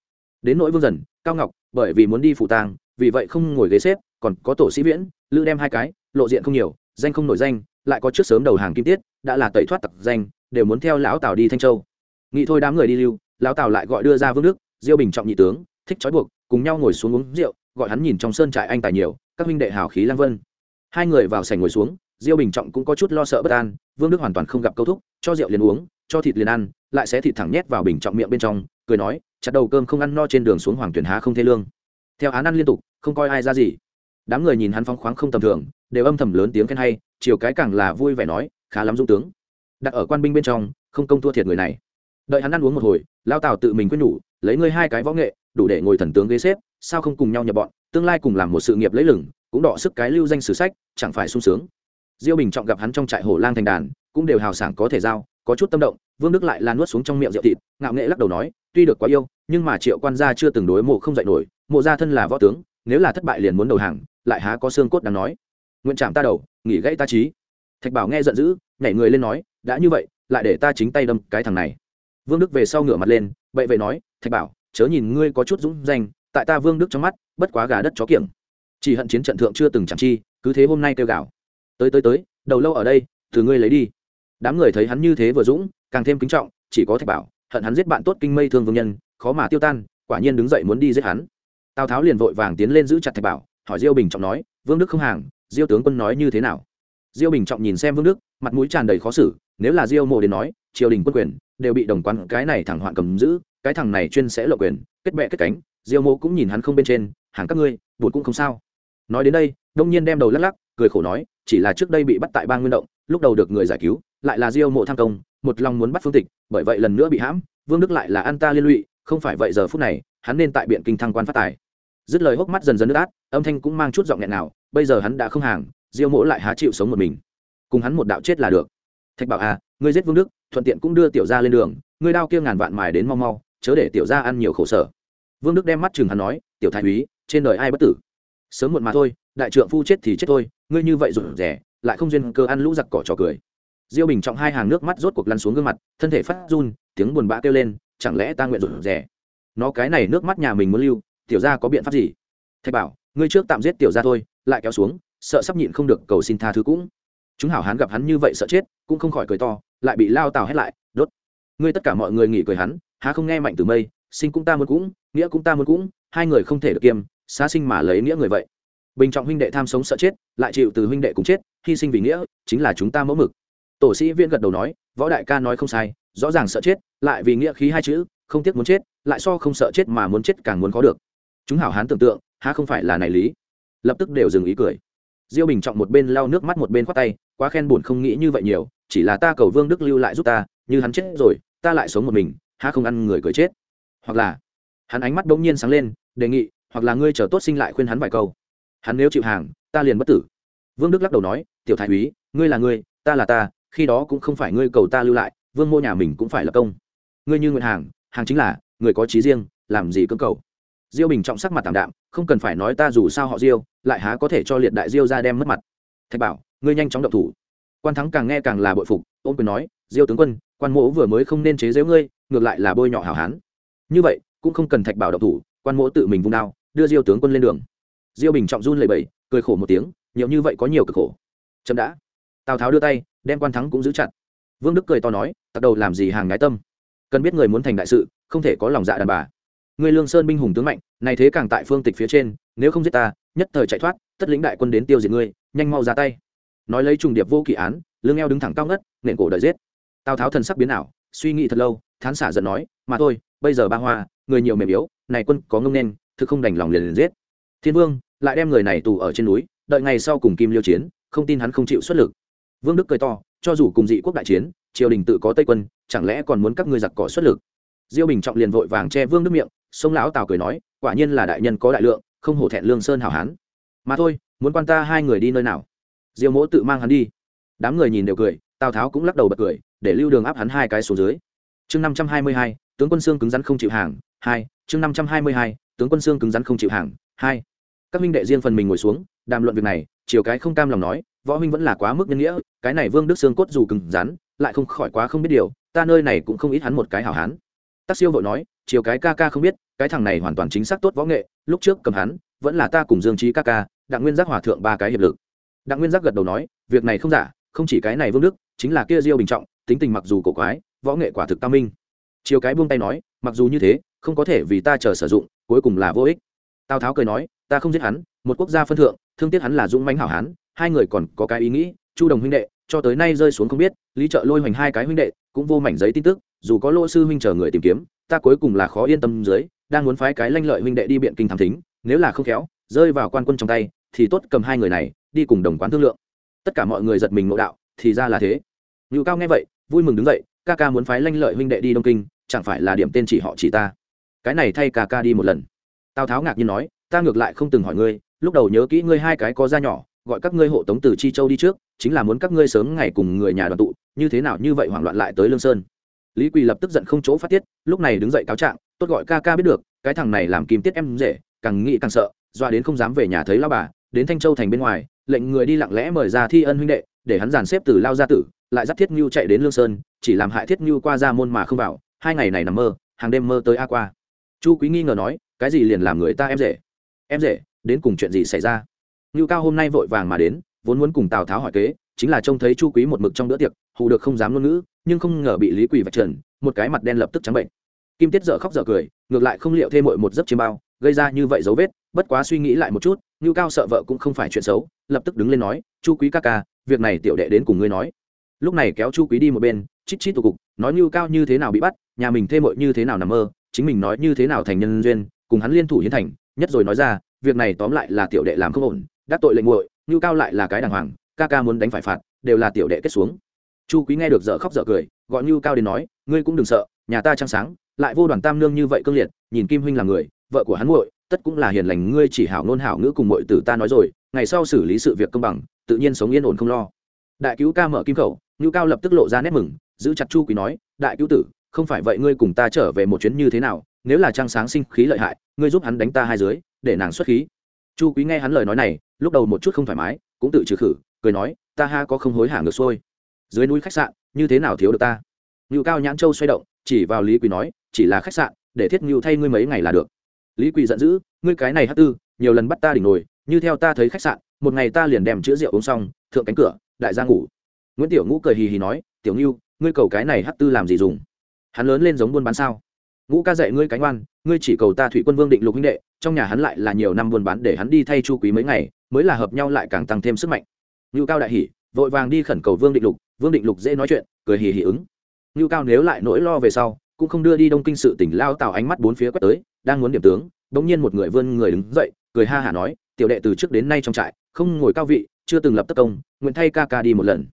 Đến nỗi vương dần, cao ngọc, bởi vì muốn đi phủ tang vì vậy không ngồi ghế xếp, còn có tổ sĩ viễn, lữ đem hai cái, lộ diện không nhiều, danh không nổi danh, lại có trước sớm đầu hàng kim tiết đã là tẩy thoát tặc danh, đều muốn theo lão tào đi thanh châu. Nghĩ thôi đám người đi lưu, lão tào lại gọi đưa ra vương đức, diêu bình trọng nhị tướng, thích trói buộc, cùng nhau ngồi xuống uống rượu, gọi hắn nhìn trong sơn trại anh tài nhiều, các huynh đệ hào khí lang vân. Hai người vào sảnh ngồi xuống, diêu bình trọng cũng có chút lo sợ bất an, vương đức hoàn toàn không gặp câu thúc, cho rượu liền uống, cho thịt liền ăn, lại sẽ thịt thẳng nhét vào bình trọng miệng bên trong, cười nói, chặt đầu cơm không ăn no trên đường xuống hoàng tuyển há không thê lương. Theo án ăn liên tục, không coi ai ra gì. Đám người nhìn hắn phóng khoáng không tầm thường, đều âm thầm lớn tiếng khen hay, chiều cái càng là vui vẻ nói khá lắm dung tướng. Đặt ở quan binh bên trong, không công thua thiệt người này. Đợi hắn ăn uống một hồi, lao tào tự mình quyết nhủ, lấy ngươi hai cái võ nghệ, đủ để ngồi thần tướng ghế xếp, sao không cùng nhau nhập bọn, tương lai cùng làm một sự nghiệp lấy lửng cũng đọ sức cái lưu danh sử sách, chẳng phải sung sướng. Diêu bình trọng gặp hắn trong trại hổ lang thành đàn, cũng đều hào sảng có thể giao, có chút tâm động, vương đức lại lan nuốt xuống trong miệng rượu thịt, ngạo nghệ lắc đầu nói, tuy được quá yêu, nhưng mà triệu quan gia chưa từng đối mộ không dạy nổi, mộ gia thân là võ tướng, nếu là thất bại liền muốn đầu hàng, lại há có xương cốt đáng nói. Nguyện chạm ta đầu, nghỉ gãy ta trí thạch bảo nghe giận dữ, nhảy người lên nói, đã như vậy, lại để ta chính tay đâm cái thằng này. Vương đức về sau ngửa mặt lên, bậy vậy nói, thạch bảo, chớ nhìn ngươi có chút dũng danh, tại ta vương đức trong mắt, bất quá gà đất chó kiểng. Chỉ hận chiến trận thượng chưa từng chẳng chi, cứ thế hôm nay kêu gào. Tới tới tới, đầu lâu ở đây, từ ngươi lấy đi. Đám người thấy hắn như thế vừa dũng, càng thêm kính trọng, chỉ có thạch bảo, hận hắn giết bạn tốt kinh mây thương vương nhân, khó mà tiêu tan, quả nhiên đứng dậy muốn đi giết hắn. Tào tháo liền vội vàng tiến lên giữ chặt thạch bảo, hỏi diêu bình trọng nói, vương đức không hàng, diêu tướng quân nói như thế nào? Diêu bình trọng nhìn xem vương đức, mặt mũi tràn đầy khó xử, nếu là diêu mộ đến nói, triều đình quân quyền đều bị đồng quán cái này thẳng hoạn cầm giữ, cái thằng này chuyên sẽ lộ quyền, kết bệ kết cánh, diêu mộ cũng nhìn hắn không bên trên, hàng các ngươi, buồn cũng không sao. Nói đến đây, đông nhiên đem đầu lắc lắc, cười khổ nói, chỉ là trước đây bị bắt tại bang nguyên động, lúc đầu được người giải cứu, lại là diêu mộ tham công, một lòng muốn bắt phương tịch, bởi vậy lần nữa bị hãm, vương đức lại là an ta liên lụy, không phải vậy giờ phút này, hắn nên tại biện kinh thăng quan phát tài. Dứt lời hốc mắt dần dần nước át, âm thanh cũng mang chút giọng nghẹn nào bây giờ hắn đã không hàng diêu mỗ lại há chịu sống một mình. Cùng hắn một đạo chết là được. Thạch bảo à ngươi giết vương đức, thuận tiện cũng đưa tiểu gia lên đường, ngươi đao kia ngàn vạn mài đến mau mau, chớ để tiểu gia ăn nhiều khổ sở. Vương đức đem mắt chừng hắn nói, tiểu thái úy, trên đời ai bất tử? Sớm muộn mà thôi, đại trượng phu chết thì chết thôi, ngươi như vậy rụt rẻ lại không duyên cơ ăn lũ giặc cỏ trò cười. Diêu bình trọng hai hàng nước mắt rốt cuộc lăn xuống gương mặt, thân thể phát run, tiếng buồn bã kêu lên, chẳng lẽ ta nguyện rụt rẻ nó cái này nước mắt nhà mình muốn lưu, tiểu gia có biện pháp gì? Thạch bảo, ngươi trước tạm giết tiểu gia thôi, lại kéo xuống sợ sắp nhịn không được cầu xin tha thứ cũng. Chúng hảo hán gặp hắn như vậy sợ chết, cũng không khỏi cười to, lại bị lao tào hết lại, đốt! Ngươi tất cả mọi người nghỉ cười hắn, há không nghe mạnh từ mây, sinh cũng ta muốn cũng, nghĩa cũng ta muốn cũng, hai người không thể được kiêm xa sinh mà lấy nghĩa người vậy. Bình trọng huynh đệ tham sống sợ chết, lại chịu từ huynh đệ cùng chết, hy sinh vì nghĩa, chính là chúng ta mẫu mực. Tổ sĩ viên gật đầu nói, võ đại ca nói không sai, rõ ràng sợ chết, lại vì nghĩa khí hai chữ, không tiếc muốn chết, lại so không sợ chết mà muốn chết càng muốn có được. Chúng hảo hán tưởng tượng, há không phải là này lý? Lập tức đều dừng ý cười diêu bình trọng một bên lau nước mắt một bên khoát tay, quá khen buồn không nghĩ như vậy nhiều, chỉ là ta cầu vương đức lưu lại giúp ta, như hắn chết rồi, ta lại sống một mình, há không ăn người cười chết. Hoặc là, hắn ánh mắt bỗng nhiên sáng lên, đề nghị, hoặc là ngươi chờ tốt sinh lại khuyên hắn vài câu. Hắn nếu chịu hàng, ta liền bất tử. Vương đức lắc đầu nói, tiểu thái úy, ngươi là ngươi, ta là ta, khi đó cũng không phải ngươi cầu ta lưu lại, vương mô nhà mình cũng phải là công. Ngươi như nguyện hàng hàng chính là, người có trí riêng, làm gì cưỡng cầu? Diêu bình trọng sắc mặt tảm đạm, không cần phải nói ta dù sao họ diêu, lại há có thể cho liệt đại diêu ra đem mất mặt. Thạch bảo, ngươi nhanh chóng động thủ. Quan thắng càng nghe càng là bội phục ôm quyền nói, diêu tướng quân, quan mỗ vừa mới không nên chế giễu ngươi, ngược lại là bôi nhọ hảo hán. Như vậy, cũng không cần thạch bảo động thủ, quan mỗ tự mình vung đao, đưa diêu tướng quân lên đường. Diêu bình trọng run lẩy bẩy, cười khổ một tiếng, nhiều như vậy có nhiều cực khổ. Chậm đã. Tào tháo đưa tay, đem quan thắng cũng giữ chặt. Vương đức cười to nói, tặc đầu làm gì hàng ngái tâm? Cần biết người muốn thành đại sự, không thể có lòng dạ đàn bà ngươi lương sơn binh hùng tướng mạnh, này thế càng tại phương tịch phía trên, nếu không giết ta, nhất thời chạy thoát, tất lĩnh đại quân đến tiêu diệt ngươi, nhanh mau ra tay. Nói lấy trùng điệp vô kỳ án, lương eo đứng thẳng cao ngất, nện cổ đợi giết. Tào tháo thần sắc biến ảo, suy nghĩ thật lâu, thán xả giận nói, mà thôi, bây giờ ba hoa, người nhiều mềm yếu, này quân có ngông nên, thực không đành lòng liền liền giết. Thiên vương lại đem người này tù ở trên núi, đợi ngày sau cùng kim liêu chiến, không tin hắn không chịu xuất lực. Vương đức cười to, cho dù cùng dị quốc đại chiến, triều đình tự có tây quân, chẳng lẽ còn muốn các ngươi giặc cỏ xuất lực? Diêu bình trọng liền vội vàng che vương đức miệng sông lão tào cười nói, quả nhiên là đại nhân có đại lượng, không hổ thẹn lương sơn hảo hán. Mà thôi, muốn quan ta hai người đi nơi nào? Diêu mỗ tự mang hắn đi. Đám người nhìn đều cười, tào tháo cũng lắc đầu bật cười, để lưu đường áp hắn hai cái xuống dưới. Chương năm trăm hai mươi hai, tướng quân xương cứng rắn không chịu hàng, hai, chương năm trăm hai mươi hai, tướng quân xương cứng rắn không chịu hàng, hai. Các huynh đệ riêng phần mình ngồi xuống, đàm luận việc này chiều cái không cam lòng nói, võ huynh vẫn là quá mức nhân nghĩa, cái này vương đức xương cốt dù cứng rắn, lại không khỏi quá không biết điều, ta nơi này cũng không ít hắn một cái hảo hán tác siêu vội nói chiều cái ca ca không biết, cái thằng này hoàn toàn chính xác tốt võ nghệ, lúc trước cầm hắn, vẫn là ta cùng dương trí ca ca, đặng nguyên giác hòa thượng ba cái hiệp lực. Đặng nguyên giác gật đầu nói, việc này không giả, không chỉ cái này vương đức, chính là kia diêu bình trọng, tính tình mặc dù cổ quái, võ nghệ quả thực tam minh. Chiều cái buông tay nói, mặc dù như thế, không có thể vì ta chờ sử dụng, cuối cùng là vô ích. Tào tháo cười nói, ta không giết hắn, một quốc gia phân thượng, thương tiếc hắn là dũng mãnh hảo hán, hai người còn có cái ý nghĩ, chu đồng huynh đệ, cho tới nay rơi xuống không biết, lý trợ lôi hoành hai cái huynh đệ, cũng vô mảnh giấy tin tức dù có lỗ sư huynh chờ người tìm kiếm, ta cuối cùng là khó yên tâm dưới, đang muốn phái cái lanh lợi huynh đệ đi biện kinh thám thính, nếu là không khéo, rơi vào quan quân trong tay, thì tốt cầm hai người này, đi cùng đồng quán thương lượng. Tất cả mọi người giật mình ngộ đạo, thì ra là thế. Ngự cao nghe vậy, vui mừng đứng dậy, ca ca muốn phái lanh lợi huynh đệ đi đông kinh, chẳng phải là điểm tên chỉ họ chỉ ta. Cái này thay ca ca đi một lần. Tào tháo ngạc nhiên nói, ta ngược lại không từng hỏi ngươi, lúc đầu nhớ kỹ ngươi hai cái có da nhỏ, gọi các ngươi hộ tống từ chi châu đi trước, chính là muốn các ngươi sớm ngày cùng người nhà đoàn tụ, như thế nào như vậy hoảng loạn lại tới lương sơn lý quỳ lập tức giận không chỗ phát tiết, lúc này đứng dậy cáo trạng, tốt gọi ca ca biết được, cái thằng này làm kim tiết em rể càng nghĩ càng sợ doa đến không dám về nhà thấy lao bà, đến thanh châu thành bên ngoài, lệnh người đi lặng lẽ mời ra thi ân huynh đệ, để hắn dàn xếp từ lao gia tử, lại dắt thiết ngưu chạy đến lương sơn, chỉ làm hại thiết ngưu qua ra môn mà không vào, hai ngày này nằm mơ, hàng đêm mơ tới a qua. Chu quý nghi ngờ nói, cái gì liền làm người ta em rể em rể đến cùng chuyện gì xảy ra? Ngưu cao hôm nay vội vàng mà đến, vốn muốn cùng tào tháo hỏi kế, chính là trông thấy chu quý một mực trong bữa tiệc, hù được không dám ngôn ngữ nhưng không ngờ bị lý quỳ vạch trần, một cái mặt đen lập tức trắng bệnh. Kim tiết dở khóc dở cười, ngược lại không liệu thêm mội một giấc chiêm bao, gây ra như vậy dấu vết, bất quá suy nghĩ lại một chút, ngưu cao sợ vợ cũng không phải chuyện xấu, lập tức đứng lên nói, chu quý ca ca, việc này tiểu đệ đến cùng ngươi nói. Lúc này kéo chu quý đi một bên, chít chít tụ cục, nói ngưu cao như thế nào bị bắt, nhà mình thêm mội như thế nào nằm mơ, chính mình nói như thế nào thành nhân duyên, cùng hắn liên thủ hiến thành, nhất rồi nói ra, việc này tóm lại là tiểu đệ làm không ổn, đắc tội lệnh nguội ngưu cao lại là cái đàng hoàng, ca ca muốn đánh phải phạt, đều là tiểu đệ kết xuống chu quý nghe được dở khóc dở cười, gọi Như cao đến nói, ngươi cũng đừng sợ, nhà ta trăng sáng, lại vô đoàn tam nương như vậy cương liệt, nhìn kim huynh là người, vợ của hắn muội, tất cũng là hiền lành, ngươi chỉ hảo nôn hảo ngữ cùng muội tử ta nói rồi, ngày sau xử lý sự việc công bằng, tự nhiên sống yên ổn không lo. Đại cứu ca mở kim khẩu, Như cao lập tức lộ ra nét mừng, giữ chặt chu quý nói, đại cứu tử, không phải vậy ngươi cùng ta trở về một chuyến như thế nào, nếu là trăng sáng sinh khí lợi hại, ngươi giúp hắn đánh ta hai dưới, để nàng xuất khí. Chu quý nghe hắn lời nói này, lúc đầu một chút không thoải mái, cũng tự trừ khử, cười nói, ta ha có không hối hả ngược xuôi dưới núi khách sạn, như thế nào thiếu được ta? Ngưu cao nhãn châu xoay động, chỉ vào lý quỳ nói, chỉ là khách sạn, để thiết ngưu thay ngươi mấy ngày là được. Lý quỳ giận dữ, ngươi cái này hát tư, nhiều lần bắt ta đỉnh nồi, như theo ta thấy khách sạn, một ngày ta liền đem chữa rượu uống xong, thượng cánh cửa, đại gia ngủ. Nguyễn tiểu ngũ cười hì hì nói, tiểu ngưu, ngươi cầu cái này hát tư làm gì dùng? Hắn lớn lên giống buôn bán sao? Ngũ ca dạy ngươi cánh oan ngươi chỉ cầu ta thủy quân vương định lục huynh đệ, trong nhà hắn lại là nhiều năm buôn bán để hắn đi thay chu quý mấy ngày, mới là hợp nhau lại càng tăng thêm sức mạnh. Ngưu cao đại hỉ vội vàng đi khẩn cầu vương định lục, vương định lục dễ nói chuyện, cười hì hì ứng. Ngưu cao nếu lại nỗi lo về sau, cũng không đưa đi đông kinh sự tỉnh lao tạo ánh mắt bốn phía quét tới, đang muốn điểm tướng, bỗng nhiên một người vươn người đứng dậy, cười ha hả nói, tiểu đệ từ trước đến nay trong trại, không ngồi cao vị, chưa từng lập tất công, nguyện thay ca ca đi một lần.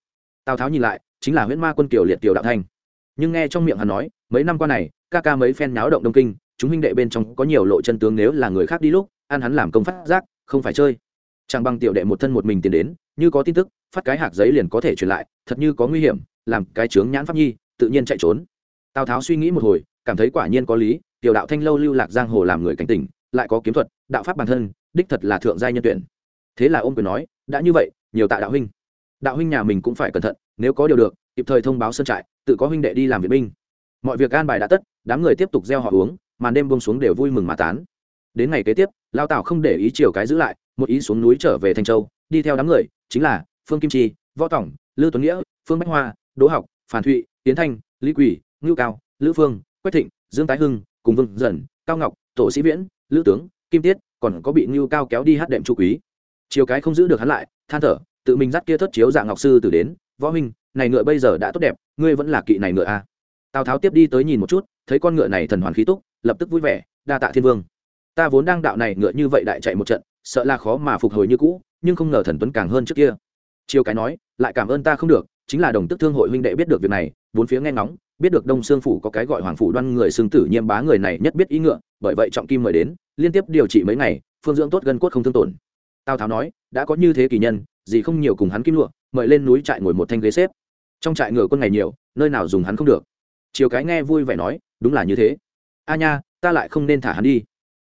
Tào tháo nhìn lại, chính là huyễn ma quân kiều liệt tiểu đạo thanh nhưng nghe trong miệng hắn nói, mấy năm qua này, ca ca mấy phen náo động đông kinh, chúng huynh đệ bên trong có nhiều lộ chân tướng nếu là người khác đi lúc, ăn hắn làm công phát giác, không phải chơi. Chẳng bằng tiểu đệ một thân một mình tiến đến như có tin tức, phát cái hạc giấy liền có thể truyền lại, thật như có nguy hiểm, làm cái chướng nhãn pháp nhi, tự nhiên chạy trốn. Tào tháo suy nghĩ một hồi, cảm thấy quả nhiên có lý, tiểu đạo thanh lâu lưu lạc giang hồ làm người cảnh tỉnh, lại có kiếm thuật, đạo pháp bản thân, đích thật là thượng gia nhân tuyển. Thế là ông quyền nói, đã như vậy, nhiều tạ đạo huynh. Đạo huynh nhà mình cũng phải cẩn thận, nếu có điều được, kịp thời thông báo sân trại, tự có huynh đệ đi làm viện binh. Mọi việc an bài đã tất, đám người tiếp tục gieo họ uống, màn đêm bông xuống đều vui mừng mà tán. Đến ngày kế tiếp, lao Tào không để ý chiều cái giữ lại, một ý xuống núi trở về thanh châu, đi theo đám người chính là phương kim chi, võ tổng lư tuấn nghĩa, phương bách hoa, đỗ học, phản thụy, tiến thanh, lý quỷ ngưu cao, lữ phương, quách thịnh, dương tái hưng, cùng vương dần, cao ngọc, tổ sĩ viễn, lữ tướng, kim tiết, còn có bị ngưu cao kéo đi hát đệm chu quý chiều cái không giữ được hắn lại, than thở, tự mình dắt kia thất chiếu dạng ngọc sư từ đến, võ huynh, này ngựa bây giờ đã tốt đẹp, ngươi vẫn là kỵ này ngựa à. tào tháo tiếp đi tới nhìn một chút, thấy con ngựa này thần hoàn khí túc, lập tức vui vẻ, đa tạ thiên vương ta vốn đang đạo này ngựa như vậy đại chạy một trận, sợ là khó mà phục hồi như cũ nhưng không ngờ thần tuấn càng hơn trước kia. Chiều cái nói, lại cảm ơn ta không được, chính là đồng tức thương hội huynh đệ biết được việc này, bốn phía nghe ngóng, biết được đông sương phủ có cái gọi hoàng phủ đoan người xương tử nhiêm bá người này nhất biết ý ngựa, bởi vậy trọng kim mời đến, liên tiếp điều trị mấy ngày, phương dưỡng tốt gân cốt không thương tổn. Tào tháo nói, đã có như thế kỳ nhân, gì không nhiều cùng hắn kim lụa mời lên núi trại ngồi một thanh ghế xếp. Trong trại ngựa quân ngày nhiều, nơi nào dùng hắn không được. Chiều cái nghe vui vẻ nói, đúng là như thế. A nha, ta lại không nên thả hắn đi.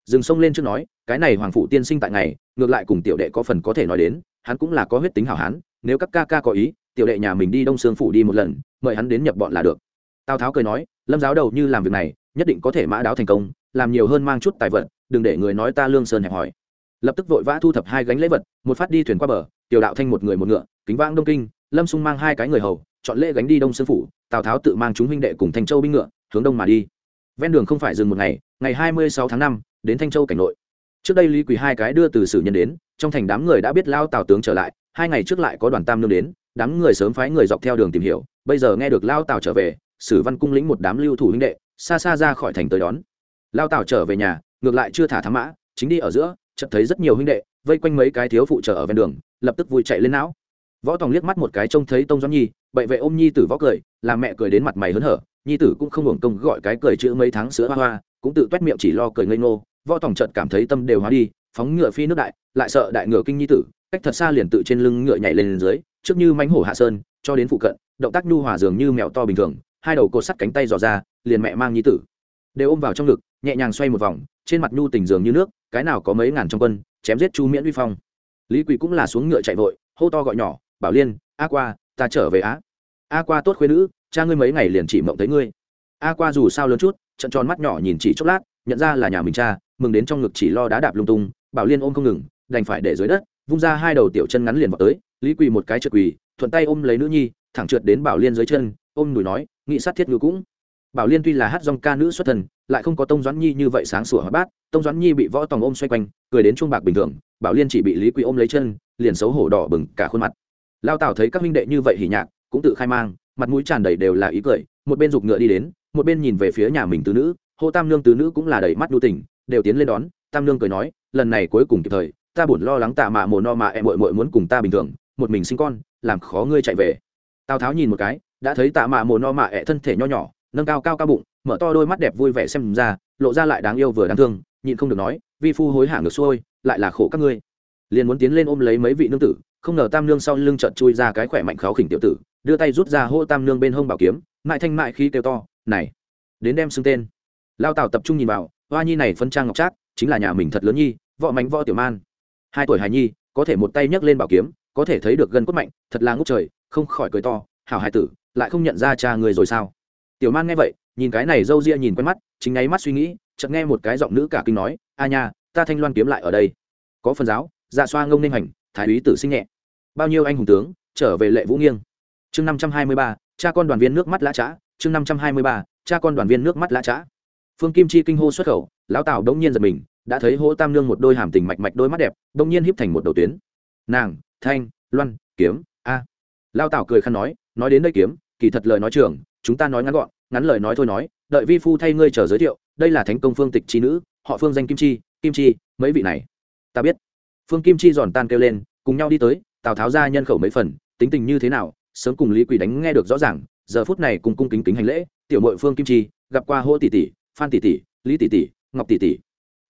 Dừng sông lên trước nói cái này hoàng phụ tiên sinh tại ngày, ngược lại cùng tiểu đệ có phần có thể nói đến, hắn cũng là có huyết tính hảo hán, nếu các ca ca có ý, tiểu đệ nhà mình đi đông sương phủ đi một lần, mời hắn đến nhập bọn là được. Tào tháo cười nói, lâm giáo đầu như làm việc này, nhất định có thể mã đáo thành công, làm nhiều hơn mang chút tài vật, đừng để người nói ta lương sơn hẹp hỏi lập tức vội vã thu thập hai gánh lễ vật, một phát đi thuyền qua bờ, tiểu đạo thanh một người một ngựa, kính vãng đông kinh, lâm xung mang hai cái người hầu, chọn lễ gánh đi đông sương phủ, tào tháo tự mang chúng huynh đệ cùng thanh châu binh ngựa, hướng đông mà đi. Ven đường không phải dừng một ngày ngày hai mươi sáu tháng năm, đến thanh châu cảnh nội trước đây lý quỳ hai cái đưa từ sử nhân đến, trong thành đám người đã biết lao tào tướng trở lại, hai ngày trước lại có đoàn tam nương đến, đám người sớm phái người dọc theo đường tìm hiểu, bây giờ nghe được lao tào trở về, sử văn cung lĩnh một đám lưu thủ huynh đệ, xa xa ra khỏi thành tới đón. Lao tào trở về nhà, ngược lại chưa thả thám mã, chính đi ở giữa, chợt thấy rất nhiều huynh đệ, vây quanh mấy cái thiếu phụ trở ở ven đường, lập tức vui chạy lên não. Võ tòng liếc mắt một cái trông thấy tông doãn nhi, bậy vệ ôm nhi tử võ cười, làm mẹ cười đến mặt mày hớn hở, nhi tử cũng không hưởng công gọi cái cười chữ mấy tháng sữa hoa hoa, cũng tự toét miệng chỉ lo cười ngây ngô võ tòng Trận cảm thấy tâm đều hóa đi, phóng ngựa phi nước đại, lại sợ đại ngựa kinh nhi tử, cách thật xa liền tự trên lưng ngựa nhảy lên dưới, trước như mánh hổ hạ sơn, cho đến phụ cận, động tác nhu hòa dường như mèo to bình thường, hai đầu cột sắt cánh tay dò ra, liền mẹ mang nhi tử. Đều ôm vào trong ngực, nhẹ nhàng xoay một vòng, trên mặt nhu tình dường như nước, cái nào có mấy ngàn trong quân, chém giết chu miễn uy phong. Lý quỳ cũng là xuống ngựa chạy vội, hô to gọi nhỏ, bảo liên, a qua, ta trở về á. A qua tốt khuyên nữ, cha ngươi mấy ngày liền chỉ mộng thấy ngươi. A qua dù sao lớn chút trận tròn mắt nhỏ nhìn chỉ chốc lát, nhận ra là nhà mình cha mừng đến trong ngực chỉ lo đá đạp lung tung, bảo liên ôm không ngừng, đành phải để dưới đất, vung ra hai đầu tiểu chân ngắn liền vào tới, lý quỳ một cái trượt quỳ, thuận tay ôm lấy nữ nhi, thẳng trượt đến bảo liên dưới chân, ôm đùi nói, nghị sát thiết ngữ cũng. Bảo liên tuy là hát dòng ca nữ xuất thần, lại không có tông doãn nhi như vậy sáng sủa hóa bát, tông doãn nhi bị võ tòng ôm xoay quanh, cười đến chuông bạc bình thường, bảo liên chỉ bị lý quỳ ôm lấy chân, liền xấu hổ đỏ bừng cả khuôn mặt. Lao tào thấy các minh đệ như vậy hỉ nhạc, cũng tự khai mang, mặt mũi tràn đầy đều là ý cười, một bên giục ngựa đi đến, một bên nhìn về phía nhà mình tứ nữ, hô tam nương tứ nữ cũng là đầy mắt đu tình đều tiến lên đón, tam nương cười nói, lần này cuối cùng kịp thời, ta buồn lo lắng tạ mạ mồ no mà em mội mội muốn cùng ta bình thường, một mình sinh con, làm khó ngươi chạy về. Tào tháo nhìn một cái, đã thấy tạ mạ mồ no mạ ẹ thân thể nho nhỏ, nâng cao cao cao bụng, mở to đôi mắt đẹp vui vẻ xem ra, lộ ra lại đáng yêu vừa đáng thương, nhịn không được nói, vi phu hối hả ngược xuôi, lại là khổ các ngươi. Liền muốn tiến lên ôm lấy mấy vị nương tử, không ngờ tam nương sau lưng trợn chui ra cái khỏe mạnh kháo khỉnh tiểu tử, đưa tay rút ra hô tam nương bên hông bảo kiếm, mại thanh mại khi kêu to, này, đến đem xưng tên. Lao tào tập trung nhìn vào hoa nhi này phân trang ngọc trác, chính là nhà mình thật lớn nhi, võ mánh võ tiểu man. Hai tuổi hài nhi, có thể một tay nhấc lên bảo kiếm, có thể thấy được gân cốt mạnh, thật là ngốc trời, không khỏi cười to, hảo hài tử, lại không nhận ra cha người rồi sao? Tiểu man nghe vậy, nhìn cái này râu ria nhìn quen mắt, chính ngáy mắt suy nghĩ, chợt nghe một cái giọng nữ cả kinh nói, a nha, ta thanh loan kiếm lại ở đây. Có phần giáo dạ xoa ngông ninh hành, thái úy tử sinh nhẹ. Bao nhiêu anh hùng tướng, trở về lệ vũ nghiêng. Chương năm trăm hai mươi ba, cha con đoàn viên nước mắt lã trá, chương năm trăm hai mươi ba, cha con đoàn viên nước mắt lã trá phương kim chi kinh hô xuất khẩu, lão tào đống nhiên giật mình, đã thấy hỗ tam nương một đôi hàm tình mạch mạch đôi mắt đẹp, đống nhiên híp thành một đầu tuyến. Nàng, thanh, loan, kiếm, a. À. lao tào cười khăn nói nói đến đây kiếm, kỳ thật lời nói trường, chúng ta nói ngắn gọn, ngắn lời nói thôi nói, đợi vi phu thay ngươi chờ giới thiệu, đây là thánh công phương tịch Chi nữ, họ phương danh kim chi kim chi, mấy vị này? Ta biết. Phương kim chi giòn tan kêu lên, cùng nhau đi tới, tào tháo ra nhân khẩu mấy phần, tính tình như thế nào, sớm cùng lý quỷ đánh nghe được rõ ràng, giờ phút này cùng cung kính kính hành lễ, tiểu mội phương kim chi, gặp qua hô tỷ tỷ phan tỷ tỷ, lý tỷ tỷ, ngọc tỷ tỷ.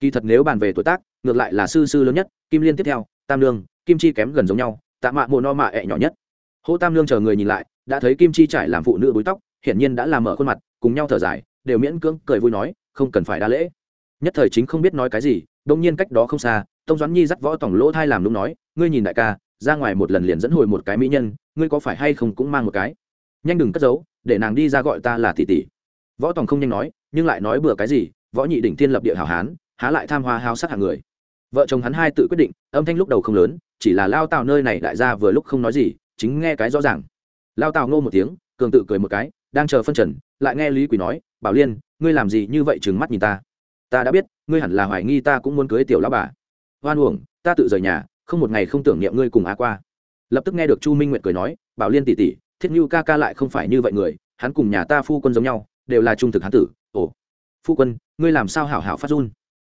Kỳ thật nếu bàn về tuổi tác, ngược lại là sư sư lớn nhất, kim liên tiếp theo, tam lương kim chi kém gần giống nhau, tạ mạ mộ no mạ ẹ nhỏ nhất. Hô tam lương chờ người nhìn lại, đã thấy kim chi trải làm phụ nữ búi tóc, hiển nhiên đã làm mở khuôn mặt, cùng nhau thở dài, đều miễn cưỡng cười vui nói, không cần phải đa lễ. Nhất thời chính không biết nói cái gì đông nhiên cách đó không xa, tông doãn nhi dắt võ tổng lỗ thai làm lúc nói, ngươi nhìn đại ca, ra ngoài một lần liền dẫn hồi một cái mỹ nhân, ngươi có phải hay không cũng mang một cái. Nhanh đừng cất giấu, để nàng đi ra gọi ta là tỷ tỷ. Võ tòng không nhanh nói nhưng lại nói bừa cái gì, võ nhị đỉnh thiên lập địa hảo hán, há lại tham hoa hao sát hạng người. Vợ chồng hắn hai tự quyết định, âm thanh lúc đầu không lớn, chỉ là lao tào nơi này đại gia vừa lúc không nói gì, chính nghe cái rõ ràng. Lao tào ngô một tiếng, cường tự cười một cái, đang chờ phân trần, lại nghe lý quỳ nói, bảo liên, ngươi làm gì như vậy trừng mắt nhìn ta? Ta đã biết, ngươi hẳn là hoài nghi ta cũng muốn cưới tiểu lão bà. Hoan uổng, ta tự rời nhà, không một ngày không tưởng niệm ngươi cùng á qua. Lập tức nghe được chu minh nguyệt cười nói, bảo liên tỷ tỷ, thiết như ca ca lại không phải như vậy người, hắn cùng nhà ta phu quân giống nhau, đều là trung thực hán tử ồ phu quân ngươi làm sao hảo hảo phát run?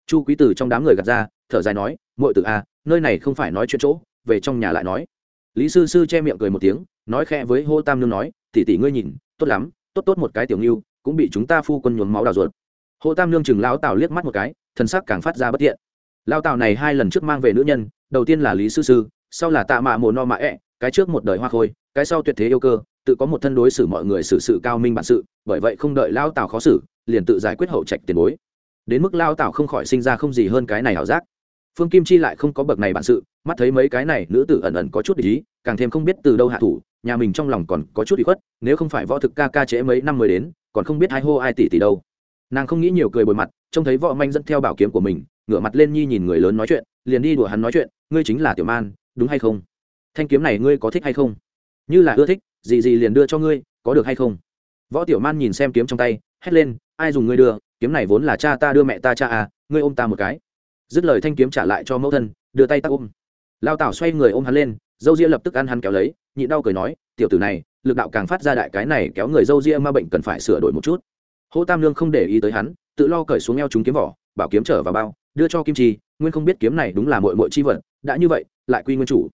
Chu quý tử trong đám người gạt ra thở dài nói muội tử a à, nơi này không phải nói chuyện chỗ về trong nhà lại nói. Lý sư sư che miệng cười một tiếng nói khẽ với hô tam nương nói tỷ tỷ ngươi nhìn tốt lắm tốt tốt một cái tiểu ngưu cũng bị chúng ta phu quân nhuốm máu đào ruột. Hô tam nương chừng lão tào liếc mắt một cái thân sắc càng phát ra bất thiện lao tào này hai lần trước mang về nữ nhân đầu tiên là lý sư sư sau là tạ mạ mồ no mạ ẹ、e, cái trước một đời hoa khôi cái sau tuyệt thế yêu cơ tự có một thân đối xử mọi người xử sự cao minh bản sự bởi vậy không đợi lao tào khó xử liền tự giải quyết hậu trạch tiền bối. Đến mức lao tảo không khỏi sinh ra không gì hơn cái này ảo giác. Phương kim chi lại không có bậc này bản sự, mắt thấy mấy cái này nữ tử ẩn ẩn có chút ý, càng thêm không biết từ đâu hạ thủ, nhà mình trong lòng còn có chút bị khuất, nếu không phải võ thực ca ca trễ mấy năm mới đến, còn không biết ai hô ai tỷ tỷ đâu. Nàng không nghĩ nhiều cười bồi mặt, trông thấy võ manh dẫn theo bảo kiếm của mình, ngửa mặt lên nhi nhìn người lớn nói chuyện, liền đi đùa hắn nói chuyện, ngươi chính là tiểu man, đúng hay không? Thanh kiếm này ngươi có thích hay không? Như là ưa thích, gì gì liền đưa cho ngươi, có được hay không? Võ tiểu man nhìn xem kiếm trong tay hét lên, ai dùng ngươi đưa, kiếm này vốn là cha ta đưa mẹ ta cha à ngươi ôm ta một cái. Dứt lời thanh kiếm trả lại cho mẫu thân, đưa tay ta ôm. Lao tảo xoay người ôm hắn lên, dâu ria lập tức ăn hắn kéo lấy, nhịn đau cười nói, tiểu tử này, lực đạo càng phát ra đại cái này kéo người dâu ria ma bệnh cần phải sửa đổi một chút. Hỗ tam lương không để ý tới hắn, tự lo cởi xuống eo chúng kiếm vỏ, bảo kiếm trở vào bao, đưa cho kim chi, nguyên không biết kiếm này đúng là mội mội chi vật, đã như vậy, lại quy nguyên chủ.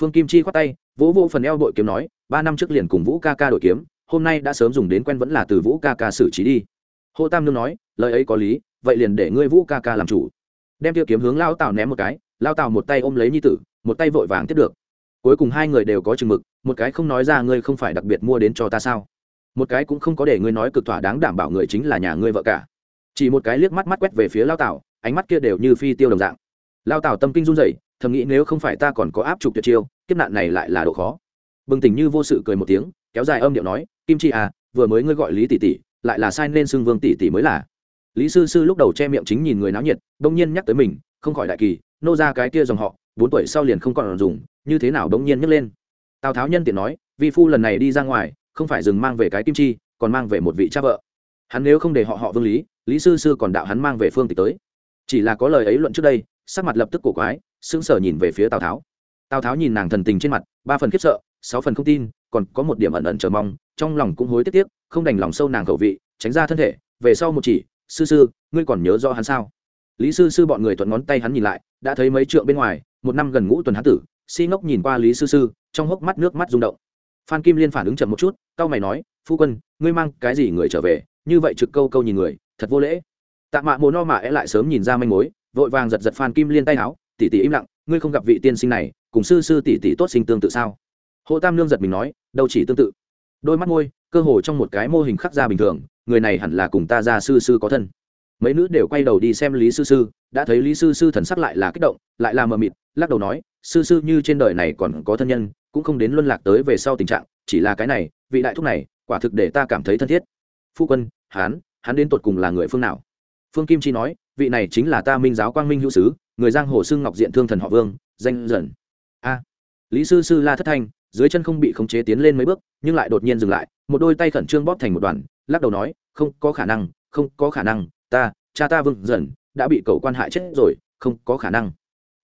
Phương kim chi khoát tay, vỗ vô phần eo đội kiếm nói, ba năm trước liền cùng vũ ca ca đội kiếm hôm nay đã sớm dùng đến quen vẫn là từ vũ ca ca xử trí đi. Hô tam nương nói, lời ấy có lý, vậy liền để ngươi vũ ca ca làm chủ. Đem tiêu kiếm hướng lao tào ném một cái, lao tào một tay ôm lấy nhi tử, một tay vội vàng tiếp được. Cuối cùng hai người đều có chừng mực, một cái không nói ra ngươi không phải đặc biệt mua đến cho ta sao? Một cái cũng không có để ngươi nói cực thỏa đáng đảm bảo người chính là nhà ngươi vợ cả. Chỉ một cái liếc mắt mắt quét về phía lao tào, ánh mắt kia đều như phi tiêu đồng dạng. Lao tào tâm kinh run rẩy, thầm nghĩ nếu không phải ta còn có áp trục tuyệt chiêu, kiếp nạn này lại là độ khó. Bừng tỉnh như vô sự cười một tiếng kéo dài âm điệu nói, kim chi à vừa mới ngươi gọi lý tỷ tỷ, lại là sai nên xưng vương tỷ tỷ mới là. Lý sư sư lúc đầu che miệng chính nhìn người náo nhiệt, bỗng nhiên nhắc tới mình, không khỏi đại kỳ, nô ra cái kia dòng họ, bốn tuổi sau liền không còn dùng, như thế nào bỗng nhiên nhấc lên. Tào tháo nhân tiện nói, vi phu lần này đi ra ngoài, không phải dừng mang về cái kim chi, còn mang về một vị cha vợ. Hắn nếu không để họ họ vương lý lý sư sư còn đạo hắn mang về phương tịch tới. Chỉ là có lời ấy luận trước đây, sắc mặt lập tức cổ quái, sững sờ nhìn về phía tào tháo. Tào tháo nhìn nàng thần tình trên mặt, ba phần khiếp sợ, sáu phần không tin còn có một điểm ẩn ẩn chờ mong, trong lòng cũng hối tiếc tiếc, không đành lòng sâu nàng khẩu vị, tránh ra thân thể, về sau một chỉ, sư sư, ngươi còn nhớ rõ hắn sao? Lý sư sư bọn người thuận ngón tay hắn nhìn lại, đã thấy mấy trượng bên ngoài, một năm gần ngũ tuần hán tử, si ngốc nhìn qua lý sư sư, trong hốc mắt nước mắt rung động. Phan kim liên phản ứng chậm một chút, cau mày nói, phu quân, ngươi mang cái gì người trở về? Như vậy trực câu câu nhìn người, thật vô lễ. Tạ mạ mồ no mạ é e lại sớm nhìn ra manh mối, vội vàng giật giật phan kim liên tay áo tỉ tỉ im lặng, ngươi không gặp vị tiên sinh này, cùng sư sư tỉ tỉ tốt sinh tương tự sao? Hồ tam lương giật mình nói, đâu chỉ tương tự. Đôi mắt môi, cơ hồ trong một cái mô hình khắc ra bình thường, người này hẳn là cùng ta ra sư sư có thân. Mấy nữ đều quay đầu đi xem lý sư sư, đã thấy lý sư sư thần sắc lại là kích động, lại là mờ mịt, lắc đầu nói, sư sư như trên đời này còn có thân nhân, cũng không đến luân lạc tới về sau tình trạng, chỉ là cái này, vị đại thúc này, quả thực để ta cảm thấy thân thiết. Phu quân, hán, hắn đến tột cùng là người phương nào? Phương kim chi nói, vị này chính là ta minh giáo quang minh hữu sứ, người giang hồ xưng ngọc diện thương thần họ vương, danh dần. A. Lý sư sư la thất thanh dưới chân không bị khống chế tiến lên mấy bước, nhưng lại đột nhiên dừng lại, một đôi tay khẩn trương bóp thành một đoàn, lắc đầu nói, không có khả năng, không có khả năng, ta, cha ta vương dần, đã bị cậu quan hại chết rồi, không có khả năng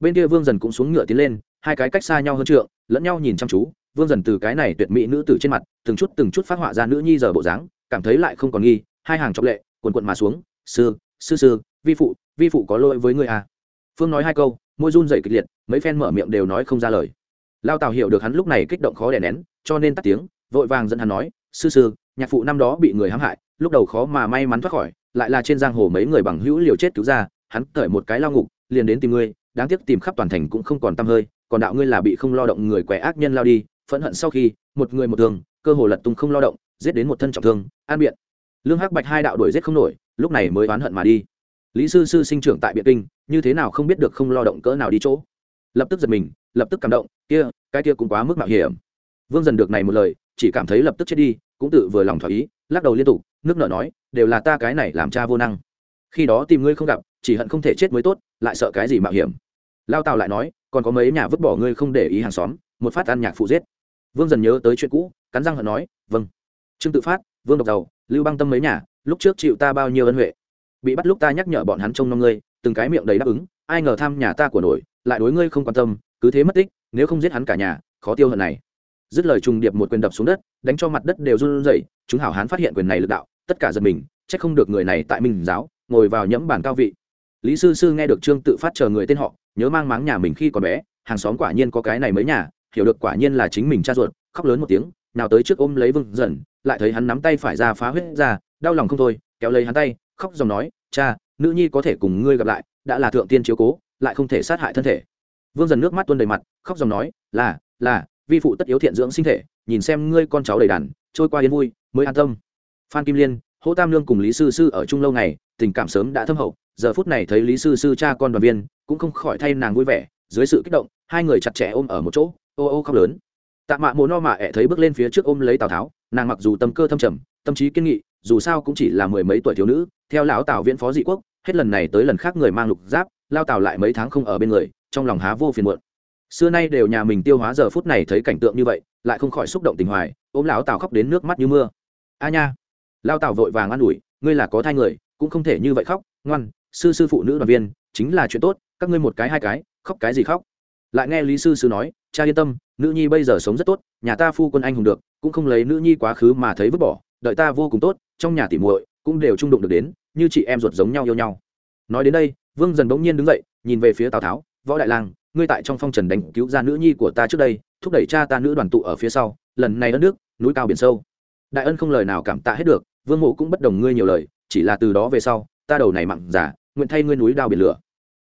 bên kia vương dần cũng xuống ngựa tiến lên, hai cái cách xa nhau hơn trượng, lẫn nhau nhìn chăm chú, vương dần từ cái này tuyệt mỹ nữ tử trên mặt, từng chút từng chút phát họa ra nữ nhi giờ bộ dáng, cảm thấy lại không còn nghi, hai hàng trọng lệ quần quận mà xuống, sư sư sư, vi phụ vi phụ có lỗi với người à. phương nói hai câu, môi run dậy kịch liệt, mấy phen mở miệng đều nói không ra lời lao tào hiểu được hắn lúc này kích động khó đè nén, cho nên tắt tiếng, vội vàng dẫn hắn nói, sư sư, nhạc phụ năm đó bị người hãm hại, lúc đầu khó mà may mắn thoát khỏi, lại là trên giang hồ mấy người bằng hữu liều chết cứu ra, hắn cởi một cái lao ngục, liền đến tìm ngươi, đáng tiếc tìm khắp toàn thành cũng không còn t hơi, còn đạo ngươi là bị không lo động người quẻ ác nhân lao đi, phẫn hận sau khi, một người một thường cơ hồ lật tung không lo động, giết đến một thân trọng thương, an biện. Lương hắc bạch hai đạo đuổi giết không nổi, lúc này mới oán hận mà đi. Lý sư sư sinh trưởng tại biện kinh, như thế nào không biết được không lo động cỡ nào đi chỗ lập tức giật mình, lập tức cảm động, kia, cái kia cũng quá mức mạo hiểm. Vương dần được này một lời, chỉ cảm thấy lập tức chết đi, cũng tự vừa lòng thỏa ý, lắc đầu liên tục, nước nợ nói, đều là ta cái này làm cha vô năng. Khi đó tìm ngươi không gặp, chỉ hận không thể chết mới tốt, lại sợ cái gì mạo hiểm. Lao tào lại nói, còn có mấy nhà vứt bỏ ngươi không để ý hàng xóm, một phát ăn nhạc phụ giết. Vương dần nhớ tới chuyện cũ, cắn răng hận nói vâng. Trương tự phát, vương độc giàu lưu băng tâm mấy nhà, lúc trước chịu ta bao nhiêu ân huệ. Bị bắt lúc ta nhắc nhở bọn hắn trông nom ngươi, từng cái miệng đầy đáp ứng, ai ngờ tham nhà ta của nổi lại đối ngươi không quan tâm, cứ thế mất tích, nếu không giết hắn cả nhà, khó tiêu hận này. Dứt lời trùng điệp một quyền đập xuống đất, đánh cho mặt đất đều run rẩy, chúng hảo hán phát hiện quyền này lực đạo, tất cả giật mình trách không được người này tại mình giáo, ngồi vào nhẫm bản cao vị. Lý sư sư nghe được trương tự phát chờ người tên họ, nhớ mang máng nhà mình khi còn bé, hàng xóm quả nhiên có cái này mới nhà, hiểu được quả nhiên là chính mình cha ruột, khóc lớn một tiếng, nào tới trước ôm lấy vương dần, lại thấy hắn nắm tay phải ra phá huyết ra, đau lòng không thôi, kéo lấy hắn tay, khóc dòng nói, cha, nữ nhi có thể cùng ngươi gặp lại, đã là thượng tiên chiếu cố lại không thể sát hại thân thể. Vương dần nước mắt tuôn đầy mặt, khóc dòng nói, là là, vi phụ tất yếu thiện dưỡng sinh thể, nhìn xem ngươi con cháu đầy đàn, trôi qua yên vui, mới an tâm. Phan kim liên hỗ tam lương cùng lý sư sư ở chung lâu ngày, tình cảm sớm đã thâm hậu, giờ phút này thấy lý sư sư cha con đoàn viên, cũng không khỏi thay nàng vui vẻ, dưới sự kích động, hai người chặt chẽ ôm ở một chỗ, ô ô khóc lớn. Tạ mạ mồ no mạ ẹ thấy bước lên phía trước ôm lấy tào tháo, nàng mặc dù tâm cơ thâm trầm, tâm trí kiên nghị, dù sao cũng chỉ là mười mấy tuổi thiếu nữ, theo lão tào viễn phó dị quốc, hết lần này tới lần khác người mang lục giáp lao tào lại mấy tháng không ở bên người, trong lòng há vô phiền muộn. Xưa nay đều nhà mình tiêu hóa giờ phút này thấy cảnh tượng như vậy, lại không khỏi xúc động tình hoài, ôm lão tào khóc đến nước mắt như mưa. A nha! Lao tào vội vàng an ủi, ngươi là có thai người, cũng không thể như vậy khóc, ngoan, sư sư phụ nữ đoàn viên, chính là chuyện tốt, các ngươi một cái hai cái, khóc cái gì khóc? Lại nghe lý sư sư nói, cha yên tâm, nữ nhi bây giờ sống rất tốt, nhà ta phu quân anh hùng được, cũng không lấy nữ nhi quá khứ mà thấy vứt bỏ, đợi ta vô cùng tốt, trong nhà tỉ muội cũng đều trung đụng được đến, như chị em ruột giống nhau yêu nhau. Nói đến đây vương dần bỗng nhiên đứng dậy, nhìn về phía tào tháo, võ đại lang, ngươi tại trong phong trần đánh cứu ra nữ nhi của ta trước đây, thúc đẩy cha ta nữ đoàn tụ ở phía sau, lần này đất nước, núi cao biển sâu. Đại ân không lời nào cảm tạ hết được, vương mộ cũng bất đồng ngươi nhiều lời, chỉ là từ đó về sau, ta đầu này mặn giả nguyện thay ngươi núi đao biển lửa.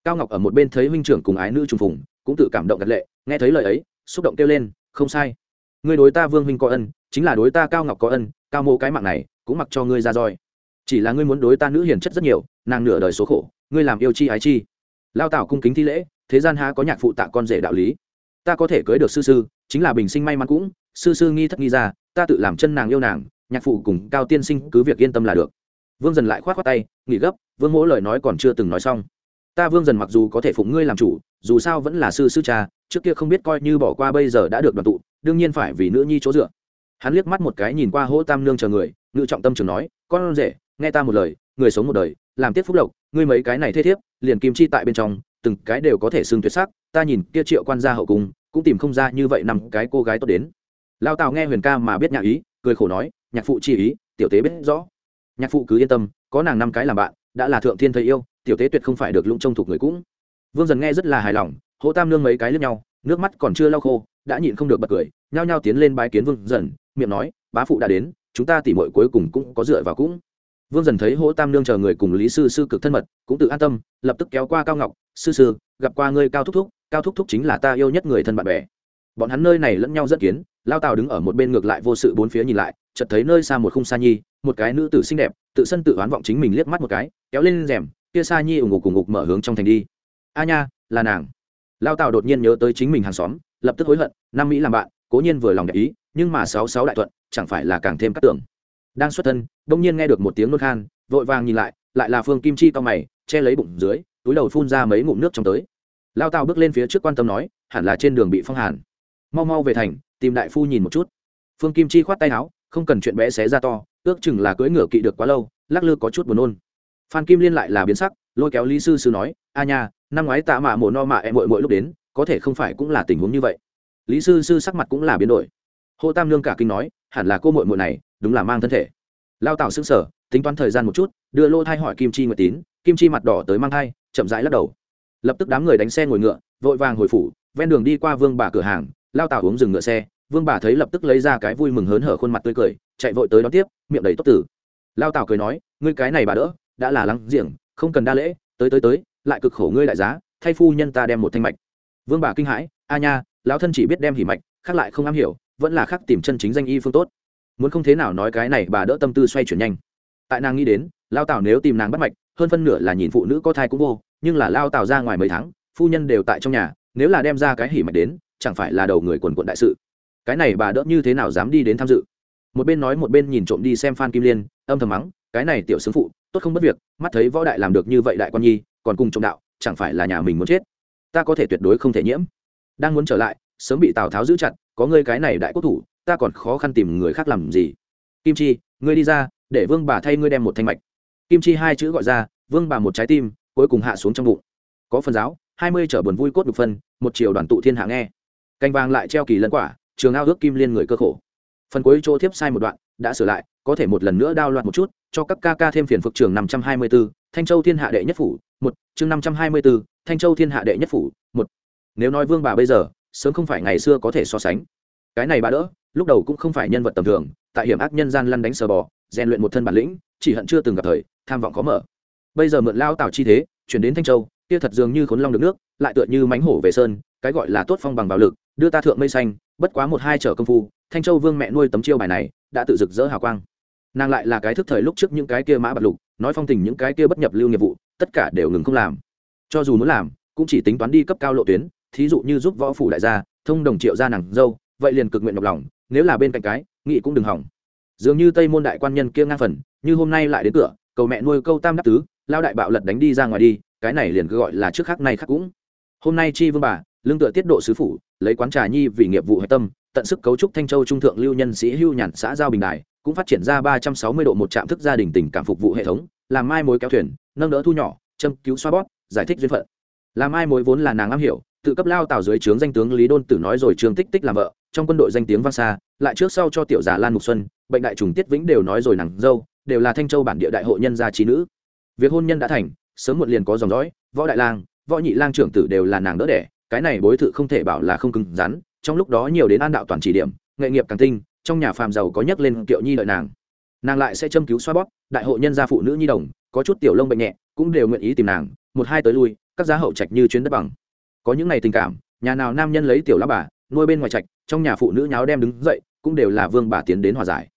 Cao ngọc ở một bên thấy huynh trưởng cùng ái nữ trùng phùng, cũng tự cảm động gật lệ, nghe thấy lời ấy, xúc động kêu lên, không sai. Ngươi đối ta vương huynh có ân, chính là đối ta cao ngọc có ân, cao Mộ cái mạng này, cũng mặc cho ngươi ra roi. Chỉ là ngươi muốn đối ta nữ hiền chất rất nhiều nàng nửa đời số khổ, ngươi làm yêu chi ái chi. Lao tảo cung kính thi lễ, thế gian há có nhạc phụ tạ con rể đạo lý. Ta có thể cưới được sư sư, chính là bình sinh may mắn cũng, sư sư nghi thất nghi ra, ta tự làm chân nàng yêu nàng, nhạc phụ cùng cao tiên sinh cứ việc yên tâm là được. Vương dần lại k h o á t k tay, nghỉ gấp, vương mỗi lời nói còn chưa từng nói xong. Ta vương dần mặc dù có thể phụng ngươi làm chủ, dù sao vẫn là sư sư cha, trước kia không biết coi như bỏ qua bây giờ đã được đoàn tụ, đương nhiên phải vì nữ nhi chỗ dựa. Hắn liếc mắt một cái nhìn qua hỗ tam nương chờ người, ngự trọng tâm trường nói, con rể, nghe ta một lời người sống một đời, làm tiếp phúc lộc, ngươi mấy cái này thế thiếp, liền kim chi tại bên trong, từng cái đều có thể xưng tuyệt sắc, ta nhìn kia triệu quan gia hậu cung, cũng tìm không ra như vậy năm cái cô gái tốt đến. Lao tào nghe huyền ca mà biết nhạc ý, cười khổ nói, nhạc phụ chi ý, tiểu tế biết rõ. Nhạc phụ cứ yên tâm, có nàng năm cái làm bạn, đã là thượng thiên thầy yêu, tiểu tế tuyệt không phải được lũng trông thuộc người cũng. Vương dần nghe rất là hài lòng, hỗ tam nương mấy cái lướt nhau, nước mắt còn chưa lau khô, đã nhịn không được bật cười, nhao nhao tiến lên bái kiến vương dần, miệng nói, bá phụ đã đến, chúng ta tỉ mội cuối cùng cũng có dựa vào cũng vương dần thấy hỗ tam nương chờ người cùng lý sư sư cực thân mật, cũng tự an tâm, lập tức kéo qua cao ngọc, sư sư, gặp qua ngươi cao thúc thúc, cao thúc thúc chính là ta yêu nhất người thân bạn bè. Bọn hắn nơi này lẫn nhau rất kiến, lao tào đứng ở một bên ngược lại vô sự bốn phía nhìn lại, chợt thấy nơi xa một khung sa nhi, một cái nữ tử xinh đẹp, tự sân tự oán vọng chính mình liếc mắt một cái, kéo lên rèm, kia sa nhi ủng ngục cùng ngục mở hướng trong thành đi. A nha, là nàng. Lao tào đột nhiên nhớ tới chính mình hàng xóm, lập tức hối hận, nam mỹ làm bạn, cố nhiên vừa lòng để ý, nhưng mà sáu sáu đại thuận, chẳng phải là càng thêm các tưởng đang xuất thân đông nhiên nghe được một tiếng nôn khan, vội vàng nhìn lại lại là phương kim chi to mày, che lấy bụng dưới, túi đầu phun ra mấy ngụm nước trong tới. Lao tào bước lên phía trước quan tâm nói, hẳn là trên đường bị phong hàn. Mau mau về thành, tìm đại phu nhìn một chút. Phương kim chi khoát tay áo, không cần chuyện bé xé ra to, ước chừng là cưỡi ngựa kỵ được quá lâu, lắc lư có chút buồn nôn. Phan kim liên lại là biến sắc, lôi kéo lý sư sư nói, a nha, năm ngoái tạ mạ mổ no mạ em mội mội lúc đến, có thể không phải cũng là tình huống như vậy. Lý sư sư sắc mặt cũng là biến đổi. Hô tam lương cả kinh nói, hẳn là cô mội mội này đúng là mang thân thể. Lao tạo xứng sở tính toán thời gian một chút, đưa lô thai hỏi kim chi nguyệt tín, kim chi mặt đỏ tới mang thai, chậm rãi lắc đầu. Lập tức đám người đánh xe ngồi ngựa, vội vàng hồi phủ, ven đường đi qua vương bà cửa hàng, lao tảo uống dừng ngựa xe, vương bà thấy lập tức lấy ra cái vui mừng hớn hở khuôn mặt tươi cười, chạy vội tới đón tiếp, miệng đầy tốt tử. Lao tảo cười nói, ngươi cái này bà đỡ, đã là lắng giềng không cần đa lễ, tới tới tới, lại cực khổ ngươi đại giá, thay phu nhân ta đem một thanh mạch. Vương bà kinh hãi, a nha, lão thân chỉ biết đem hỉ mạch, khác lại không am hiểu, vẫn là khác tìm chân chính danh y phương tốt muốn không thế nào nói cái này bà đỡ tâm tư xoay chuyển nhanh. Tại nàng nghĩ đến, lao tảo nếu tìm nàng bắt mạch, hơn phân nửa là nhìn phụ nữ có thai cũng vô, nhưng là lao tảo ra ngoài mấy tháng, phu nhân đều tại trong nhà, nếu là đem ra cái hỉ mạch đến, chẳng phải là đầu người quần quận đại sự. Cái này bà đỡ như thế nào dám đi đến tham dự? Một bên nói một bên nhìn trộm đi xem phan kim liên, âm thầm mắng, cái này tiểu sướng phụ, tốt không mất việc, mắt thấy võ đại làm được như vậy đại quan nhi, còn cùng trộm đạo, chẳng phải là nhà mình muốn chết? Ta có thể tuyệt đối không thể nhiễm. Đang muốn trở lại, sớm bị tào tháo giữ chặt, có ngươi cái này đại quốc thủ ta còn khó khăn tìm người khác làm gì? Kim chi ngươi đi ra để vương bà thay ngươi đem một thanh mạch. Kim chi hai chữ gọi ra vương bà một trái tim cuối cùng hạ xuống trong bụng. Có phần giáo hai mươi trở buồn vui cốt đục phân một chiều đoàn tụ thiên hạ nghe. Canh vàng lại treo kỳ lân quả trường ao ước kim liên người cơ khổ. Phần cuối chỗ thiếp sai một đoạn đã sửa lại có thể một lần nữa đao loạn một chút cho các ca ca thêm phiền phức trường năm trăm hai mươi 524, thanh châu thiên hạ đệ nhất phủ một chương năm trăm hai mươi 524, thanh châu thiên hạ đệ nhất phủ một. Nếu nói vương bà bây giờ sớm không phải ngày xưa có thể so sánh. Cái này bà đỡ lúc đầu cũng không phải nhân vật tầm thường, tại hiểm ác nhân gian lăn đánh sờ bò, rèn luyện một thân bản lĩnh, chỉ hận chưa từng gặp thời, tham vọng khó mở. Bây giờ mượn lao tạo chi thế, chuyển đến thanh châu, kia thật dường như khốn long được nước, lại tựa như mánh hổ về sơn, cái gọi là tốt phong bằng bạo lực, đưa ta thượng mây xanh, bất quá một hai trở công phu, thanh châu vương mẹ nuôi tấm chiêu bài này, đã tự rực rỡ hào quang. Nàng lại là cái thức thời lúc trước những cái kia mã bạc lục, nói phong tình những cái kia bất nhập lưu nghiệp vụ, tất cả đều ngừng không làm. Cho dù muốn làm, cũng chỉ tính toán đi cấp cao lộ tuyến, thí dụ như giúp võ phủ đại gia, thông đồng triệu gia nàng dâu, vậy liền cực nguyện nhọc lòng nếu là bên cạnh cái, nghị cũng đừng hỏng. Dường như tây môn đại quan nhân kia ngang phần, như hôm nay lại đến cửa, cầu mẹ nuôi câu tam đắc tứ lao đại bạo lật đánh đi ra ngoài đi, cái này liền cứ gọi là trước khác nay khác cũng. Hôm nay chi vương bà, lương tựa tiết độ sứ phủ, lấy quán trà nhi vì nghiệp vụ hạch tâm, tận sức cấu trúc thanh châu trung thượng lưu nhân sĩ hưu nhàn xã giao bình đài, cũng phát triển ra ba trăm sáu mươi độ một trạm thức gia đình tình cảm phục vụ hệ thống, làm mai mối kéo thuyền, nâng đỡ thu nhỏ, châm cứu xoa bót giải thích duyên phận. Làm mai mối vốn là nàng am hiểu tự cấp lao tào dưới trướng danh tướng lý đôn tử nói rồi trường tích tích làm vợ, trong quân đội danh tiếng vang xa, lại trước sau cho tiểu già lan mục xuân, bệnh đại trùng tiết vĩnh đều nói rồi nàng dâu, đều là thanh châu bản địa đại hộ nhân gia trí nữ. Việc hôn nhân đã thành, sớm muộn liền có dòng dõi, võ đại lang, võ nhị lang trưởng tử đều là nàng đỡ đẻ, cái này bối thự không thể bảo là không cứng rắn, trong lúc đó nhiều đến an đạo toàn chỉ điểm, nghệ nghiệp càng tinh, trong nhà phàm giàu có nhắc lên kiệu nhi đợi nàng. Nàng lại sẽ châm cứu xoa bóp, đại hộ nhân gia phụ nữ nhi đồng, có chút tiểu lông bệnh nhẹ, cũng đều nguyện ý tìm nàng, một hai tới lui, các giá hậu trạch như chuyến đất bằng có những ngày tình cảm, nhà nào nam nhân lấy tiểu lá bà, nuôi bên ngoài trạch, trong nhà phụ nữ nháo đem đứng dậy, cũng đều là vương bà tiến đến hòa giải.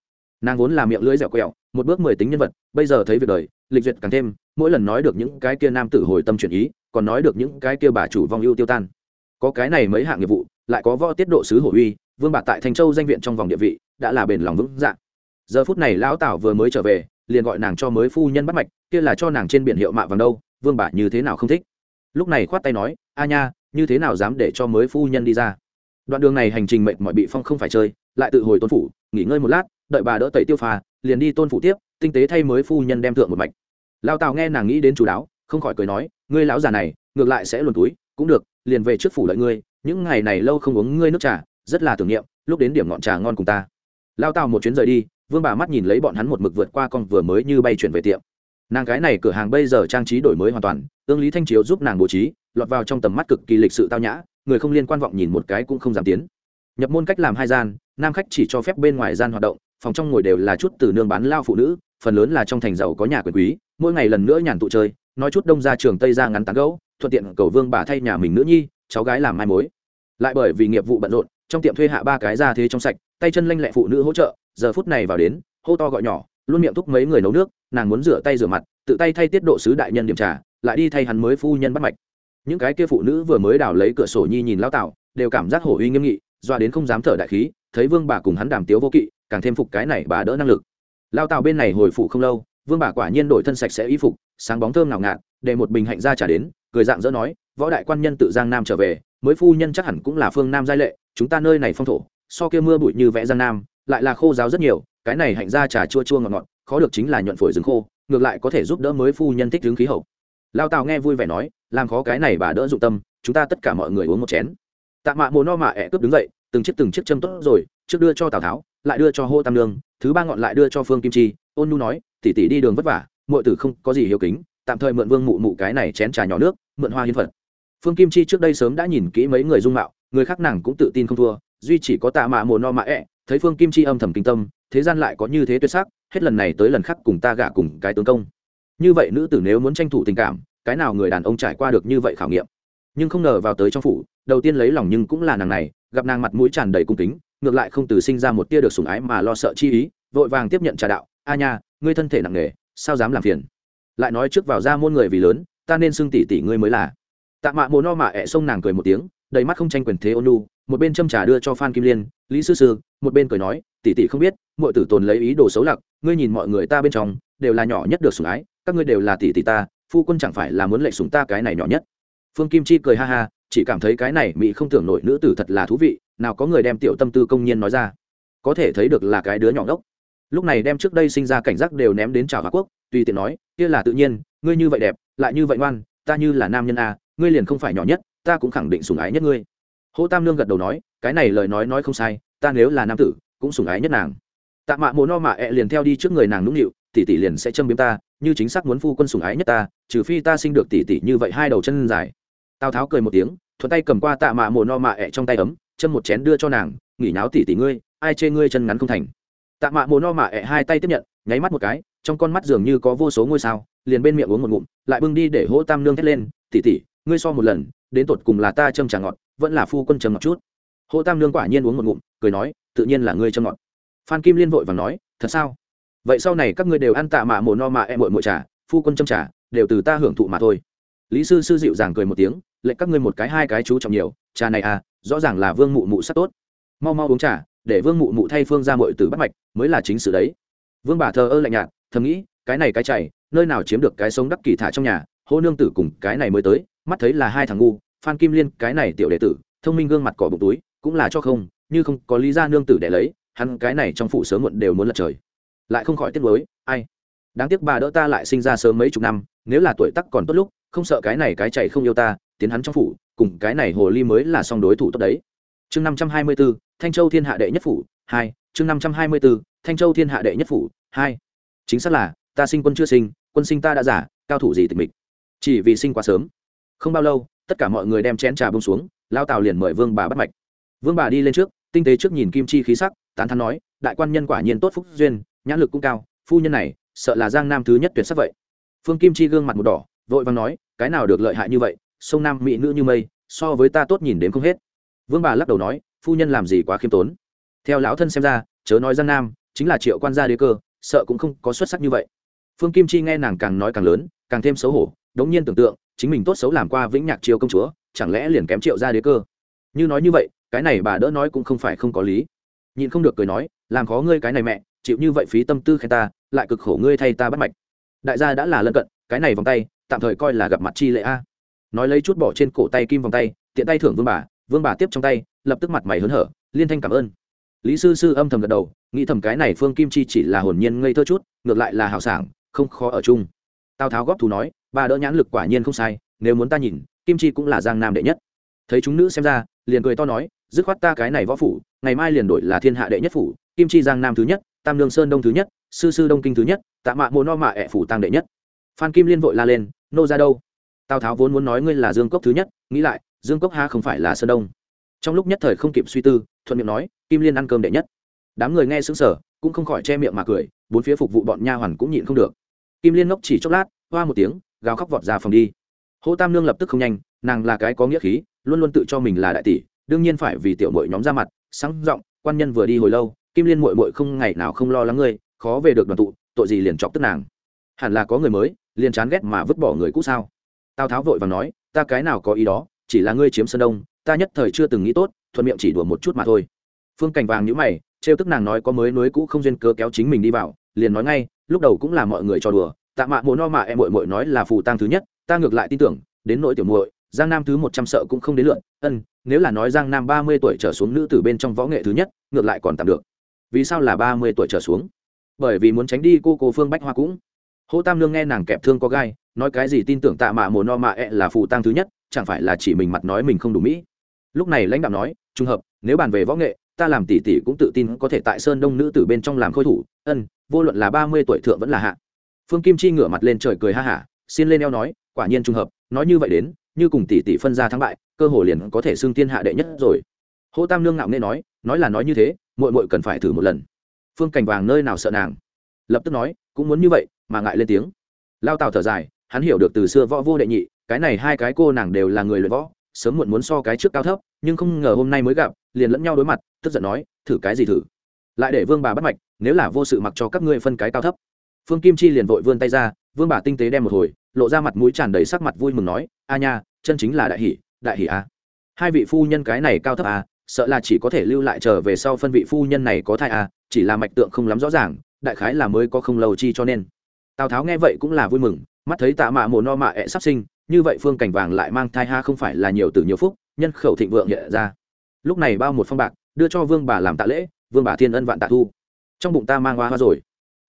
Nàng vốn là miệng lưỡi dẻo quẹo, một bước mười tính nhân vật, bây giờ thấy việc đời, lịch duyệt càng thêm, mỗi lần nói được những cái kia nam tử hồi tâm chuyển ý, còn nói được những cái kia bà chủ vong ưu tiêu tan. Có cái này mấy hạng nghiệp vụ, lại có võ tiết độ sứ hổ uy, vương bà tại thanh châu danh viện trong vòng địa vị, đã là bền lòng vững dạng giờ phút này lão tảo vừa mới trở về, liền gọi nàng cho mới phu nhân bắt mạch, kia là cho nàng trên biển hiệu mạ vàng đâu, vương bà như thế nào không thích. Lúc này khoát tay nói, a nha như thế nào dám để cho mới phu nhân đi ra? Đoạn đường này hành trình mệt mọi bị phong không phải chơi lại tự hồi tôn phủ nghỉ ngơi một lát đợi bà đỡ tẩy tiêu phà, liền đi tôn phủ tiếp tinh tế thay mới phu nhân đem thượng một mạch. Lao tào nghe nàng nghĩ đến chú đáo không khỏi cười nói ngươi lão già này ngược lại sẽ luồn túi cũng được liền về trước phủ lợi ngươi những ngày này lâu không uống ngươi nước trà rất là tưởng niệm lúc đến điểm ngọn trà ngon cùng ta. Lao tào một chuyến rời đi vương bà mắt nhìn lấy bọn hắn một mực vượt qua con vừa mới như bay chuyển về tiệm nàng cái này cửa hàng bây giờ trang trí đổi mới hoàn toàn, ương lý thanh chiếu giúp nàng bố trí, lọt vào trong tầm mắt cực kỳ lịch sự tao nhã, người không liên quan vọng nhìn một cái cũng không dám tiến. Nhập môn cách làm hai gian, nam khách chỉ cho phép bên ngoài gian hoạt động, phòng trong ngồi đều là chút từ nương bán lao phụ nữ, phần lớn là trong thành giàu có nhà quyền quý, mỗi ngày lần nữa nhàn tụ chơi, nói chút đông ra trường tây ra ngắn tán gấu thuận tiện cầu vương bà thay nhà mình nữ nhi, cháu gái làm mai mối. Lại bởi vì nghiệp vụ bận rộn, trong tiệm thuê hạ ba cái ra thế trong sạch, tay chân lanh lẹ phụ nữ hỗ trợ, giờ phút này vào đến, hô to gọi nhỏ luôn miệng thúc mấy người nấu nước, nàng muốn rửa tay rửa mặt, tự tay thay tiết độ sứ đại nhân điểm trà, lại đi thay hắn mới phu nhân bắt mạch. Những cái kia phụ nữ vừa mới đào lấy cửa sổ nhi nhìn lao tạo đều cảm giác hổ uy nghiêm nghị, doa đến không dám thở đại khí, thấy vương bà cùng hắn đàm tiếu vô kỵ, càng thêm phục cái này bà đỡ năng lực. Lao tạo bên này hồi phụ không lâu, vương bà quả nhiên đổi thân sạch sẽ y phục, sáng bóng thơm nào ngạt, để một bình hạnh ra trả đến, cười dạng dỡ nói, võ đại quan nhân tự giang nam trở về, mới phu nhân chắc hẳn cũng là phương nam giai lệ, chúng ta nơi này phong thổ, so kia mưa bụi như vẽ giang nam, lại là khô giáo rất nhiều cái này hạnh ra trà chua chua ngọt ngọt, khó được chính là nhuận phổi rừng khô, ngược lại có thể giúp đỡ mới phu nhân thích hướng khí hậu. Lao tào nghe vui vẻ nói, làm khó cái này bà đỡ dụng tâm, chúng ta tất cả mọi người uống một chén. Tạ mạ mồ no mạ ẹ cướp đứng dậy, từng chiếc từng chiếc châm tốt rồi, trước đưa cho tào tháo, lại đưa cho hô tam lương thứ ba ngọn lại đưa cho phương kim chi, ôn nu nói tỉ tỉ đi đường vất vả, muội tử không có gì hiếu kính, tạm thời mượn vương mụ mụ cái này chén trà nhỏ nước, mượn hoa hiến phật. Phương kim chi trước đây sớm đã nhìn kỹ mấy người dung mạo, người khác nàng cũng tự tin không thua, duy chỉ có tạ mạ mồ no mạ ẹ thấy phương kim chi âm thầm kinh tâm thế gian lại có như thế tuyệt sắc, hết lần này tới lần khác cùng ta gả cùng cái tướng công. Như vậy nữ tử nếu muốn tranh thủ tình cảm, cái nào người đàn ông trải qua được như vậy khảo nghiệm? Nhưng không ngờ vào tới trong phủ, đầu tiên lấy lòng nhưng cũng là nàng này, gặp nàng mặt mũi tràn đầy cung kính, ngược lại không từ sinh ra một tia được sủng ái mà lo sợ chi ý, vội vàng tiếp nhận trà đạo, a nha, ngươi thân thể nặng nề, sao dám làm phiền? Lại nói trước vào ra môn người vì lớn, ta nên xưng tỷ tỷ ngươi mới là. Tạ mạ mồ no mạ ẹ xông nàng cười một tiếng đầy mắt không tranh quyền thế ôn nu một bên châm trà đưa cho phan kim liên, lý sư sư, một bên cười nói, tỷ tỷ không biết mọi tử tồn lấy ý đồ xấu lặc ngươi nhìn mọi người ta bên trong, đều là nhỏ nhất được sủng ái, các ngươi đều là tỷ tỷ ta, phu quân chẳng phải là muốn lệnh sủng ta cái này nhỏ nhất? Phương kim chi cười ha ha, chỉ cảm thấy cái này mỹ không tưởng nổi nữ tử thật là thú vị, nào có người đem tiểu tâm tư công nhiên nói ra. Có thể thấy được là cái đứa nhỏ ngốc. Lúc này đem trước đây sinh ra cảnh giác đều ném đến trào hạ quốc, tùy tiện nói, kia là tự nhiên, ngươi như vậy đẹp, lại như vậy ngoan, ta như là nam nhân a, ngươi liền không phải nhỏ nhất ta cũng khẳng định sủng ái nhất ngươi. Hô tam Nương gật đầu nói, cái này lời nói nói không sai, ta nếu là nam tử, cũng sủng ái nhất nàng. Tạ mạ mộ no mạ ẹ liền theo đi trước người nàng nũng nịu, tỷ tỷ liền sẽ châm biếm ta, như chính xác muốn phu quân sủng ái nhất ta, trừ phi ta sinh được tỷ tỷ như vậy hai đầu chân dài. Tào tháo cười một tiếng, thuận tay cầm qua tạ mạ mộ no mạ ẹ trong tay ấm, châm một chén đưa cho nàng, nghỉ náo tỷ tỷ ngươi, ai chê ngươi chân ngắn không thành. Tạ mạ mồ no mạ ẹ hai tay tiếp nhận, nháy mắt một cái, trong con mắt dường như có vô số ngôi sao, liền bên miệng uống một ngụm, lại bưng đi để hỗ tam nương thét lên, tỷ tỷ ngươi so một lần, đến tột cùng là ta châm trà ngọt, vẫn là phu quân châm ngọt chút. Hỗ tam nương quả nhiên uống một ngụm, cười nói, tự nhiên là ngươi châm ngọt. Phan kim liên vội và nói, thật sao? Vậy sau này các ngươi đều ăn tạ mạ mồ no mạ em mội mội trà, phu quân châm trà, đều từ ta hưởng thụ mà thôi. Lý sư sư dịu dàng cười một tiếng, lệnh các ngươi một cái hai cái chú trọng nhiều, trà này à rõ ràng là vương mụ mụ sắc tốt. Mau mau uống trà, để vương mụ mụ thay phương ra mội từ bắt mạch, mới là chính sự đấy. Vương bà thờ ơ lạnh nhạt, thầm nghĩ, cái này cái chảy nơi nào chiếm được cái sống đắc kỳ thả trong nhà, hô nương tử cùng cái này mới tới mắt thấy là hai thằng ngu, phan kim liên, cái này tiểu đệ tử, thông minh gương mặt cỏ bụng túi, cũng là cho không, như không có lý ra nương tử để lấy, hắn cái này trong phụ sớm muộn đều muốn lật trời. Lại không khỏi tiếc mới ai? Đáng tiếc bà đỡ ta lại sinh ra sớm mấy chục năm, nếu là tuổi tắc còn tốt lúc, không sợ cái này cái chạy không yêu ta, tiến hắn trong phủ, cùng cái này hồ ly mới là song đối thủ tốt đấy. Chương năm trăm hai mươi b ố thanh châu thiên hạ đệ nhất phủ, hai, chương năm trăm hai mươi b ố thanh châu thiên hạ đệ nhất phủ, hai. Chính xác là, ta sinh quân chưa sinh, quân sinh ta đã giả, cao thủ gì tịch mịch? Chỉ vì sinh quá sớm không bao lâu, tất cả mọi người đem chén trà bông xuống, lao tào liền mời vương bà bắt mạch. Vương bà đi lên trước, tinh tế trước nhìn kim chi khí sắc, tán thắn nói, đại quan nhân quả nhiên tốt phúc duyên, nhãn lực cũng cao, phu nhân này, sợ là giang nam thứ nhất tuyệt sắc vậy. Phương kim chi gương mặt một đỏ, vội vàng nói, cái nào được lợi hại như vậy, sông nam mỹ nữ như mây, so với ta tốt nhìn đến không hết. Vương bà lắc đầu nói, phu nhân làm gì quá khiêm tốn. Theo lão thân xem ra, chớ nói giang nam, chính là triệu quan gia đế cơ, sợ cũng không có xuất sắc như vậy. Phương kim chi nghe nàng càng nói càng lớn, càng thêm xấu hổ đống nhiên tưởng tượng, chính mình tốt xấu làm qua vĩnh nhạc triều công chúa, chẳng lẽ liền kém triệu gia đế cơ? Như nói như vậy, cái này bà đỡ nói cũng không phải không có lý. Nhịn không được cười nói, làm khó ngươi cái này mẹ, chịu như vậy phí tâm tư khen ta, lại cực khổ ngươi thay ta bắt mạch. Đại gia đã là lân cận, cái này vòng tay, tạm thời coi là gặp mặt chi lệ a. Nói lấy chút bỏ trên cổ tay kim vòng tay, tiện tay thưởng vương bà vương bà tiếp trong tay, lập tức mặt mày hớn hở, liên thanh cảm ơn. Lý sư sư âm thầm gật đầu, nghĩ thầm cái này phương kim chi chỉ là hồn nhiên ngây thơ chút, ngược lại là hào sảng, không khó ở chung. Tào tháo góp thú nói bà đỡ nhãn lực quả nhiên không sai, nếu muốn ta nhìn, kim chi cũng là giang nam đệ nhất. Thấy chúng nữ xem ra, liền cười to nói, dứt khoát ta cái này võ phủ, ngày mai liền đổi là thiên hạ đệ nhất phủ, kim chi giang nam thứ nhất, tam lương sơn đông thứ nhất, sư sư đông kinh thứ nhất, tạ mạ mồ no mạ ẹ phủ tăng đệ nhất. Phan kim liên vội la lên, nô ra đâu? Tào tháo vốn muốn nói ngươi là dương cốc thứ nhất, nghĩ lại, dương cốc ha không phải là sơn đông. Trong lúc nhất thời không kịp suy tư, thuận miệng nói, kim liên ăn cơm đệ nhất. Đám người nghe xứng sở cũng không khỏi che miệng mà cười, bốn phía phục vụ bọn nha hoàn cũng nhịn không được. Kim liên ngốc chỉ chốc lát, hoa một tiếng gào khóc vọt ra phòng đi. Hô tam nương lập tức không nhanh, nàng là cái có nghĩa khí, luôn luôn tự cho mình là đại tỷ, đương nhiên phải vì tiểu mội nhóm ra mặt, sáng giọng, quan nhân vừa đi hồi lâu, kim liên mội mội không ngày nào không lo lắng ngươi, khó về được đoàn tụ, tội gì liền chọc tức nàng. Hẳn là có người mới, liền chán ghét mà vứt bỏ người cũ sao? Tào tháo vội và nói, ta cái nào có ý đó, chỉ là ngươi chiếm sơn đông, ta nhất thời chưa từng nghĩ tốt, thuận miệng chỉ đùa một chút mà thôi. Phương cảnh vàng nhữ mày, trêu tức nàng nói có mới núi cũ không duyên cớ kéo chính mình đi vào, liền nói ngay, lúc đầu cũng là mọi người cho đùa tạ mạ mộ no mạ em mội mội nói là phù tăng thứ nhất, ta ngược lại tin tưởng, đến nỗi tiểu muội, giang nam thứ một trăm sợ cũng không đến lượn ân, nếu là nói giang nam ba mươi tuổi trở xuống nữ từ bên trong võ nghệ thứ nhất, ngược lại còn tạm được. Vì sao là ba mươi tuổi trở xuống? Bởi vì muốn tránh đi cô cô phương bách hoa cũng. Hô tam nương nghe nàng kẹp thương có gai, nói cái gì tin tưởng tạ mạ mồ no mạ ẹ là phù tăng thứ nhất, chẳng phải là chỉ mình mặt nói mình không đủ mỹ? Lúc này lãnh đạo nói, trùng hợp, nếu bàn về võ nghệ, ta làm tỷ tỷ cũng tự tin có thể tại sơn đông nữ từ bên trong làm khôi thủ. Ân, vô luận là ba mươi tuổi thượng vẫn là hạ phương kim chi ngửa mặt lên trời cười ha hả, xin lên eo nói, quả nhiên trùng hợp, nói như vậy đến, như cùng tỷ tỷ phân ra thắng bại, cơ hồ liền có thể xưng thiên hạ đệ nhất rồi. Hô tam nương ngạo nghe nói nói là nói như thế, muội muội cần phải thử một lần. Phương cảnh vàng nơi nào sợ nàng? Lập tức nói, cũng muốn như vậy, mà ngại lên tiếng. Lao tào thở dài, hắn hiểu được từ xưa võ vô đệ nhị, cái này hai cái cô nàng đều là người luyện võ, sớm muộn muốn so cái trước cao thấp, nhưng không ngờ hôm nay mới gặp, liền lẫn nhau đối mặt, tức giận nói, thử cái gì thử? Lại để vương bà bắt mạch, nếu là vô sự mặc cho các ngươi phân cái cao thấp phương kim chi liền vội vươn tay ra, vương bà tinh tế đem một hồi, lộ ra mặt mũi tràn đầy sắc mặt vui mừng nói, a nha, chân chính là đại hỷ đại hỷ a. Hai vị phu nhân cái này cao thấp a, sợ là chỉ có thể lưu lại trở về sau phân vị phu nhân này có thai a, chỉ là mạch tượng không lắm rõ ràng, đại khái là mới có không lâu chi cho nên. Tào tháo nghe vậy cũng là vui mừng, mắt thấy tạ mạ mồ no mạ ẹ sắp sinh, như vậy phương cảnh vàng lại mang thai ha không phải là nhiều từ nhiều phúc, nhân khẩu thịnh vượng hiện ra. Lúc này bao một phong bạc, đưa cho vương bà làm tạ lễ, vương bà thiên ân vạn tạ thu. Trong bụng ta mang hoa hoa rồi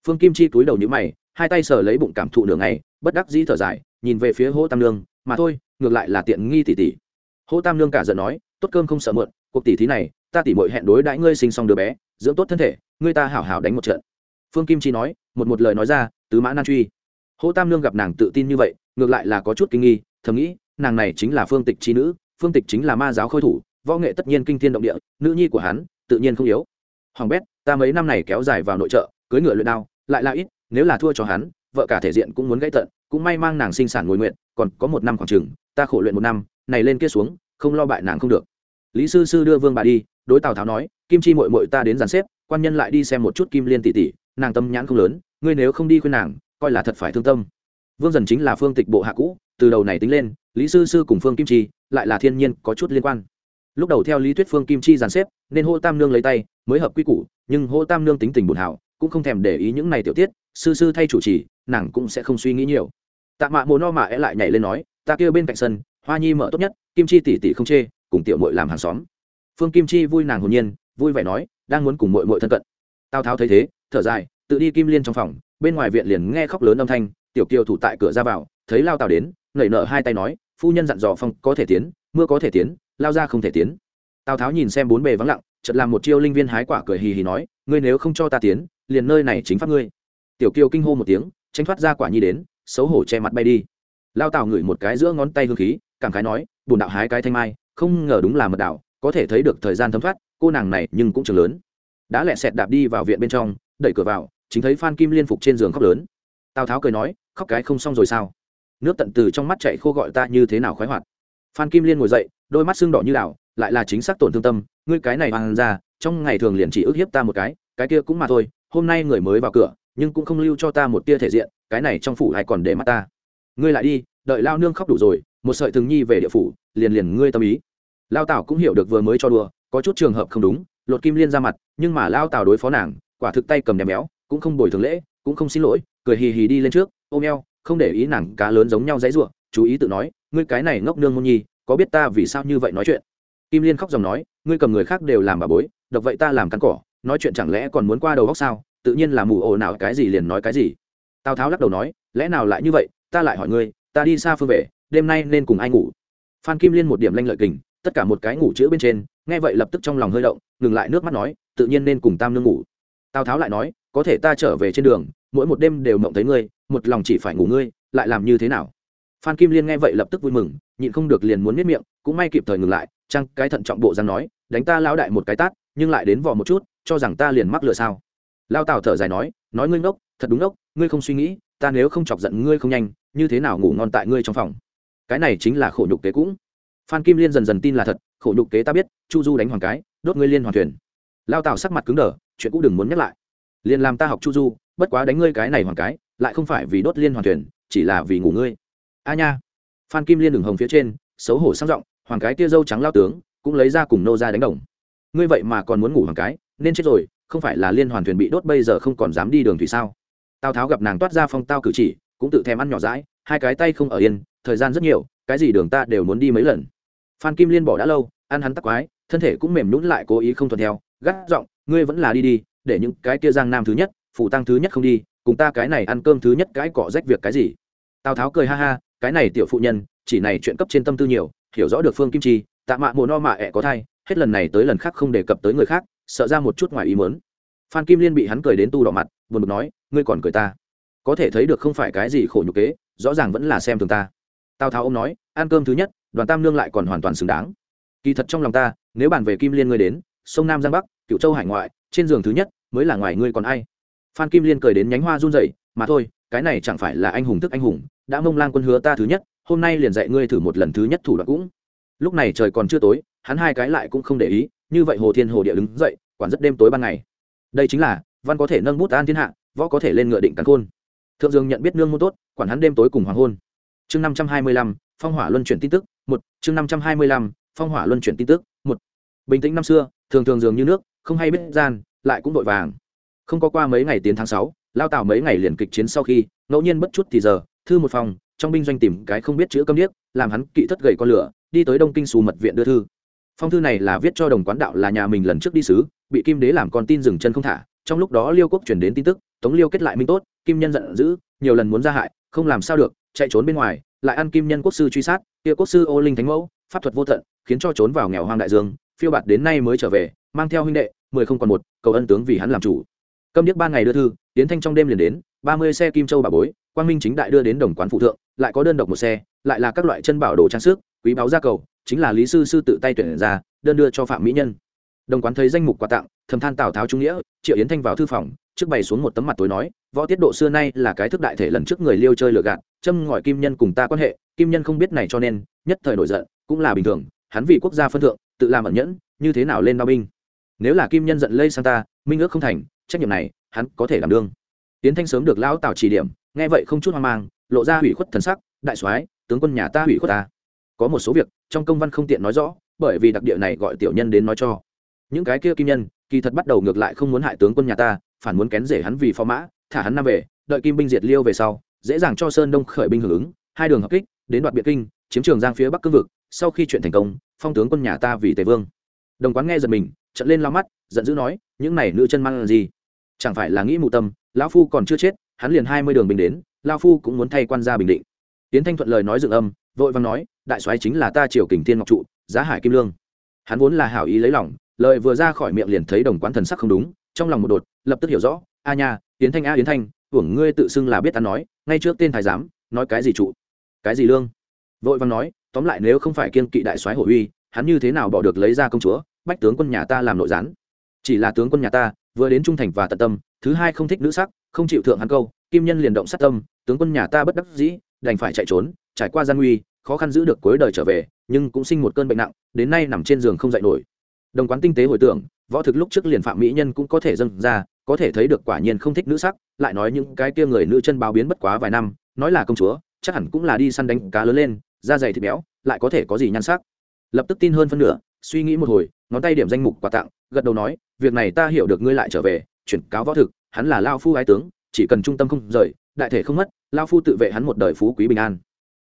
phương kim chi túi đầu nhữ mày, hai tay sờ lấy bụng cảm thụ nửa ngày, bất đắc dĩ thở dài, nhìn về phía hỗ tam lương mà thôi, ngược lại là tiện nghi tỷ tỷ. Hỗ tam lương cả giận nói, tốt cơm không sợ mượn cuộc tỷ thí này, ta tỷ mội hẹn đối đãi ngươi sinh xong đứa bé, dưỡng tốt thân thể, ngươi ta hảo hảo đánh một trận. Phương kim chi nói, một một lời nói ra, tứ mã nan truy. Hỗ tam lương gặp nàng tự tin như vậy, ngược lại là có chút kinh nghi, thầm nghĩ, nàng này chính là phương tịch chi nữ, phương tịch chính là ma giáo khôi thủ, võ nghệ tất nhiên kinh thiên động địa, nữ nhi của hắn, tự nhiên không yếu. Hoàng bét, ta mấy năm này kéo dài vào nội trợ, cưới ngựa luyện đao lại là ít, nếu là thua cho hắn, vợ cả thể diện cũng muốn gãy tận, cũng may mang nàng sinh sản ngồi nguyện, còn có một năm khoảng chừng, ta khổ luyện một năm, này lên kia xuống, không lo bại nàng không được. Lý sư sư đưa vương bà đi, đối tào tháo nói, kim chi mội mội ta đến dàn xếp, quan nhân lại đi xem một chút kim liên tỷ tỷ, nàng tâm nhãn không lớn, ngươi nếu không đi khuyên nàng, coi là thật phải thương tâm. Vương dần chính là phương tịch bộ hạ cũ, từ đầu này tính lên, lý sư sư cùng phương kim chi lại là thiên nhiên có chút liên quan. Lúc đầu theo lý thuyết phương kim chi dàn xếp, nên hô tam nương lấy tay, mới hợp quy củ, nhưng hô tam nương tính tình buồn hảo cũng không thèm để ý những này tiểu tiết, sư sư thay chủ trì, nàng cũng sẽ không suy nghĩ nhiều. Tạ mạ mồ no mạ é lại nhảy lên nói, ta kia bên cạnh sân, hoa nhi mở tốt nhất, kim chi tỷ tỷ không chê, cùng tiểu mội làm hàng xóm. Phương kim chi vui nàng hồn nhiên, vui vẻ nói, đang muốn cùng mội mội thân cận. Tào tháo thấy thế, thở dài, tự đi kim liên trong phòng, bên ngoài viện liền nghe khóc lớn âm thanh, tiểu kiều thủ tại cửa ra vào, thấy lao tào đến, nảy nở hai tay nói, phu nhân dặn dò phong, có thể tiến, mưa có thể tiến, lao ra không thể tiến. Tào tháo nhìn xem bốn bề vắng lặng, chợt làm một chiêu linh viên hái quả cười hì hì nói, ngươi nếu không cho ta tiến liền nơi này chính pháp ngươi. Tiểu kiều kinh hô một tiếng tranh thoát ra quả nhi đến, xấu hổ che mặt bay đi. Lao tào ngửi một cái giữa ngón tay hương khí, cảm khái nói bùn đạo hái cái thanh mai, không ngờ đúng là mật đạo, có thể thấy được thời gian thấm thoát, cô nàng này nhưng cũng trường lớn. Đã lẹ sẹt đạp đi vào viện bên trong, đẩy cửa vào, chính thấy phan kim liên phục trên giường khóc lớn. Tào tháo cười nói, khóc cái không xong rồi sao? Nước tận từ trong mắt chạy khô gọi ta như thế nào khoái hoạt? Phan kim liên ngồi dậy, đôi mắt xương đỏ như đảo lại là chính xác tổn thương tâm, ngươi cái này hoàng ra trong ngày thường liền chỉ ức hiếp ta một cái cái kia cũng mà thôi hôm nay người mới vào cửa, nhưng cũng không lưu cho ta một tia thể diện, cái này trong phủ hay còn để mắt ta? Ngươi lại đi, đợi lao nương khóc đủ rồi, một sợi thường nhi về địa phủ, liền liền ngươi tâm ý. Lao tảo cũng hiểu được vừa mới cho đùa, có chút trường hợp không đúng, lột kim liên ra mặt, nhưng mà lao tảo đối phó nàng, quả thực tay cầm đèm béo, cũng không bồi thường lễ, cũng không xin lỗi, cười hì hì đi lên trước, ôm eo, không để ý nàng cá lớn giống nhau dãy ruộng chú ý tự nói, ngươi cái này ngốc nương môn nhi, có biết ta vì sao như vậy nói chuyện? Kim liên khóc dòng nói, ngươi cầm người khác đều làm bà bối, độc vậy ta làm cắn cỏ nói chuyện chẳng lẽ còn muốn qua đầu góc sao? Tự nhiên là mù ồ nào cái gì liền nói cái gì. Tào tháo lắc đầu nói, lẽ nào lại như vậy? Ta lại hỏi ngươi, ta đi xa phương về, đêm nay nên cùng ai ngủ? Phan kim liên một điểm lanh lợi kình, tất cả một cái ngủ chữ bên trên, nghe vậy lập tức trong lòng hơi động, ngừng lại nước mắt nói, tự nhiên nên cùng tam nương ngủ. Tào tháo lại nói, có thể ta trở về trên đường, mỗi một đêm đều mộng thấy ngươi, một lòng chỉ phải ngủ ngươi, lại làm như thế nào? Phan kim liên nghe vậy lập tức vui mừng, nhịn không được liền muốn miết miệng, cũng may kịp thời ngừng lại, chăng cái thận trọng bộ rằng nói, đánh ta lão đại một cái tát, nhưng lại đến vò một chút cho rằng ta liền mắc lừa sao? Lao tào thở dài nói nói ngươi ngốc, thật đúng ngốc, ngươi không suy nghĩ, ta nếu không chọc giận ngươi không nhanh, như thế nào ngủ ngon tại ngươi trong phòng? Cái này chính là khổ nhục kế cũng. Phan kim liên dần dần tin là thật, khổ nhục kế ta biết, chu du đánh hoàng cái, đốt ngươi liên hoàn thuyền. Lao tào sắc mặt cứng đờ, chuyện cũng đừng muốn nhắc lại. Liền làm ta học chu du, bất quá đánh ngươi cái này hoàng cái, lại không phải vì đốt liên hoàn thuyền, chỉ là vì ngủ ngươi. A nha. Phan kim liên đường hồng phía trên, xấu hổ sang giọng, hoàng cái tia dâu trắng lao tướng, cũng lấy ra cùng nô ra đánh đồng. Ngươi vậy mà còn muốn ngủ hoàng cái nên chết rồi, không phải là liên hoàn thuyền bị đốt bây giờ không còn dám đi đường thủy sao? Tào tháo gặp nàng toát ra phong tao cử chỉ, cũng tự thèm ăn nhỏ rãi hai cái tay không ở yên, thời gian rất nhiều, cái gì đường ta đều muốn đi mấy lần. Phan kim liên bỏ đã lâu, ăn hắn tắc quái, thân thể cũng mềm nhũn lại cố ý không thuận theo, gắt giọng, ngươi vẫn là đi đi, để những cái kia giang nam thứ nhất phụ tăng thứ nhất không đi, cùng ta cái này ăn cơm thứ nhất cái cọ rách việc cái gì? Tào tháo cười ha ha, cái này tiểu phụ nhân, chỉ này chuyện cấp trên tâm tư nhiều, hiểu rõ được phương kim chi, tạ mạ mồ no mạ ẹ có thai, hết lần này tới lần khác không đề cập tới người khác sợ ra một chút ngoài ý mớn phan kim liên bị hắn cười đến tu đỏ mặt, buồn bực nói, ngươi còn cười ta? Có thể thấy được không phải cái gì khổ nhục kế, rõ ràng vẫn là xem thường ta. Tào tháo ông nói, ăn cơm thứ nhất, đoàn tam nương lại còn hoàn toàn xứng đáng. Kỳ thật trong lòng ta, nếu bàn về kim liên ngươi đến, sông nam giang bắc cựu châu hải ngoại, trên giường thứ nhất mới là ngoài ngươi còn ai? Phan kim liên cười đến nhánh hoa run rẩy, mà thôi, cái này chẳng phải là anh hùng thức anh hùng, đã mông lang quân hứa ta thứ nhất, hôm nay liền dạy ngươi thử một lần thứ nhất thủ đoạn cũng. Lúc này trời còn chưa tối, hắn hai cái lại cũng không để ý, như vậy hồ thiên hồ địa đứng dậy quản rất đêm tối ban ngày. Đây chính là, văn có thể nâng bút an thiên hạ, võ có thể lên ngựa định cắn khôn. Thượng dương nhận biết nương môn tốt, quản hắn đêm tối cùng hoàng hôn. Chương năm trăm hai mươi lăm, phong hỏa luân chuyển tin tức, một. Chương năm trăm hai mươi lăm, phong hỏa luân chuyển tin tức, một. Bình tĩnh năm xưa, thường thường dường như nước, không hay biết gian, lại cũng vội vàng. Không có qua mấy ngày tiến tháng sáu, lao tào mấy ngày liền kịch chiến sau khi, ngẫu nhiên bất chút thì giờ, thư một phòng, trong binh doanh tìm cái không biết chữ câm điếc, làm hắn kỵ thất gầy con lửa, đi tới đông kinh xù mật viện đưa thư. Phong thư này là viết cho đồng quán đạo là nhà mình lần trước đi sứ bị kim đế làm con tin dừng chân không thả, trong lúc đó liêu quốc chuyển đến tin tức, tống liêu kết lại minh tốt, kim nhân giận dữ, nhiều lần muốn ra hại, không làm sao được, chạy trốn bên ngoài, lại ăn kim nhân quốc sư truy sát, kia quốc sư ô linh thánh mẫu, pháp thuật vô tận, khiến cho trốn vào nghèo hoang đại dương, phiêu bạt đến nay mới trở về, mang theo huynh đệ, mười không còn một, cầu ân tướng vì hắn làm chủ. Câm điếc ba ngày đưa thư, tiến thanh trong đêm liền đến, ba mươi xe kim châu bà bối, quang minh chính đại đưa đến đồng quán phụ thượng, lại có đơn độc một xe, lại là các loại chân bảo đồ trang sức, quý báo gia cầu, chính là lý sư sư tự tay tuyển ra, đơn đưa cho phạm mỹ nhân đồng quán thấy danh mục quà tặng, thầm than tào tháo trung nghĩa, triệu yến thanh vào thư phòng, trước bày xuống một tấm mặt tối nói, võ tiết độ xưa nay là cái thức đại thể lần trước người liêu chơi lừa gạt, châm ngòi kim nhân cùng ta quan hệ, kim nhân không biết này cho nên, nhất thời nổi giận, cũng là bình thường, hắn vì quốc gia phân thượng, tự làm ẩn nhẫn, như thế nào lên bao binh? Nếu là kim nhân giận lây sang ta, minh ước không thành, trách nhiệm này, hắn có thể làm đương. Tiến thanh sớm được lão tào chỉ điểm, nghe vậy không chút hoang mang, lộ ra hủy khuất thần sắc, đại soái, tướng quân nhà ta hủy khuất ta. Có một số việc, trong công văn không tiện nói rõ, bởi vì đặc địa này gọi tiểu nhân đến nói cho những cái kia kim nhân, kỳ thật bắt đầu ngược lại không muốn hại tướng quân nhà ta, phản muốn kén rể hắn vì phó mã, thả hắn năm về, đợi kim binh diệt liêu về sau, dễ dàng cho sơn đông khởi binh hưởng ứng, hai đường hợp kích, đến đoạt biệt kinh, chiếm trường giang phía bắc cương vực, sau khi chuyện thành công, phong tướng quân nhà ta vì tề vương. Đồng quán nghe giật mình trận lên lao mắt, giận dữ nói, những này nữ chân mang là gì? Chẳng phải là nghĩ mù tâm, lão phu còn chưa chết, hắn liền hai mươi đường bình đến lao phu cũng muốn thay quan gia bình định. Tiến thanh thuận lời nói dựng âm, vội vàng nói, đại soái chính là ta triều kình thiên ngọc trụ, giá hải kim lương. Hắn vốn là hảo ý lấy lòng lời vừa ra khỏi miệng liền thấy đồng quán thần sắc không đúng, trong lòng một đột, lập tức hiểu rõ, a nha, yến thanh a, yến thanh, hưởng ngươi tự xưng là biết ăn nói, ngay trước tên thái giám, nói cái gì trụ? Cái gì lương? Vội văn nói, tóm lại nếu không phải kiên kỵ đại soái hổ uy, hắn như thế nào bỏ được lấy ra công chúa, bách tướng quân nhà ta làm nội gián? Chỉ là tướng quân nhà ta, vừa đến trung thành và tận tâm, thứ hai không thích nữ sắc, không chịu thượng hắn câu, kim nhân liền động sát tâm, tướng quân nhà ta bất đắc dĩ, đành phải chạy trốn, trải qua gian nguy, khó khăn giữ được cuối đời trở về, nhưng cũng sinh một cơn bệnh nặng, đến nay nằm trên giường không dậy nổi đồng quán tinh tế hồi tưởng, võ thực lúc trước liền phạm mỹ nhân cũng có thể dâng ra, có thể thấy được quả nhiên không thích nữ sắc, lại nói những cái kia người nữ chân báo biến bất quá vài năm, nói là công chúa, chắc hẳn cũng là đi săn đánh cá lớn lên, da dày thịt béo, lại có thể có gì nhan sắc. Lập tức tin hơn phân nửa, suy nghĩ một hồi, ngón tay điểm danh mục quà tặng, gật đầu nói, việc này ta hiểu được ngươi lại trở về, chuyển cáo võ thực, hắn là lao phu ái tướng, chỉ cần trung tâm không rời, đại thể không mất, lao phu tự vệ hắn một đời phú quý bình an.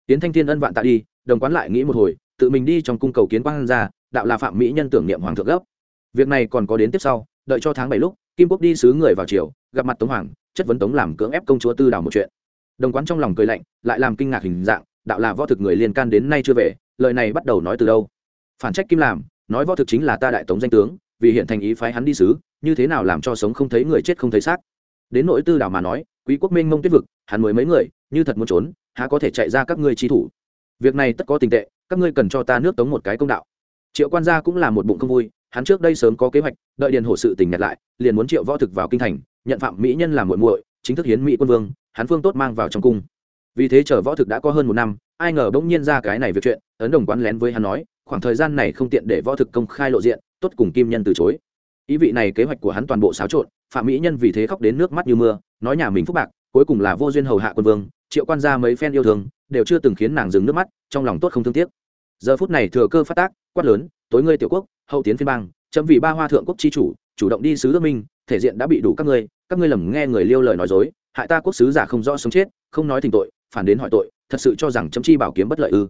Tiến thanh thiên ân vạn tạ đi, đồng quán lại nghĩ một hồi, tự mình đi trong cung cầu kiến quang ra đạo là phạm mỹ nhân tưởng niệm hoàng thượng gấp việc này còn có đến tiếp sau, đợi cho tháng bảy lúc, kim quốc đi sứ người vào triều, gặp mặt tống hoàng, chất vấn tống làm cưỡng ép công chúa tư đảo một chuyện. Đồng quán trong lòng cười lạnh, lại làm kinh ngạc hình dạng, đạo là võ thực người liên can đến nay chưa về, lời này bắt đầu nói từ đâu? Phản trách kim làm, nói võ thực chính là ta đại tống danh tướng, vì hiện thành ý phái hắn đi sứ, như thế nào làm cho sống không thấy người chết không thấy xác? Đến nỗi tư đảo mà nói, quý quốc minh mông tuyết vực, hắn mới mấy người, như thật muốn trốn, há có thể chạy ra các ngươi chi thủ? Việc này tất có tình tệ, các ngươi cần cho ta nước tống một cái công đạo triệu quan gia cũng là một bụng không vui, hắn trước đây sớm có kế hoạch, đợi điền hổ sự tình nhặt lại, liền muốn triệu võ thực vào kinh thành, nhận phạm mỹ nhân làm muội muội, chính thức hiến mỹ quân vương, hắn phương tốt mang vào trong cung. Vì thế chờ võ thực đã có hơn một năm, ai ngờ bỗng nhiên ra cái này việc chuyện, ấn đồng quán lén với hắn nói, khoảng thời gian này không tiện để võ thực công khai lộ diện, tốt cùng kim nhân từ chối. Ý vị này kế hoạch của hắn toàn bộ xáo trộn, phạm mỹ nhân vì thế khóc đến nước mắt như mưa, nói nhà mình phúc bạc, cuối cùng là vô duyên hầu hạ quân vương, triệu quan gia mấy phen yêu thương, đều chưa từng khiến nàng dừng nước mắt, trong lòng tốt không thương tiếc. Giờ phút này thừa cơ phát tác quát lớn, tối ngươi tiểu quốc, hậu tiến phiên bang, chấm vì ba hoa thượng quốc chi chủ chủ động đi sứ ước minh, thể diện đã bị đủ các ngươi các ngươi lầm nghe người liêu lời nói dối, hại ta quốc sứ giả không rõ sống chết, không nói tình tội, phản đến hỏi tội, thật sự cho rằng chấm chi bảo kiếm bất lợi ư?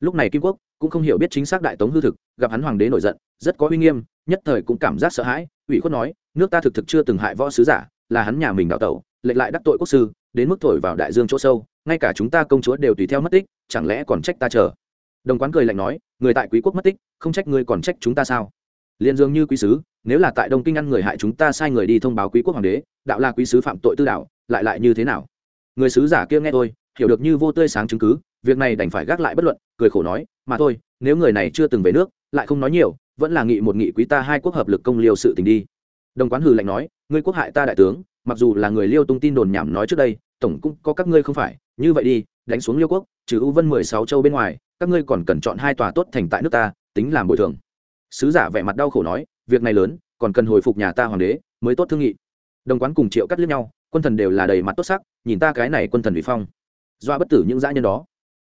Lúc này kim quốc cũng không hiểu biết chính xác đại tống hư thực, gặp hắn hoàng đế nổi giận, rất có uy nghiêm, nhất thời cũng cảm giác sợ hãi, ủy khuất nói, nước ta thực thực chưa từng hại võ sứ giả, là hắn nhà mình đào tẩu, lệch lại đắc tội quốc sư, đến mức thổi vào đại dương chỗ sâu, ngay cả chúng ta công chúa đều tùy theo mất tích, chẳng lẽ còn trách ta chờ? Đồng quán cười lạnh nói, người tại quý quốc mất tích, không trách ngươi còn trách chúng ta sao? Liền dường như quý sứ, nếu là tại đông kinh ăn người hại chúng ta sai người đi thông báo quý quốc hoàng đế, đạo là quý sứ phạm tội tư đạo, lại lại như thế nào? Người sứ giả kia nghe tôi hiểu được như vô tươi sáng chứng cứ, việc này đành phải gác lại bất luận, cười khổ nói, mà thôi, nếu người này chưa từng về nước, lại không nói nhiều, vẫn là nghị một nghị quý ta hai quốc hợp lực công liêu sự tình đi. Đồng quán hừ lạnh nói, ngươi quốc hại ta đại tướng, mặc dù là người liêu tung tin đồn nhảm nói trước đây, tổng cũng có các ngươi không phải, như vậy đi đánh xuống liêu quốc, trừ U vân mười sáu châu bên ngoài, các ngươi còn cần chọn hai tòa tốt thành tại nước ta, tính làm bồi thường. Sứ giả vẻ mặt đau khổ nói, việc này lớn, còn cần hồi phục nhà ta hoàng đế, mới tốt thương nghị. Đồng quán cùng triệu cắt liếc nhau, quân thần đều là đầy mặt tốt sắc, nhìn ta cái này quân thần bị phong. Doa bất tử những dã nhân đó.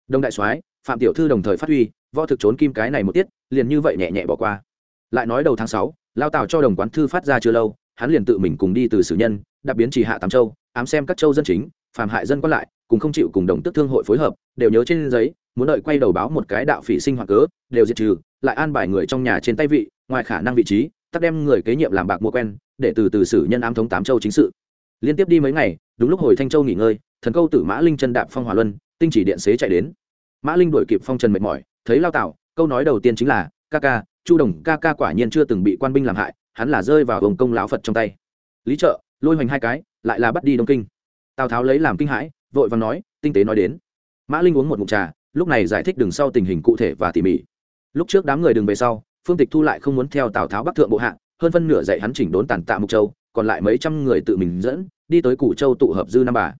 Đồng đại soái, phạm tiểu thư đồng thời phát huy, võ thực trốn kim cái này một tiết, liền như vậy nhẹ nhẹ bỏ qua. Lại nói đầu tháng sáu, lao tào cho đồng quán thư phát ra chưa lâu, hắn liền tự mình cùng đi từ sử nhân, đặc biến chỉ hạ tám châu, ám xem các châu dân chính phàm hại dân quan lại, cùng không chịu cùng đồng tước thương hội phối hợp, đều nhớ trên giấy, muốn đợi quay đầu báo một cái đạo phỉ sinh hoạt cớ, đều diệt trừ, lại an bài người trong nhà trên tay vị, ngoài khả năng vị trí, tắt đem người kế nhiệm làm bạc mua quen, để từ từ xử nhân ám thống tám châu chính sự. Liên tiếp đi mấy ngày, đúng lúc hồi thanh châu nghỉ ngơi, thần câu tử mã linh chân đạp phong hòa luân, tinh chỉ điện xế chạy đến. Mã linh đuổi kịp phong trần mệt mỏi, thấy lao tạo câu nói đầu tiên chính là, ca ca, chu đồng ca ca quả nhiên chưa từng bị quan binh làm hại, hắn là rơi vào hồng công lão phật trong tay. Lý trợ lôi hoành hai cái, lại là bắt đi đông kinh tào tháo lấy làm kinh hãi, vội và nói, tinh tế nói đến. Mã linh uống một mụn trà, lúc này giải thích đường sau tình hình cụ thể và tỉ mỉ. Lúc trước đám người đường về sau, phương tịch thu lại không muốn theo tào tháo bắc thượng bộ hạ, hơn phân nửa dạy hắn chỉnh đốn tàn tạ mục châu, còn lại mấy trăm người tự mình dẫn, đi tới cụ châu tụ hợp dư năm bà.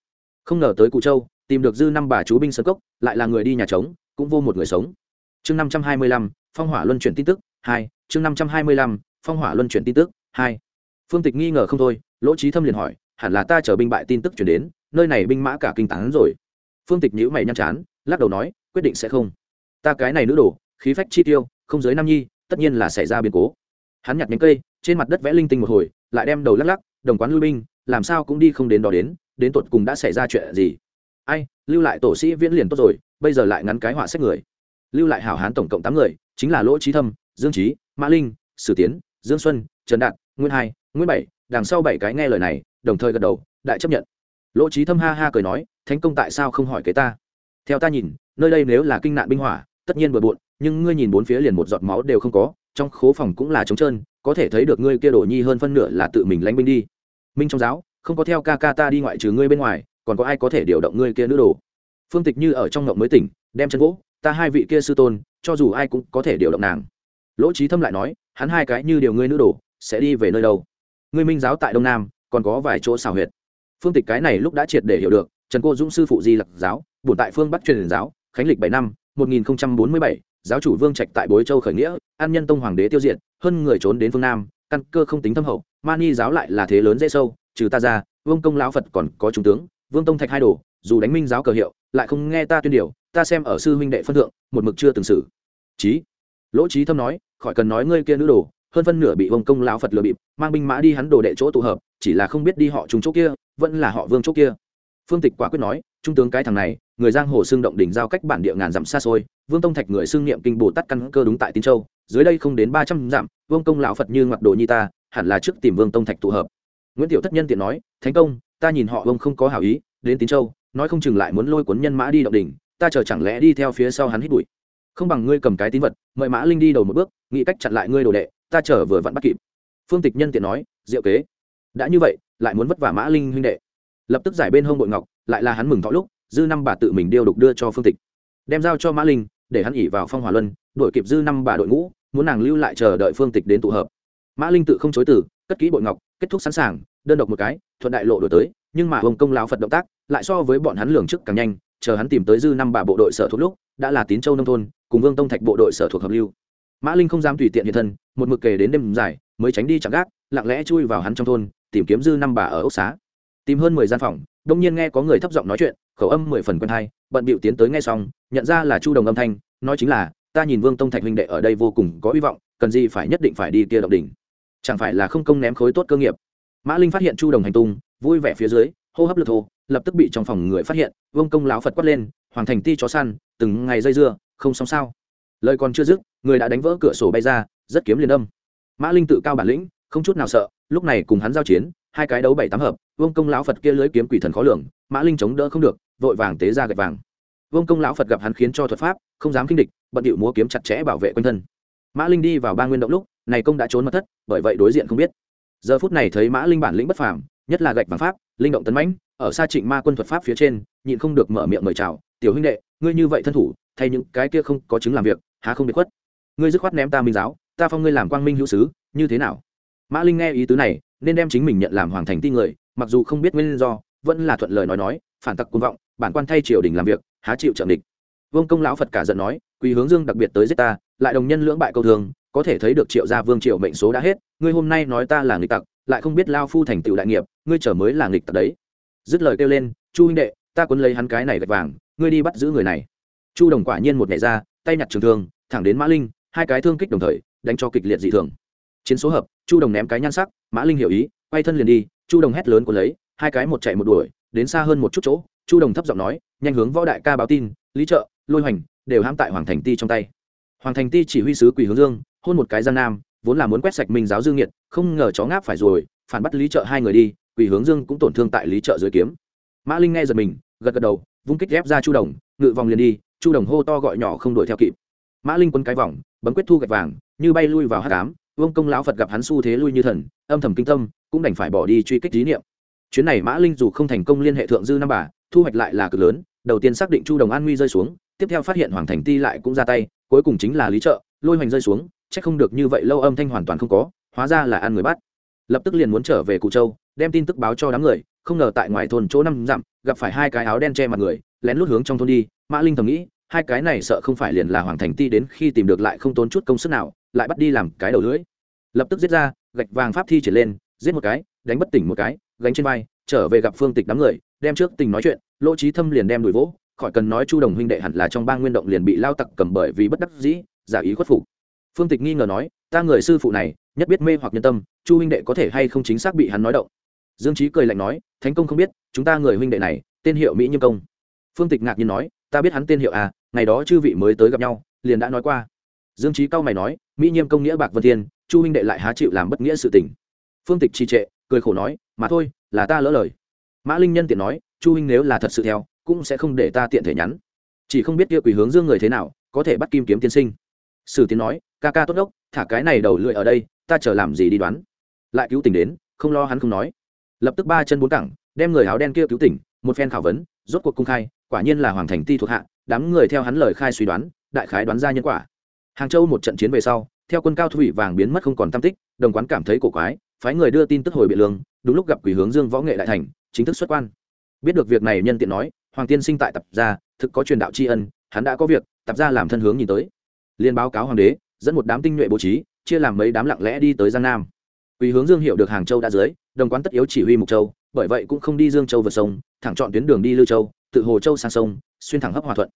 Không ngờ tới cụ châu, tìm được dư năm bà chú binh sơn cốc, lại là người đi nhà trống, cũng vô một người sống. Chương năm trăm hai mươi lăm, phong hỏa luân chuyển tin tức, hai, chương năm trăm hai mươi lăm, phong hỏa luân chuyển tin tức, hai. Phương tịch nghi ngờ không thôi, lỗ trí thâm liền hỏi hẳn là ta chở binh bại tin tức chuyển đến, nơi này binh mã cả kinh tán rồi. Phương tịch nhữ mày nhăn chán, lắc đầu nói, quyết định sẽ không. Ta cái này nữ đồ, khí phách chi tiêu, không giới nam nhi, tất nhiên là xảy ra biến cố. Hắn nhặt nhánh cây, trên mặt đất vẽ linh tinh một hồi, lại đem đầu lắc lắc, đồng quán lưu binh, làm sao cũng đi không đến đó đến đến tột cùng đã xảy ra chuyện gì. Ai, lưu lại tổ sĩ viễn liền tốt rồi, bây giờ lại ngắn cái họa sách người. Lưu lại hảo hán tổng cộng tám người, chính là lỗ trí thâm, dương trí mã linh, sử tiến, dương xuân, trần đạt, nguyên hai, nguyên bảy, đằng sau bảy cái nghe lời này đồng thời gật đầu, đại chấp nhận. Lỗ trí thâm ha ha cười nói, thánh công tại sao không hỏi kế ta? Theo ta nhìn, nơi đây nếu là kinh nạn binh hỏa, tất nhiên bừa bộn, nhưng ngươi nhìn bốn phía liền một giọt máu đều không có, trong khố phòng cũng là trống trơn, có thể thấy được ngươi kia đổ nhi hơn phân nửa là tự mình lánh binh đi. Minh trong giáo, không có theo ca ca ta đi ngoại trừ ngươi bên ngoài, còn có ai có thể điều động ngươi kia nữ đồ? Phương tịch như ở trong ngộng mới tỉnh, đem chân gỗ, ta hai vị kia sư tôn, cho dù ai cũng có thể điều động nàng. Lỗ trí thâm lại nói, hắn hai cái như điều ngươi nữ đồ, sẽ đi về nơi đâu? Ngươi minh giáo tại đông nam còn có vài chỗ xào huyệt. Phương tịch cái này lúc đã triệt để hiểu được, trần cô dũng sư phụ di lặc giáo, bổn tại phương bắc truyền giáo, khánh lịch bảy năm, một nghìn bốn mươi bảy, giáo chủ vương trạch tại bối châu khởi nghĩa, an nhân tông hoàng đế tiêu diệt, hơn người trốn đến phương nam, căn cơ không tính thâm hậu, mani giáo lại là thế lớn dễ sâu, trừ ta ra, vương công lão phật còn có trung tướng, vương tông thạch hai đồ, dù đánh minh giáo cờ hiệu, lại không nghe ta tuyên điều, ta xem ở sư huynh đệ phân thượng, một mực chưa từng xử. Trí lỗ trí thâm nói, khỏi cần nói ngươi kia nữ đồ, hơn phân nửa bị vương công lão phật lừa bịp, mang binh mã đi hắn đồ đệ chỗ tụ hợp chỉ là không biết đi họ trung chỗ kia, vẫn là họ vương chỗ kia. Phương tịch quả quyết nói, trung tướng cái thằng này, người giang hồ xương động đỉnh giao cách bản địa ngàn dặm xa xôi, vương tông thạch người xương niệm kinh bồ tát căn cơ đúng tại tín châu, dưới đây không đến ba trăm dặm, vương công lão phật như ngoặc đồ nhi ta, hẳn là trước tìm vương tông thạch tụ hợp. Nguyễn tiểu thất nhân tiện nói, thánh công, ta nhìn họ vương không có hảo ý, đến tín châu, nói không chừng lại muốn lôi cuốn nhân mã đi động đỉnh, ta chờ chẳng lẽ đi theo phía sau hắn hít bụi. Không bằng ngươi cầm cái tín vật, mời mã linh đi đầu một bước, nghĩ cách chặn lại ngươi đồ đệ, ta chờ vừa vặn bắt kịp. Phương tịch nhân tiện nói, diệu kế đã như vậy, lại muốn vất vả mã linh huynh đệ. Lập tức giải bên hông bội ngọc, lại là hắn mừng thọ lúc, dư năm bà tự mình điêu đục đưa cho phương tịch. Đem giao cho mã linh, để hắn ỉ vào phong hỏa luân đổi kịp dư năm bà đội ngũ, muốn nàng lưu lại chờ đợi phương tịch đến tụ hợp. Mã linh tự không chối từ, cất kỹ bội ngọc, kết thúc sẵn sàng, đơn độc một cái, thuận đại lộ đổi tới, nhưng mà hồng công lão phật động tác, lại so với bọn hắn lường trước càng nhanh, chờ hắn tìm tới dư năm bà bộ đội sở thuộc lúc, đã là tín châu nông thôn, cùng vương tông thạch bộ đội sở thuộc hợp lưu. Mã linh không dám tùy tiện hiện thân, một mực kề đến đêm dài, mới tránh đi chạm gác, lặng lẽ chui vào hắn trong thôn tìm kiếm dư năm bà ở ốc xá. Tìm hơn mười gian phòng, đông nhiên nghe có người thấp giọng nói chuyện, khẩu âm mười phần quen hai bận bịu tiến tới nghe xong, nhận ra là chu đồng âm thanh, nói chính là, ta nhìn vương tông thạch huynh đệ ở đây vô cùng có hy vọng, cần gì phải nhất định phải đi kia động đỉnh. Chẳng phải là không công ném khối tốt cơ nghiệp. Mã linh phát hiện chu đồng hành tung, vui vẻ phía dưới, hô hấp lực thô, lập tức bị trong phòng người phát hiện, vương công lão phật quát lên, hoàng thành ti chó săn, từng ngày dây dưa, không xong sao? Lời còn chưa dứt, người đã đánh vỡ cửa sổ bay ra, rất kiếm liền âm. Mã linh tự cao bản lĩnh không chút nào sợ, lúc này cùng hắn giao chiến, hai cái đấu bảy tám hợp, vương công lão phật kia lưới kiếm quỷ thần khó lường, mã linh chống đỡ không được, vội vàng tế ra gạch vàng. Vương công lão phật gặp hắn khiến cho thuật pháp, không dám kinh địch, bận điệu múa kiếm chặt chẽ bảo vệ quanh thân. Mã linh đi vào ba nguyên động lúc, này công đã trốn mất thất, bởi vậy đối diện không biết. Giờ phút này thấy mã linh bản lĩnh bất phàm, nhất là gạch vàng pháp, linh động tấn mãnh, ở xa trịnh ma quân thuật pháp phía trên, nhịn không được mở miệng mời chào, tiểu huynh đệ, ngươi như vậy thân thủ, thay những cái kia không có chứng làm việc, há không bị khuất? Ngươi dứt khoát ném ta minh giáo, ta phong ngươi làm quang minh hữu sứ, như thế nào? Mã linh nghe ý tứ này, nên đem chính mình nhận làm hoàng thành ti người, mặc dù không biết nguyên do, vẫn là thuận lời nói nói, phản tặc côn vọng, bản quan thay triều đình làm việc, há chịu trợ địch vương công lão phật cả giận nói quý hướng dương đặc biệt tới giết ta, lại đồng nhân lưỡng bại câu thường, có thể thấy được triệu gia vương triệu mệnh số đã hết, ngươi hôm nay nói ta là nghịch tặc, lại không biết lao phu thành tựu đại nghiệp, ngươi trở mới là nghịch tặc đấy. Dứt lời kêu lên, chu huynh đệ, ta quấn lấy hắn cái này gạch vàng, ngươi đi bắt giữ người này. Chu đồng quả nhiên một nhảy ra, tay nhặt trường thương, thẳng đến mã linh, hai cái thương kích đồng thời, đánh cho kịch liệt dị thường chiến số hợp, chu đồng ném cái nhan sắc, mã linh hiểu ý, quay thân liền đi, chu đồng hét lớn của lấy, hai cái một chạy một đuổi, đến xa hơn một chút chỗ, chu đồng thấp giọng nói, nhanh hướng võ đại ca báo tin, lý trợ, lôi hoành, đều ham tại hoàng thành ti trong tay. Hoàng thành ti chỉ huy sứ quỷ hướng dương, hôn một cái giang nam, vốn là muốn quét sạch minh giáo dương nhiệt không ngờ chó ngáp phải rồi, phản bắt lý trợ hai người đi quỷ hướng dương cũng tổn thương tại lý trợ dưới kiếm. Mã linh nghe giật mình, gật gật đầu, vung kích ghép ra chu đồng, ngự vòng liền đi, chu đồng hô to gọi nhỏ không đuổi theo kịp. Mã linh quân cái vòng, bấm quyết thu gạch vàng, như bay lui vào hát cám vương công lão phật gặp hắn xu thế lui như thần, âm thầm kinh tâm, cũng đành phải bỏ đi truy kích tín niệm. chuyến này mã linh dù không thành công liên hệ thượng dư năm bà, thu hoạch lại là cực lớn, đầu tiên xác định chu đồng an nguy rơi xuống, tiếp theo phát hiện hoàng thành ti lại cũng ra tay, cuối cùng chính là lý trợ, lôi hoành rơi xuống c h ắ c không được như vậy lâu âm thanh hoàn toàn không có, hóa ra là ăn người bắt. lập tức liền muốn trở về cụ châu, đem tin tức báo cho đám người, không ngờ tại ngoài thôn chỗ năm dặm, gặp phải hai cái áo đen che mặt người, lén lút hướng trong thôn đi, mã linh thầm nghĩ, hai cái này sợ không phải liền là hoàng thành ti đến khi tìm được lại không tốn chút công sức nào lại bắt đi làm cái đầu lưỡi. Lập tức giết ra, gạch vàng pháp thi triển lên, giết một cái, đánh bất tỉnh một cái, gánh trên vai, trở về gặp phương tịch đám người, đem trước tình nói chuyện, lỗ trí thâm liền đem đuổi vỗ, khỏi cần nói chu đồng huynh đệ hẳn là trong ba nguyên động liền bị lao tặc cầm bởi vì bất đắc dĩ, giả ý khuất phục. Phương tịch nghi ngờ nói, ta người sư phụ này, nhất biết mê hoặc nhân tâm, chu huynh đệ có thể hay không chính xác bị hắn nói động? Dương trí cười lạnh nói, thánh công không biết, chúng ta người huynh đệ này, tên hiệu mỹ nhiêm công. Phương tịch ngạc nhiên nói, ta biết hắn tên hiệu à ngày đó chư vị mới tới gặp nhau, liền đã nói qua. Dương trí cao mày nói mỹ nhiêm công nghĩa bạc vân thiên, chu huynh đệ lại há chịu làm bất nghĩa sự tình. Phương tịch trì trệ, cười khổ nói, mà thôi, là ta lỡ lời. Mã linh nhân tiện nói, chu huynh nếu là thật sự theo, cũng sẽ không để ta tiện thể nhắn. Chỉ không biết kia quỷ hướng dương người thế nào, có thể bắt kim kiếm tiên sinh. Sử tiến nói, ca ca tốt đốc, thả cái này đầu lưỡi ở đây, ta chờ làm gì đi đoán. Lại cứu tình đến, không lo hắn không nói. Lập tức ba chân bốn cẳng, đem người áo đen kia cứu tỉnh, một phen khảo vấn, rốt cuộc cung khai, quả nhiên là hoàng thành ti thuộc hạ, đám người theo hắn lời khai suy đoán, đại khái đoán ra nhân quả hàng châu một trận chiến về sau, theo quân cao thủy vàng biến mất không còn tam tích, đồng quán cảm thấy cổ quái, phái người đưa tin tức hồi biện lương, đúng lúc gặp quỷ hướng dương võ nghệ đại thành, chính thức xuất quan. Biết được việc này nhân tiện nói, hoàng tiên sinh tại tập gia, thực có truyền đạo tri ân, hắn đã có việc, tập gia làm thân hướng nhìn tới. Liên báo cáo hoàng đế, dẫn một đám tinh nhuệ bố trí, chia làm mấy đám lặng lẽ đi tới giang nam. Quỷ hướng dương hiểu được hàng châu đã dưới, đồng quán tất yếu chỉ huy mục châu, bởi vậy cũng không đi dương châu vượt sông, thẳng chọn tuyến đường đi lưu châu, tự hồ châu sang sông, xuyên thẳng hấp hòa thuận.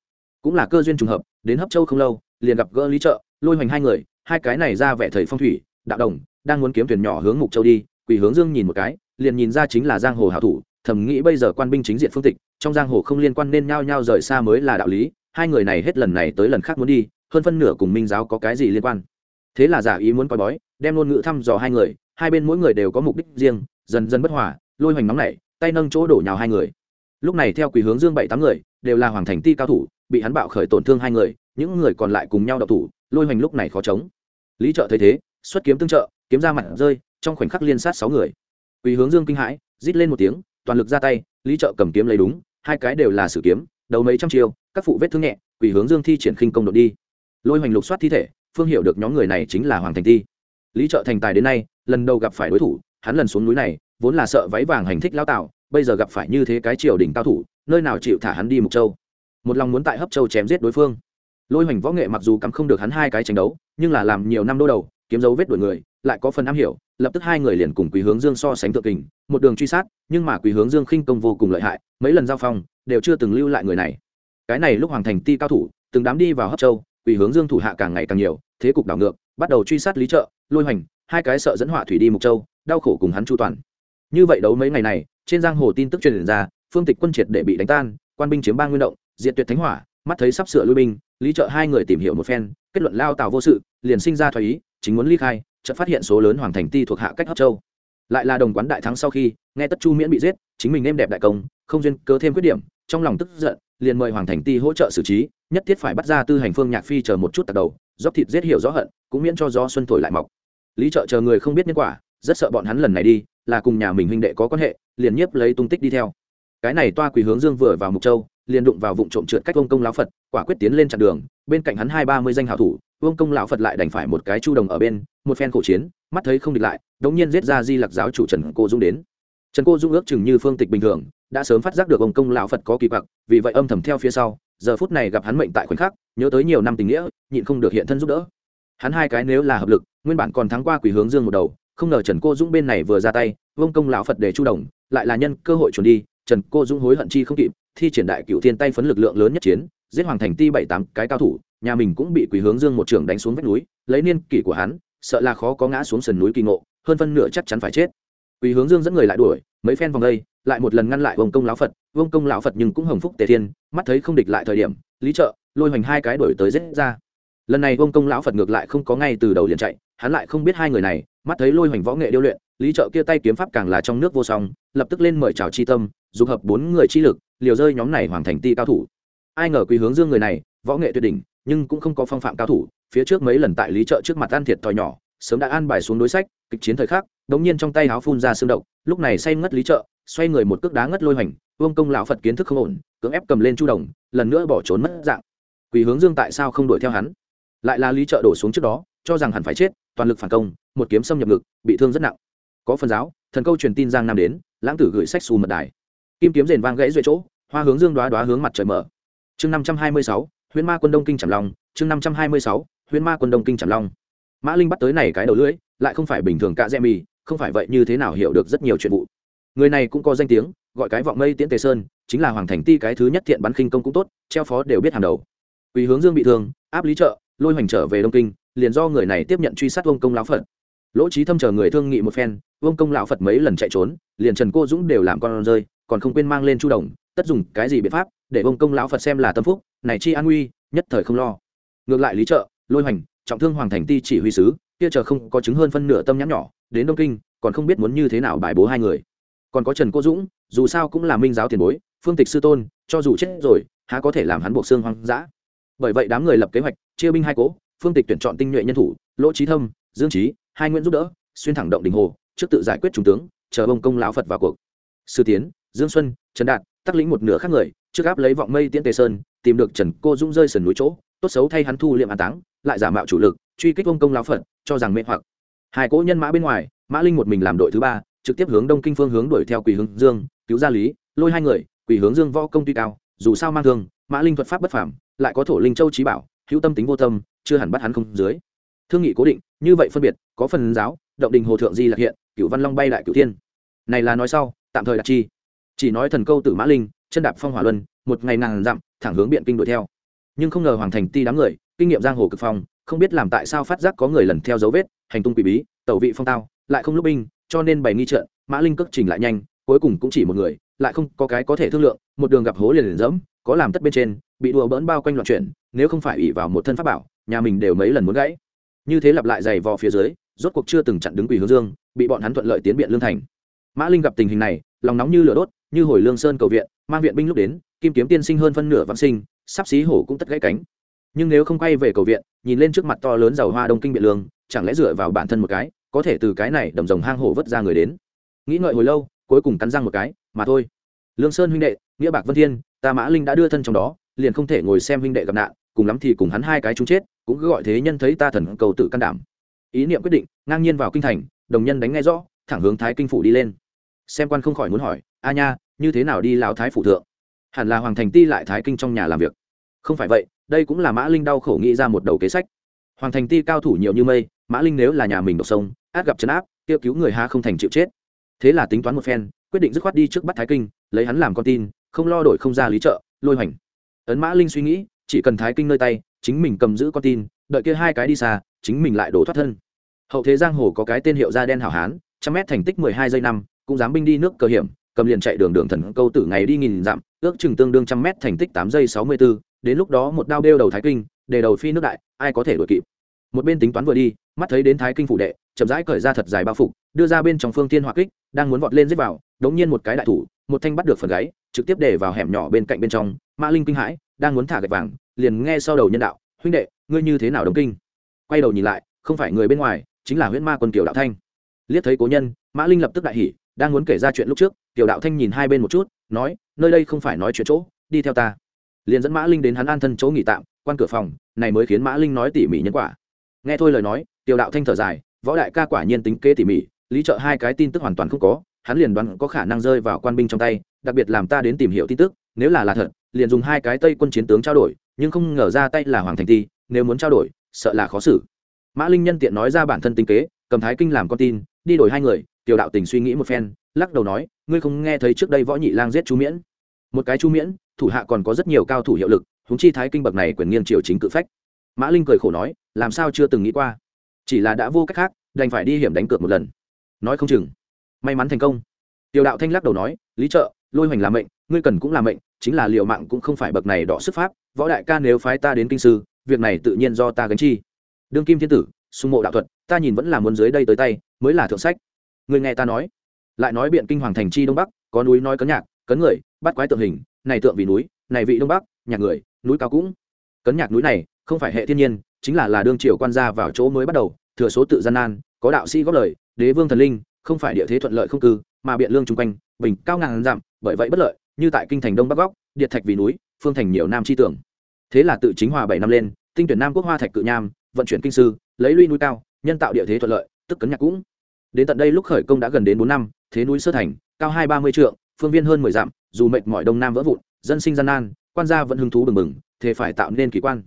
Cũng là cơ duyên trùng hợp, đến hấp châu không lâu liền gặp gỡ lý trợ, lôi hoành hai người, hai cái này ra vẻ thầy phong thủy, đạo đồng, đang muốn kiếm thuyền nhỏ hướng mục châu đi quỷ hướng dương nhìn một cái, liền nhìn ra chính là giang hồ hảo thủ, thầm nghĩ bây giờ quan binh chính diện phương tịch, trong giang hồ không liên quan nên nhao nhao rời xa mới là đạo lý, hai người này hết lần này tới lần khác muốn đi, hơn phân nửa cùng minh giáo có cái gì liên quan. Thế là giả ý muốn coi bói, đem ngôn ngữ thăm dò hai người, hai bên mỗi người đều có mục đích riêng, dần dần bất hòa, lôi hoành nóng nảy, tay nâng chỗ đổ nhào hai người. Lúc này theo quỷ hướng dương bảy tám người, đều là hoàng thành ti cao thủ, bị hắn bạo khởi tổn thương hai người những người còn lại cùng nhau đậu thủ, lôi hoành lúc này khó chống. Lý trợ thấy thế, xuất kiếm tương trợ, kiếm ra mặt rơi, trong khoảnh khắc liên sát sáu người. Quỳ hướng dương kinh hãi, rít lên một tiếng, toàn lực ra tay, lý trợ cầm kiếm lấy đúng, hai cái đều là sử kiếm, đầu mấy trăm chiêu, các phụ vết thương nhẹ, Quỳ hướng dương thi triển khinh công đột đi. Lôi hoành lục soát thi thể, phương hiểu được nhóm người này chính là hoàng thành Thi. lý trợ thành tài đến nay, lần đầu gặp phải đối thủ, hắn lần xuống núi này, vốn là sợ váy vàng hành thích lao tạo, bây giờ gặp phải như thế cái triều đỉnh cao thủ, nơi nào chịu thả hắn đi mục châu. Một lòng muốn tại hấp châu chém giết đối phương lôi hoành võ nghệ mặc dù cắm không được hắn hai cái tranh đấu, nhưng là làm nhiều năm đô đầu, kiếm dấu vết đuổi người, lại có phần am hiểu, lập tức hai người liền cùng quý hướng dương so sánh thượng kình, một đường truy sát, nhưng mà quý hướng dương khinh công vô cùng lợi hại, mấy lần giao phong, đều chưa từng lưu lại người này. Cái này lúc hoàng thành ti cao thủ, từng đám đi vào hấp châu quý hướng dương thủ hạ càng ngày càng nhiều, thế cục đảo ngược, bắt đầu truy sát lý trợ, lôi hoành, hai cái sợ dẫn họa thủy đi mục châu, đau khổ cùng hắn chu toàn. Như vậy đấu mấy ngày này, trên giang hồ tin tức truyền ra, phương tịch quân triệt để bị đánh tan, quan binh chiếm ba nguyên động, diệt tuyệt thánh hỏa mắt thấy sắp sửa lui binh, lý trợ hai người tìm hiểu một phen, kết luận lao tào vô sự, liền sinh ra thoái ý, chính muốn ly khai, chợt phát hiện số lớn hoàng thành ti thuộc hạ cách hấp châu. Lại là đồng quán đại thắng sau khi, nghe tất chu miễn bị giết, chính mình nêm đẹp đại công, không duyên cớ thêm khuyết điểm, trong lòng tức giận, liền mời hoàng thành ti hỗ trợ xử trí, nhất thiết phải bắt ra tư hành phương nhạc phi chờ một chút tạt đầu, dốc thịt giết hiểu rõ hận, cũng miễn cho gió xuân thổi lại mọc. Lý trợ chờ người không biết nhân quả, rất sợ bọn hắn lần này đi, là cùng nhà mình huynh đệ có quan hệ, liền nhiếp lấy tung tích đi theo. Cái này toa quỳ hướng dương vừa vào mục châu liền đụng vào vụ trộm trượt cách ông công lão phật, quả quyết tiến lên chặn đường, bên cạnh hắn hai ba mươi danh hảo thủ, vương công lão phật lại đành phải một cái chu đồng ở bên, một phen khổ chiến, mắt thấy không địch lại, đống nhiên giết ra di lặc giáo chủ trần cô dung đến. Trần cô dung ước chừng như phương tịch bình thường, đã sớm phát giác được ông công lão phật có kỳ quặc, vì vậy âm thầm theo phía sau, giờ phút này gặp hắn mệnh tại khoảnh khắc, nhớ tới nhiều năm tình nghĩa, nhịn không được hiện thân giúp đỡ. Hắn hai cái nếu là hợp lực, nguyên bản còn thắng qua quỷ hướng dương một đầu, không ngờ trần cô dũng bên này vừa ra tay, vương công lão phật để chu đồng, lại là nhân cơ hội chuẩn đi, trần cô dũng hối hận chi không kịp thi triển đại cựu thiên tay phấn lực lượng lớn nhất chiến, giết hoàng thành ti bảy tám cái cao thủ, nhà mình cũng bị quỷ hướng dương một trưởng đánh xuống vách núi, lấy niên kỷ của hắn, sợ là khó có ngã xuống sườn núi kỳ ngộ, hơn phân nửa chắc chắn phải chết. Quỷ hướng dương dẫn người lại đuổi, mấy phen vòng đây, lại một lần ngăn lại vông công lão phật vông công lão phật nhưng cũng hồng phúc tề thiên, mắt thấy không địch lại thời điểm, lý trợ, lôi hoành hai cái đuổi tới giết ra. Lần này vông công lão phật ngược lại không có ngay từ đầu liền chạy, hắn lại không biết hai người này, mắt thấy lôi hoành võ nghệ điêu luyện, lý trợ kia tay kiếm pháp càng là trong nước vô song, lập tức lên mời chào chi tâm dùng hợp bốn người chi lực, liều rơi nhóm này hoàn thành ti cao thủ. Ai ngờ quý hướng dương người này, võ nghệ tuyệt đỉnh, nhưng cũng không có phong phạm cao thủ, phía trước mấy lần tại lý trợ trước mặt ăn thiệt thòi nhỏ, sớm đã an bài xuống đối sách, kịch chiến thời khắc, đống nhiên trong tay háo phun ra xương động lúc này say ngất lý trợ xoay người một cước đá ngất lôi hoành, vương công lão phật kiến thức không ổn, cưỡng ép cầm lên chu đồng, lần nữa bỏ trốn mất dạng. Quỷ hướng dương tại sao không đuổi theo hắn? Lại là lý trợ đổ xuống trước đó, cho rằng hẳn phải chết, toàn lực phản công, một kiếm xâm nhập ngực, bị thương rất nặng. Có phần giáo, thần câu truyền tin giang nam đến, lãng tử gửi sách xù mật đài kim kiếm rền vang gãy duệ chỗ, hoa hướng dương đoá đoá hướng mặt trời mở. Chương năm trăm hai mươi sáu, huyễn ma quân đông kinh trầm long. Chương năm trăm hai mươi sáu, huyễn ma quân đông kinh trầm long. Mã linh bắt tới này cái đầu lưỡi, lại không phải bình thường cạ dẹ mì, không phải vậy như thế nào hiểu được rất nhiều chuyện vụ. Người này cũng có danh tiếng, gọi cái vọng mây tiễn tề sơn, chính là hoàng thành ti cái thứ nhất thiện bắn khinh công cũng tốt, treo phó đều biết hàng đầu. Quỳ hướng dương bị thương, áp lý trợ, lôi hoành trở về đông kinh, liền do người này tiếp nhận truy sát vương công lão phật. Lỗ trí thâm chờ người thương nghị một phen, vương công lão phật mấy lần chạy trốn, liền trần cô dũng đều làm con rơi còn không quên mang lên chu đồng, tất dùng cái gì biện pháp để bông công lão phật xem là tâm phúc, này chi an nguy, nhất thời không lo. Ngược lại lý trợ, lôi hoành, trọng thương hoàng thành ti chỉ huy sứ, kia chờ không có chứng hơn phân nửa tâm nhãn nhỏ, đến đông kinh, còn không biết muốn như thế nào bài bố hai người. Còn có trần cô dũng, dù sao cũng là minh giáo tiền bối, phương tịch sư tôn, cho dù chết rồi, há có thể làm hắn buộc xương hoang dã. Bởi vậy đám người lập kế hoạch, chia binh hai cố, phương tịch tuyển chọn tinh nhuệ nhân thủ, lỗ trí thâm, dương trí hai nguyễn giúp đỡ, xuyên thẳng động đình hồ, trước tự giải quyết trung tướng, chờ bông công lão phật vào cuộc. Sư tiến dương xuân trần đạt tắc lĩnh một nửa khác người trước áp lấy vọng mây tiễn tề sơn tìm được trần cô dũng rơi sườn núi chỗ tốt xấu thay hắn thu liệm an táng lại giả mạo chủ lực truy kích ông công lão phận, cho rằng mê hoặc. Hai cỗ nhân mã bên ngoài mã linh một mình làm đội thứ ba trực tiếp hướng đông kinh phương hướng đuổi theo quỳ hướng dương cứu gia lý lôi hai người quỳ hướng dương võ công tuy cao dù sao mang thương mã linh thuật pháp bất phảm lại có thổ linh châu trí bảo hữu tâm tính vô tâm chưa hẳn bắt hắn không dưới. Thương nghị cố định như vậy phân biệt có phần giáo động đình hồ thượng di lạc hiện cựu văn long bay đại cựu thiên. Này là nói sau tạm thời đặt chi chỉ nói thần câu tử mã linh, chân đạp phong hỏa luân, một ngày nàng dặm, thẳng hướng biện kinh đuổi theo. Nhưng không ngờ hoàng thành ti đám người, kinh nghiệm giang hồ cực phong, không biết làm tại sao phát giác có người lần theo dấu vết, hành tung quỷ bí, tẩu vị phong tao, lại không lúc binh, cho nên bày nghi trợn, mã linh cất trình lại nhanh, cuối cùng cũng chỉ một người, lại không có cái có thể thương lượng, một đường gặp hố liền liền dẫm, có làm tất bên trên, bị đùa bỡn bao quanh loạn chuyển, nếu không phải ỉ vào một thân pháp bảo, nhà mình đều mấy lần muốn gãy. Như thế lặp lại giày vò phía dưới, rốt cuộc chưa từng chặn đứng quỷ hướng dương, bị bọn hắn thuận lợi tiến biện lương thành mã linh gặp tình hình này, lòng nóng như lửa đốt, như hồi lương sơn cầu viện, mang viện binh lúc đến, kim kiếm tiên sinh hơn phân nửa vãng sinh, sắp xí hổ cũng tất gãy cánh. Nhưng nếu không quay về cầu viện, nhìn lên trước mặt to lớn giàu hoa đông kinh biện lương, chẳng lẽ dựa vào bản thân một cái, có thể từ cái này đầm rồng hang hổ vất ra người đến? Nghĩ ngợi hồi lâu, cuối cùng cắn răng một cái, mà thôi. Lương sơn huynh đệ, nghĩa bạc vân thiên, ta mã linh đã đưa thân trong đó, liền không thể ngồi xem huynh đệ gặp nạn, cùng lắm thì cùng hắn hai cái chúng chết, cũng cứ gọi thế nhân thấy ta thần cầu tự can đảm. Ý niệm quyết định, ngang nhiên vào kinh thành, đồng nhân đánh ngay rõ, thẳng hướng thái kinh phủ đi lên xem quan không khỏi muốn hỏi, a nha, như thế nào đi lão thái phủ thượng? Hẳn là hoàng thành ti lại thái kinh trong nhà làm việc. Không phải vậy, đây cũng là mã linh đau khổ nghĩ ra một đầu kế sách. Hoàng thành ti cao thủ nhiều như mây, mã linh nếu là nhà mình độc sông, át gặp chấn áp kêu cứu người ha không thành chịu chết. Thế là tính toán một phen, quyết định dứt khoát đi trước bắt thái kinh, lấy hắn làm con tin, không lo đổi không ra lý trợ, lôi hoành. Ấn mã linh suy nghĩ, chỉ cần thái kinh nơi tay, chính mình cầm giữ con tin, đợi kia hai cái đi xa, chính mình lại đổ thoát thân. Hậu thế giang hồ có cái tên hiệu da đen hảo hán, trăm mét thành tích mười hai giây năm cũng dám binh đi nước cơ hiểm, cầm liền chạy đường đường thần câu tử ngày đi nghìn dặm, ước chừng tương đương trăm mét thành tích tám giây sáu mươi bốn đến lúc đó một đao đeo đầu thái kinh, để đầu phi nước đại, ai có thể đuổi kịp. Một bên tính toán vừa đi, mắt thấy đến thái kinh phủ đệ, chậm rãi cởi ra thật dài bao phục, đưa ra bên trong phương thiên hỏa kích, đang muốn vọt lên giết vào, đống nhiên một cái đại thủ, một thanh bắt được phần gáy, trực tiếp để vào hẻm nhỏ bên cạnh bên trong mã linh kinh hãi, đang muốn thả gạch vàng, liền nghe sau đầu nhân đạo, huynh đệ, ngươi như thế nào đồng kinh? Quay đầu nhìn lại, không phải người bên ngoài, chính là huyễn ma quân kiều đạo thanh. Liếc thấy cố nhân mã linh lập tức đại hỉ đang muốn kể ra chuyện lúc trước, tiểu đạo thanh nhìn hai bên một chút, nói, nơi đây không phải nói chuyện chỗ, đi theo ta. Liền dẫn mã linh đến hắn an thân chỗ nghỉ tạm, quan cửa phòng, này mới khiến mã linh nói tỉ mỉ nhân quả. Nghe thôi lời nói, tiểu đạo thanh thở dài, võ đại ca quả nhiên tính kế tỉ mỉ, lý trợ hai cái tin tức hoàn toàn không có, hắn liền đoán có khả năng rơi vào quan binh trong tay, đặc biệt làm ta đến tìm hiểu tin tức, nếu là là thật, liền dùng hai cái tây quân chiến tướng trao đổi, nhưng không ngờ ra tay là hoàng thành thi nếu muốn trao đổi, sợ là khó xử. Mã linh nhân tiện nói ra bản thân tinh kế, cầm thái kinh làm con tin, đi đổi hai người tiểu đạo tình suy nghĩ một phen, lắc đầu nói, ngươi không nghe thấy trước đây võ nhị lang giết chu miễn? Một cái chu miễn, thủ hạ còn có rất nhiều cao thủ hiệu lực húng chi thái kinh bậc này quyền nghiêng triều chính cự phách. Mã linh cười khổ nói, làm sao chưa từng nghĩ qua? Chỉ là đã vô cách khác, đành phải đi hiểm đánh cược một lần. Nói không chừng. May mắn thành công. Tiểu đạo thanh lắc đầu nói, lý trợ, lôi hoành là mệnh, ngươi cần cũng là mệnh, chính là liệu mạng cũng không phải bậc này đỏ sức pháp, võ đại ca nếu phái ta đến kinh sư, việc này tự nhiên do ta gánh chi. Đương kim thiên tử, sung mộ đạo thuật, ta nhìn vẫn là muốn dưới đây tới tay, mới là thượng sách người nghe ta nói. Lại nói biện kinh hoàng thành chi đông bắc, có núi nói cấn nhạc, cấn người, bắt quái tượng hình, này tượng vì núi, này vị đông bắc, nhạc người, núi cao cũng. Cấn nhạc núi này, không phải hệ thiên nhiên, chính là là đương triều quan gia vào chỗ mới bắt đầu, thừa số tự gian nan, có đạo sĩ góp lời, đế vương thần linh, không phải địa thế thuận lợi không cư, mà biện lương chung quanh, bình cao ngàn dặm, bởi vậy bất lợi, như tại kinh thành đông bắc góc địa thạch vì núi, phương thành nhiều nam chi tưởng. Thế là tự chính hòa bảy năm lên, tinh tuyển nam quốc hoa thạch cự nham, vận chuyển kinh sư, lấy lui núi cao, nhân tạo địa thế thuận lợi, tức cấn nhạc cũng đến tận đây lúc khởi công đã gần đến bốn năm, thế núi sơ thành, cao hai ba mươi trượng, phương viên hơn mười dặm, dù mệt mỏi đông nam vỡ vụn, dân sinh gian nan, quan gia vẫn hứng thú bừng bừng, thế phải tạo nên kỳ quan.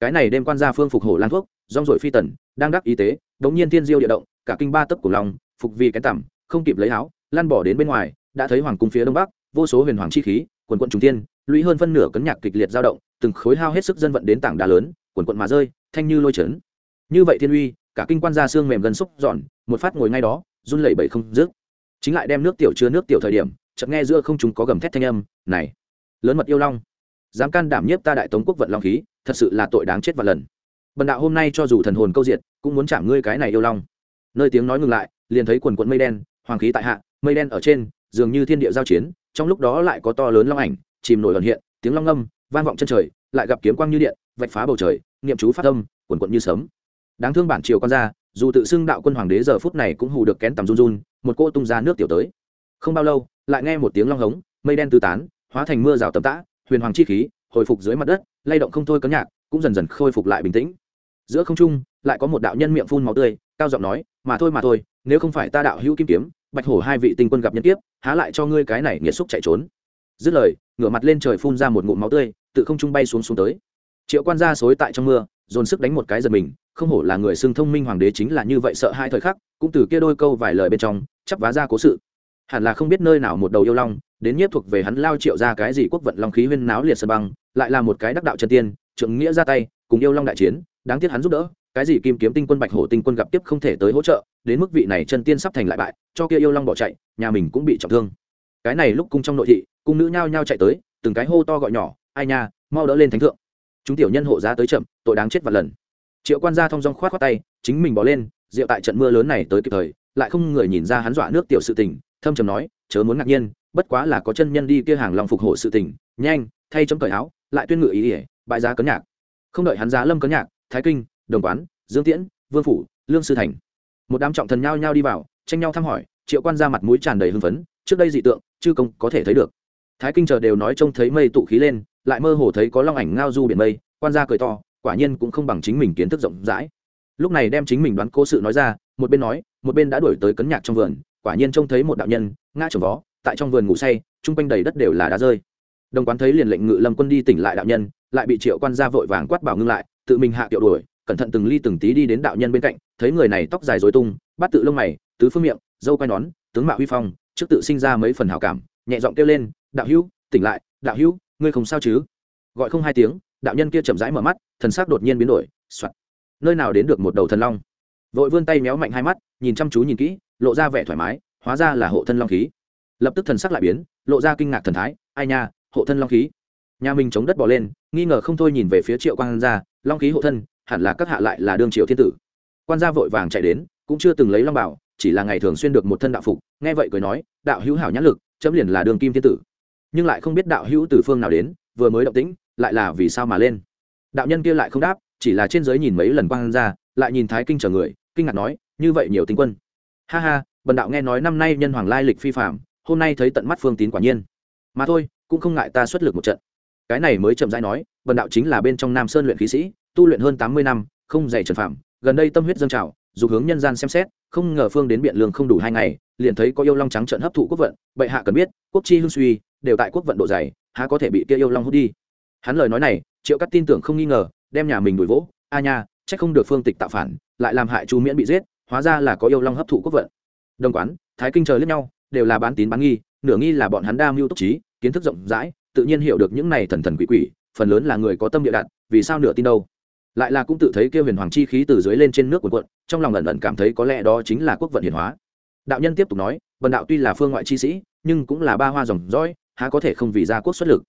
Cái này đêm quan gia phương phục hổ lan thuốc, rong rổi phi tần, đang đắc y tế, đống nhiên thiên diêu địa động, cả kinh ba tấc của lòng, phục vì cái tằm, không kịp lấy áo lan bỏ đến bên ngoài, đã thấy hoàng cung phía đông bắc, vô số huyền hoàng chi khí, quần quận trung tiên lũy hơn phân nửa cấn nhạc kịch liệt dao động, từng khối hao hết sức dân vận đến tảng đá lớn, quần quận mà rơi, thanh như lôi trấn như vậy thiên uy cả kinh quan ra xương mềm gần xúc dọn, một phát ngồi ngay đó, run lẩy bẩy không dứt. Chính lại đem nước tiểu chứa nước tiểu thời điểm, chợt nghe giữa không chúng có gầm thét thanh âm, này, lớn mật yêu long, dám can đảm nhiếp ta đại tống quốc vận long khí, thật sự là tội đáng chết và lần. Bần đạo hôm nay cho dù thần hồn câu diệt, cũng muốn chạm ngươi cái này yêu long. Nơi tiếng nói ngừng lại, liền thấy quần quận mây đen, hoàng khí tại hạ, mây đen ở trên, dường như thiên địa giao chiến, trong lúc đó lại có to lớn long ảnh, chìm nổi ẩn hiện, tiếng long âm vang vọng chân trời, lại gặp kiếm quang như điện, vạch phá bầu trời, niệm chú phát âm, quần quận như sấm đáng thương bản triều con ra, dù tự xưng đạo quân hoàng đế giờ phút này cũng hù được kén tầm run run, một cô tung ra nước tiểu tới. Không bao lâu, lại nghe một tiếng long hống, mây đen tứ tán, hóa thành mưa rào tầm tã, huyền hoàng chi khí hồi phục dưới mặt đất, lay động không thôi cấn nhạc, cũng dần dần khôi phục lại bình tĩnh. Giữa không trung, lại có một đạo nhân miệng phun máu tươi, cao giọng nói, mà thôi mà thôi, nếu không phải ta đạo hữu kim kiếm, bạch hổ hai vị tinh quân gặp nhân tiếp há lại cho ngươi cái này nghiệt xúc chạy trốn. Dứt lời, ngửa mặt lên trời phun ra một ngụm máu tươi tự không trung bay xuống xuống tới. Triệu quan gia xối tại trong mưa dồn sức đánh một cái giật mình, không hổ là người xưng thông minh hoàng đế chính là như vậy sợ hai thời khắc, cũng từ kia đôi câu vài lời bên trong, chắp vá ra cố sự. Hẳn là không biết nơi nào một đầu yêu long, đến nhiếp thuộc về hắn lao triệu ra cái gì quốc vận long khí huyên náo liệt sân băng, lại là một cái đắc đạo chân tiên trượng nghĩa ra tay, cùng yêu long đại chiến, đáng tiếc hắn giúp đỡ, cái gì kim kiếm tinh quân bạch hổ tinh quân gặp tiếp không thể tới hỗ trợ, đến mức vị này chân tiên sắp thành lại bại, cho kia yêu long bỏ chạy, nhà mình cũng bị trọng thương. Cái này lúc cung trong nội thị, cung nữ nhao nhao chạy tới, từng cái hô to gọi nhỏ, ai nha, mau đỡ lên thánh thượng chúng tiểu nhân hộ giá tới chậm, tội đáng chết vạn lần. Triệu quan gia thong dong khoát khoát tay, chính mình bỏ lên, rượu tại trận mưa lớn này tới kịp thời, lại không người nhìn ra hắn dọa nước tiểu sự tình, thâm trầm nói, chớ muốn ngạc nhiên, bất quá là có chân nhân đi kia hàng lòng phục hộ sự tình, nhanh, thay chấm cởi áo, lại tuyên ngự ý ỉa bại giá cấn nhạc. Không đợi hắn giá lâm cấn nhạc, thái kinh, đồng quán, dương tiễn, vương phủ, lương sư thành, một đám trọng thần nhao nhao đi vào, tranh nhau thăm hỏi, triệu quan ra mặt mũi tràn đầy hưng phấn, trước đây dị tượng, chư công có thể thấy được. Thái kinh chờ đều nói trông thấy mây tụ khí lên lại mơ hồ thấy có long ảnh ngao du biển mây, quan gia cười to, quả nhiên cũng không bằng chính mình kiến thức rộng rãi. Lúc này đem chính mình đoán cố sự nói ra, một bên nói, một bên đã đuổi tới cấn nhạc trong vườn, quả nhiên trông thấy một đạo nhân, ngã trồng vó, tại trong vườn ngủ say, chung quanh đầy đất đều là đá rơi. Đồng quán thấy liền lệnh ngự lâm quân đi tỉnh lại đạo nhân, lại bị triệu quan gia vội vàng quát bảo ngưng lại, tự mình hạ kiệu đuổi, cẩn thận từng ly từng tí đi đến đạo nhân bên cạnh, thấy người này tóc dài dối tung, bắt tự lông mày, tứ phương miệng, dâu quai nón, tướng mạo huy phong, trước tự sinh ra mấy phần hảo cảm, nhẹ giọng kêu lên, đạo hữu, tỉnh lại, đạo hữu ngươi không sao chứ? Gọi không hai tiếng, đạo nhân kia chậm rãi mở mắt, thần sắc đột nhiên biến đổi, soạt. Nơi nào đến được một đầu thần long? Vội vươn tay méo mạnh hai mắt, nhìn chăm chú nhìn kỹ, lộ ra vẻ thoải mái, hóa ra là hộ thân long khí. Lập tức thần sắc lại biến, lộ ra kinh ngạc thần thái, ai nha, hộ thân long khí. Nhà mình chống đất bỏ lên, nghi ngờ không thôi nhìn về phía triệu quan gia long khí hộ thân, hẳn là các hạ lại là đương triệu thiên tử. Quan gia vội vàng chạy đến, cũng chưa từng lấy long bảo, chỉ là ngày thường xuyên được một thân đạo phục, nghe vậy cười nói, đạo hữu hảo nhãn lực, chấm liền là đường kim thiên tử nhưng lại không biết đạo hữu từ phương nào đến, vừa mới động tĩnh, lại là vì sao mà lên. Đạo nhân kia lại không đáp, chỉ là trên giới nhìn mấy lần quang ra, lại nhìn thái kinh chờ người, kinh ngạc nói, như vậy nhiều tinh quân. Ha ha, bần đạo nghe nói năm nay nhân hoàng lai lịch phi phạm hôm nay thấy tận mắt phương tín quả nhiên. Mà thôi, cũng không ngại ta xuất lực một trận. Cái này mới chậm rãi nói, bần đạo chính là bên trong nam sơn luyện khí sĩ, tu luyện hơn tám mươi năm, không dạy trần phạm gần đây tâm huyết dâng trào dù hướng nhân gian xem xét, không ngờ phương đến biện lương không đủ hai ngày, liền thấy có yêu long trắng trận hấp thụ quốc vận, bệ hạ cần biết, quốc chi hưng suy, đều tại quốc vận độ dày, há có thể bị kia yêu long hút đi. Hắn lời nói này, triệu cắt tin tưởng không nghi ngờ, đem nhà mình đuổi vỗ, a nha, chắc không được phương tịch tạo phản, lại làm hại chu miễn bị giết, hóa ra là có yêu long hấp thụ quốc vận. Đồng quán, thái kinh trời lẫn nhau, đều là bán tín bán nghi, nửa nghi là bọn hắn đa mưu túc trí, kiến thức rộng rãi, tự nhiên hiểu được những này thần thần quỷ quỷ, phần lớn là người có tâm địa đạn, vì sao nửa tin đâu? Lại là cũng tự thấy kêu huyền hoàng chi khí từ dưới lên trên nước quần quận trong lòng ẩn ẩn cảm thấy có lẽ đó chính là quốc vận hiển hóa. Đạo nhân tiếp tục nói vần đạo tuy là phương ngoại chi sĩ, nhưng cũng là ba hoa dòng dõi, há có thể không vì gia quốc xuất lực?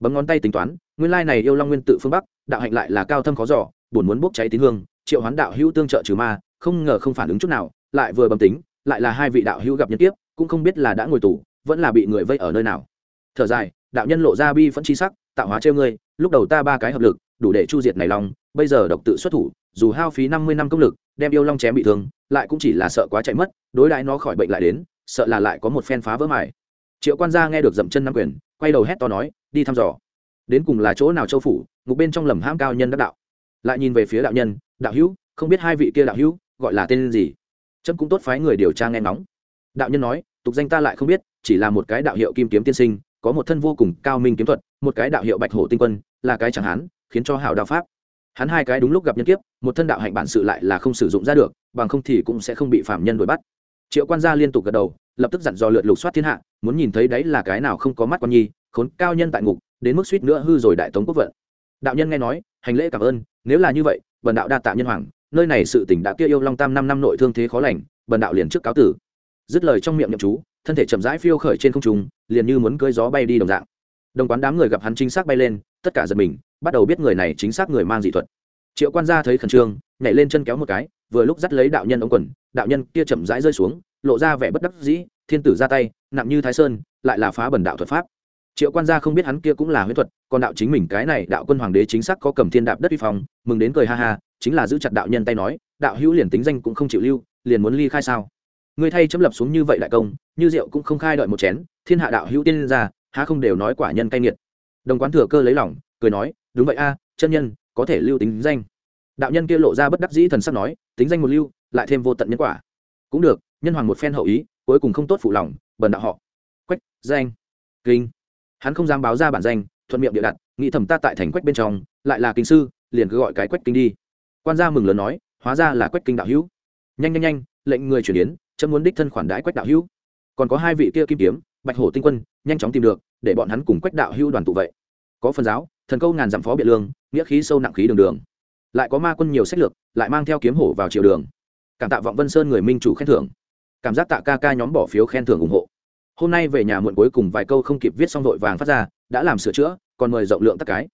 Bấm ngón tay tính toán, nguyên lai này yêu long nguyên tự phương bắc, đạo hạnh lại là cao thâm khó giỏ buồn muốn bốc cháy tín hương, triệu hoán đạo hữu tương trợ trừ ma, không ngờ không phản ứng chút nào, lại vừa bấm tính, lại là hai vị đạo hữu gặp nhân tiếp cũng không biết là đã ngồi tù, vẫn là bị người vây ở nơi nào. Thở dài, đạo nhân lộ ra bi phẫn chi sắc, tạo hóa trêu ngươi, lúc đầu ta ba cái hợp lực, đủ để chu diệt này long bây giờ độc tự xuất thủ, dù hao phí năm mươi năm công lực, đem yêu long chém bị thương, lại cũng chỉ là sợ quá chạy mất, đối đãi nó khỏi bệnh lại đến, sợ là lại có một phen phá vỡ mải triệu quan gia nghe được dậm chân năm quyền, quay đầu hét to nói, đi thăm dò. Đến cùng là chỗ nào châu phủ, ngục bên trong lầm hãm cao nhân đắc đạo. Lại nhìn về phía đạo nhân, đạo hữu, không biết hai vị kia đạo hữu gọi là tên gì? Trâm cũng tốt phái người điều tra nghe ngóng. Đạo nhân nói, tục danh ta lại không biết, chỉ là một cái đạo hiệu kim kiếm tiên sinh, có một thân vô cùng cao minh kiếm thuật, một cái đạo hiệu bạch hổ tinh quân, là cái chẳng hán, khiến cho hảo đạo pháp hắn hai cái đúng lúc gặp nhân kiếp, một thân đạo hạnh bản sự lại là không sử dụng ra được, bằng không thì cũng sẽ không bị phạm nhân đuổi bắt. Triệu quan gia liên tục gật đầu, lập tức dặn dò lượt lục soát thiên hạ, muốn nhìn thấy đấy là cái nào không có mắt con nhi, khốn cao nhân tại ngục, đến mức suýt nữa hư rồi đại tống quốc vận. Đạo nhân nghe nói, hành lễ cảm ơn, nếu là như vậy, bần đạo đa tạ nhân hoàng, nơi này sự tỉnh đã kia yêu long tam năm năm nội thương thế khó lành, bần đạo liền trước cáo tử. Dứt lời trong miệng nhậm chú, thân thể chậm rãi phiêu khởi trên không trung, liền như muốn cưỡi gió bay đi đồng dạng. Đồng quán đám người gặp hắn chính xác bay lên tất cả giật mình, bắt đầu biết người này chính xác người mang dị thuật. Triệu quan gia thấy khẩn trương, nhảy lên chân kéo một cái, vừa lúc dắt lấy đạo nhân ống quần, đạo nhân kia chậm rãi rơi xuống, lộ ra vẻ bất đắc dĩ, thiên tử ra tay, nặng như thái sơn, lại là phá bần đạo thuật pháp. Triệu quan gia không biết hắn kia cũng là huyết thuật, còn đạo chính mình cái này đạo quân hoàng đế chính xác có cầm thiên đạp đất vi phòng mừng đến cười ha ha, chính là giữ chặt đạo nhân tay nói, đạo hữu liền tính danh cũng không chịu lưu, liền muốn ly khai sao? Người thay chấm lập xuống như vậy đại công, như rượu cũng không khai đợi một chén, thiên hạ đạo hữu tiên ra há không đều nói quả nhân cay nghiệt đồng quán thừa cơ lấy lòng, cười nói, đúng vậy a, chân nhân, có thể lưu tính danh. Đạo nhân kia lộ ra bất đắc dĩ thần sắc nói, tính danh một lưu, lại thêm vô tận nhân quả. Cũng được, nhân hoàng một phen hậu ý, cuối cùng không tốt phụ lòng, bần đạo họ. Quách, danh. Kinh. Hắn không dám báo ra bản danh, thuận miệng địa đặt, nghĩ thầm ta tại thành quách bên trong, lại là kinh sư, liền cứ gọi cái quách kinh đi. Quan gia mừng lớn nói, hóa ra là quách kinh đạo hữu. Nhanh nhanh nhanh, lệnh người chuyển đến chấm muốn đích thân khoản đãi quách đạo hữu. Còn có hai vị kia kim kiếm, bạch hổ tinh quân, nhanh chóng tìm được để bọn hắn cùng quách đạo hưu đoàn tụ vậy. Có phần giáo, thần câu ngàn dặm phó biện lương, nghĩa khí sâu nặng khí đường đường. Lại có ma quân nhiều sách lược, lại mang theo kiếm hổ vào triều đường. Cảm tạ vọng vân sơn người minh chủ khen thưởng. Cảm giác tạ ca ca nhóm bỏ phiếu khen thưởng ủng hộ. Hôm nay về nhà muộn cuối cùng vài câu không kịp viết xong vội vàng phát ra, đã làm sửa chữa, còn mời rộng lượng tất cái.